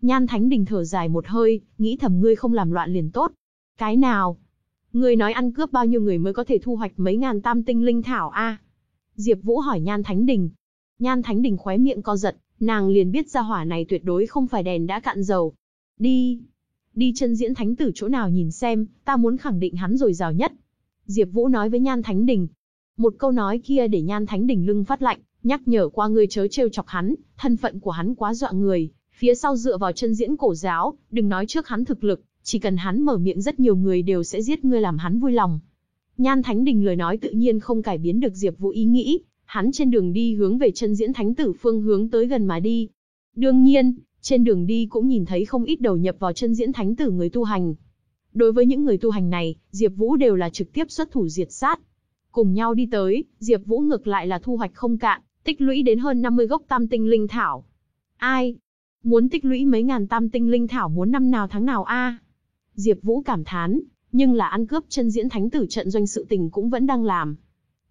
A: Nhan Thánh Đình thở dài một hơi, nghĩ thầm ngươi không làm loạn liền tốt. Cái nào? Ngươi nói ăn cướp bao nhiêu người mới có thể thu hoạch mấy ngàn tam tinh linh thảo a? Diệp Vũ hỏi Nhan Thánh Đình. Nhan Thánh Đình khóe miệng co giật, nàng liền biết ra hỏa này tuyệt đối không phải đèn đã cạn dầu. Đi, đi chân diễn thánh tử chỗ nào nhìn xem, ta muốn khẳng định hắn rồi rào nhất. Diệp Vũ nói với Nhan Thánh Đình. Một câu nói kia để Nhan Thánh Đình lưng phát lạnh, nhắc nhở qua ngươi chớ trêu chọc hắn, thân phận của hắn quá dọa người, phía sau dựa vào chân diễn cổ giáo, đừng nói trước hắn thực lực, chỉ cần hắn mở miệng rất nhiều người đều sẽ giết ngươi làm hắn vui lòng. Nhan Thánh Đình lời nói tự nhiên không cải biến được Diệp Vũ ý nghĩ, hắn trên đường đi hướng về chân diễn thánh tử phương hướng tới gần mà đi. Đương nhiên, trên đường đi cũng nhìn thấy không ít đầu nhập vào chân diễn thánh tử người tu hành. Đối với những người tu hành này, Diệp Vũ đều là trực tiếp xuất thủ diệt sát. Cùng nhau đi tới, Diệp Vũ ngược lại là thu hoạch không cạn, tích lũy đến hơn 50 gốc tam tinh linh thảo. Ai? Muốn tích lũy mấy ngàn tam tinh linh thảo muốn năm nào tháng nào a? Diệp Vũ cảm thán, nhưng là ăn cướp chân diễn thánh tử trận doanh sự tình cũng vẫn đang làm.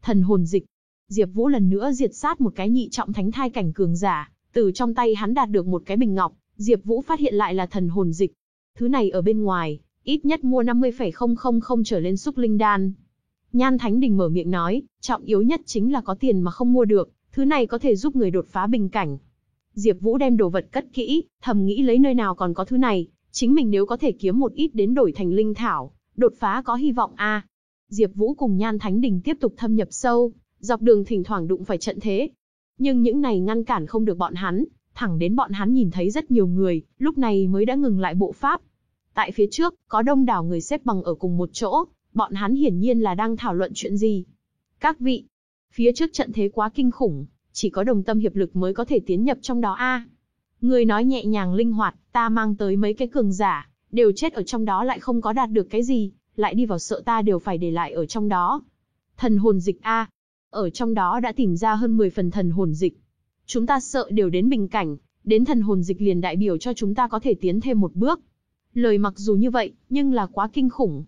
A: Thần hồn dịch. Diệp Vũ lần nữa diệt sát một cái nhị trọng thánh thai cảnh cường giả, từ trong tay hắn đạt được một cái bình ngọc, Diệp Vũ phát hiện lại là thần hồn dịch. Thứ này ở bên ngoài, ít nhất mua 50,000 trở lên xúc linh đan. Nhan Thánh Đình mở miệng nói, trọng yếu nhất chính là có tiền mà không mua được, thứ này có thể giúp người đột phá bình cảnh. Diệp Vũ đem đồ vật cất kỹ, thầm nghĩ lấy nơi nào còn có thứ này, chính mình nếu có thể kiếm một ít đến đổi thành linh thảo, đột phá có hy vọng a. Diệp Vũ cùng Nhan Thánh Đình tiếp tục thâm nhập sâu, dọc đường thỉnh thoảng đụng phải trận thế. Nhưng những này ngăn cản không được bọn hắn, thẳng đến bọn hắn nhìn thấy rất nhiều người, lúc này mới đã ngừng lại bộ pháp. Tại phía trước, có đông đảo người xếp bằng ở cùng một chỗ, bọn hắn hiển nhiên là đang thảo luận chuyện gì. Các vị, phía trước trận thế quá kinh khủng, chỉ có đồng tâm hiệp lực mới có thể tiến nhập trong đó a. Người nói nhẹ nhàng linh hoạt, ta mang tới mấy cái cường giả, đều chết ở trong đó lại không có đạt được cái gì, lại đi vào sợ ta đều phải để lại ở trong đó. Thần hồn dịch a, ở trong đó đã tìm ra hơn 10 phần thần hồn dịch. Chúng ta sợ đều đến bình cảnh, đến thần hồn dịch liền đại biểu cho chúng ta có thể tiến thêm một bước. Lời mặc dù như vậy, nhưng là quá kinh khủng.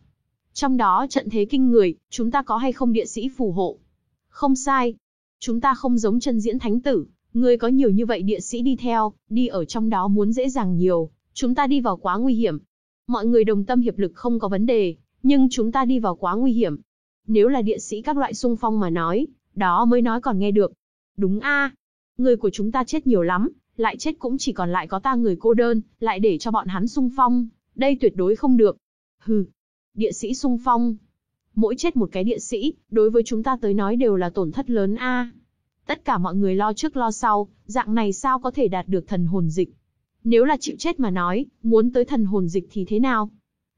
A: Trong đó trận thế kinh người, chúng ta có hay không địa sĩ phù hộ? Không sai. Chúng ta không giống chân diễn thánh tử, người có nhiều như vậy địa sĩ đi theo, đi ở trong đó muốn dễ dàng nhiều, chúng ta đi vào quá nguy hiểm. Mọi người đồng tâm hiệp lực không có vấn đề, nhưng chúng ta đi vào quá nguy hiểm. Nếu là địa sĩ các loại xung phong mà nói, đó mới nói còn nghe được. Đúng a, người của chúng ta chết nhiều lắm, lại chết cũng chỉ còn lại có ta người cô đơn, lại để cho bọn hắn xung phong, đây tuyệt đối không được. Hừ, địa sĩ xung phong. Mỗi chết một cái địa sĩ, đối với chúng ta tới nói đều là tổn thất lớn a. Tất cả mọi người lo trước lo sau, dạng này sao có thể đạt được thần hồn dịch? Nếu là chịu chết mà nói, muốn tới thần hồn dịch thì thế nào?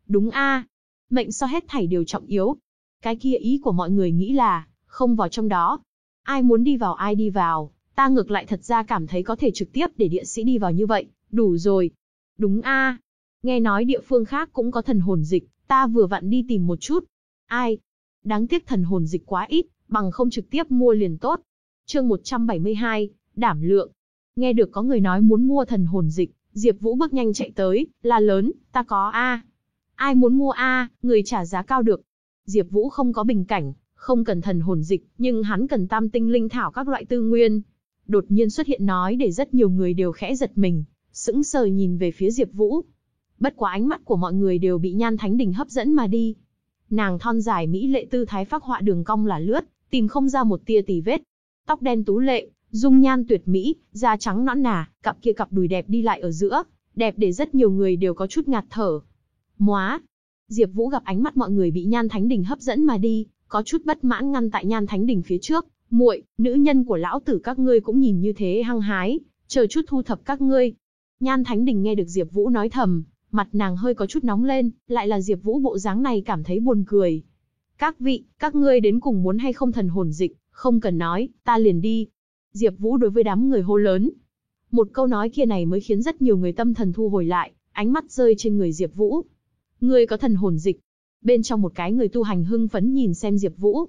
A: Đúng a, mệnh so hết thảy đều trọng yếu. Cái kia ý của mọi người nghĩ là, không vào trong đó. Ai muốn đi vào ai đi vào, ta ngược lại thật ra cảm thấy có thể trực tiếp để địa sĩ đi vào như vậy, đủ rồi. Đúng a, nghe nói địa phương khác cũng có thần hồn dịch, ta vừa vặn đi tìm một chút. Ai? Đáng tiếc thần hồn dịch quá ít, bằng không trực tiếp mua liền tốt. Chương 172, đảm lượng. Nghe được có người nói muốn mua thần hồn dịch, Diệp Vũ bước nhanh chạy tới, la lớn, ta có a. Ai muốn mua a, người trả giá cao được. Diệp Vũ không có bình cảnh, không cần thần hồn dịch, nhưng hắn cần tam tinh linh thảo các loại tư nguyên. Đột nhiên xuất hiện nói để rất nhiều người đều khẽ giật mình, sững sờ nhìn về phía Diệp Vũ. Bất quá ánh mắt của mọi người đều bị Nhan Thánh Đình hấp dẫn mà đi. Nàng thon dài mỹ lệ tư thái phác họa đường cong là lướt, tìm không ra một tia tì vết. Tóc đen tú lệ, dung nhan tuyệt mỹ, da trắng nõn nà, cặp kia cặp đùi đẹp đi lại ở giữa, đẹp để rất nhiều người đều có chút ngạt thở. Móa. Diệp Vũ gặp ánh mắt mọi người bị Nhan Thánh Đình hấp dẫn mà đi, có chút bất mãn ngăn tại Nhan Thánh Đình phía trước, "Muội, nữ nhân của lão tử các ngươi cũng nhìn như thế hăng hái, chờ chút thu thập các ngươi." Nhan Thánh Đình nghe được Diệp Vũ nói thầm, mặt nàng hơi có chút nóng lên, lại là Diệp Vũ bộ dáng này cảm thấy buồn cười. "Các vị, các ngươi đến cùng muốn hay không thần hồn dịch, không cần nói, ta liền đi." Diệp Vũ đối với đám người hô lớn. Một câu nói kia này mới khiến rất nhiều người tâm thần thu hồi lại, ánh mắt rơi trên người Diệp Vũ. "Ngươi có thần hồn dịch?" Bên trong một cái người tu hành hưng phấn nhìn xem Diệp Vũ.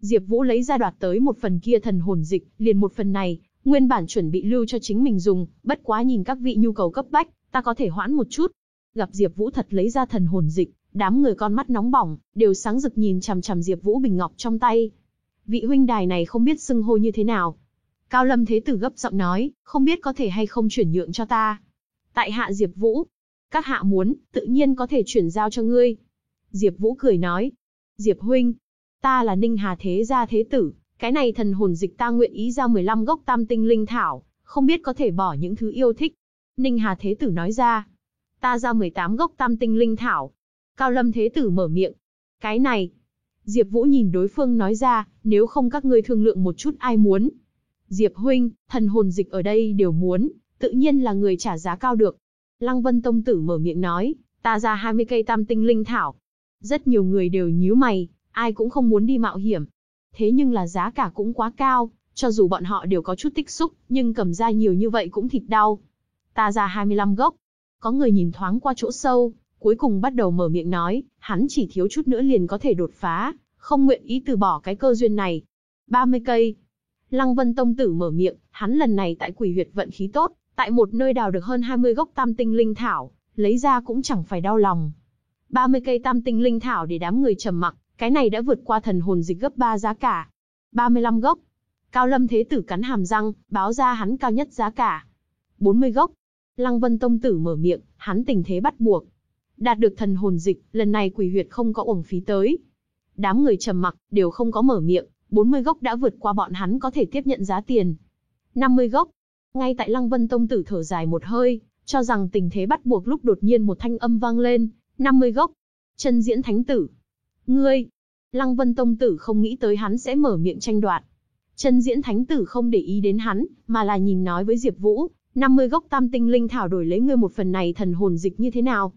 A: Diệp Vũ lấy ra đoạt tới một phần kia thần hồn dịch, liền một phần này, nguyên bản chuẩn bị lưu cho chính mình dùng, bất quá nhìn các vị nhu cầu cấp bách, ta có thể hoãn một chút. Gặp Diệp Vũ thật lấy ra thần hồn dịch, đám người con mắt nóng bỏng, đều sáng rực nhìn chằm chằm Diệp Vũ bình ngọc trong tay. Vị huynh đài này không biết xưng hô như thế nào. Cao Lâm Thế Tử gấp giọng nói, không biết có thể hay không chuyển nhượng cho ta. Tại hạ Diệp Vũ, các hạ muốn, tự nhiên có thể chuyển giao cho ngươi. Diệp Vũ cười nói, Diệp huynh, ta là Ninh Hà Thế gia thế tử, cái này thần hồn dịch ta nguyện ý giao 15 gốc tam tinh linh thảo, không biết có thể bỏ những thứ yêu thích. Ninh Hà Thế tử nói ra, ta giao 18 gốc tam tinh linh thảo. Cao Lâm Thế tử mở miệng, cái này. Diệp Vũ nhìn đối phương nói ra, nếu không các ngươi thương lượng một chút ai muốn. Diệp huynh, thần hồn dịch ở đây đều muốn, tự nhiên là người trả giá cao được. Lăng Vân Tông tử mở miệng nói, ta ra 20 cây tam tinh linh thảo. Rất nhiều người đều nhíu mày, ai cũng không muốn đi mạo hiểm. Thế nhưng là giá cả cũng quá cao, cho dù bọn họ đều có chút tích xúc, nhưng cầm ra nhiều như vậy cũng thịt đau. Ta ra 25 gốc. Có người nhìn thoáng qua chỗ sâu, cuối cùng bắt đầu mở miệng nói, hắn chỉ thiếu chút nữa liền có thể đột phá, không nguyện ý từ bỏ cái cơ duyên này. 30 cây. Lăng Vân Tông Tử mở miệng, hắn lần này tại quỷ huyệt vận khí tốt, tại một nơi đào được hơn 20 gốc tam tinh linh thảo, lấy ra cũng chẳng phải đau lòng. 30 cây tam tinh linh thảo để đám người trầm mặc, cái này đã vượt qua thần hồn dịch gấp 3 giá cả. 35 gốc. Cao Lâm Thế Tử cắn hàm răng, báo ra hắn cao nhất giá cả. 40 gốc. Lăng Vân Tông Tử mở miệng, hắn tình thế bắt buộc. Đạt được thần hồn dịch, lần này quỷ huyệt không có uổng phí tới. Đám người trầm mặc, đều không có mở miệng, 40 gốc đã vượt qua bọn hắn có thể tiếp nhận giá tiền. 50 gốc. Ngay tại Lăng Vân Tông Tử thở dài một hơi, cho rằng tình thế bắt buộc lúc đột nhiên một thanh âm vang lên, 50 gốc. Chân diễn thánh tử. Ngươi. Lăng Vân Tông Tử không nghĩ tới hắn sẽ mở miệng tranh đoạt. Chân diễn thánh tử không để ý đến hắn, mà là nhìn nói với Diệp Vũ, 50 gốc tam tinh linh thảo đổi lấy ngươi một phần này thần hồn dịch như thế nào?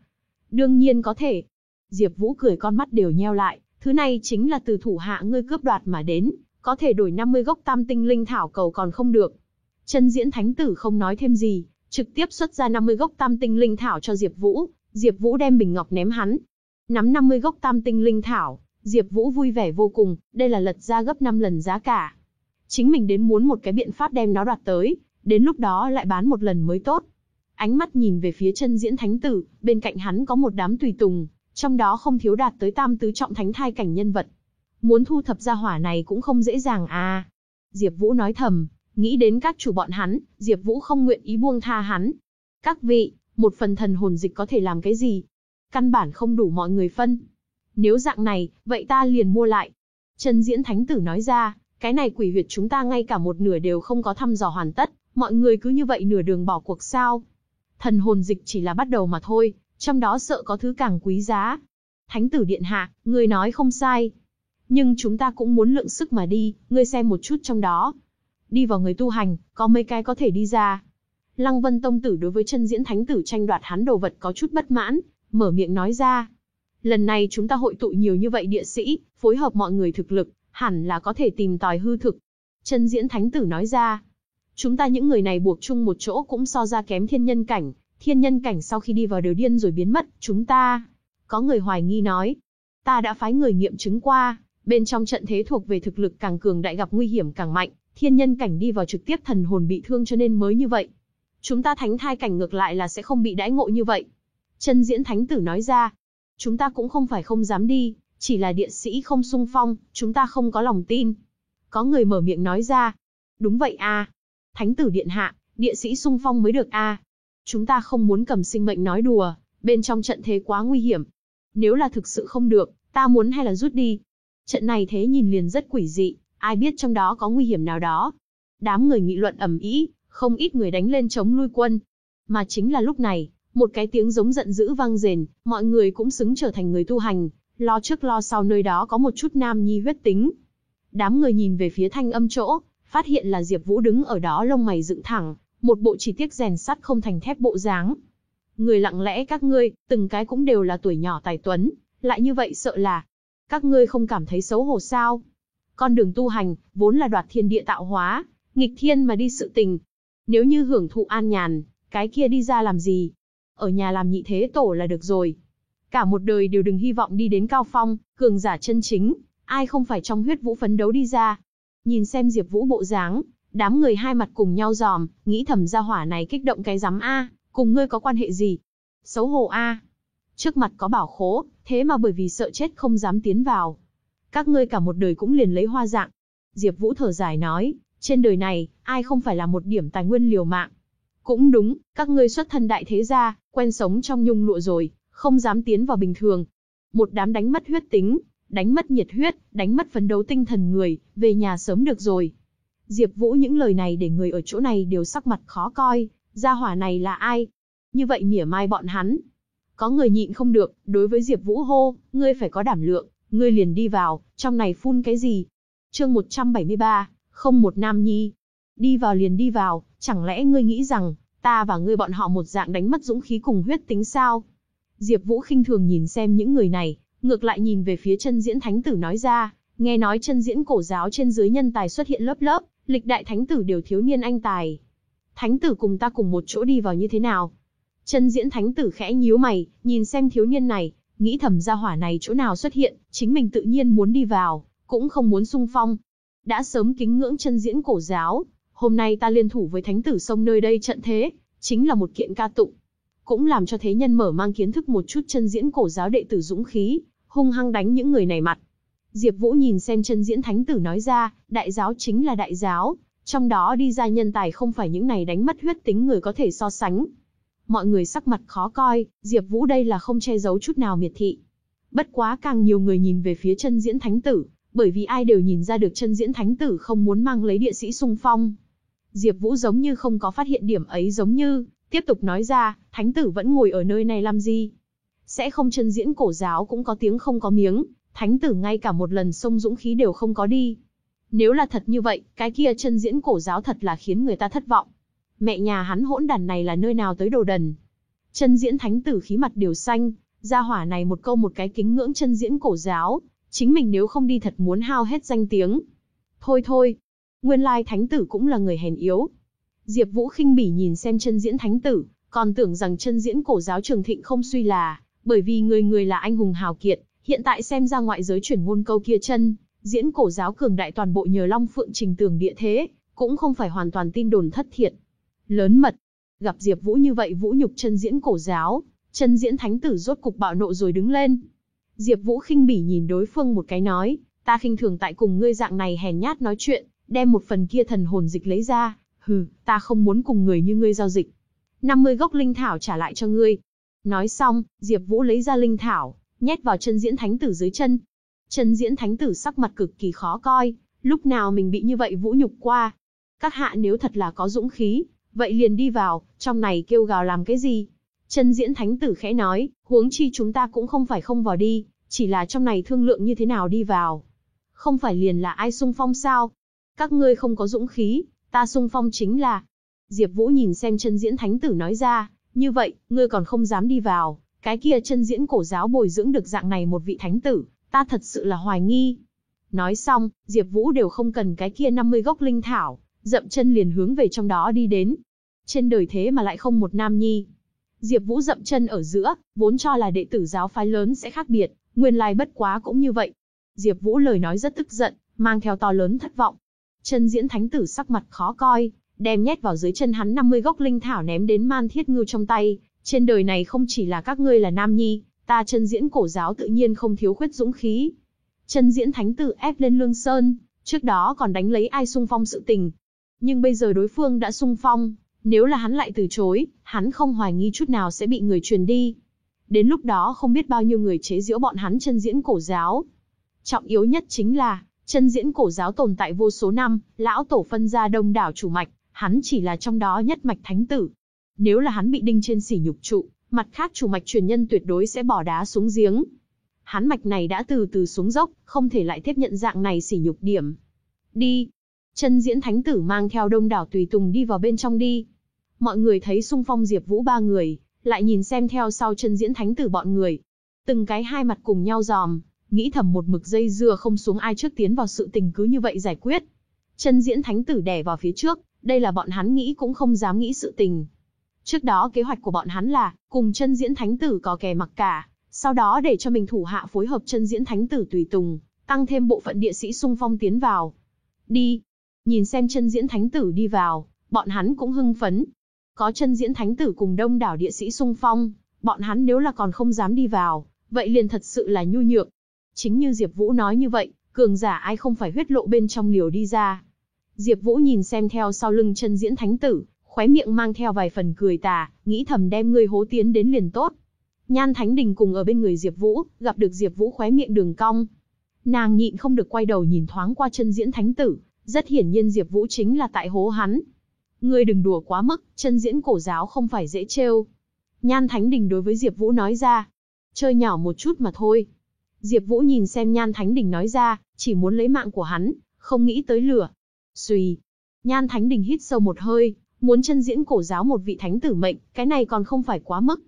A: Đương nhiên có thể. Diệp Vũ cười con mắt đều nheo lại, thứ này chính là từ thủ hạ ngươi cướp đoạt mà đến, có thể đổi 50 gốc tam tinh linh thảo cầu còn không được. Chân diễn thánh tử không nói thêm gì, trực tiếp xuất ra 50 gốc tam tinh linh thảo cho Diệp Vũ, Diệp Vũ đem bình ngọc ném hắn. Nắm 50 gốc tam tinh linh thảo, Diệp Vũ vui vẻ vô cùng, đây là lật ra gấp 5 lần giá cả. Chính mình đến muốn một cái biện pháp đem nó đoạt tới, đến lúc đó lại bán một lần mới tốt. Ánh mắt nhìn về phía chân diễn thánh tử, bên cạnh hắn có một đám tùy tùng, trong đó không thiếu đạt tới tam tứ trọng thánh thai cảnh nhân vật. Muốn thu thập ra hỏa này cũng không dễ dàng à. Diệp Vũ nói thầm, nghĩ đến các chủ bọn hắn, Diệp Vũ không nguyện ý buông tha hắn. Các vị, một phần thần hồn dịch có thể làm cái gì? Căn bản không đủ mọi người phân. Nếu dạng này, vậy ta liền mua lại. Trần diễn thánh tử nói ra, cái này quỷ huyệt chúng ta ngay cả một nửa đều không có thăm dò hoàn tất, mọi người cứ như vậy nửa đường bỏ cuộc sao. Thần hồn dịch chỉ là bắt đầu mà thôi, trong đó sợ có thứ càng quý giá. Thánh tử điện hạ, người nói không sai. Nhưng chúng ta cũng muốn lượng sức mà đi, ngươi xem một chút trong đó. Đi vào người tu hành, có mấy cái có thể đi ra. Lăng Vân Tông tử đối với chân diễn thánh tử tranh đoạt hắn đồ vật có chút bất mãn, mở miệng nói ra. Lần này chúng ta hội tụ nhiều như vậy địa sĩ, phối hợp mọi người thực lực, hẳn là có thể tìm tòi hư thực. Chân diễn thánh tử nói ra. Chúng ta những người này buộc chung một chỗ cũng so ra kém thiên nhân cảnh, thiên nhân cảnh sau khi đi vào đều điên rồi biến mất, chúng ta. Có người hoài nghi nói. Ta đã phái người nghiệm chứng qua, bên trong trận thế thuộc về thực lực càng cường đại gặp nguy hiểm càng mạnh, thiên nhân cảnh đi vào trực tiếp thần hồn bị thương cho nên mới như vậy. Chúng ta thánh thai cảnh ngược lại là sẽ không bị đãi ngộ như vậy. Chân diễn thánh tử nói ra, chúng ta cũng không phải không dám đi, chỉ là địa sĩ không sung phong, chúng ta không có lòng tin. Có người mở miệng nói ra, đúng vậy a, thánh tử điện hạ, địa sĩ sung phong mới được a. Chúng ta không muốn cầm sinh mệnh nói đùa, bên trong trận thế quá nguy hiểm. Nếu là thực sự không được, ta muốn hay là rút đi. Trận này thế nhìn liền rất quỷ dị, ai biết trong đó có nguy hiểm nào đó. Đám người nghị luận ầm ĩ, không ít người đánh lên chống lui quân. Mà chính là lúc này, một cái tiếng giống giận dữ vang rền, mọi người cũng xứng trở thành người tu hành, lo trước lo sau nơi đó có một chút nam nhi huyết tính. Đám người nhìn về phía thanh âm chỗ, phát hiện là Diệp Vũ đứng ở đó lông mày dựng thẳng, một bộ chỉ tiếc rèn sắt không thành thép bộ dáng. Người lặng lẽ các ngươi, từng cái cũng đều là tuổi nhỏ tài tuấn, lại như vậy sợ là các ngươi không cảm thấy xấu hổ sao? Con đường tu hành vốn là đoạt thiên địa tạo hóa, nghịch thiên mà đi sự tình. Nếu như hưởng thụ an nhàn, cái kia đi ra làm gì? Ở nhà làm nhị thế tổ là được rồi. Cả một đời đều đừng hy vọng đi đến cao phong, cường giả chân chính, ai không phải trong huyết vũ phấn đấu đi ra. Nhìn xem Diệp Vũ bộ dáng, đám người hai mặt cùng nhau giòm, nghĩ thầm gia hỏa này kích động cái rắm a, cùng ngươi có quan hệ gì? Xấu hổ a. Trước mặt có bảo khố, thế mà bởi vì sợ chết không dám tiến vào. Các ngươi cả một đời cũng liền lấy hoa dạng. Diệp Vũ thở dài nói, trên đời này, ai không phải là một điểm tài nguyên liều mạng. Cũng đúng, các ngươi xuất thân đại thế gia, quen sống trong nhung lụa rồi, không dám tiến vào bình thường. Một đám đánh mất huyết tính, đánh mất nhiệt huyết, đánh mất phấn đấu tinh thần người, về nhà sớm được rồi. Diệp Vũ những lời này để người ở chỗ này đều sắc mặt khó coi, gia hỏa này là ai? Như vậy mỉa mai bọn hắn. Có người nhịn không được, đối với Diệp Vũ hô, ngươi phải có đảm lượng, ngươi liền đi vào, trong này phun cái gì? Chương 173, không một nam nhi. Đi vào liền đi vào, chẳng lẽ ngươi nghĩ rằng, ta và ngươi bọn họ một dạng đánh mất dũng khí cùng huyết tính sao? Diệp Vũ khinh thường nhìn xem những người này, ngược lại nhìn về phía chân diễn thánh tử nói ra, nghe nói chân diễn cổ giáo trên dưới nhân tài xuất hiện lớp lớp, lịch đại thánh tử đều thiếu niên anh tài. Thánh tử cùng ta cùng một chỗ đi vào như thế nào? Chân diễn thánh tử khẽ nhíu mày, nhìn xem thiếu niên này, nghĩ thầm gia hỏa này chỗ nào xuất hiện, chính mình tự nhiên muốn đi vào, cũng không muốn xung phong. Đã sớm kính ngưỡng chân diễn cổ giáo, hôm nay ta liên thủ với thánh tử sông nơi đây trận thế, chính là một kiện ca tụng, cũng làm cho thế nhân mở mang kiến thức một chút chân diễn cổ giáo đệ tử dũng khí, hung hăng đánh những người này mặt. Diệp Vũ nhìn xem chân diễn thánh tử nói ra, đại giáo chính là đại giáo, trong đó đi ra nhân tài không phải những này đánh mất huyết tính người có thể so sánh. Mọi người sắc mặt khó coi, Diệp Vũ đây là không che giấu chút nào miệt thị. Bất quá càng nhiều người nhìn về phía chân diễn thánh tử, bởi vì ai đều nhìn ra được chân diễn thánh tử không muốn mang lấy địa sĩ xung phong. Diệp Vũ giống như không có phát hiện điểm ấy giống như, tiếp tục nói ra, thánh tử vẫn ngồi ở nơi này làm gì? Sẽ không chân diễn cổ giáo cũng có tiếng không có miếng, thánh tử ngay cả một lần sông dũng khí đều không có đi. Nếu là thật như vậy, cái kia chân diễn cổ giáo thật là khiến người ta thất vọng. Mẹ nhà hắn hỗn đản này là nơi nào tới đồ đần. Chân diễn thánh tử khí mặt đều xanh, gia hỏa này một câu một cái kính ngưỡng chân diễn cổ giáo, chính mình nếu không đi thật muốn hao hết danh tiếng. Thôi thôi, nguyên lai thánh tử cũng là người hèn yếu. Diệp Vũ khinh bỉ nhìn xem chân diễn thánh tử, còn tưởng rằng chân diễn cổ giáo trường thịnh không suy là, bởi vì người người là anh hùng hào kiệt, hiện tại xem ra ngoại giới chuyển ngôn câu kia chân, diễn cổ giáo cường đại toàn bộ nhờ Long Phượng Trình tường địa thế, cũng không phải hoàn toàn tin đồn thất thiệt. Lớn mật, gặp Diệp Vũ như vậy vũ nhục chân diễn cổ giáo, chân diễn thánh tử rốt cục bạo nộ rồi đứng lên. Diệp Vũ khinh bỉ nhìn đối phương một cái nói, ta khinh thường tại cùng ngươi dạng này hèn nhát nói chuyện, đem một phần kia thần hồn dịch lấy ra, hừ, ta không muốn cùng người như ngươi giao dịch. 50 gốc linh thảo trả lại cho ngươi. Nói xong, Diệp Vũ lấy ra linh thảo, nhét vào chân diễn thánh tử dưới chân. Chân diễn thánh tử sắc mặt cực kỳ khó coi, lúc nào mình bị như vậy vũ nhục qua. Các hạ nếu thật là có dũng khí, vậy liền đi vào, trong này kêu gào làm cái gì? Chân diễn thánh tử khẽ nói, huống chi chúng ta cũng không phải không vào đi, chỉ là trong này thương lượng như thế nào đi vào. Không phải liền là ai sung phong sao? Các ngươi không có dũng khí, ta sung phong chính là. Diệp Vũ nhìn xem chân diễn thánh tử nói ra, như vậy, ngươi còn không dám đi vào, cái kia chân diễn cổ giáo bồi dưỡng được dạng này một vị thánh tử, ta thật sự là hoài nghi. Nói xong, Diệp Vũ đều không cần cái kia 50 gốc linh thảo, dậm chân liền hướng về trong đó đi đến. Trên đời thế mà lại không một nam nhi. Diệp Vũ dậm chân ở giữa, vốn cho là đệ tử giáo phái lớn sẽ khác biệt, nguyên lai bất quá cũng như vậy. Diệp Vũ lời nói rất tức giận, mang theo to lớn thất vọng. Chân diễn thánh tử sắc mặt khó coi, đem nhét vào dưới chân hắn 50 gốc linh thảo ném đến Man Thiết Ngưu trong tay, trên đời này không chỉ là các ngươi là nam nhi, ta chân diễn cổ giáo tự nhiên không thiếu khuyết dũng khí. Chân diễn thánh tử ép lên Lương Sơn, trước đó còn đánh lấy ai xung phong sự tình. Nhưng bây giờ đối phương đã sung phong, nếu là hắn lại từ chối, hắn không hoài nghi chút nào sẽ bị người truyền đi. Đến lúc đó không biết bao nhiêu người chế giễu bọn hắn chân diễn cổ giáo. Trọng yếu nhất chính là, chân diễn cổ giáo tồn tại vô số năm, lão tổ phân ra đông đảo chủ mạch, hắn chỉ là trong đó nhất mạch thánh tử. Nếu là hắn bị đinh trên sỉ nhục trụ, mặt khác chủ mạch truyền nhân tuyệt đối sẽ bỏ đá xuống giếng. Hắn mạch này đã từ từ xuống dốc, không thể lại tiếp nhận dạng này sỉ nhục điểm. Đi. Chân diễn thánh tử mang theo đông đảo tùy tùng đi vào bên trong đi. Mọi người thấy xung phong Diệp Vũ ba người, lại nhìn xem theo sau chân diễn thánh tử bọn người. Từng cái hai mặt cùng nhau giòm, nghĩ thầm một mực dây dưa không xuống ai trước tiến vào sự tình cứ như vậy giải quyết. Chân diễn thánh tử đè vào phía trước, đây là bọn hắn nghĩ cũng không dám nghĩ sự tình. Trước đó kế hoạch của bọn hắn là, cùng chân diễn thánh tử có kè mặc cả, sau đó để cho mình thủ hạ phối hợp chân diễn thánh tử tùy tùng, tăng thêm bộ phận địa sĩ xung phong tiến vào. Đi. Nhìn xem chân diễn thánh tử đi vào, bọn hắn cũng hưng phấn. Có chân diễn thánh tử cùng đông đảo địa sĩ xung phong, bọn hắn nếu là còn không dám đi vào, vậy liền thật sự là nhu nhược. Chính như Diệp Vũ nói như vậy, cường giả ai không phải huyết lộ bên trong liều đi ra. Diệp Vũ nhìn xem theo sau lưng chân diễn thánh tử, khóe miệng mang theo vài phần cười tà, nghĩ thầm đem ngươi hố tiến đến liền tốt. Nhan Thánh Đình cùng ở bên người Diệp Vũ, gặp được Diệp Vũ khóe miệng đường cong. Nàng nhịn không được quay đầu nhìn thoáng qua chân diễn thánh tử, rất hiển nhiên Diệp Vũ chính là tại hố hắn. Ngươi đừng đùa quá mức, chân diễn cổ giáo không phải dễ trêu. Nhan Thánh Đình đối với Diệp Vũ nói ra, chơi nhỏ một chút mà thôi. Diệp Vũ nhìn xem Nhan Thánh Đình nói ra, chỉ muốn lấy mạng của hắn, không nghĩ tới lửa. Xùy. Nhan Thánh Đình hít sâu một hơi, muốn chân diễn cổ giáo một vị thánh tử mệnh, cái này còn không phải quá mức.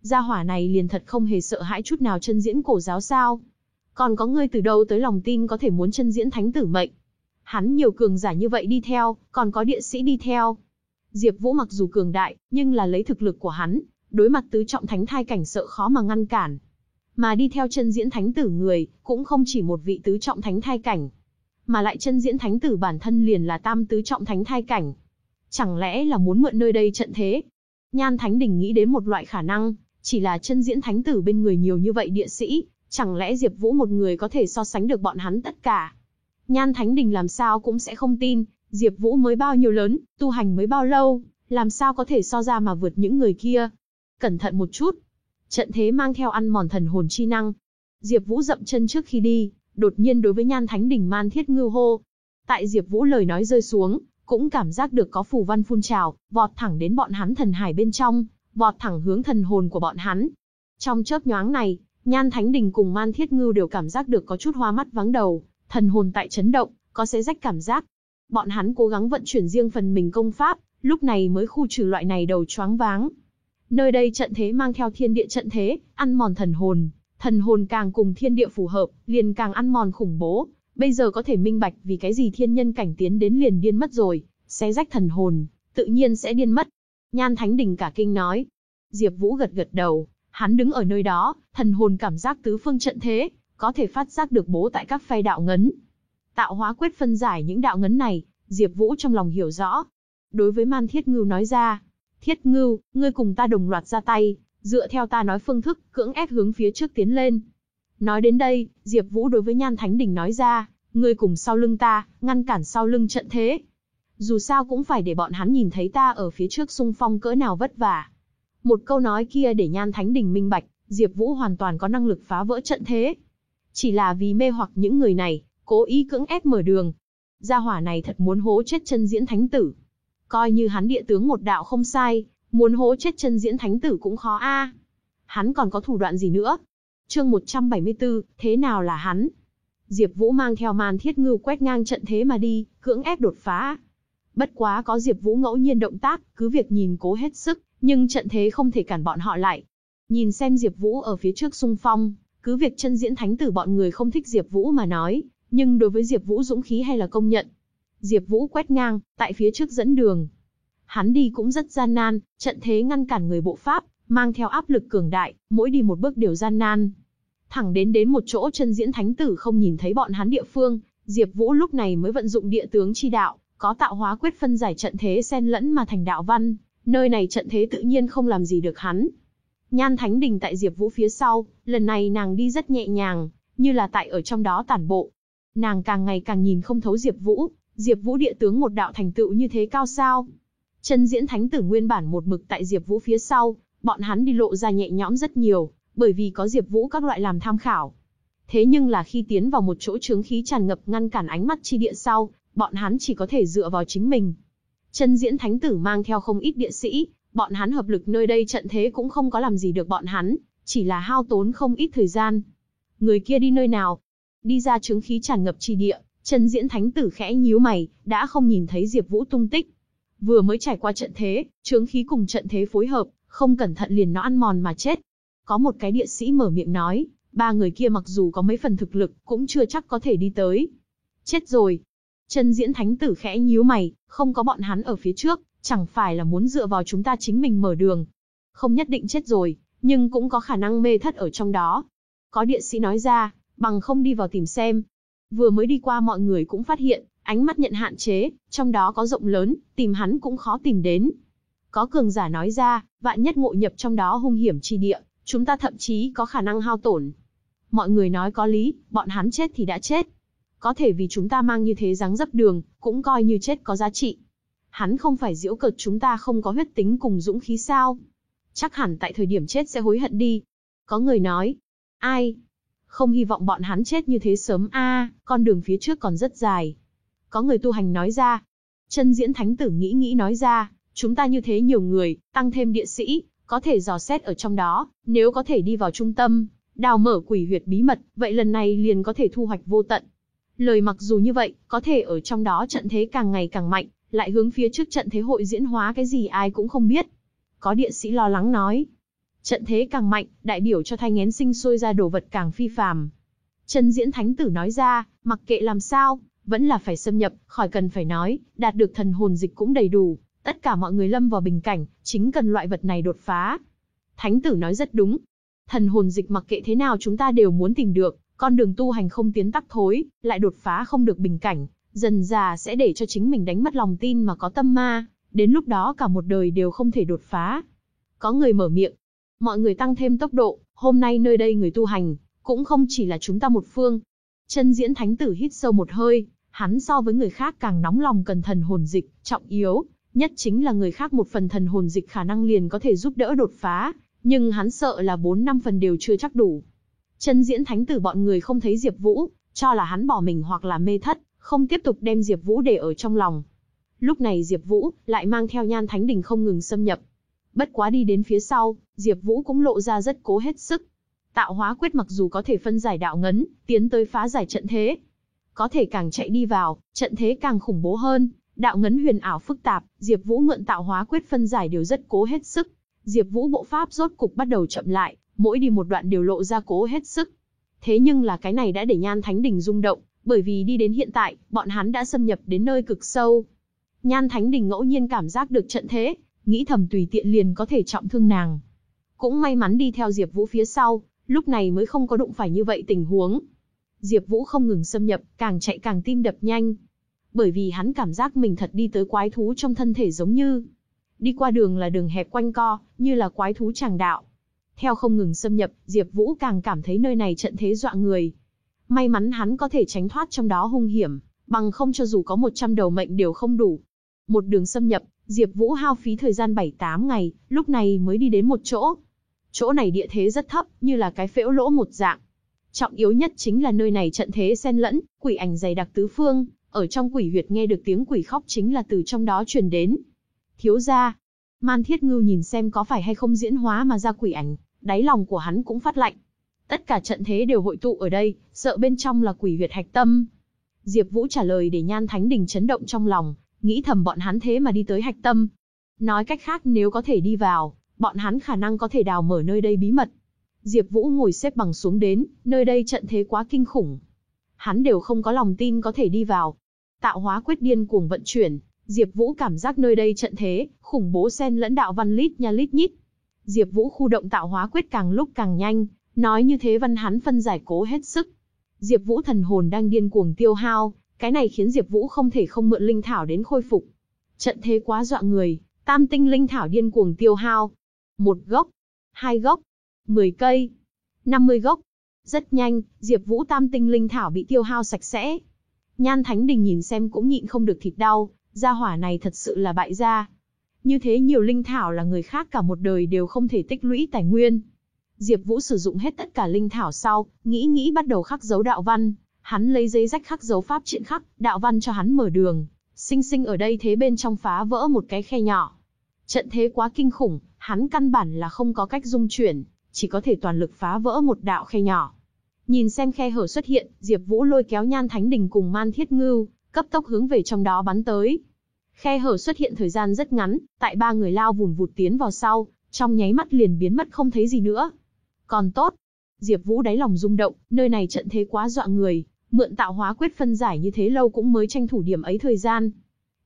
A: Gia hỏa này liền thật không hề sợ hãi chút nào chân diễn cổ giáo sao? Còn có ngươi từ đâu tới lòng tin có thể muốn chân diễn thánh tử mệnh? Hắn nhiều cường giả như vậy đi theo, còn có địa sĩ đi theo. Diệp Vũ mặc dù cường đại, nhưng là lấy thực lực của hắn, đối mặt tứ trọng thánh thai cảnh sợ khó mà ngăn cản. Mà đi theo chân diễn thánh tử người, cũng không chỉ một vị tứ trọng thánh thai cảnh, mà lại chân diễn thánh tử bản thân liền là tam tứ trọng thánh thai cảnh. Chẳng lẽ là muốn mượn nơi đây trận thế? Nhan Thánh Đình nghĩ đến một loại khả năng, chỉ là chân diễn thánh tử bên người nhiều như vậy địa sĩ, Chẳng lẽ Diệp Vũ một người có thể so sánh được bọn hắn tất cả? Nhan Thánh Đình làm sao cũng sẽ không tin, Diệp Vũ mới bao nhiêu lớn, tu hành mới bao lâu, làm sao có thể so ra mà vượt những người kia. Cẩn thận một chút. Trận thế mang theo ăn mòn thần hồn chi năng. Diệp Vũ dậm chân trước khi đi, đột nhiên đối với Nhan Thánh Đình Man Thiết Ngưu hô. Tại Diệp Vũ lời nói rơi xuống, cũng cảm giác được có phù văn phun trào, vọt thẳng đến bọn hắn thần hải bên trong, vọt thẳng hướng thần hồn của bọn hắn. Trong chớp nhoáng này, Nhan Thánh Đình cùng Man Thiết Ngưu đều cảm giác được có chút hoa mắt vắng đầu, thần hồn tại chấn động, có xé rách cảm giác. Bọn hắn cố gắng vận chuyển riêng phần mình công pháp, lúc này mới khu trừ loại này đầu choáng váng. Nơi đây trận thế mang theo thiên địa trận thế, ăn mòn thần hồn, thần hồn càng cùng thiên địa phù hợp, liền càng ăn mòn khủng bố. Bây giờ có thể minh bạch vì cái gì thiên nhân cảnh tiến đến liền điên mất rồi, xé rách thần hồn, tự nhiên sẽ điên mất. Nhan Thánh Đình cả kinh nói. Diệp Vũ gật gật đầu, hắn đứng ở nơi đó, thần hồn cảm giác tứ phương trận thế, có thể phát giác được bố tại các phay đạo ngấn. Tạo hóa quyết phân giải những đạo ngấn này, Diệp Vũ trong lòng hiểu rõ. Đối với Man Thiết Ngưu nói ra, Thiết Ngưu, ngươi cùng ta đồng loạt ra tay, dựa theo ta nói phương thức, cưỡng ép hướng phía trước tiến lên. Nói đến đây, Diệp Vũ đối với Nhan Thánh Đình nói ra, ngươi cùng sau lưng ta, ngăn cản sau lưng trận thế. Dù sao cũng phải để bọn hắn nhìn thấy ta ở phía trước xung phong cỡ nào vất vả. Một câu nói kia để Nhan Thánh Đình minh bạch, Diệp Vũ hoàn toàn có năng lực phá vỡ trận thế. Chỉ là vì mê hoặc những người này, cố ý cưỡng ép mở đường. Gia hỏa này thật muốn hố chết chân diễn thánh tử. Coi như hắn địa tướng một đạo không sai, muốn hố chết chân diễn thánh tử cũng khó a. Hắn còn có thủ đoạn gì nữa? Chương 174, thế nào là hắn? Diệp Vũ mang theo màn thiết ngưu quét ngang trận thế mà đi, cưỡng ép đột phá. Bất quá có Diệp Vũ ngẫu nhiên động tác, cứ việc nhìn cố hết sức, nhưng trận thế không thể cản bọn họ lại. Nhìn xem Diệp Vũ ở phía trước xung phong, cứ việc chân diễn thánh tử bọn người không thích Diệp Vũ mà nói, nhưng đối với Diệp Vũ dũng khí hay là công nhận. Diệp Vũ quét ngang, tại phía trước dẫn đường. Hắn đi cũng rất gian nan, trận thế ngăn cản người bộ pháp, mang theo áp lực cường đại, mỗi đi một bước đều gian nan. Thẳng đến đến một chỗ chân diễn thánh tử không nhìn thấy bọn hắn địa phương, Diệp Vũ lúc này mới vận dụng địa tướng chi đạo, có tạo hóa quyết phân giải trận thế xen lẫn mà thành đạo văn, nơi này trận thế tự nhiên không làm gì được hắn. Nhan Thánh Đình tại Diệp Vũ phía sau, lần này nàng đi rất nhẹ nhàng, như là tại ở trong đó tản bộ. Nàng càng ngày càng nhìn không thấu Diệp Vũ, Diệp Vũ địa tướng một đạo thành tựu như thế cao sao? Chân Diễn Thánh Tử nguyên bản một mực tại Diệp Vũ phía sau, bọn hắn đi lộ ra nhẹ nhõm rất nhiều, bởi vì có Diệp Vũ các loại làm tham khảo. Thế nhưng là khi tiến vào một chỗ chướng khí tràn ngập ngăn cản ánh mắt chi địa sau, bọn hắn chỉ có thể dựa vào chính mình. Chân Diễn Thánh Tử mang theo không ít địa sĩ, bọn hắn hợp lực nơi đây trận thế cũng không có làm gì được bọn hắn, chỉ là hao tốn không ít thời gian. Người kia đi nơi nào? Đi ra chứng khí tràn ngập chi địa, Chân Diễn Thánh Tử khẽ nhíu mày, đã không nhìn thấy Diệp Vũ tung tích. Vừa mới trải qua trận thế, chứng khí cùng trận thế phối hợp, không cẩn thận liền nó ăn mòn mà chết. Có một cái địa sĩ mở miệng nói, ba người kia mặc dù có mấy phần thực lực, cũng chưa chắc có thể đi tới. Chết rồi. Chân Diễn Thánh Tử khẽ nhíu mày, không có bọn hắn ở phía trước, chẳng phải là muốn dựa vào chúng ta chính mình mở đường. Không nhất định chết rồi, nhưng cũng có khả năng mê thất ở trong đó. Có địa sĩ nói ra, bằng không đi vào tìm xem. Vừa mới đi qua mọi người cũng phát hiện, ánh mắt nhận hạn chế, trong đó có rộng lớn, tìm hắn cũng khó tìm đến. Có cường giả nói ra, vạn nhất ngộ nhập trong đó hung hiểm chi địa, chúng ta thậm chí có khả năng hao tổn. Mọi người nói có lý, bọn hắn chết thì đã chết. Có thể vì chúng ta mang như thế dáng dấp đường, cũng coi như chết có giá trị. Hắn không phải giễu cợt chúng ta không có huyết tính cùng dũng khí sao? Chắc hẳn tại thời điểm chết sẽ hối hận đi. Có người nói, ai? Không hy vọng bọn hắn chết như thế sớm a, con đường phía trước còn rất dài. Có người tu hành nói ra. Chân diễn thánh tử nghĩ nghĩ nói ra, chúng ta như thế nhiều người, tăng thêm địa sĩ, có thể dò xét ở trong đó, nếu có thể đi vào trung tâm, đào mở quỷ huyệt bí mật, vậy lần này liền có thể thu hoạch vô tận. Lời mặc dù như vậy, có thể ở trong đó trận thế càng ngày càng mạnh, lại hướng phía trước trận thế hội diễn hóa cái gì ai cũng không biết. Có địa sĩ lo lắng nói. Trận thế càng mạnh, đại biểu cho thai ngén sinh sôi ra đồ vật càng phi phàm. Chân diễn thánh tử nói ra, mặc kệ làm sao, vẫn là phải xâm nhập, khỏi cần phải nói, đạt được thần hồn dịch cũng đầy đủ. Tất cả mọi người lâm vào bình cảnh, chính cần loại vật này đột phá. Thánh tử nói rất đúng. Thần hồn dịch mặc kệ thế nào chúng ta đều muốn tìm được, con đường tu hành không tiến tắc thối, lại đột phá không được bình cảnh, dần già sẽ để cho chính mình đánh mất lòng tin mà có tâm ma, đến lúc đó cả một đời đều không thể đột phá. Có người mở miệng, mọi người tăng thêm tốc độ, hôm nay nơi đây người tu hành, cũng không chỉ là chúng ta một phương. Chân diễn thánh tử hít sâu một hơi, hắn so với người khác càng nóng lòng cần thần hồn dịch, trọng yếu, nhất chính là người khác một phần thần hồn dịch khả năng liền có thể giúp đỡ đột phá, nhưng hắn sợ là 4 năm phần đều chưa chắc đủ. Chân diễn thánh tử bọn người không thấy Diệp Vũ, cho là hắn bỏ mình hoặc là mê thất, không tiếp tục đem Diệp Vũ để ở trong lòng. Lúc này Diệp Vũ lại mang theo Nhan Thánh Đình không ngừng xâm nhập. Bất quá đi đến phía sau, Diệp Vũ cũng lộ ra rất cố hết sức. Tạo hóa quyết mặc dù có thể phân giải đạo ngấn, tiến tới phá giải trận thế, có thể càng chạy đi vào, trận thế càng khủng bố hơn, đạo ngấn huyền ảo phức tạp, Diệp Vũ mượn tạo hóa quyết phân giải đều rất cố hết sức. Diệp Vũ bộ pháp rốt cục bắt đầu chậm lại, mỗi đi một đoạn đều lộ ra cố hết sức. Thế nhưng là cái này đã để Nhan Thánh Đình rung động, bởi vì đi đến hiện tại, bọn hắn đã xâm nhập đến nơi cực sâu. Nhan Thánh Đình ngẫu nhiên cảm giác được trận thế, nghĩ thầm tùy tiện liền có thể trọng thương nàng. Cũng may mắn đi theo Diệp Vũ phía sau, lúc này mới không có đụng phải như vậy tình huống. Diệp Vũ không ngừng xâm nhập, càng chạy càng tim đập nhanh. Bởi vì hắn cảm giác mình thật đi tới quái thú trong thân thể giống như đi qua đường là đường hẹp quanh co, như là quái thú tràng đạo. Theo không ngừng xâm nhập, Diệp Vũ càng cảm thấy nơi này trận thế dọa người. May mắn hắn có thể tránh thoát trong đó hung hiểm, bằng không cho dù có 100 đầu mệnh đều không đủ. Một đường xâm nhập, Diệp Vũ hao phí thời gian 7-8 ngày, lúc này mới đi đến một chỗ. Chỗ này địa thế rất thấp, như là cái phễu lỗ một dạng. Trọng yếu nhất chính là nơi này trận thế xen lẫn, quỷ ảnh dày đặc tứ phương, ở trong quỷ huyệt nghe được tiếng quỷ khóc chính là từ trong đó truyền đến. Thiếu gia, Man Thiết Ngưu nhìn xem có phải hay không diễn hóa mà ra quỷ ảnh, đáy lòng của hắn cũng phát lạnh. Tất cả trận thế đều hội tụ ở đây, sợ bên trong là quỷ huyệt hạch tâm. Diệp Vũ trả lời để Nhan Thánh Đình chấn động trong lòng, nghĩ thầm bọn hắn thế mà đi tới hạch tâm. Nói cách khác nếu có thể đi vào, bọn hắn khả năng có thể đào mở nơi đây bí mật. Diệp Vũ ngồi xếp bằng xuống đến, nơi đây trận thế quá kinh khủng. Hắn đều không có lòng tin có thể đi vào. Tạo hóa quyết điên cuồng vận chuyển, Diệp Vũ cảm giác nơi đây trận thế, khủng bố xen lẫn đạo văn lít nha lít nhít. Diệp Vũ khu động tạo hóa quyết càng lúc càng nhanh, nói như thế văn hắn phân giải cố hết sức. Diệp Vũ thần hồn đang điên cuồng tiêu hao, cái này khiến Diệp Vũ không thể không mượn linh thảo đến khôi phục. Trận thế quá dọa người, Tam tinh linh thảo điên cuồng tiêu hao. Một gốc, hai gốc, 10 cây, 50 gốc. Rất nhanh, Diệp Vũ Tam tinh linh thảo bị tiêu hao sạch sẽ. Nhan Thánh Đình nhìn xem cũng nhịn không được thịt đau, gia hỏa này thật sự là bại gia. Như thế nhiều linh thảo là người khác cả một đời đều không thể tích lũy tài nguyên. Diệp Vũ sử dụng hết tất cả linh thảo sau, nghĩ nghĩ bắt đầu khắc dấu đạo văn, hắn lấy giấy rách khắc dấu pháp triện khắc, đạo văn cho hắn mở đường, sinh sinh ở đây thế bên trong phá vỡ một cái khe nhỏ. Trận thế quá kinh khủng, hắn căn bản là không có cách dung chuyển, chỉ có thể toàn lực phá vỡ một đạo khe nhỏ. Nhìn xem khe hở xuất hiện, Diệp Vũ lôi kéo Nhan Thánh Đình cùng Man Thiết Ngưu, cấp tốc hướng về trong đó bắn tới. Khe hở xuất hiện thời gian rất ngắn, tại ba người lao vùn vụt tiến vào sau, trong nháy mắt liền biến mất không thấy gì nữa. Còn tốt, Diệp Vũ đáy lòng rung động, nơi này trận thế quá dọa người, mượn tạo hóa quyết phân giải như thế lâu cũng mới tranh thủ điểm ấy thời gian.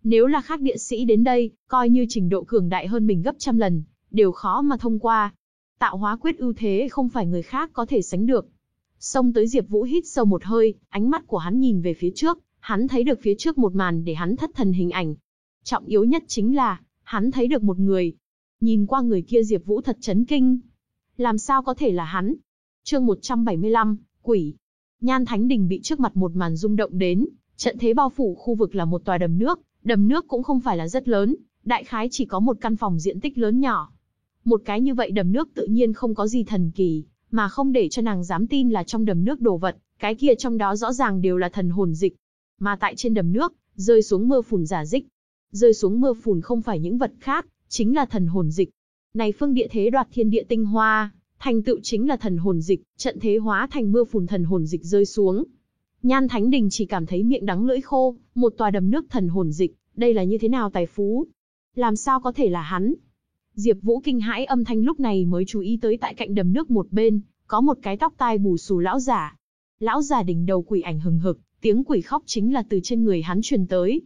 A: Nếu là khác địa sĩ đến đây, coi như trình độ cường đại hơn mình gấp trăm lần, đều khó mà thông qua. Tạo hóa quyết ưu thế không phải người khác có thể sánh được. Xông tới Diệp Vũ hít sâu một hơi, ánh mắt của hắn nhìn về phía trước, hắn thấy được phía trước một màn để hắn thất thần hình ảnh. Trọng yếu nhất chính là, hắn thấy được một người. Nhìn qua người kia Diệp Vũ thật chấn kinh. Làm sao có thể là hắn? Chương 175, Quỷ. Nhan Thánh Đình bị trước mặt một màn rung động đến, trận thế bao phủ khu vực là một tòa đầm nước, đầm nước cũng không phải là rất lớn, đại khái chỉ có một căn phòng diện tích lớn nhỏ. Một cái như vậy đầm nước tự nhiên không có gì thần kỳ, mà không để cho nàng dám tin là trong đầm nước đồ vật, cái kia trong đó rõ ràng đều là thần hồn dịch. Mà tại trên đầm nước, rơi xuống mưa phùn giả dích. Rơi xuống mưa phùn không phải những vật khác, chính là thần hồn dịch. Này phương địa thế đoạt thiên địa tinh hoa, thành tựu chính là thần hồn dịch, trận thế hóa thành mưa phùn thần hồn dịch rơi xuống. Nhan Thánh Đình chỉ cảm thấy miệng đắng lưỡi khô, một tòa đầm nước thần hồn dịch, đây là như thế nào tài phú? Làm sao có thể là hắn? Diệp Vũ kinh hãi âm thanh lúc này mới chú ý tới tại cạnh đầm nước một bên, có một cái tóc tai bù xù lão giả. Lão giả đỉnh đầu quỷ ảnh hừng hực, tiếng quỷ khóc chính là từ trên người hắn truyền tới.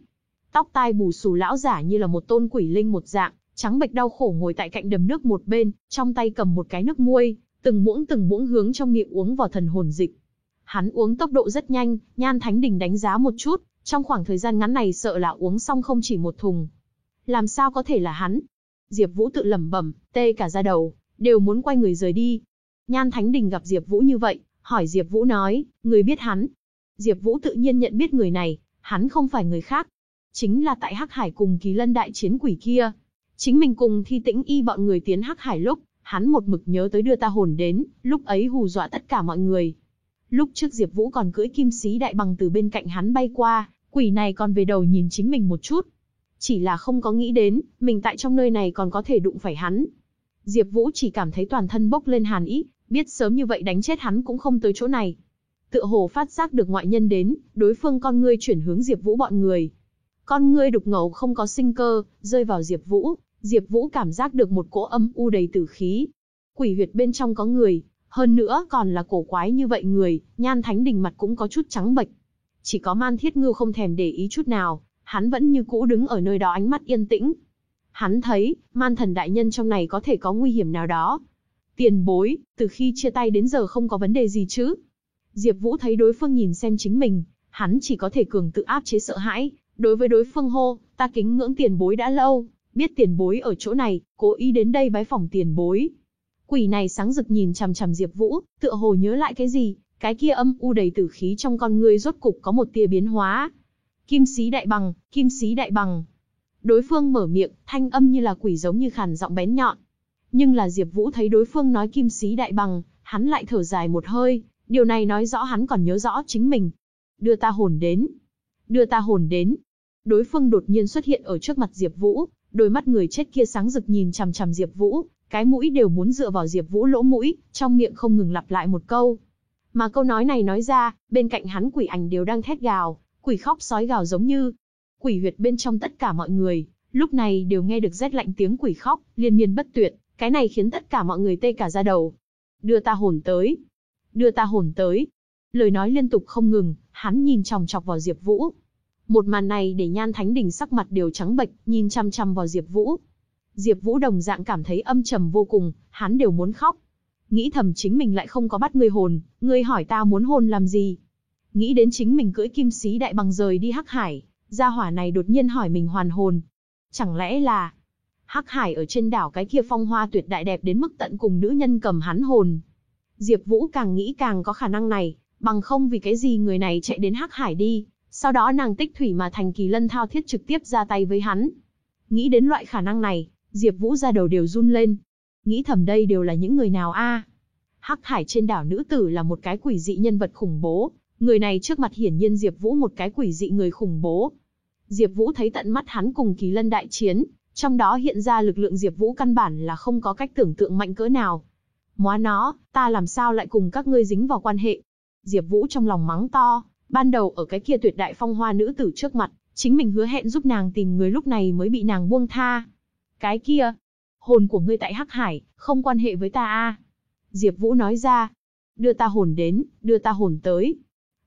A: Tóc tai bù xù lão giả như là một tôn quỷ linh một dạng, trắng bệch đau khổ ngồi tại cạnh đầm nước một bên, trong tay cầm một cái nước muôi, từng muỗng từng muỗng hướng trong miệng uống vào thần hồn dịch. Hắn uống tốc độ rất nhanh, Nhan Thánh Đình đánh giá một chút, trong khoảng thời gian ngắn này sợ là uống xong không chỉ một thùng. Làm sao có thể là hắn? Diệp Vũ tự lẩm bẩm, tê cả da đầu, đều muốn quay người rời đi. Nhan Thánh Đình gặp Diệp Vũ như vậy, hỏi Diệp Vũ nói, người biết hắn. Diệp Vũ tự nhiên nhận biết người này, hắn không phải người khác. Chính là tại Hắc Hải cùng Kỳ Lân đại chiến quỷ kia. Chính mình cùng Thi Tĩnh Y bọn người tiến Hắc Hải lúc, hắn một mực nhớ tới đưa ta hồn đến, lúc ấy hù dọa tất cả mọi người. Lúc trước Diệp Vũ còn cưỡi kim sĩ đại bằng từ bên cạnh hắn bay qua, quỷ này còn về đầu nhìn chính mình một chút. Chỉ là không có nghĩ đến, mình tại trong nơi này còn có thể đụng phải hắn. Diệp Vũ chỉ cảm thấy toàn thân bốc lên hàn ý, biết sớm như vậy đánh chết hắn cũng không tới chỗ này. Tựa hồ phát giác được ngoại nhân đến, đối phương con ngươi chuyển hướng Diệp Vũ bọn người. Con ngươi đục ngầu không có sinh cơ, rơi vào Diệp Vũ, Diệp Vũ cảm giác được một cỗ âm u đầy tử khí. Quỷ huyệt bên trong có người, hơn nữa còn là cổ quái như vậy người, Nhan Thánh Đình mặt cũng có chút trắng bệch. Chỉ có Man Thiết Ngưu không thèm để ý chút nào, hắn vẫn như cũ đứng ở nơi đó ánh mắt yên tĩnh. Hắn thấy, Man Thần đại nhân trong này có thể có nguy hiểm nào đó. Tiền bối, từ khi chia tay đến giờ không có vấn đề gì chứ? Diệp Vũ thấy đối phương nhìn xem chính mình, hắn chỉ có thể cường tự áp chế sợ hãi, đối với đối phương hô, ta kính ngưỡng tiền bối đã lâu, biết tiền bối ở chỗ này, cố ý đến đây bái phỏng tiền bối. Quỷ này sáng rực nhìn chằm chằm Diệp Vũ, tựa hồ nhớ lại cái gì, cái kia âm u đầy tử khí trong con ngươi rốt cục có một tia biến hóa. Kim sĩ đại bằng, kim sĩ đại bằng. Đối phương mở miệng, thanh âm như là quỷ giống như khàn giọng bén nhọn. Nhưng là Diệp Vũ thấy đối phương nói kim sĩ đại bằng, hắn lại thở dài một hơi, điều này nói rõ hắn còn nhớ rõ chính mình. Đưa ta hồn đến. Đưa ta hồn đến. Đối phương đột nhiên xuất hiện ở trước mặt Diệp Vũ, đôi mắt người chết kia sáng rực nhìn chằm chằm Diệp Vũ, cái mũi đều muốn dựa vào Diệp Vũ lỗ mũi, trong miệng không ngừng lặp lại một câu. Mà câu nói này nói ra, bên cạnh hắn quỷ ảnh đều đang thét gào, quỷ khóc sói gào giống như quỷ huyệt bên trong tất cả mọi người, lúc này đều nghe được rét lạnh tiếng quỷ khóc, liên miên bất tuyệt, cái này khiến tất cả mọi người tê cả da đầu. Đưa ta hồn tới, đưa ta hồn tới. Lời nói liên tục không ngừng, hắn nhìn chòng chọc vào Diệp Vũ. Một màn này để Nhan Thánh Đình sắc mặt đều trắng bệch, nhìn chăm chăm vào Diệp Vũ. Diệp Vũ đồng dạng cảm thấy âm trầm vô cùng, hắn đều muốn khóc. Nghĩ thầm chính mình lại không có bắt ngươi hồn, ngươi hỏi ta muốn hồn làm gì? Nghĩ đến chính mình cưỡi kim sĩ đại bằng rời đi Hắc Hải, gia hỏa này đột nhiên hỏi mình hoàn hồn. Chẳng lẽ là Hắc Hải ở trên đảo cái kia phong hoa tuyệt đại đẹp đến mức tận cùng nữ nhân cầm hắn hồn. Diệp Vũ càng nghĩ càng có khả năng này, bằng không vì cái gì người này chạy đến Hắc Hải đi, sau đó nàng tích thủy mà thành kỳ lân thao thiết trực tiếp ra tay với hắn. Nghĩ đến loại khả năng này, Diệp Vũ ra đầu đều run lên. Nghĩ thầm đây đều là những người nào a? Hắc Hải trên đảo nữ tử là một cái quỷ dị nhân vật khủng bố, người này trước mặt hiển nhiên Diệp Vũ một cái quỷ dị người khủng bố. Diệp Vũ thấy tận mắt hắn cùng Kỳ Lân đại chiến, trong đó hiện ra lực lượng Diệp Vũ căn bản là không có cách tưởng tượng mạnh cỡ nào. Móa nó, ta làm sao lại cùng các ngươi dính vào quan hệ? Diệp Vũ trong lòng mắng to, ban đầu ở cái kia tuyệt đại phong hoa nữ tử trước mặt, chính mình hứa hẹn giúp nàng tìm người lúc này mới bị nàng buông tha. Cái kia, hồn của ngươi tại Hắc Hải, không quan hệ với ta a." Diệp Vũ nói ra. "Đưa ta hồn đến, đưa ta hồn tới."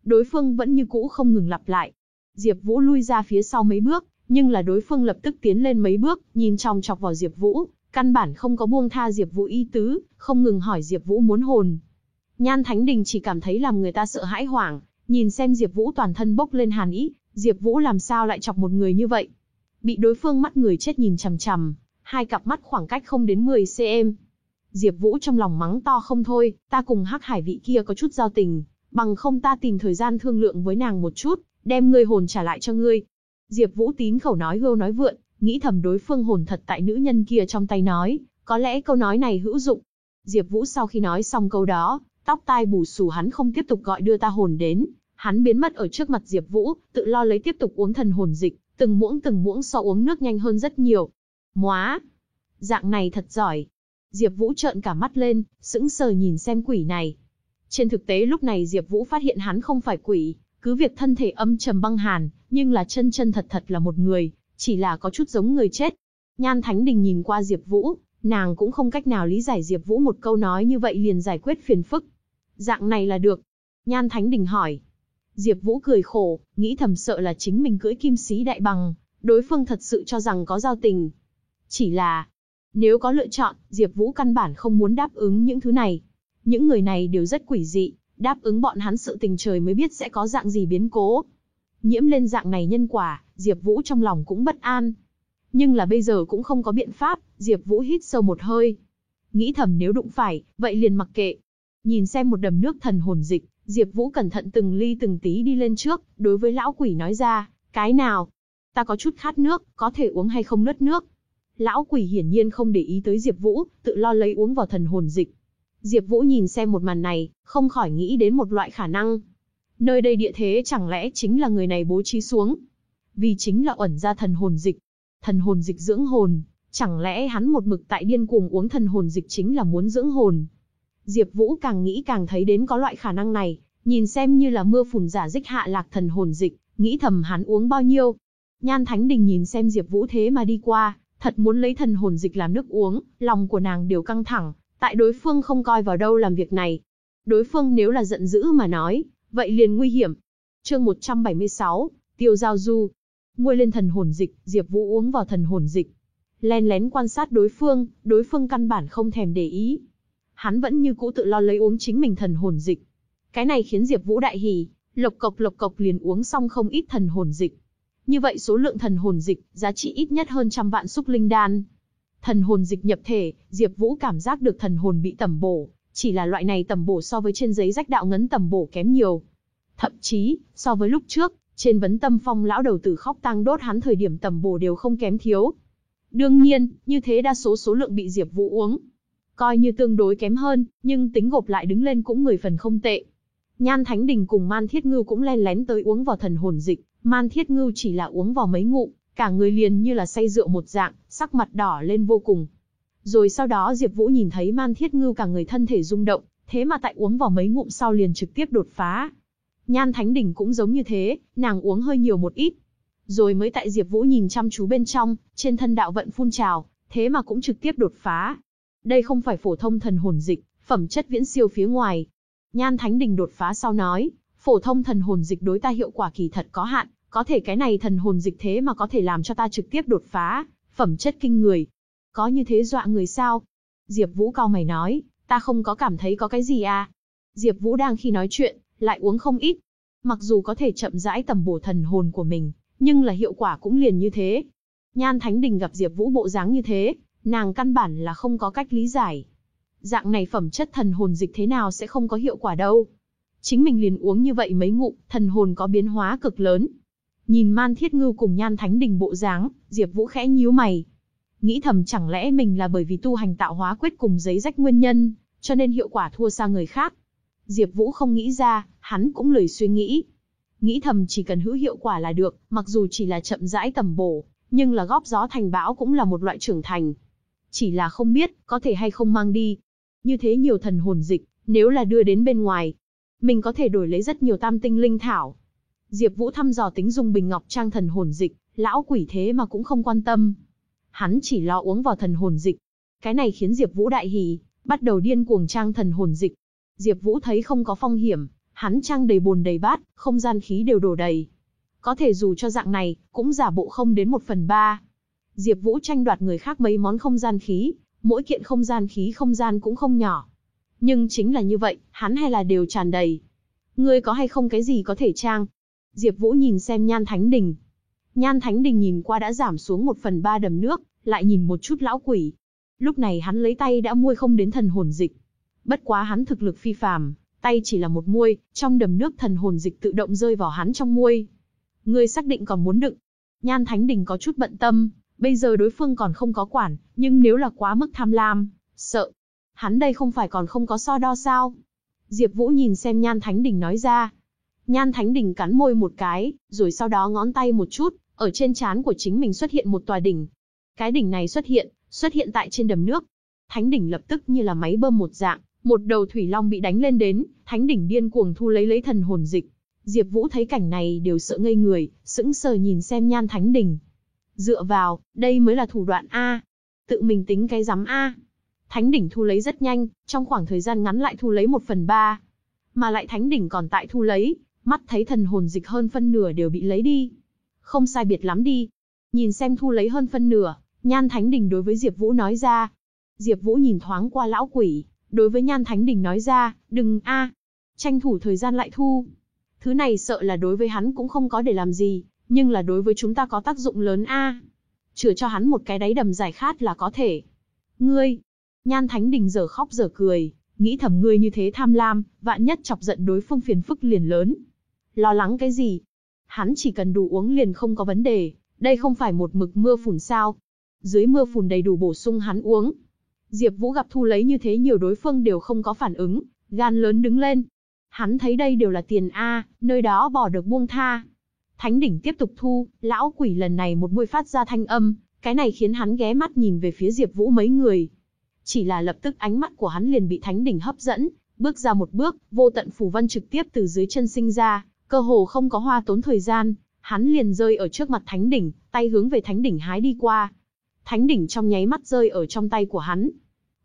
A: Đối phương vẫn như cũ không ngừng lặp lại. Diệp Vũ lui ra phía sau mấy bước, nhưng là đối phương lập tức tiến lên mấy bước, nhìn chòng chọc vào Diệp Vũ, căn bản không có buông tha Diệp Vũ ý tứ, không ngừng hỏi Diệp Vũ muốn hồn. Nhan Thánh Đình chỉ cảm thấy làm người ta sợ hãi hoảng, nhìn xem Diệp Vũ toàn thân bốc lên hàn ý, Diệp Vũ làm sao lại chọc một người như vậy? Bị đối phương mắt người chết nhìn chằm chằm, hai cặp mắt khoảng cách không đến 10 cm. Diệp Vũ trong lòng mắng to không thôi, ta cùng Hắc Hải vị kia có chút giao tình, bằng không ta tìm thời gian thương lượng với nàng một chút, đem ngươi hồn trả lại cho ngươi. Diệp Vũ tín khẩu nói hưu nói vượn, nghĩ thầm đối phương hồn thật tại nữ nhân kia trong tay nói, có lẽ câu nói này hữu dụng. Diệp Vũ sau khi nói xong câu đó, tóc tai bù xù hắn không tiếp tục gọi đưa ta hồn đến, hắn biến mất ở trước mặt Diệp Vũ, tự lo lấy tiếp tục uống thần hồn dịch, từng muỗng từng muỗng so uống nước nhanh hơn rất nhiều. Móa, dạng này thật giỏi. Diệp Vũ trợn cả mắt lên, sững sờ nhìn xem quỷ này. Trên thực tế lúc này Diệp Vũ phát hiện hắn không phải quỷ, cứ việc thân thể âm trầm băng hàn, nhưng là chân chân thật thật là một người, chỉ là có chút giống người chết. Nhan Thánh Đình nhìn qua Diệp Vũ, nàng cũng không cách nào lý giải Diệp Vũ một câu nói như vậy liền giải quyết phiền phức. Dạng này là được. Nhan Thánh Đình hỏi. Diệp Vũ cười khổ, nghĩ thầm sợ là chính mình cưỡi kim sĩ đại bằng, đối phương thật sự cho rằng có giao tình. Chỉ là, nếu có lựa chọn, Diệp Vũ căn bản không muốn đáp ứng những thứ này. Những người này đều rất quỷ dị, đáp ứng bọn hắn sự tình trời mới biết sẽ có dạng gì biến cố. Nhiễm lên dạng này nhân quả, Diệp Vũ trong lòng cũng bất an. Nhưng là bây giờ cũng không có biện pháp, Diệp Vũ hít sâu một hơi. Nghĩ thầm nếu đụng phải, vậy liền mặc kệ. Nhìn xem một đầm nước thần hồn dịch, Diệp Vũ cẩn thận từng ly từng tí đi lên trước, đối với lão quỷ nói ra, cái nào? Ta có chút khát nước, có thể uống hay không nứt nước? Lão quỷ hiển nhiên không để ý tới Diệp Vũ, tự lo lấy uống vào thần hồn dịch. Diệp Vũ nhìn xem một màn này, không khỏi nghĩ đến một loại khả năng. Nơi đây địa thế chẳng lẽ chính là người này bố trí xuống? Vì chính là ẩn ra thần hồn dịch. Thần hồn dịch dưỡng hồn, chẳng lẽ hắn một mực tại điên cuồng uống thần hồn dịch chính là muốn dưỡng hồn? Diệp Vũ càng nghĩ càng thấy đến có loại khả năng này, nhìn xem như là mưa phùn giả dích hạ lạc thần hồn dịch, nghĩ thầm hắn uống bao nhiêu. Nhan Thánh Đình nhìn xem Diệp Vũ thế mà đi qua, thật muốn lấy thần hồn dịch làm nước uống, lòng của nàng đều căng thẳng, tại đối phương không coi vào đâu làm việc này. Đối phương nếu là giận dữ mà nói, vậy liền nguy hiểm. Chương 176, Tiêu Giao Du. Nguôi lên thần hồn dịch, Diệp Vũ uống vào thần hồn dịch. lén lén quan sát đối phương, đối phương căn bản không thèm để ý. Hắn vẫn như cũ tự lo lấy uống chính mình thần hồn dịch. Cái này khiến Diệp Vũ đại hỉ, lộc cộc lộc cộc liền uống xong không ít thần hồn dịch. Như vậy số lượng thần hồn dịch, giá trị ít nhất hơn trăm vạn xúc linh đan. Thần hồn dịch nhập thể, Diệp Vũ cảm giác được thần hồn bị tẩm bổ, chỉ là loại này tẩm bổ so với trên giấy rách đạo ngấn tẩm bổ kém nhiều. Thậm chí, so với lúc trước, trên vấn tâm phong lão đầu tử khóc tang đốt hắn thời điểm tẩm bổ đều không kém thiếu. Đương nhiên, như thế đa số số lượng bị Diệp Vũ uống. Coi như tương đối kém hơn, nhưng tính gộp lại đứng lên cũng 10 phần không tệ. Nhan Thánh Đình cùng Man Thiết Ngưu cũng len lén tới uống vào thần hồn dịch, Man Thiết Ngưu chỉ là uống vào mấy ngụm, cả người liền như là say rượu một dạng, sắc mặt đỏ lên vô cùng. Rồi sau đó Diệp Vũ nhìn thấy Man Thiết Ngưu cả người thân thể rung động, thế mà tại uống vào mấy ngụm sau liền trực tiếp đột phá. Nhan Thánh Đình cũng giống như thế, nàng uống hơi nhiều một ít. Rồi mới tại Diệp Vũ nhìn chăm chú bên trong, trên thân đạo vận phun trào, thế mà cũng trực tiếp đột phá. Đây không phải phổ thông thần hồn dịch, phẩm chất viễn siêu phía ngoài. Nhan Thánh Đình đột phá sau nói, phổ thông thần hồn dịch đối ta hiệu quả kỳ thật có hạn, có thể cái này thần hồn dịch thế mà có thể làm cho ta trực tiếp đột phá, phẩm chất kinh người. Có như thế dọa người sao? Diệp Vũ cao mày nói, ta không có cảm thấy có cái gì à. Diệp Vũ đang khi nói chuyện, lại uống không ít. Mặc dù có thể chậm rãi tầm bổ thần hồn của mình, nhưng là hiệu quả cũng liền như thế. Nhan Thánh Đình gặp Diệp Vũ bộ dáng như thế, nàng căn bản là không có cách lý giải. Dạng này phẩm chất thần hồn dịch thế nào sẽ không có hiệu quả đâu. Chính mình liền uống như vậy mấy ngụm, thần hồn có biến hóa cực lớn. Nhìn Man Thiết Ngưu cùng Nhan Thánh Đình bộ dáng, Diệp Vũ khẽ nhíu mày. Nghĩ thầm chẳng lẽ mình là bởi vì tu hành tạo hóa quyết cùng giấy rách nguyên nhân, cho nên hiệu quả thua xa người khác. Diệp Vũ không nghĩ ra, hắn cũng lười suy nghĩ. Nghĩ thầm chỉ cần hữu hiệu quả là được, mặc dù chỉ là chậm rãi tầm bổ, nhưng là góp gió thành bão cũng là một loại trưởng thành. Chỉ là không biết, có thể hay không mang đi. Như thế nhiều thần hồn dịch, nếu là đưa đến bên ngoài, mình có thể đổi lấy rất nhiều tam tinh linh thảo. Diệp Vũ thăm dò tính dung bình ngọc trang thần hồn dịch, lão quỷ thế mà cũng không quan tâm. Hắn chỉ lo uống vào thần hồn dịch. Cái này khiến Diệp Vũ đại hỉ, bắt đầu điên cuồng trang thần hồn dịch. Diệp Vũ thấy không có phong hiểm, hắn trang đầy bồn đầy bát, không gian khí đều đổ đầy. Có thể dù cho dạng này, cũng giả bộ không đến một phần ba. Diệp Vũ tranh đoạt người khác mấy món không gian khí, mỗi kiện không gian khí không gian cũng không nhỏ. Nhưng chính là như vậy, hắn hay là đều tràn đầy. Ngươi có hay không cái gì có thể trang? Diệp Vũ nhìn xem Nhan Thánh Đình. Nhan Thánh Đình nhìn qua đã giảm xuống một phần ba đầm nước, lại nhìn một chút lão quỷ. Lúc này hắn lấy tay đã muôi không đến thần hồn dịch. Bất quá hắn thực lực phi phàm, tay chỉ là một muôi, trong đầm nước thần hồn dịch tự động rơi vào hắn trong muôi. Ngươi xác định còn muốn đựng. Nhan Thánh Đình có chút bận tâm, bây giờ đối phương còn không có quản, nhưng nếu là quá mức tham lam, sợ. Hắn đây không phải còn không có so đo sao? Diệp Vũ nhìn xem Nhan Thánh Đình nói ra. Nhan Thánh Đình cắn môi một cái, rồi sau đó ngón tay một chút, ở trên trán của chính mình xuất hiện một tòa đỉnh. Cái đỉnh này xuất hiện, xuất hiện tại trên đầm nước. Thánh đỉnh lập tức như là máy bơm một dạng, một đầu thủy long bị đánh lên đến, thánh đỉnh điên cuồng thu lấy lấy thần hồn dịch. Diệp Vũ thấy cảnh này đều sợ ngây người, sững sờ nhìn xem Nhan Thánh Đình. Dựa vào, đây mới là thủ đoạn a. Tự mình tính cái rắm a. Thánh đỉnh thu lấy rất nhanh, trong khoảng thời gian ngắn lại thu lấy một phần ba. Mà lại thánh đỉnh còn tại thu lấy, mắt thấy thần hồn dịch hơn phân nửa đều bị lấy đi. Không sai biệt lắm đi. Nhìn xem thu lấy hơn phân nửa, Nhan Thánh Đình đối với Diệp Vũ nói ra. Diệp Vũ nhìn thoáng qua lão quỷ, đối với Nhan Thánh Đình nói ra, đừng a, tranh thủ thời gian lại thu. Thứ này sợ là đối với hắn cũng không có để làm gì, nhưng là đối với chúng ta có tác dụng lớn a. Chữa cho hắn một cái đáy đầm giải khát là có thể. Ngươi, Nhan Thánh Đình giờ khóc giờ cười, nghĩ thầm ngươi như thế tham lam, vạn nhất chọc giận đối phương phiền phức liền lớn. Lo lắng cái gì? Hắn chỉ cần đủ uống liền không có vấn đề, đây không phải một mực mưa phùn sao. Dưới mưa phùn đầy đủ bổ sung hắn uống. Diệp Vũ gặp thu lấy như thế nhiều đối phương đều không có phản ứng, gan lớn đứng lên. Hắn thấy đây đều là tiền A, nơi đó bỏ được buông tha. Thánh đỉnh tiếp tục thu, lão quỷ lần này một môi phát ra thanh âm, cái này khiến hắn ghé mắt nhìn về phía Diệp Vũ mấy người. Chỉ là lập tức ánh mắt của hắn liền bị thánh đỉnh hấp dẫn, bước ra một bước, vô tận phù văn trực tiếp từ dưới chân sinh ra, cơ hồ không có hoa tốn thời gian, hắn liền rơi ở trước mặt thánh đỉnh, tay hướng về thánh đỉnh hái đi qua. Thánh đỉnh trong nháy mắt rơi ở trong tay của hắn.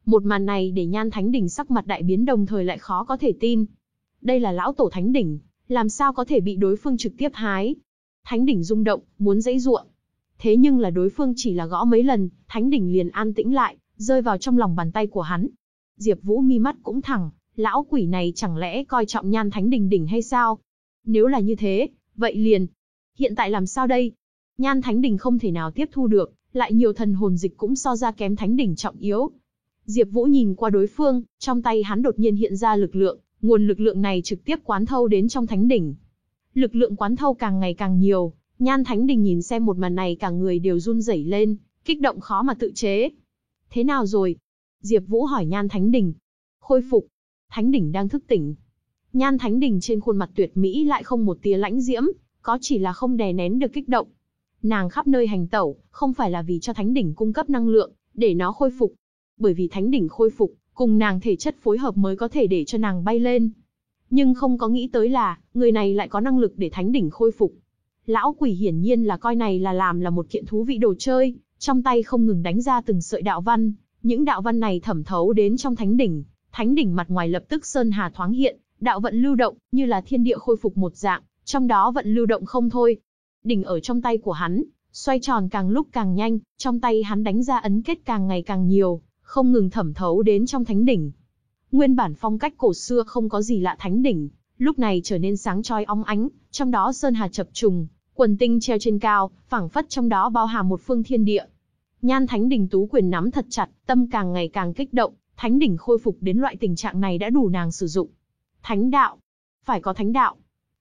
A: Một màn này để Nhan Thánh đỉnh sắc mặt đại biến đồng thời lại khó có thể tin. Đây là lão tổ thánh đỉnh, làm sao có thể bị đối phương trực tiếp hái? Thánh đỉnh rung động, muốn dãy ruộng. Thế nhưng là đối phương chỉ là gõ mấy lần, thánh đỉnh liền an tĩnh lại, rơi vào trong lòng bàn tay của hắn. Diệp Vũ mi mắt cũng thẳng, lão quỷ này chẳng lẽ coi trọng Nhan Thánh đỉnh đỉnh hay sao? Nếu là như thế, vậy liền. Hiện tại làm sao đây? Nhan Thánh đỉnh không thể nào tiếp thu được, lại nhiều thần hồn dịch cũng so ra kém Thánh đỉnh trọng yếu. Diệp Vũ nhìn qua đối phương, trong tay hắn đột nhiên hiện ra lực lượng, nguồn lực lượng này trực tiếp quán thâu đến trong Thánh đỉnh. Lực lượng quán thâu càng ngày càng nhiều, Nhan Thánh Đình nhìn xem một màn này cả người đều run rẩy lên, kích động khó mà tự chế. Thế nào rồi? Diệp Vũ hỏi Nhan Thánh Đình. Khôi phục. Thánh đình đang thức tỉnh. Nhan Thánh Đình trên khuôn mặt tuyệt mỹ lại không một tia lãnh diễm, có chỉ là không đè nén được kích động. Nàng khắp nơi hành tẩu, không phải là vì cho Thánh Đỉnh cung cấp năng lượng, để nó khôi phục. Bởi vì Thánh Đỉnh khôi phục, cùng nàng thể chất phối hợp mới có thể để cho nàng bay lên. Nhưng không có nghĩ tới là, người này lại có năng lực để Thánh Đỉnh khôi phục. Lão quỷ hiển nhiên là coi này là làm là một kiện thú vị đồ chơi, trong tay không ngừng đánh ra từng sợi đạo văn, những đạo văn này thẩm thấu đến trong thánh đỉnh, thánh đỉnh mặt ngoài lập tức sơn hà thoáng hiện, đạo vận lưu động, như là thiên địa khôi phục một dạng, trong đó vận lưu động không thôi. Đỉnh ở trong tay của hắn, xoay tròn càng lúc càng nhanh, trong tay hắn đánh ra ấn kết càng ngày càng nhiều, không ngừng thẩm thấu đến trong thánh đỉnh. Nguyên bản phong cách cổ xưa không có gì lạ thánh đỉnh, lúc này trở nên sáng chói óng ánh, trong đó sơn hà chập trùng, Quần tinh treo trên cao, phảng phất trong đó bao hàm một phương thiên địa. Nhan Thánh Đỉnh tú quyền nắm thật chặt, tâm càng ngày càng kích động, Thánh Đỉnh khôi phục đến loại tình trạng này đã đủ nàng sử dụng. Thánh đạo, phải có thánh đạo.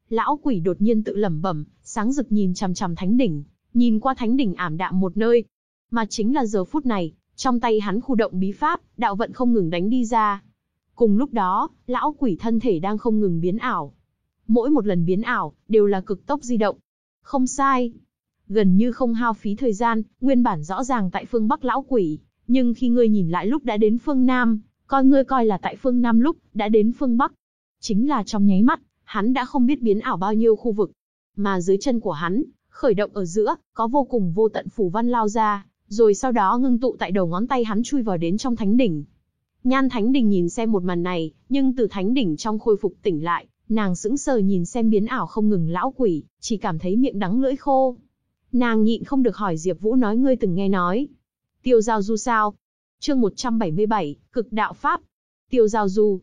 A: Lão quỷ đột nhiên tự lẩm bẩm, sáng rực nhìn chằm chằm Thánh Đỉnh, nhìn qua Thánh Đỉnh ảm đạm một nơi. Mà chính là giờ phút này, trong tay hắn khu động bí pháp, đạo vận không ngừng đánh đi ra. Cùng lúc đó, lão quỷ thân thể đang không ngừng biến ảo. Mỗi một lần biến ảo, đều là cực tốc di động, không sai. Gần như không hao phí thời gian, nguyên bản rõ ràng tại phương Bắc lão quỷ, nhưng khi ngươi nhìn lại lúc đã đến phương Nam, coi ngươi coi là tại phương Nam lúc, đã đến phương Bắc. Chính là trong nháy mắt, hắn đã không biết biến ảo bao nhiêu khu vực. Mà dưới chân của hắn, khởi động ở giữa, có vô cùng vô tận phủ văn lao ra, rồi sau đó ngưng tụ tại đầu ngón tay hắn chui vào đến trong thánh đỉnh. Nhan thánh đỉnh nhìn xem một màn này, nhưng từ thánh đỉnh trong khôi phục tỉnh lại, Nàng sững sờ nhìn xem biến ảo không ngừng lão quỷ, chỉ cảm thấy miệng đắng lưỡi khô. Nàng nhịn không được hỏi Diệp Vũ nói ngươi từng nghe nói. Tiêu giao du sao? Chương 177, cực đạo pháp. Tiêu giao du.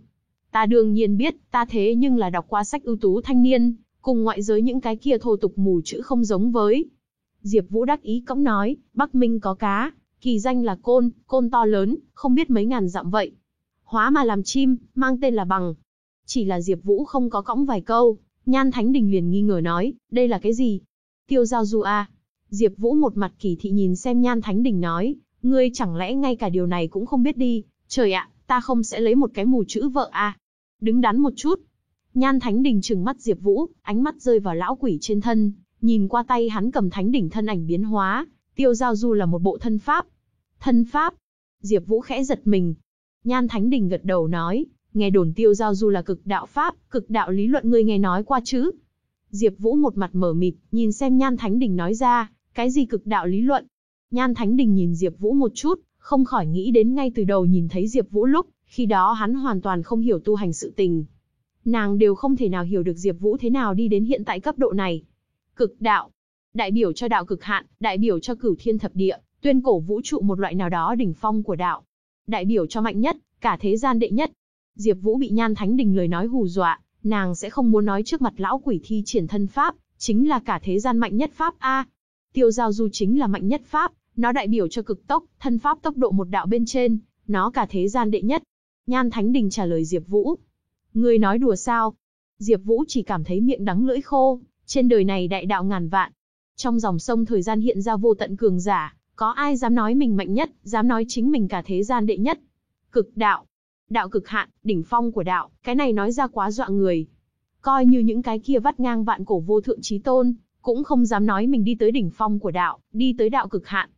A: Ta đương nhiên biết, ta thế nhưng là đọc qua sách ưu tú thanh niên, cùng ngoại giới những cái kia thô tục mù chữ không giống với. Diệp Vũ đắc ý cõng nói, Bắc Minh có cá, kỳ danh là côn, côn to lớn, không biết mấy ngàn dặm vậy. Hóa mà làm chim, mang tên là bằng, chỉ là Diệp Vũ không có cõng vài câu, Nhan Thánh Đình liền nghi ngờ nói, đây là cái gì? Tiêu giao du a. À? Diệp Vũ một mặt kỳ thị nhìn xem Nhan Thánh Đình nói, ngươi chẳng lẽ ngay cả điều này cũng không biết đi, trời ạ, ta không sẽ lấy một cái mù chữ vợ a. À? Đứng đắn một chút. Nhan Thánh Đình trừng mắt Diệp Vũ, ánh mắt rơi vào lão quỷ trên thân, nhìn qua tay hắn cầm Thánh Đỉnh thân ảnh biến hóa, Tiêu Giao Du là một bộ thân pháp. Thân pháp? Diệp Vũ khẽ giật mình. Nhan Thánh Đình gật đầu nói, nghe đồn tiêu giao du là cực đạo pháp, cực đạo lý luận ngươi nghe nói qua chứ? Diệp Vũ một mặt mở mịt, nhìn xem Nhan Thánh Đình nói ra, cái gì cực đạo lý luận? Nhan Thánh Đình nhìn Diệp Vũ một chút, không khỏi nghĩ đến ngay từ đầu nhìn thấy Diệp Vũ lúc, khi đó hắn hoàn toàn không hiểu tu hành sự tình. Nàng đều không thể nào hiểu được Diệp Vũ thế nào đi đến hiện tại cấp độ này. Cực đạo, đại biểu cho đạo cực hạn, đại biểu cho cửu thiên thập địa, tuyên cổ vũ trụ một loại nào đó đỉnh phong của đạo. Đại biểu cho mạnh nhất, cả thế gian đệ nhất, Diệp Vũ bị Nhan Thánh Đình lời nói hù dọa, nàng sẽ không muốn nói trước mặt lão quỷ thi triển thân pháp, chính là cả thế gian mạnh nhất pháp a. Tiêu giao du chính là mạnh nhất pháp, nó đại biểu cho cực tốc, thân pháp tốc độ một đạo bên trên, nó cả thế gian đệ nhất. Nhan Thánh Đình trả lời Diệp Vũ. Ngươi nói đùa sao? Diệp Vũ chỉ cảm thấy miệng đắng lưỡi khô, trên đời này đại đạo ngàn vạn. Trong dòng sông thời gian hiện ra vô tận cường giả, có ai dám nói mình mạnh nhất, dám nói chính mình cả thế gian đệ nhất. Cực đạo, đạo cực hạn, đỉnh phong của đạo, cái này nói ra quá dọa người. Coi như những cái kia vắt ngang vạn cổ vô thượng chí tôn, cũng không dám nói mình đi tới đỉnh phong của đạo, đi tới đạo cực hạn.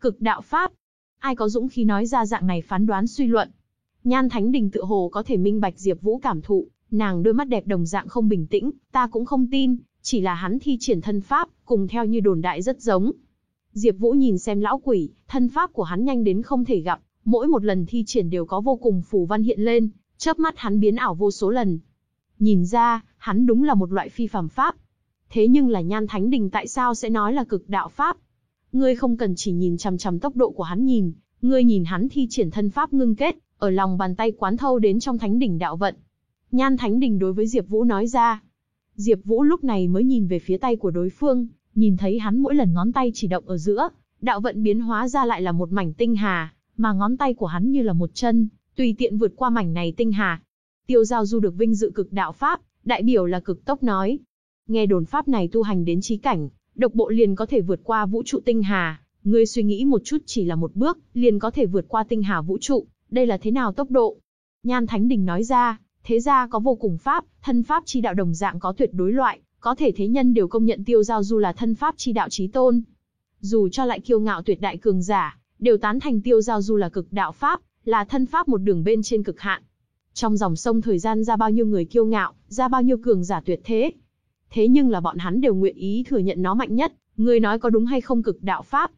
A: Cực đạo pháp, ai có dũng khí nói ra dạng này phán đoán suy luận. Nhan Thánh Đình tự hồ có thể minh bạch Diệp Vũ cảm thụ, nàng đôi mắt đẹp đồng dạng không bình tĩnh, ta cũng không tin, chỉ là hắn thi triển thân pháp, cùng theo như đồn đại rất giống. Diệp Vũ nhìn xem lão quỷ, thân pháp của hắn nhanh đến không thể gặp, mỗi một lần thi triển đều có vô cùng phù văn hiện lên, chớp mắt hắn biến ảo vô số lần. Nhìn ra, hắn đúng là một loại phi phàm pháp. Thế nhưng là Nhan Thánh Đình tại sao sẽ nói là cực đạo pháp? Ngươi không cần chỉ nhìn chằm chằm tốc độ của hắn nhìn, ngươi nhìn hắn thi triển thân pháp ngưng kết, ở lòng bàn tay quán thâu đến trong Thánh Đỉnh đạo vận. Nhan Thánh Đình đối với Diệp Vũ nói ra. Diệp Vũ lúc này mới nhìn về phía tay của đối phương, nhìn thấy hắn mỗi lần ngón tay chỉ động ở giữa, đạo vận biến hóa ra lại là một mảnh tinh hà, mà ngón tay của hắn như là một chân, tùy tiện vượt qua mảnh này tinh hà. Tiêu Giao Du được vinh dự cực đạo pháp, đại biểu là cực tốc nói. Nghe đồn pháp này tu hành đến chí cảnh, độc bộ liền có thể vượt qua vũ trụ tinh hà, ngươi suy nghĩ một chút chỉ là một bước, liền có thể vượt qua tinh hà vũ trụ, đây là thế nào tốc độ? Nhan Thánh Đình nói ra, thế gia có vô cùng pháp, thân pháp chi đạo đồng dạng có tuyệt đối loại, có thể thế nhân đều công nhận Tiêu Giao Du là thân pháp chi đạo chí tôn. Dù cho lại kiêu ngạo tuyệt đại cường giả, đều tán thành Tiêu Giao Du là cực đạo pháp, là thân pháp một đường bên trên cực hạn. Trong dòng sông thời gian ra bao nhiêu người kiêu ngạo, ra bao nhiêu cường giả tuyệt thế. Thế nhưng là bọn hắn đều nguyện ý thừa nhận nó mạnh nhất, người nói có đúng hay không cực đạo pháp.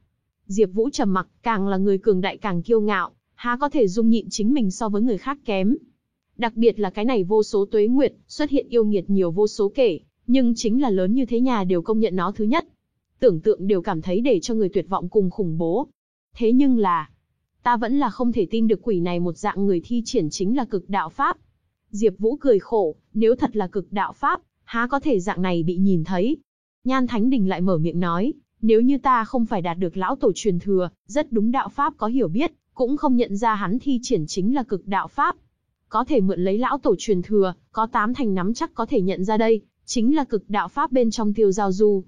A: Diệp Vũ trầm mặc, càng là người cường đại càng kiêu ngạo, há có thể dung nhịn chính mình so với người khác kém. Đặc biệt là cái này vô số tuế nguyệt, xuất hiện yêu nghiệt nhiều vô số kể, nhưng chính là lớn như thế nhà đều công nhận nó thứ nhất. Tưởng tượng đều cảm thấy để cho người tuyệt vọng cùng khủng bố. Thế nhưng là, ta vẫn là không thể tin được quỷ này một dạng người thi triển chính là cực đạo pháp. Diệp Vũ cười khổ, nếu thật là cực đạo pháp, há có thể dạng này bị nhìn thấy. Nhan Thánh Đình lại mở miệng nói, nếu như ta không phải đạt được lão tổ truyền thừa, rất đúng đạo pháp có hiểu biết, cũng không nhận ra hắn thi triển chính là cực đạo pháp. Có thể mượn lấy lão tổ truyền thừa, có tám thành nắm chắc có thể nhận ra đây, chính là cực đạo pháp bên trong tiêu giao du.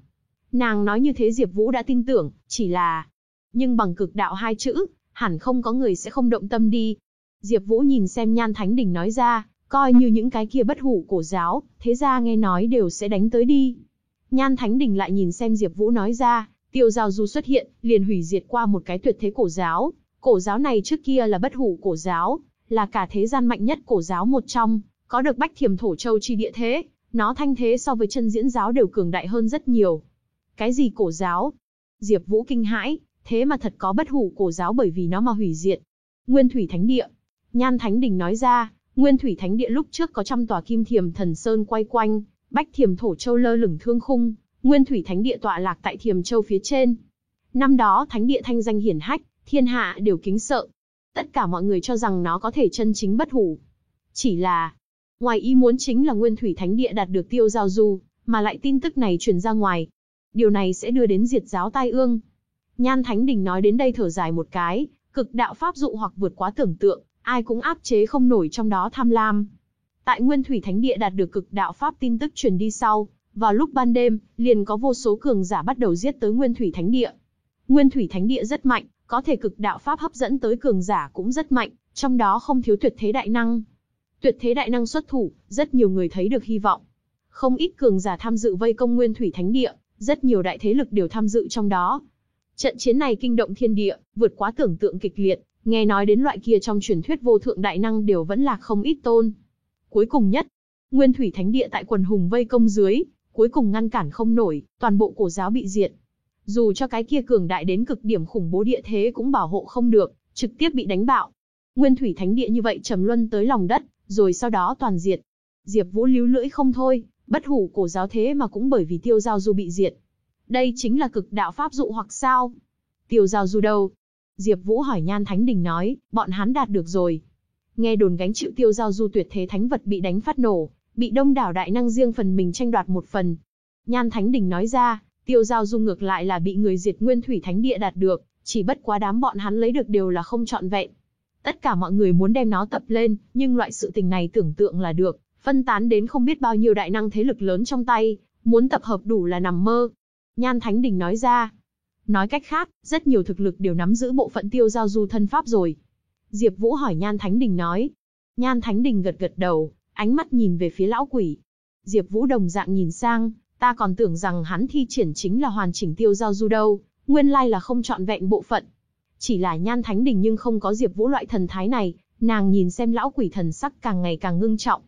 A: Nàng nói như thế Diệp Vũ đã tin tưởng, chỉ là... Nhưng bằng cực đạo hai chữ, hẳn không có người sẽ không động tâm đi. Diệp Vũ nhìn xem Nhan Thánh Đình nói ra, coi như những cái kia bất hủ cổ giáo, thế ra nghe nói đều sẽ đánh tới đi. Nhan Thánh Đình lại nhìn xem Diệp Vũ nói ra, tiêu giao du xuất hiện, liền hủy diệt qua một cái tuyệt thế cổ giáo. Cổ giáo này trước kia là bất hủ cổ giáo, là cả thế gian mạnh nhất cổ giáo một trong, có được bách thiềm thổ châu chi địa thế, nó thanh thế so với chân diễn giáo đều cường đại hơn rất nhiều. Cái gì cổ giáo? Diệp Vũ kinh hãi, thế mà thật có bất hủ cổ giáo bởi vì nó mà hủy diệt. Nguyên Thủy Thánh Địa. Nhan Thánh Đình nói ra, Nguyên Thủy Thánh Địa lúc trước có trăm tòa kim thiềm thần sơn quay quanh, bách thiềm thổ châu lơ lửng thương khung, Nguyên Thủy Thánh Địa tọa lạc tại thiềm châu phía trên. Năm đó Thánh Địa thanh danh hiển hách, thiên hạ đều kính sợ. Tất cả mọi người cho rằng nó có thể chân chính bất hủ. Chỉ là, ngoài ý muốn chính là Nguyên Thủy Thánh Địa đạt được tiêu giao du, mà lại tin tức này truyền ra ngoài. Điều này sẽ đưa đến diệt giáo tai ương. Nhan Thánh Đình nói đến đây thở dài một cái, cực đạo pháp dụ hoặc vượt quá tưởng tượng, ai cũng áp chế không nổi trong đó tham lam. Tại Nguyên Thủy Thánh Địa đạt được cực đạo pháp tin tức truyền đi sau, vào lúc ban đêm, liền có vô số cường giả bắt đầu giết tới Nguyên Thủy Thánh Địa. Nguyên Thủy Thánh Địa rất mạnh, có thể cực đạo pháp hấp dẫn tới cường giả cũng rất mạnh, trong đó không thiếu tuyệt thế đại năng. Tuyệt thế đại năng xuất thủ, rất nhiều người thấy được hy vọng. Không ít cường giả tham dự vây công Nguyên Thủy Thánh Địa, rất nhiều đại thế lực đều tham dự trong đó. Trận chiến này kinh động thiên địa, vượt quá tưởng tượng kịch liệt, nghe nói đến loại kia trong truyền thuyết vô thượng đại năng đều vẫn lạc không ít tôn. Cuối cùng nhất, Nguyên Thủy Thánh Địa tại quần hùng vây công dưới, cuối cùng ngăn cản không nổi, toàn bộ cổ giáo bị diệt. Dù cho cái kia cường đại đến cực điểm khủng bố địa thế cũng bảo hộ không được, trực tiếp bị đánh bạo. Nguyên Thủy Thánh Địa như vậy trầm luân tới lòng đất, rồi sau đó toàn diệt. Diệp Vũ líu lưỡi không thôi, bất hủ cổ giáo thế mà cũng bởi vì tiêu giao du bị diệt. Đây chính là cực đạo pháp dụ hoặc sao? Tiêu giao du đâu? Diệp Vũ hỏi Nhan Thánh Đình nói, bọn hắn đạt được rồi. Nghe đồn gánh chịu tiêu giao du tuyệt thế thánh vật bị đánh phát nổ, bị đông đảo đại năng riêng phần mình tranh đoạt một phần. Nhan Thánh Đình nói ra, tiêu giao Dung ngược lại là bị người diệt nguyên thủy thánh địa đạt được, chỉ bất quá đám bọn hắn lấy được đều là không trọn vẹn. Tất cả mọi người muốn đem nó tập lên, nhưng loại sự tình này tưởng tượng là được, phân tán đến không biết bao nhiêu đại năng thế lực lớn trong tay, muốn tập hợp đủ là nằm mơ. Nhan Thánh Đình nói ra. Nói cách khác, rất nhiều thực lực đều nắm giữ bộ phận tiêu giao du thân pháp rồi. Diệp Vũ hỏi Nhan Thánh Đình nói. Nhan Thánh Đình gật gật đầu, ánh mắt nhìn về phía lão quỷ. Diệp Vũ đồng dạng nhìn sang, ta còn tưởng rằng hắn thi triển chính là hoàn chỉnh tiêu giao du đâu, nguyên lai là không chọn vẹn bộ phận. Chỉ là Nhan Thánh Đình nhưng không có Diệp Vũ loại thần thái này, nàng nhìn xem lão quỷ thần sắc càng ngày càng ngưng trọng.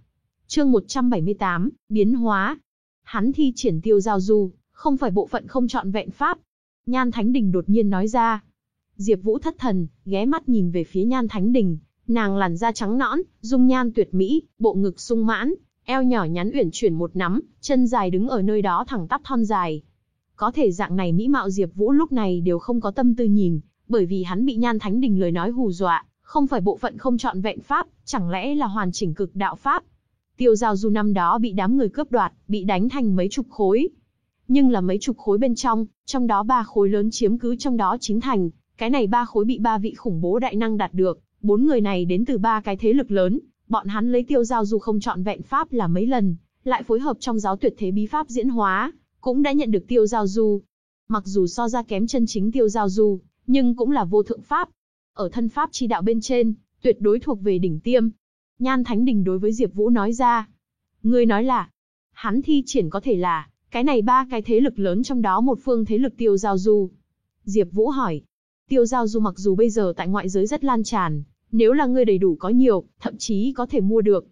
A: Chương 178, biến hóa. Hắn thi triển tiêu giao du, không phải bộ phận không chọn vẹn pháp. Nhan Thánh Đình đột nhiên nói ra. Diệp Vũ thất thần, ghé mắt nhìn về phía Nhan Thánh Đình, nàng làn da trắng nõn, dung nhan tuyệt mỹ, bộ ngực sung mãn, eo nhỏ nhắn uyển chuyển một nắm, chân dài đứng ở nơi đó thẳng tắp thon dài. Có thể dạng này mỹ mạo Diệp Vũ lúc này đều không có tâm tư nhìn, bởi vì hắn bị Nhan Thánh Đình lời nói hù dọa, không phải bộ phận không chọn vẹn pháp, chẳng lẽ là hoàn chỉnh cực đạo pháp. Tiêu giao du năm đó bị đám người cướp đoạt, bị đánh thành mấy chục khối. Nhưng là mấy chục khối bên trong, trong đó ba khối lớn chiếm cứ trong đó chính thành, cái này ba khối bị ba vị khủng bố đại năng đạt được, bốn người này đến từ ba cái thế lực lớn, bọn hắn lấy tiêu giao du không chọn vẹn pháp là mấy lần, lại phối hợp trong giáo tuyệt thế bí pháp diễn hóa, cũng đã nhận được tiêu giao du. Mặc dù so ra kém chân chính tiêu giao du, nhưng cũng là vô thượng pháp. Ở thân pháp chi đạo bên trên, tuyệt đối thuộc về đỉnh tiêm. Nhan Thánh Đình đối với Diệp Vũ nói ra. Ngươi nói là, hắn thi triển có thể là, cái này ba cái thế lực lớn trong đó một phương thế lực tiêu giao du. Diệp Vũ hỏi, tiêu giao du mặc dù bây giờ tại ngoại giới rất lan tràn, nếu là ngươi đầy đủ có nhiều, thậm chí có thể mua được.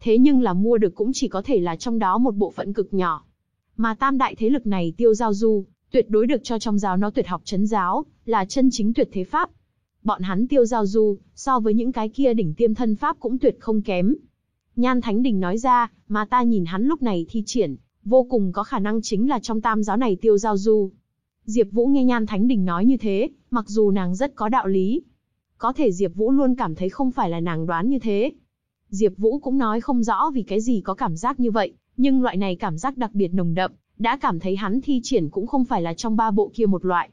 A: Thế nhưng là mua được cũng chỉ có thể là trong đó một bộ phận cực nhỏ. Mà tam đại thế lực này tiêu giao du, tuyệt đối được cho trong giáo nó tuyệt học chấn giáo, là chân chính tuyệt thế pháp. Bọn hắn tiêu giao du, so với những cái kia đỉnh tiêm thân pháp cũng tuyệt không kém. Nhan Thánh Đình nói ra, mà ta nhìn hắn lúc này thi triển, vô cùng có khả năng chính là trong tam giáo này tiêu giao du. Diệp Vũ nghe Nhan Thánh Đình nói như thế, mặc dù nàng rất có đạo lý. Có thể Diệp Vũ luôn cảm thấy không phải là nàng đoán như thế. Diệp Vũ cũng nói không rõ vì cái gì có cảm giác như vậy, nhưng loại này cảm giác đặc biệt nồng đậm, đã cảm thấy hắn thi triển cũng không phải là trong ba bộ kia một loại.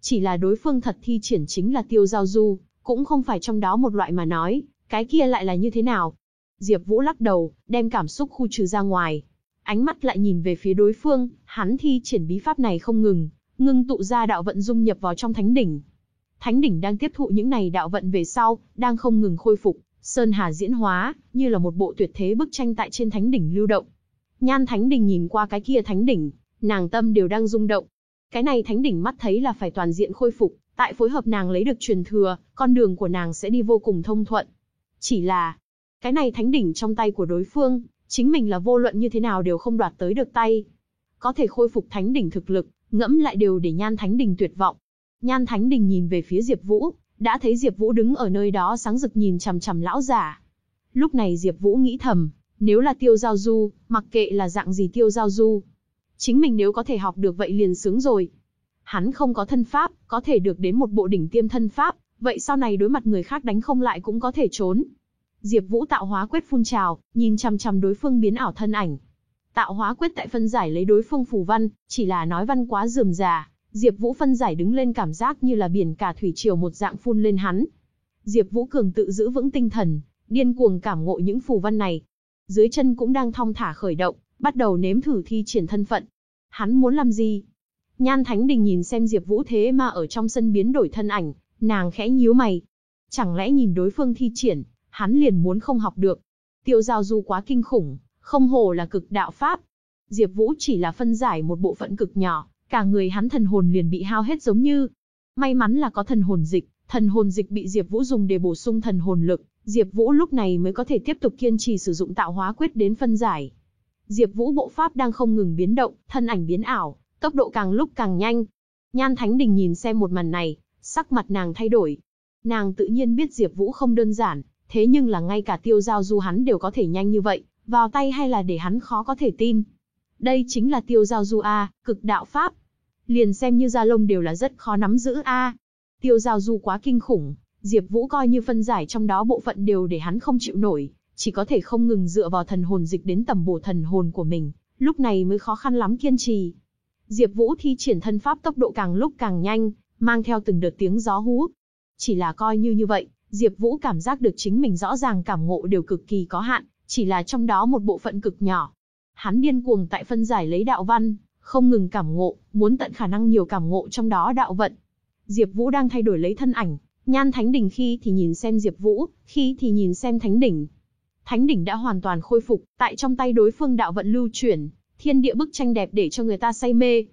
A: Chỉ là đối phương thật thi triển chính là tiêu giao du, cũng không phải trong đó một loại mà nói, cái kia lại là như thế nào? Diệp Vũ lắc đầu, đem cảm xúc khu trừ ra ngoài. Ánh mắt lại nhìn về phía đối phương, hắn thi triển bí pháp này không ngừng, ngưng tụ ra đạo vận dung nhập vào trong thánh đỉnh. Thánh đỉnh đang tiếp thụ những này đạo vận về sau, đang không ngừng khôi phục, sơn hà diễn hóa, như là một bộ tuyệt thế bức tranh tại trên thánh đỉnh lưu động. Nhan Thánh đỉnh nhìn qua cái kia thánh đỉnh, nàng tâm đều đang rung động. Cái này thánh đỉnh mắt thấy là phải toàn diện khôi phục, tại phối hợp nàng lấy được truyền thừa, con đường của nàng sẽ đi vô cùng thông thuận. Chỉ là, cái này thánh đỉnh trong tay của đối phương, chính mình là vô luận như thế nào đều không đoạt tới được tay. Có thể khôi phục thánh đỉnh thực lực, ngẫm lại đều để Nhan Thánh đỉnh tuyệt vọng. Nhan Thánh Đình nhìn về phía Diệp Vũ, đã thấy Diệp Vũ đứng ở nơi đó sáng rực nhìn chằm chằm lão giả. Lúc này Diệp Vũ nghĩ thầm, nếu là tiêu giao du, mặc kệ là dạng gì tiêu giao du. Chính mình nếu có thể học được vậy liền sướng rồi. Hắn không có thân pháp, có thể được đến một bộ đỉnh tiêm thân pháp, vậy sau này đối mặt người khác đánh không lại cũng có thể trốn. Diệp Vũ tạo hóa quyết phun trào, nhìn chằm chằm đối phương biến ảo thân ảnh. Tạo hóa quyết tại phân giải lấy đối phương phù văn, chỉ là nói văn quá rườm rà, Diệp Vũ phân giải đứng lên cảm giác như là biển cả thủy triều một dạng phun lên hắn. Diệp Vũ cường tự giữ vững tinh thần, điên cuồng cảm ngộ những phù văn này, dưới chân cũng đang thong thả khởi động, bắt đầu nếm thử thi triển thân phận. Hắn muốn làm gì? Nhan Thánh Đình nhìn xem Diệp Vũ thế mà ở trong sân biến đổi thân ảnh, nàng khẽ nhíu mày. Chẳng lẽ nhìn đối phương thi triển, hắn liền muốn không học được. Tiêu giao du quá kinh khủng, không hồ là cực đạo pháp. Diệp Vũ chỉ là phân giải một bộ phận cực nhỏ, cả người hắn thần hồn liền bị hao hết giống như. May mắn là có thần hồn dịch, thần hồn dịch bị Diệp Vũ dùng để bổ sung thần hồn lực, Diệp Vũ lúc này mới có thể tiếp tục kiên trì sử dụng tạo hóa quyết đến phân giải. Diệp Vũ bộ pháp đang không ngừng biến động, thân ảnh biến ảo, tốc độ càng lúc càng nhanh. Nhan Thánh Đình nhìn xem một màn này, sắc mặt nàng thay đổi. Nàng tự nhiên biết Diệp Vũ không đơn giản, thế nhưng là ngay cả tiêu giao du hắn đều có thể nhanh như vậy, vào tay hay là để hắn khó có thể tin. Đây chính là tiêu giao du A, cực đạo pháp. Liền xem như gia lông đều là rất khó nắm giữ A. Tiêu giao du quá kinh khủng, Diệp Vũ coi như phân giải trong đó bộ phận đều để hắn không chịu nổi, chỉ có thể không ngừng dựa vào thần hồn dịch đến tầm bổ thần hồn của mình, lúc này mới khó khăn lắm kiên trì. Diệp Vũ thi triển thân pháp tốc độ càng lúc càng nhanh, mang theo từng đợt tiếng gió hú. Chỉ là coi như như vậy, Diệp Vũ cảm giác được chính mình rõ ràng cảm ngộ đều cực kỳ có hạn, chỉ là trong đó một bộ phận cực nhỏ. Hắn điên cuồng tại phân giải lấy đạo văn, không ngừng cảm ngộ, muốn tận khả năng nhiều cảm ngộ trong đó đạo vận. Diệp Vũ đang thay đổi lấy thân ảnh, Nhan Thánh đỉnh khi thì nhìn xem Diệp Vũ, khi thì nhìn xem Thánh đỉnh. Thánh đỉnh đã hoàn toàn khôi phục, tại trong tay đối phương đạo vận lưu chuyển, thiên địa bức tranh đẹp để cho người ta say mê.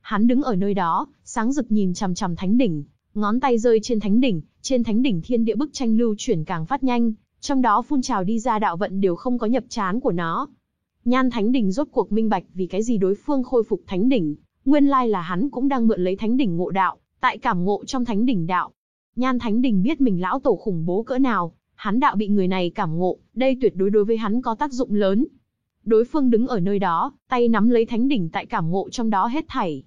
A: Hắn đứng ở nơi đó, sáng rực nhìn chằm chằm Thánh đỉnh, ngón tay rơi trên Thánh đỉnh, trên Thánh đỉnh thiên địa bức tranh lưu chuyển càng phát nhanh, trong đó phun trào đi ra đạo vận đều không có nhập chán của nó. Nhan Thánh đỉnh rốt cuộc minh bạch vì cái gì đối phương khôi phục Thánh đỉnh, nguyên lai là hắn cũng đang mượn lấy Thánh đỉnh ngộ đạo, tại cảm ngộ trong Thánh đỉnh đạo. Nhan Thánh đỉnh biết mình lão tổ khủng bố cỡ nào, hắn đạo bị người này cảm ngộ, đây tuyệt đối đối với hắn có tác dụng lớn. Đối phương đứng ở nơi đó, tay nắm lấy thánh đỉnh tại cảm ngộ trong đó hết thảy.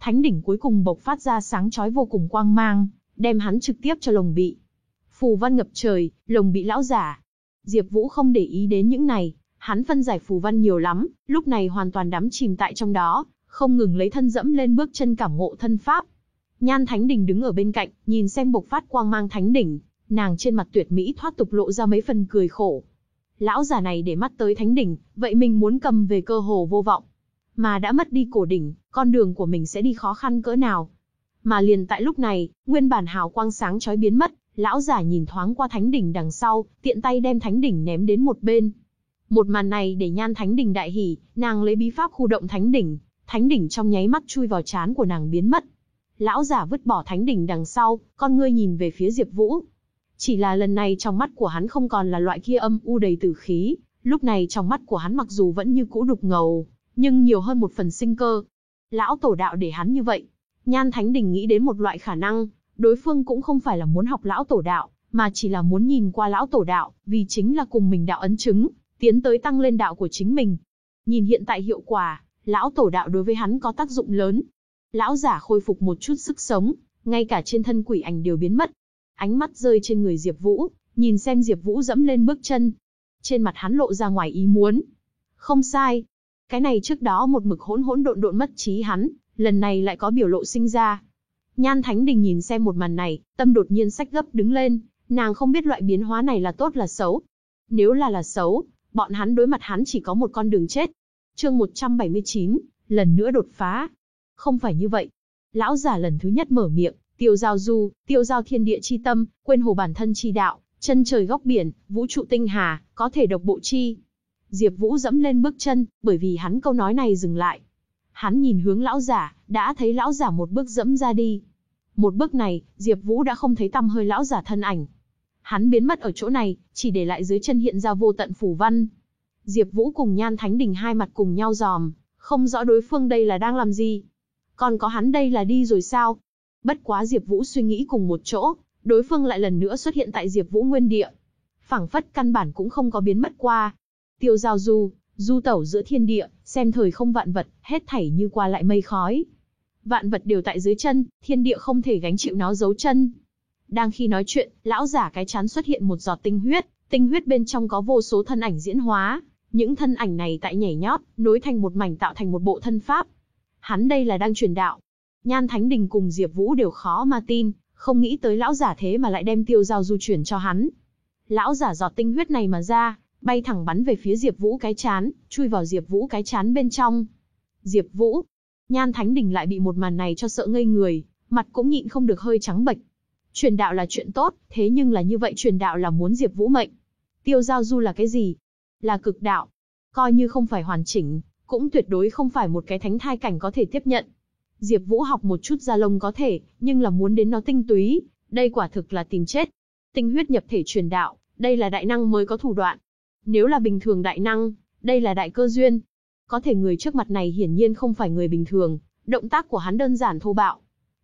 A: Thánh đỉnh cuối cùng bộc phát ra sáng chói vô cùng quang mang, đem hắn trực tiếp cho lồng bị. Phù văn ngập trời, lồng bị lão giả. Diệp Vũ không để ý đến những này, hắn phân giải phù văn nhiều lắm, lúc này hoàn toàn đắm chìm tại trong đó, không ngừng lấy thân dẫm lên bước chân cảm ngộ thân pháp. Nhan Thánh Đỉnh đứng ở bên cạnh, nhìn xem bộc phát quang mang Thánh Đỉnh, nàng trên mặt tuyệt mỹ thoát tục lộ ra mấy phần cười khổ. Lão già này để mắt tới thánh đỉnh, vậy mình muốn cầm về cơ hồ vô vọng. Mà đã mất đi cổ đỉnh, con đường của mình sẽ đi khó khăn cỡ nào. Mà liền tại lúc này, nguyên bản hào quang sáng chói biến mất, lão giả nhìn thoáng qua thánh đỉnh đằng sau, tiện tay đem thánh đỉnh ném đến một bên. Một màn này để nhan thánh đỉnh đại hỉ, nàng lấy bí pháp khu động thánh đỉnh, thánh đỉnh trong nháy mắt chui vào chán của nàng biến mất. Lão giả vứt bỏ thánh đỉnh đằng sau, con ngươi nhìn về phía Diệp Vũ, chỉ là lần này trong mắt của hắn không còn là loại kia âm u đầy tử khí, lúc này trong mắt của hắn mặc dù vẫn như cũ đục ngầu, nhưng nhiều hơn một phần sinh cơ. Lão tổ đạo để hắn như vậy. Nhan Thánh Đình nghĩ đến một loại khả năng, đối phương cũng không phải là muốn học lão tổ đạo, mà chỉ là muốn nhìn qua lão tổ đạo, vì chính là cùng mình đạo ấn chứng, tiến tới tăng lên đạo của chính mình. Nhìn hiện tại hiệu quả, lão tổ đạo đối với hắn có tác dụng lớn. Lão giả khôi phục một chút sức sống, ngay cả trên thân quỷ ảnh đều biến mất, ánh mắt rơi trên người Diệp Vũ, nhìn xem Diệp Vũ dẫm lên bước chân. Trên mặt hắn lộ ra ngoài ý muốn. Không sai. Cái này trước đó một mực hỗn hỗn độn độn mất trí hắn, lần này lại có biểu lộ sinh ra. Nhan Thánh Đình nhìn xem một màn này, tâm đột nhiên sách gấp đứng lên, nàng không biết loại biến hóa này là tốt là xấu. Nếu là là xấu, bọn hắn đối mặt hắn chỉ có một con đường chết. Chương 179, lần nữa đột phá. Không phải như vậy. Lão giả lần thứ nhất mở miệng, Tiêu giao du, tiêu giao thiên địa chi tâm, quên hồ bản thân chi đạo, chân trời góc biển, vũ trụ tinh hà, có thể độc bộ chi. Diệp Vũ dẫm lên bước chân, bởi vì hắn câu nói này dừng lại. Hắn nhìn hướng lão giả, đã thấy lão giả một bước dẫm ra đi. Một bước này, Diệp Vũ đã không thấy tăm hơi lão giả thân ảnh. Hắn biến mất ở chỗ này, chỉ để lại dưới chân hiện ra vô tận phủ văn. Diệp Vũ cùng Nhan Thánh Đình hai mặt cùng nhau giòm, không rõ đối phương đây là đang làm gì. Còn có hắn đây là đi rồi sao? Bất quá Diệp Vũ suy nghĩ cùng một chỗ, đối phương lại lần nữa xuất hiện tại Diệp Vũ nguyên địa. Phảng phất căn bản cũng không có biến mất qua. Tiêu giao du, du tẩu giữa thiên địa, xem thời không vạn vật, hết thảy như qua lại mây khói. Vạn vật đều tại dưới chân, thiên địa không thể gánh chịu nó giấu chân. Đang khi nói chuyện, lão giả cái chán xuất hiện một giọt tinh huyết, tinh huyết bên trong có vô số thân ảnh diễn hóa, những thân ảnh này tại nhảy nhót, nối thành một mảnh tạo thành một bộ thân pháp. Hắn đây là đang truyền đạo, Nhan Thánh Đình cùng Diệp Vũ đều khó mà tin, không nghĩ tới lão giả thế mà lại đem tiêu giao du chuyển cho hắn. Lão giả giọt tinh huyết này mà ra, bay thẳng bắn về phía Diệp Vũ cái chán, chui vào Diệp Vũ cái chán bên trong. Diệp Vũ, Nhan Thánh Đình lại bị một màn này cho sợ ngây người, mặt cũng nhịn không được hơi trắng bệch. Truyền đạo là chuyện tốt, thế nhưng là như vậy truyền đạo là muốn Diệp Vũ mệnh. Tiêu giao du là cái gì? Là cực đạo. Coi như không phải hoàn chỉnh, cũng tuyệt đối không phải một cái thánh thai cảnh có thể tiếp nhận. Diệp Vũ học một chút gia lông có thể, nhưng là muốn đến nó tinh túy, đây quả thực là tìm chết. Tinh huyết nhập thể truyền đạo, đây là đại năng mới có thủ đoạn. Nếu là bình thường đại năng, đây là đại cơ duyên. Có thể người trước mặt này hiển nhiên không phải người bình thường, động tác của hắn đơn giản thô bạo.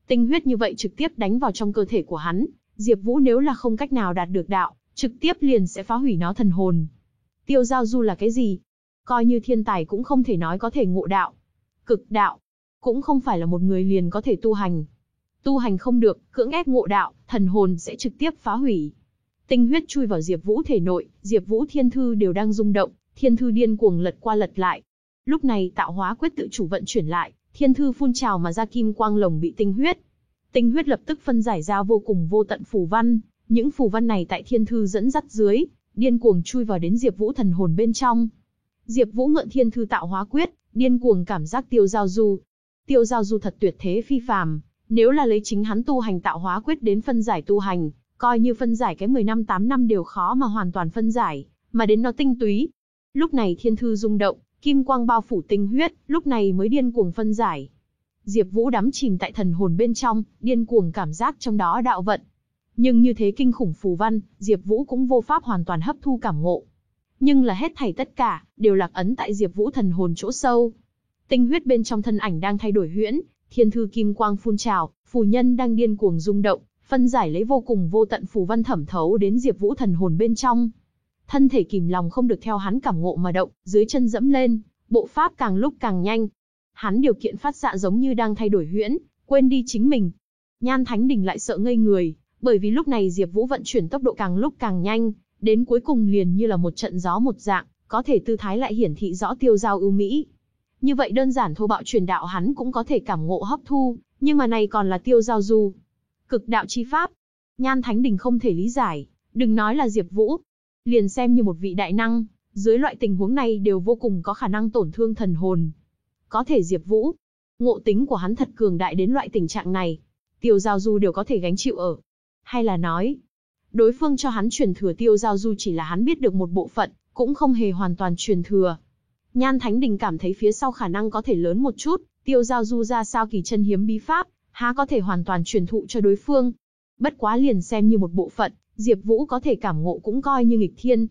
A: Tinh huyết như vậy trực tiếp đánh vào trong cơ thể của hắn, Diệp Vũ nếu là không cách nào đạt được đạo, trực tiếp liền sẽ phá hủy nó thần hồn. Tiêu giao du là cái gì? Coi như thiên tài cũng không thể nói có thể ngộ đạo. Cực đạo, cũng không phải là một người liền có thể tu hành. Tu hành không được, cưỡng ép ngộ đạo, thần hồn sẽ trực tiếp phá hủy. Tinh huyết chui vào Diệp Vũ thể nội, Diệp Vũ thiên thư đều đang rung động, thiên thư điên cuồng lật qua lật lại. Lúc này tạo hóa quyết tự chủ vận chuyển lại, thiên thư phun trào mà ra kim quang lồng bị tinh huyết. Tinh huyết lập tức phân giải ra vô cùng vô tận phù văn, Những phù văn này tại thiên thư dẫn dắt dưới, điên cuồng chui vào đến Diệp Vũ thần hồn bên trong. Diệp Vũ mượn thiên thư tạo hóa quyết, điên cuồng cảm giác tiêu giao du. Tiêu giao du thật tuyệt thế phi phàm, nếu là lấy chính hắn tu hành tạo hóa quyết đến phân giải tu hành, coi như phân giải cái 10 năm 8 năm đều khó mà hoàn toàn phân giải, mà đến nó tinh túy. Lúc này thiên thư rung động, kim quang bao phủ tinh huyết, lúc này mới điên cuồng phân giải. Diệp Vũ đắm chìm tại thần hồn bên trong, điên cuồng cảm giác trong đó đạo vận. Nhưng như thế kinh khủng phù văn, Diệp Vũ cũng vô pháp hoàn toàn hấp thu cảm ngộ. Nhưng là hết thảy tất cả, đều lạc ấn tại Diệp Vũ thần hồn chỗ sâu. Tinh huyết bên trong thân ảnh đang thay đổi huyễn, thiên thư kim quang phun trào, phù nhân đang điên cuồng rung động, phân giải lấy vô cùng vô tận phù văn thẩm thấu đến Diệp Vũ thần hồn bên trong. Thân thể kìm lòng không được theo hắn cảm ngộ mà động, dưới chân dẫm lên, bộ pháp càng lúc càng nhanh. Hắn điều kiện phát xạ giống như đang thay đổi huyễn, quên đi chính mình. Nhan Thánh Đình lại sợ ngây người, bởi vì lúc này Diệp Vũ vận chuyển tốc độ càng lúc càng nhanh, đến cuối cùng liền như là một trận gió một dạng, có thể tư thái lại hiển thị rõ tiêu giao ưu mỹ. Như vậy đơn giản thô bạo truyền đạo hắn cũng có thể cảm ngộ hấp thu, nhưng mà này còn là tiêu giao du. Cực đạo chi pháp. Nhan Thánh Đình không thể lý giải, đừng nói là Diệp Vũ, liền xem như một vị đại năng, dưới loại tình huống này đều vô cùng có khả năng tổn thương thần hồn. Có thể Diệp Vũ, ngộ tính của hắn thật cường đại đến loại tình trạng này, Tiêu Giao Du đều có thể gánh chịu ở. Hay là nói, đối phương cho hắn truyền thừa Tiêu Giao Du chỉ là hắn biết được một bộ phận, cũng không hề hoàn toàn truyền thừa. Nhan Thánh Đình cảm thấy phía sau khả năng có thể lớn một chút, Tiêu Giao Du ra sao kỳ chân hiếm bí pháp, há có thể hoàn toàn truyền thụ cho đối phương. Bất quá liền xem như một bộ phận, Diệp Vũ có thể cảm ngộ cũng coi như nghịch thiên.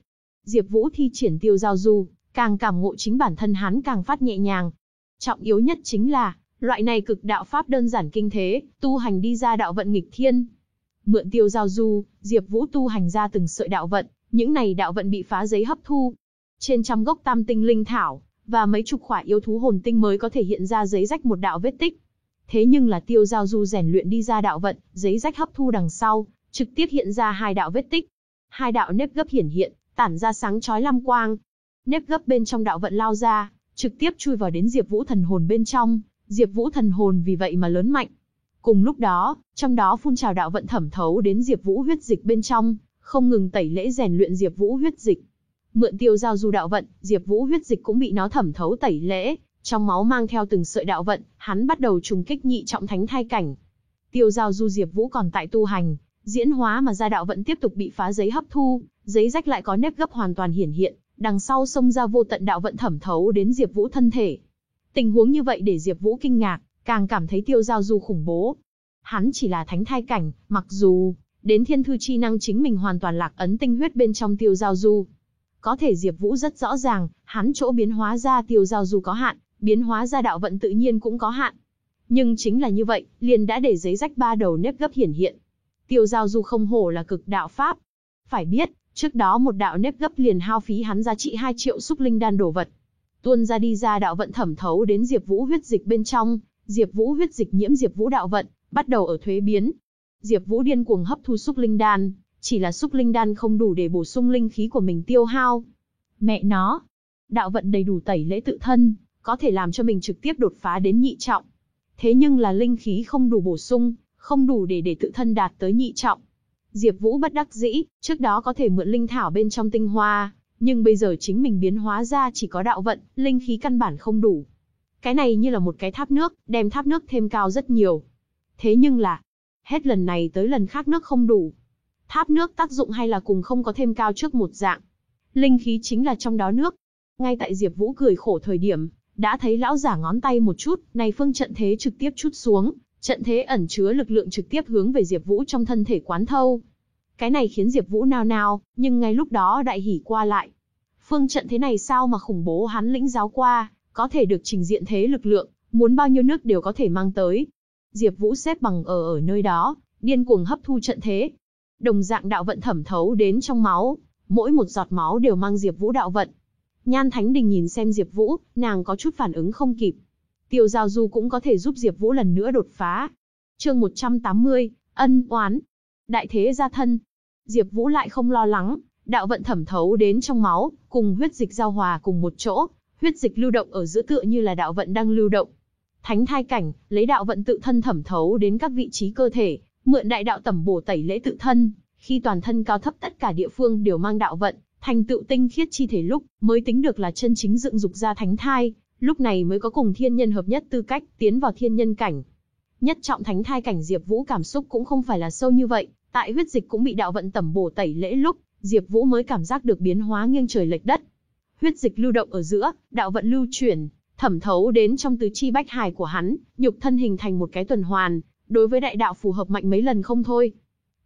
A: Diệp Vũ thi triển Tiêu Giao Du, càng cảm ngộ chính bản thân hắn càng phát nhẹ nhàng. Trọng yếu nhất chính là, loại này cực đạo pháp đơn giản kinh thế, tu hành đi ra đạo vận nghịch thiên. Mượn Tiêu Giao Du, Diệp Vũ tu hành ra từng sợi đạo vận, những này đạo vận bị phá giấy hấp thu. Trên trăm gốc tam tinh linh thảo và mấy chục khỏa yêu thú hồn tinh mới có thể hiện ra giấy rách một đạo vết tích. Thế nhưng là Tiêu Giao Du rèn luyện đi ra đạo vận, giấy rách hấp thu đằng sau, trực tiếp hiện ra hai đạo vết tích. Hai đạo nếp gấp hiển hiện, tản ra sáng chói lam quang. Nếp gấp bên trong đạo vận lao ra, trực tiếp chui vào đến Diệp Vũ thần hồn bên trong, Diệp Vũ thần hồn vì vậy mà lớn mạnh. Cùng lúc đó, trong đó phun trào đạo vận thẩm thấu đến Diệp Vũ huyết dịch bên trong, không ngừng tẩy lễ rèn luyện Diệp Vũ huyết dịch. Mượn tiêu giao du đạo vận, Diệp Vũ huyết dịch cũng bị nó thẩm thấu tẩy lễ, trong máu mang theo từng sợi đạo vận, hắn bắt đầu trùng kích nhị trọng thánh thai cảnh. Tiêu giao du Diệp Vũ còn tại tu hành, diễn hóa mà ra đạo vẫn tiếp tục bị phá giấy hấp thu, giấy rách lại có nếp gấp hoàn toàn hiển hiện, đằng sau xông ra vô tận đạo vận thẩm thấu đến Diệp Vũ thân thể. Tình huống như vậy để Diệp Vũ kinh ngạc, càng cảm thấy Tiêu Giao Du khủng bố. Hắn chỉ là thánh thai cảnh, mặc dù đến thiên thư chi năng chính mình hoàn toàn lạc ấn tinh huyết bên trong Tiêu Giao Du. Có thể Diệp Vũ rất rõ ràng, hắn chỗ biến hóa ra Tiêu Giao Du có hạn, biến hóa ra đạo vận tự nhiên cũng có hạn. Nhưng chính là như vậy, liền đã để giấy rách ba đầu nếp gấp hiển hiện. Tiêu giao du không hổ là cực đạo pháp. Phải biết, trước đó một đạo nếp gấp liền hao phí hắn giá trị 2 triệu xúc linh đan đồ vật. Tuôn ra đi ra đạo vận thẩm thấu đến Diệp Vũ huyết dịch bên trong, Diệp Vũ huyết dịch nhiễm Diệp Vũ đạo vận, bắt đầu ở thuế biến. Diệp Vũ điên cuồng hấp thu xúc linh đan, chỉ là xúc linh đan không đủ để bổ sung linh khí của mình tiêu hao. Mẹ nó, đạo vận đầy đủ tẩy lễ tự thân, có thể làm cho mình trực tiếp đột phá đến nhị trọng. Thế nhưng là linh khí không đủ bổ sung, không đủ để để tự thân đạt tới nhị trọng. Diệp Vũ bất đắc dĩ, trước đó có thể mượn linh thảo bên trong tinh hoa, nhưng bây giờ chính mình biến hóa ra chỉ có đạo vận, linh khí căn bản không đủ. Cái này như là một cái tháp nước, đem tháp nước thêm cao rất nhiều. Thế nhưng là, hết lần này tới lần khác nước không đủ. Tháp nước tác dụng hay là cùng không có thêm cao trước một dạng. Linh khí chính là trong đó nước. Ngay tại Diệp Vũ cười khổ thời điểm, đã thấy lão giả ngón tay một chút, này phương trận thế trực tiếp chút xuống, Trận thế ẩn chứa lực lượng trực tiếp hướng về Diệp Vũ trong thân thể quán thâu. Cái này khiến Diệp Vũ nao nao, nhưng ngay lúc đó đại hỉ qua lại. Phương trận thế này sao mà khủng bố hắn lĩnh giáo qua, có thể được trình diện thế lực lượng, muốn bao nhiêu nước đều có thể mang tới. Diệp Vũ xếp bằng ở ở nơi đó, điên cuồng hấp thu trận thế. Đồng dạng đạo vận thẩm thấu đến trong máu, mỗi một giọt máu đều mang Diệp Vũ đạo vận. Nhan Thánh Đình nhìn xem Diệp Vũ, nàng có chút phản ứng không kịp. Tiêu Giao Du cũng có thể giúp Diệp Vũ lần nữa đột phá. Chương 180, ân oán. Đại thế gia thân. Diệp Vũ lại không lo lắng, đạo vận thẩm thấu đến trong máu, cùng huyết dịch giao hòa cùng một chỗ, huyết dịch lưu động ở giữa tựa như là đạo vận đang lưu động. Thánh thai cảnh, lấy đạo vận tự thân thẩm thấu đến các vị trí cơ thể, mượn đại đạo tẩm bổ tẩy lễ tự thân, Khi toàn thân cao thấp tất cả địa phương đều mang đạo vận, thành tựu tinh khiết chi thể lúc, mới tính được là chân chính dựng dục ra thánh thai, lúc này mới có cùng thiên nhân hợp nhất tư cách, tiến vào thiên nhân cảnh. Nhất trọng thánh thai cảnh Diệp Vũ cảm xúc cũng không phải là sâu như vậy, tại huyết dịch cũng bị đạo vận tẩm bổ tẩy lễ lúc, Diệp Vũ mới cảm giác được biến hóa nghiêng trời lệch đất. Huyết dịch lưu động ở giữa, đạo vận lưu chuyển, thẩm thấu đến trong tứ chi bách hài của hắn, nhục thân hình thành một cái tuần hoàn, đối với đại đạo phù hợp mạnh mấy lần không thôi.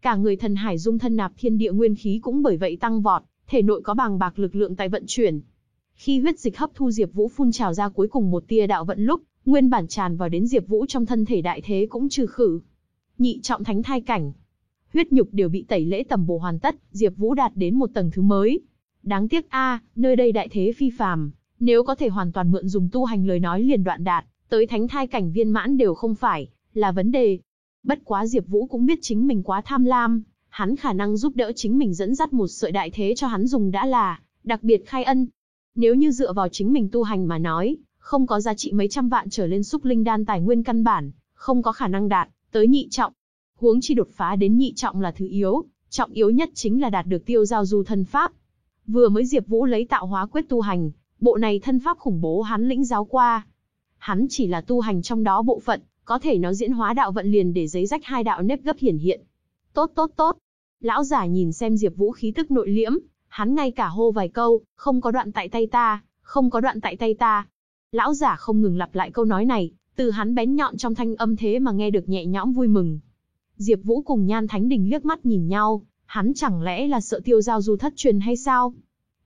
A: Cả người thần hải dung thân nạp thiên địa nguyên khí cũng bởi vậy tăng vọt, thể nội có bàng bạc lực lượng tại vận chuyển. Khi huyết dịch hấp thu Diệp Vũ phun trào ra cuối cùng một tia đạo vận lúc, nguyên bản tràn vào đến Diệp Vũ trong thân thể đại thế cũng trừ khử. Nhị trọng thánh thai cảnh, huyết nhục đều bị tẩy lễ tầm bổ hoàn tất, Diệp Vũ đạt đến một tầng thứ mới. Đáng tiếc a, nơi đây đại thế phi phàm, nếu có thể hoàn toàn mượn dùng tu hành lời nói liền đoạn đạt, tới thánh thai cảnh viên mãn đều không phải là vấn đề. Bất quá Diệp Vũ cũng biết chính mình quá tham lam, hắn khả năng giúp đỡ chính mình dẫn dắt một sợi đại thế cho hắn dùng đã là đặc biệt khai ân. Nếu như dựa vào chính mình tu hành mà nói, không có giá trị mấy trăm vạn trở lên xúc linh đan tài nguyên căn bản, không có khả năng đạt tới nhị trọng. Huống chi đột phá đến nhị trọng là thứ yếu, trọng yếu nhất chính là đạt được tiêu giao du thân pháp. Vừa mới Diệp Vũ lấy tạo hóa quyết tu hành, bộ này thân pháp khủng bố hắn lĩnh giáo qua. Hắn chỉ là tu hành trong đó bộ phận, có thể nó diễn hóa đạo vận liền để giấy rách hai đạo nếp gấp hiển hiện. Tốt tốt tốt. Lão giả nhìn xem Diệp Vũ khí tức nội liễm, hắn ngay cả hô vài câu, không có đoạn tại tay ta, không có đoạn tại tay ta. Lão giả không ngừng lặp lại câu nói này, từ hắn bén nhọn trong thanh âm thế mà nghe được nhẹ nhõm vui mừng. Diệp Vũ cùng Nhan Thánh Đình liếc mắt nhìn nhau, hắn chẳng lẽ là sợ tiêu giao du thất truyền hay sao?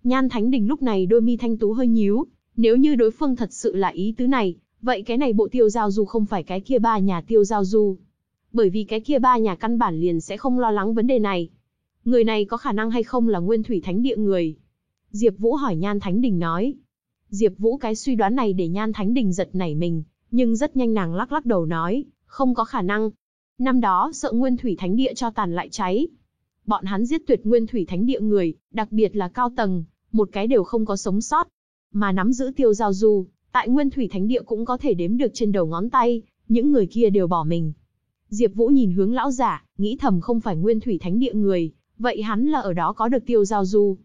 A: Nhan Thánh Đình lúc này đôi mi thanh tú hơi nhíu, nếu như đối phương thật sự là ý tứ này, vậy cái này bộ tiêu giao du không phải cái kia ba nhà tiêu giao du. Bởi vì cái kia ba nhà căn bản liền sẽ không lo lắng vấn đề này. Người này có khả năng hay không là nguyên thủy thánh địa người? Diệp Vũ hỏi Nhan Thánh Đình nói. Diệp Vũ cái suy đoán này để Nhan Thánh Đình giật nảy mình, nhưng rất nhanh nàng lắc lắc đầu nói, không có khả năng. Năm đó sợ Nguyên Thủy Thánh Địa cho tàn lại cháy. Bọn hắn giết tuyệt Nguyên Thủy Thánh Địa người, đặc biệt là cao tầng, một cái đều không có sống sót. Mà nắm giữ tiêu giao du, tại Nguyên Thủy Thánh Địa cũng có thể đếm được trên đầu ngón tay, những người kia đều bỏ mình. Diệp Vũ nhìn hướng lão giả, nghĩ thầm không phải Nguyên Thủy Thánh Địa người, vậy hắn là ở đó có được tiêu giao du.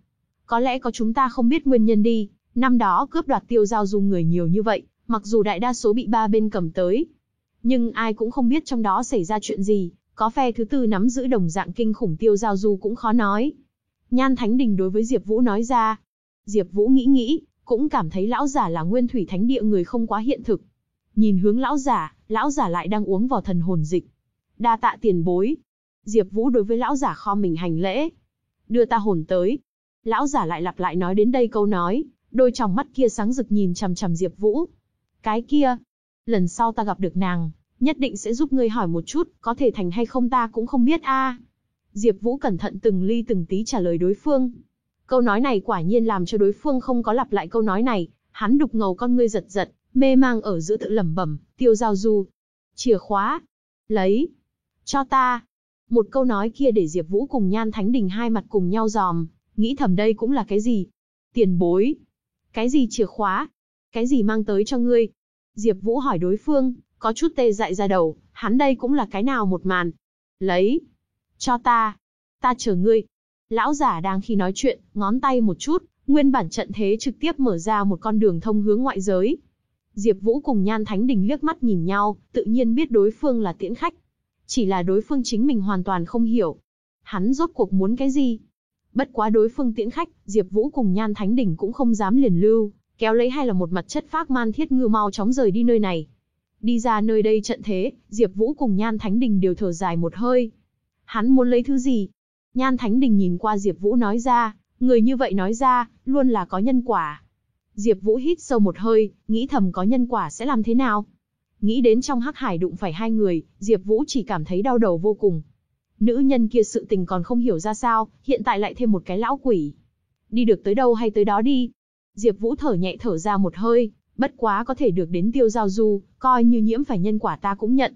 A: Có lẽ có chúng ta không biết nguyên nhân đi, năm đó cướp đoạt tiêu giao du người nhiều như vậy, mặc dù đại đa số bị ba bên cầm tới, nhưng ai cũng không biết trong đó xảy ra chuyện gì, có phe thứ tư nắm giữ đồng dạng kinh khủng tiêu giao du cũng khó nói. Nhan Thánh Đình đối với Diệp Vũ nói ra. Diệp Vũ nghĩ nghĩ, cũng cảm thấy lão giả là nguyên thủy thánh địa người không quá hiện thực. Nhìn hướng lão giả, lão giả lại đang uống vào thần hồn dịch. Đa tạ tiền bối. Diệp Vũ đối với lão giả kho mình hành lễ. Đưa ta hồn tới. Lão giả lại lặp lại nói đến đây câu nói, đôi tròng mắt kia sáng rực nhìn chằm chằm Diệp Vũ. Cái kia, lần sau ta gặp được nàng, nhất định sẽ giúp ngươi hỏi một chút, có thể thành hay không ta cũng không biết a. Diệp Vũ cẩn thận từng ly từng tí trả lời đối phương. Câu nói này quả nhiên làm cho đối phương không có lặp lại câu nói này, hắn đục ngầu con ngươi giật giật, mê mang ở giữa tự lẩm bẩm, tiêu giao du. Chìa khóa. Lấy. Cho ta. Một câu nói kia để Diệp Vũ cùng Nhan Thánh Đình hai mặt cùng nhau giòm, nghĩ thầm đây cũng là cái gì? Tiền bối. Cái gì chìa khóa? Cái gì mang tới cho ngươi? Diệp Vũ hỏi đối phương, có chút tê dại ra đầu, hắn đây cũng là cái nào một màn. Lấy. Cho ta. Ta chờ ngươi. Lão giả đang khi nói chuyện, ngón tay một chút, nguyên bản trận thế trực tiếp mở ra một con đường thông hướng ngoại giới. Diệp Vũ cùng Nhan Thánh Đình liếc mắt nhìn nhau, tự nhiên biết đối phương là tiễn khách. Chỉ là đối phương chính mình hoàn toàn không hiểu. Hắn rốt cuộc muốn cái gì? Bất quá đối phương tiễn khách, Diệp Vũ cùng Nhan Thánh Đình cũng không dám liền lưu, kéo lấy hay là một mặt chất phác man thiết ngư mau chóng rời đi nơi này. Đi ra nơi đây trận thế, Diệp Vũ cùng Nhan Thánh Đình đều thở dài một hơi. Hắn muốn lấy thứ gì? Nhan Thánh Đình nhìn qua Diệp Vũ nói ra, người như vậy nói ra, luôn là có nhân quả. Diệp Vũ hít sâu một hơi, nghĩ thầm có nhân quả sẽ làm thế nào? Nghĩ đến trong hắc hải đụng phải hai người, Diệp Vũ chỉ cảm thấy đau đầu vô cùng. Nữ nhân kia sự tình còn không hiểu ra sao, hiện tại lại thêm một cái lão quỷ. Đi được tới đâu hay tới đó đi. Diệp Vũ thở nhẹ thở ra một hơi, bất quá có thể được đến tiêu giao du, coi như nhiễm phải nhân quả ta cũng nhận.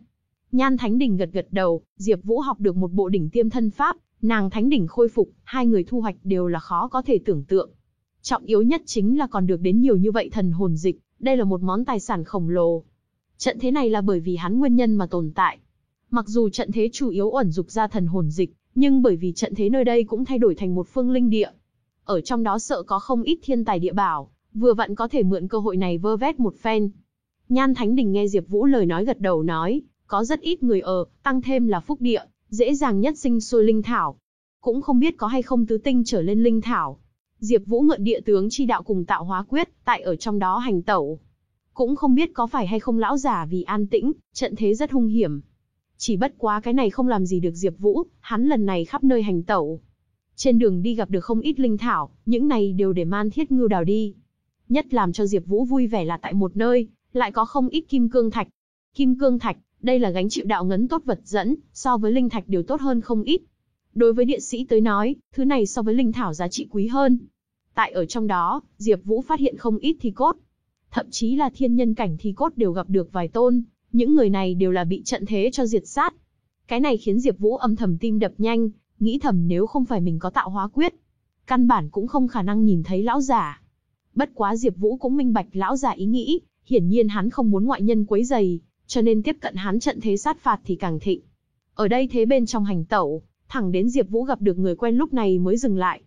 A: Nhan Thánh đỉnh gật gật đầu, Diệp Vũ học được một bộ đỉnh tiêm thân pháp, nàng Thánh Đỉnh khôi phục, hai người thu hoạch đều là khó có thể tưởng tượng. Trọng yếu nhất chính là còn được đến nhiều như vậy thần hồn dịch, đây là một món tài sản khổng lồ. Trận thế này là bởi vì hắn nguyên nhân mà tồn tại. Mặc dù trận thế chủ yếu ẩn dục ra thần hồn dịch, nhưng bởi vì trận thế nơi đây cũng thay đổi thành một phương linh địa. Ở trong đó sợ có không ít thiên tài địa bảo, vừa vặn có thể mượn cơ hội này vơ vét một phen. Nhan Thánh Đình nghe Diệp Vũ lời nói gật đầu nói, có rất ít người ở, tăng thêm là phúc địa, dễ dàng nhất sinh sôi linh thảo. Cũng không biết có hay không tứ tinh trở lên linh thảo. Diệp Vũ mượn địa tướng chi đạo cùng tạo hóa quyết, tại ở trong đó hành tẩu. Cũng không biết có phải hay không lão giả vì an tĩnh, trận thế rất hung hiểm. Chỉ bất quá cái này không làm gì được Diệp Vũ, hắn lần này khắp nơi hành tẩu. Trên đường đi gặp được không ít linh thảo, những này đều để Man Thiết Ngưu đào đi. Nhất làm cho Diệp Vũ vui vẻ là tại một nơi, lại có không ít kim cương thạch. Kim cương thạch, đây là gánh chịu đạo ngấn tốt vật dẫn, so với linh thạch đều tốt hơn không ít. Đối với địa sĩ tới nói, thứ này so với linh thảo giá trị quý hơn. Tại ở trong đó, Diệp Vũ phát hiện không ít thi cốt. Thậm chí là thiên nhân cảnh thi cốt đều gặp được vài tôn, những người này đều là bị trận thế cho diệt sát. Cái này khiến Diệp Vũ âm thầm tim đập nhanh, nghĩ thầm nếu không phải mình có tạo hóa quyết, căn bản cũng không khả năng nhìn thấy lão giả. Bất quá Diệp Vũ cũng minh bạch lão giả ý nghĩ, hiển nhiên hắn không muốn ngoại nhân quấy rầy, cho nên tiếp cận hắn trận thế sát phạt thì càng thịnh. Ở đây thế bên trong hành tẩu, thẳng đến Diệp Vũ gặp được người quen lúc này mới dừng lại.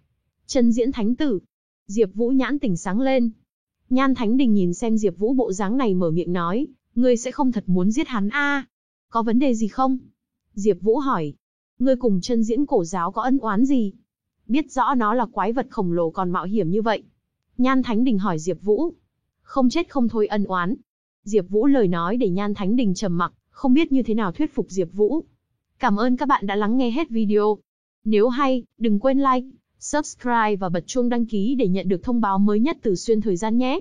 A: Chân Diễn Thánh tử. Diệp Vũ nhãn tỉnh sáng lên. Nhan Thánh Đình nhìn xem Diệp Vũ bộ dáng này mở miệng nói, ngươi sẽ không thật muốn giết hắn a? Có vấn đề gì không? Diệp Vũ hỏi. Ngươi cùng chân diễn cổ giáo có ân oán gì? Biết rõ nó là quái vật khổng lồ còn mạo hiểm như vậy. Nhan Thánh Đình hỏi Diệp Vũ. Không chết không thôi ân oán. Diệp Vũ lời nói để Nhan Thánh Đình trầm mặc, không biết như thế nào thuyết phục Diệp Vũ. Cảm ơn các bạn đã lắng nghe hết video. Nếu hay, đừng quên like, subscribe và bật chuông đăng ký để nhận được thông báo mới nhất từ xuyên thời gian nhé.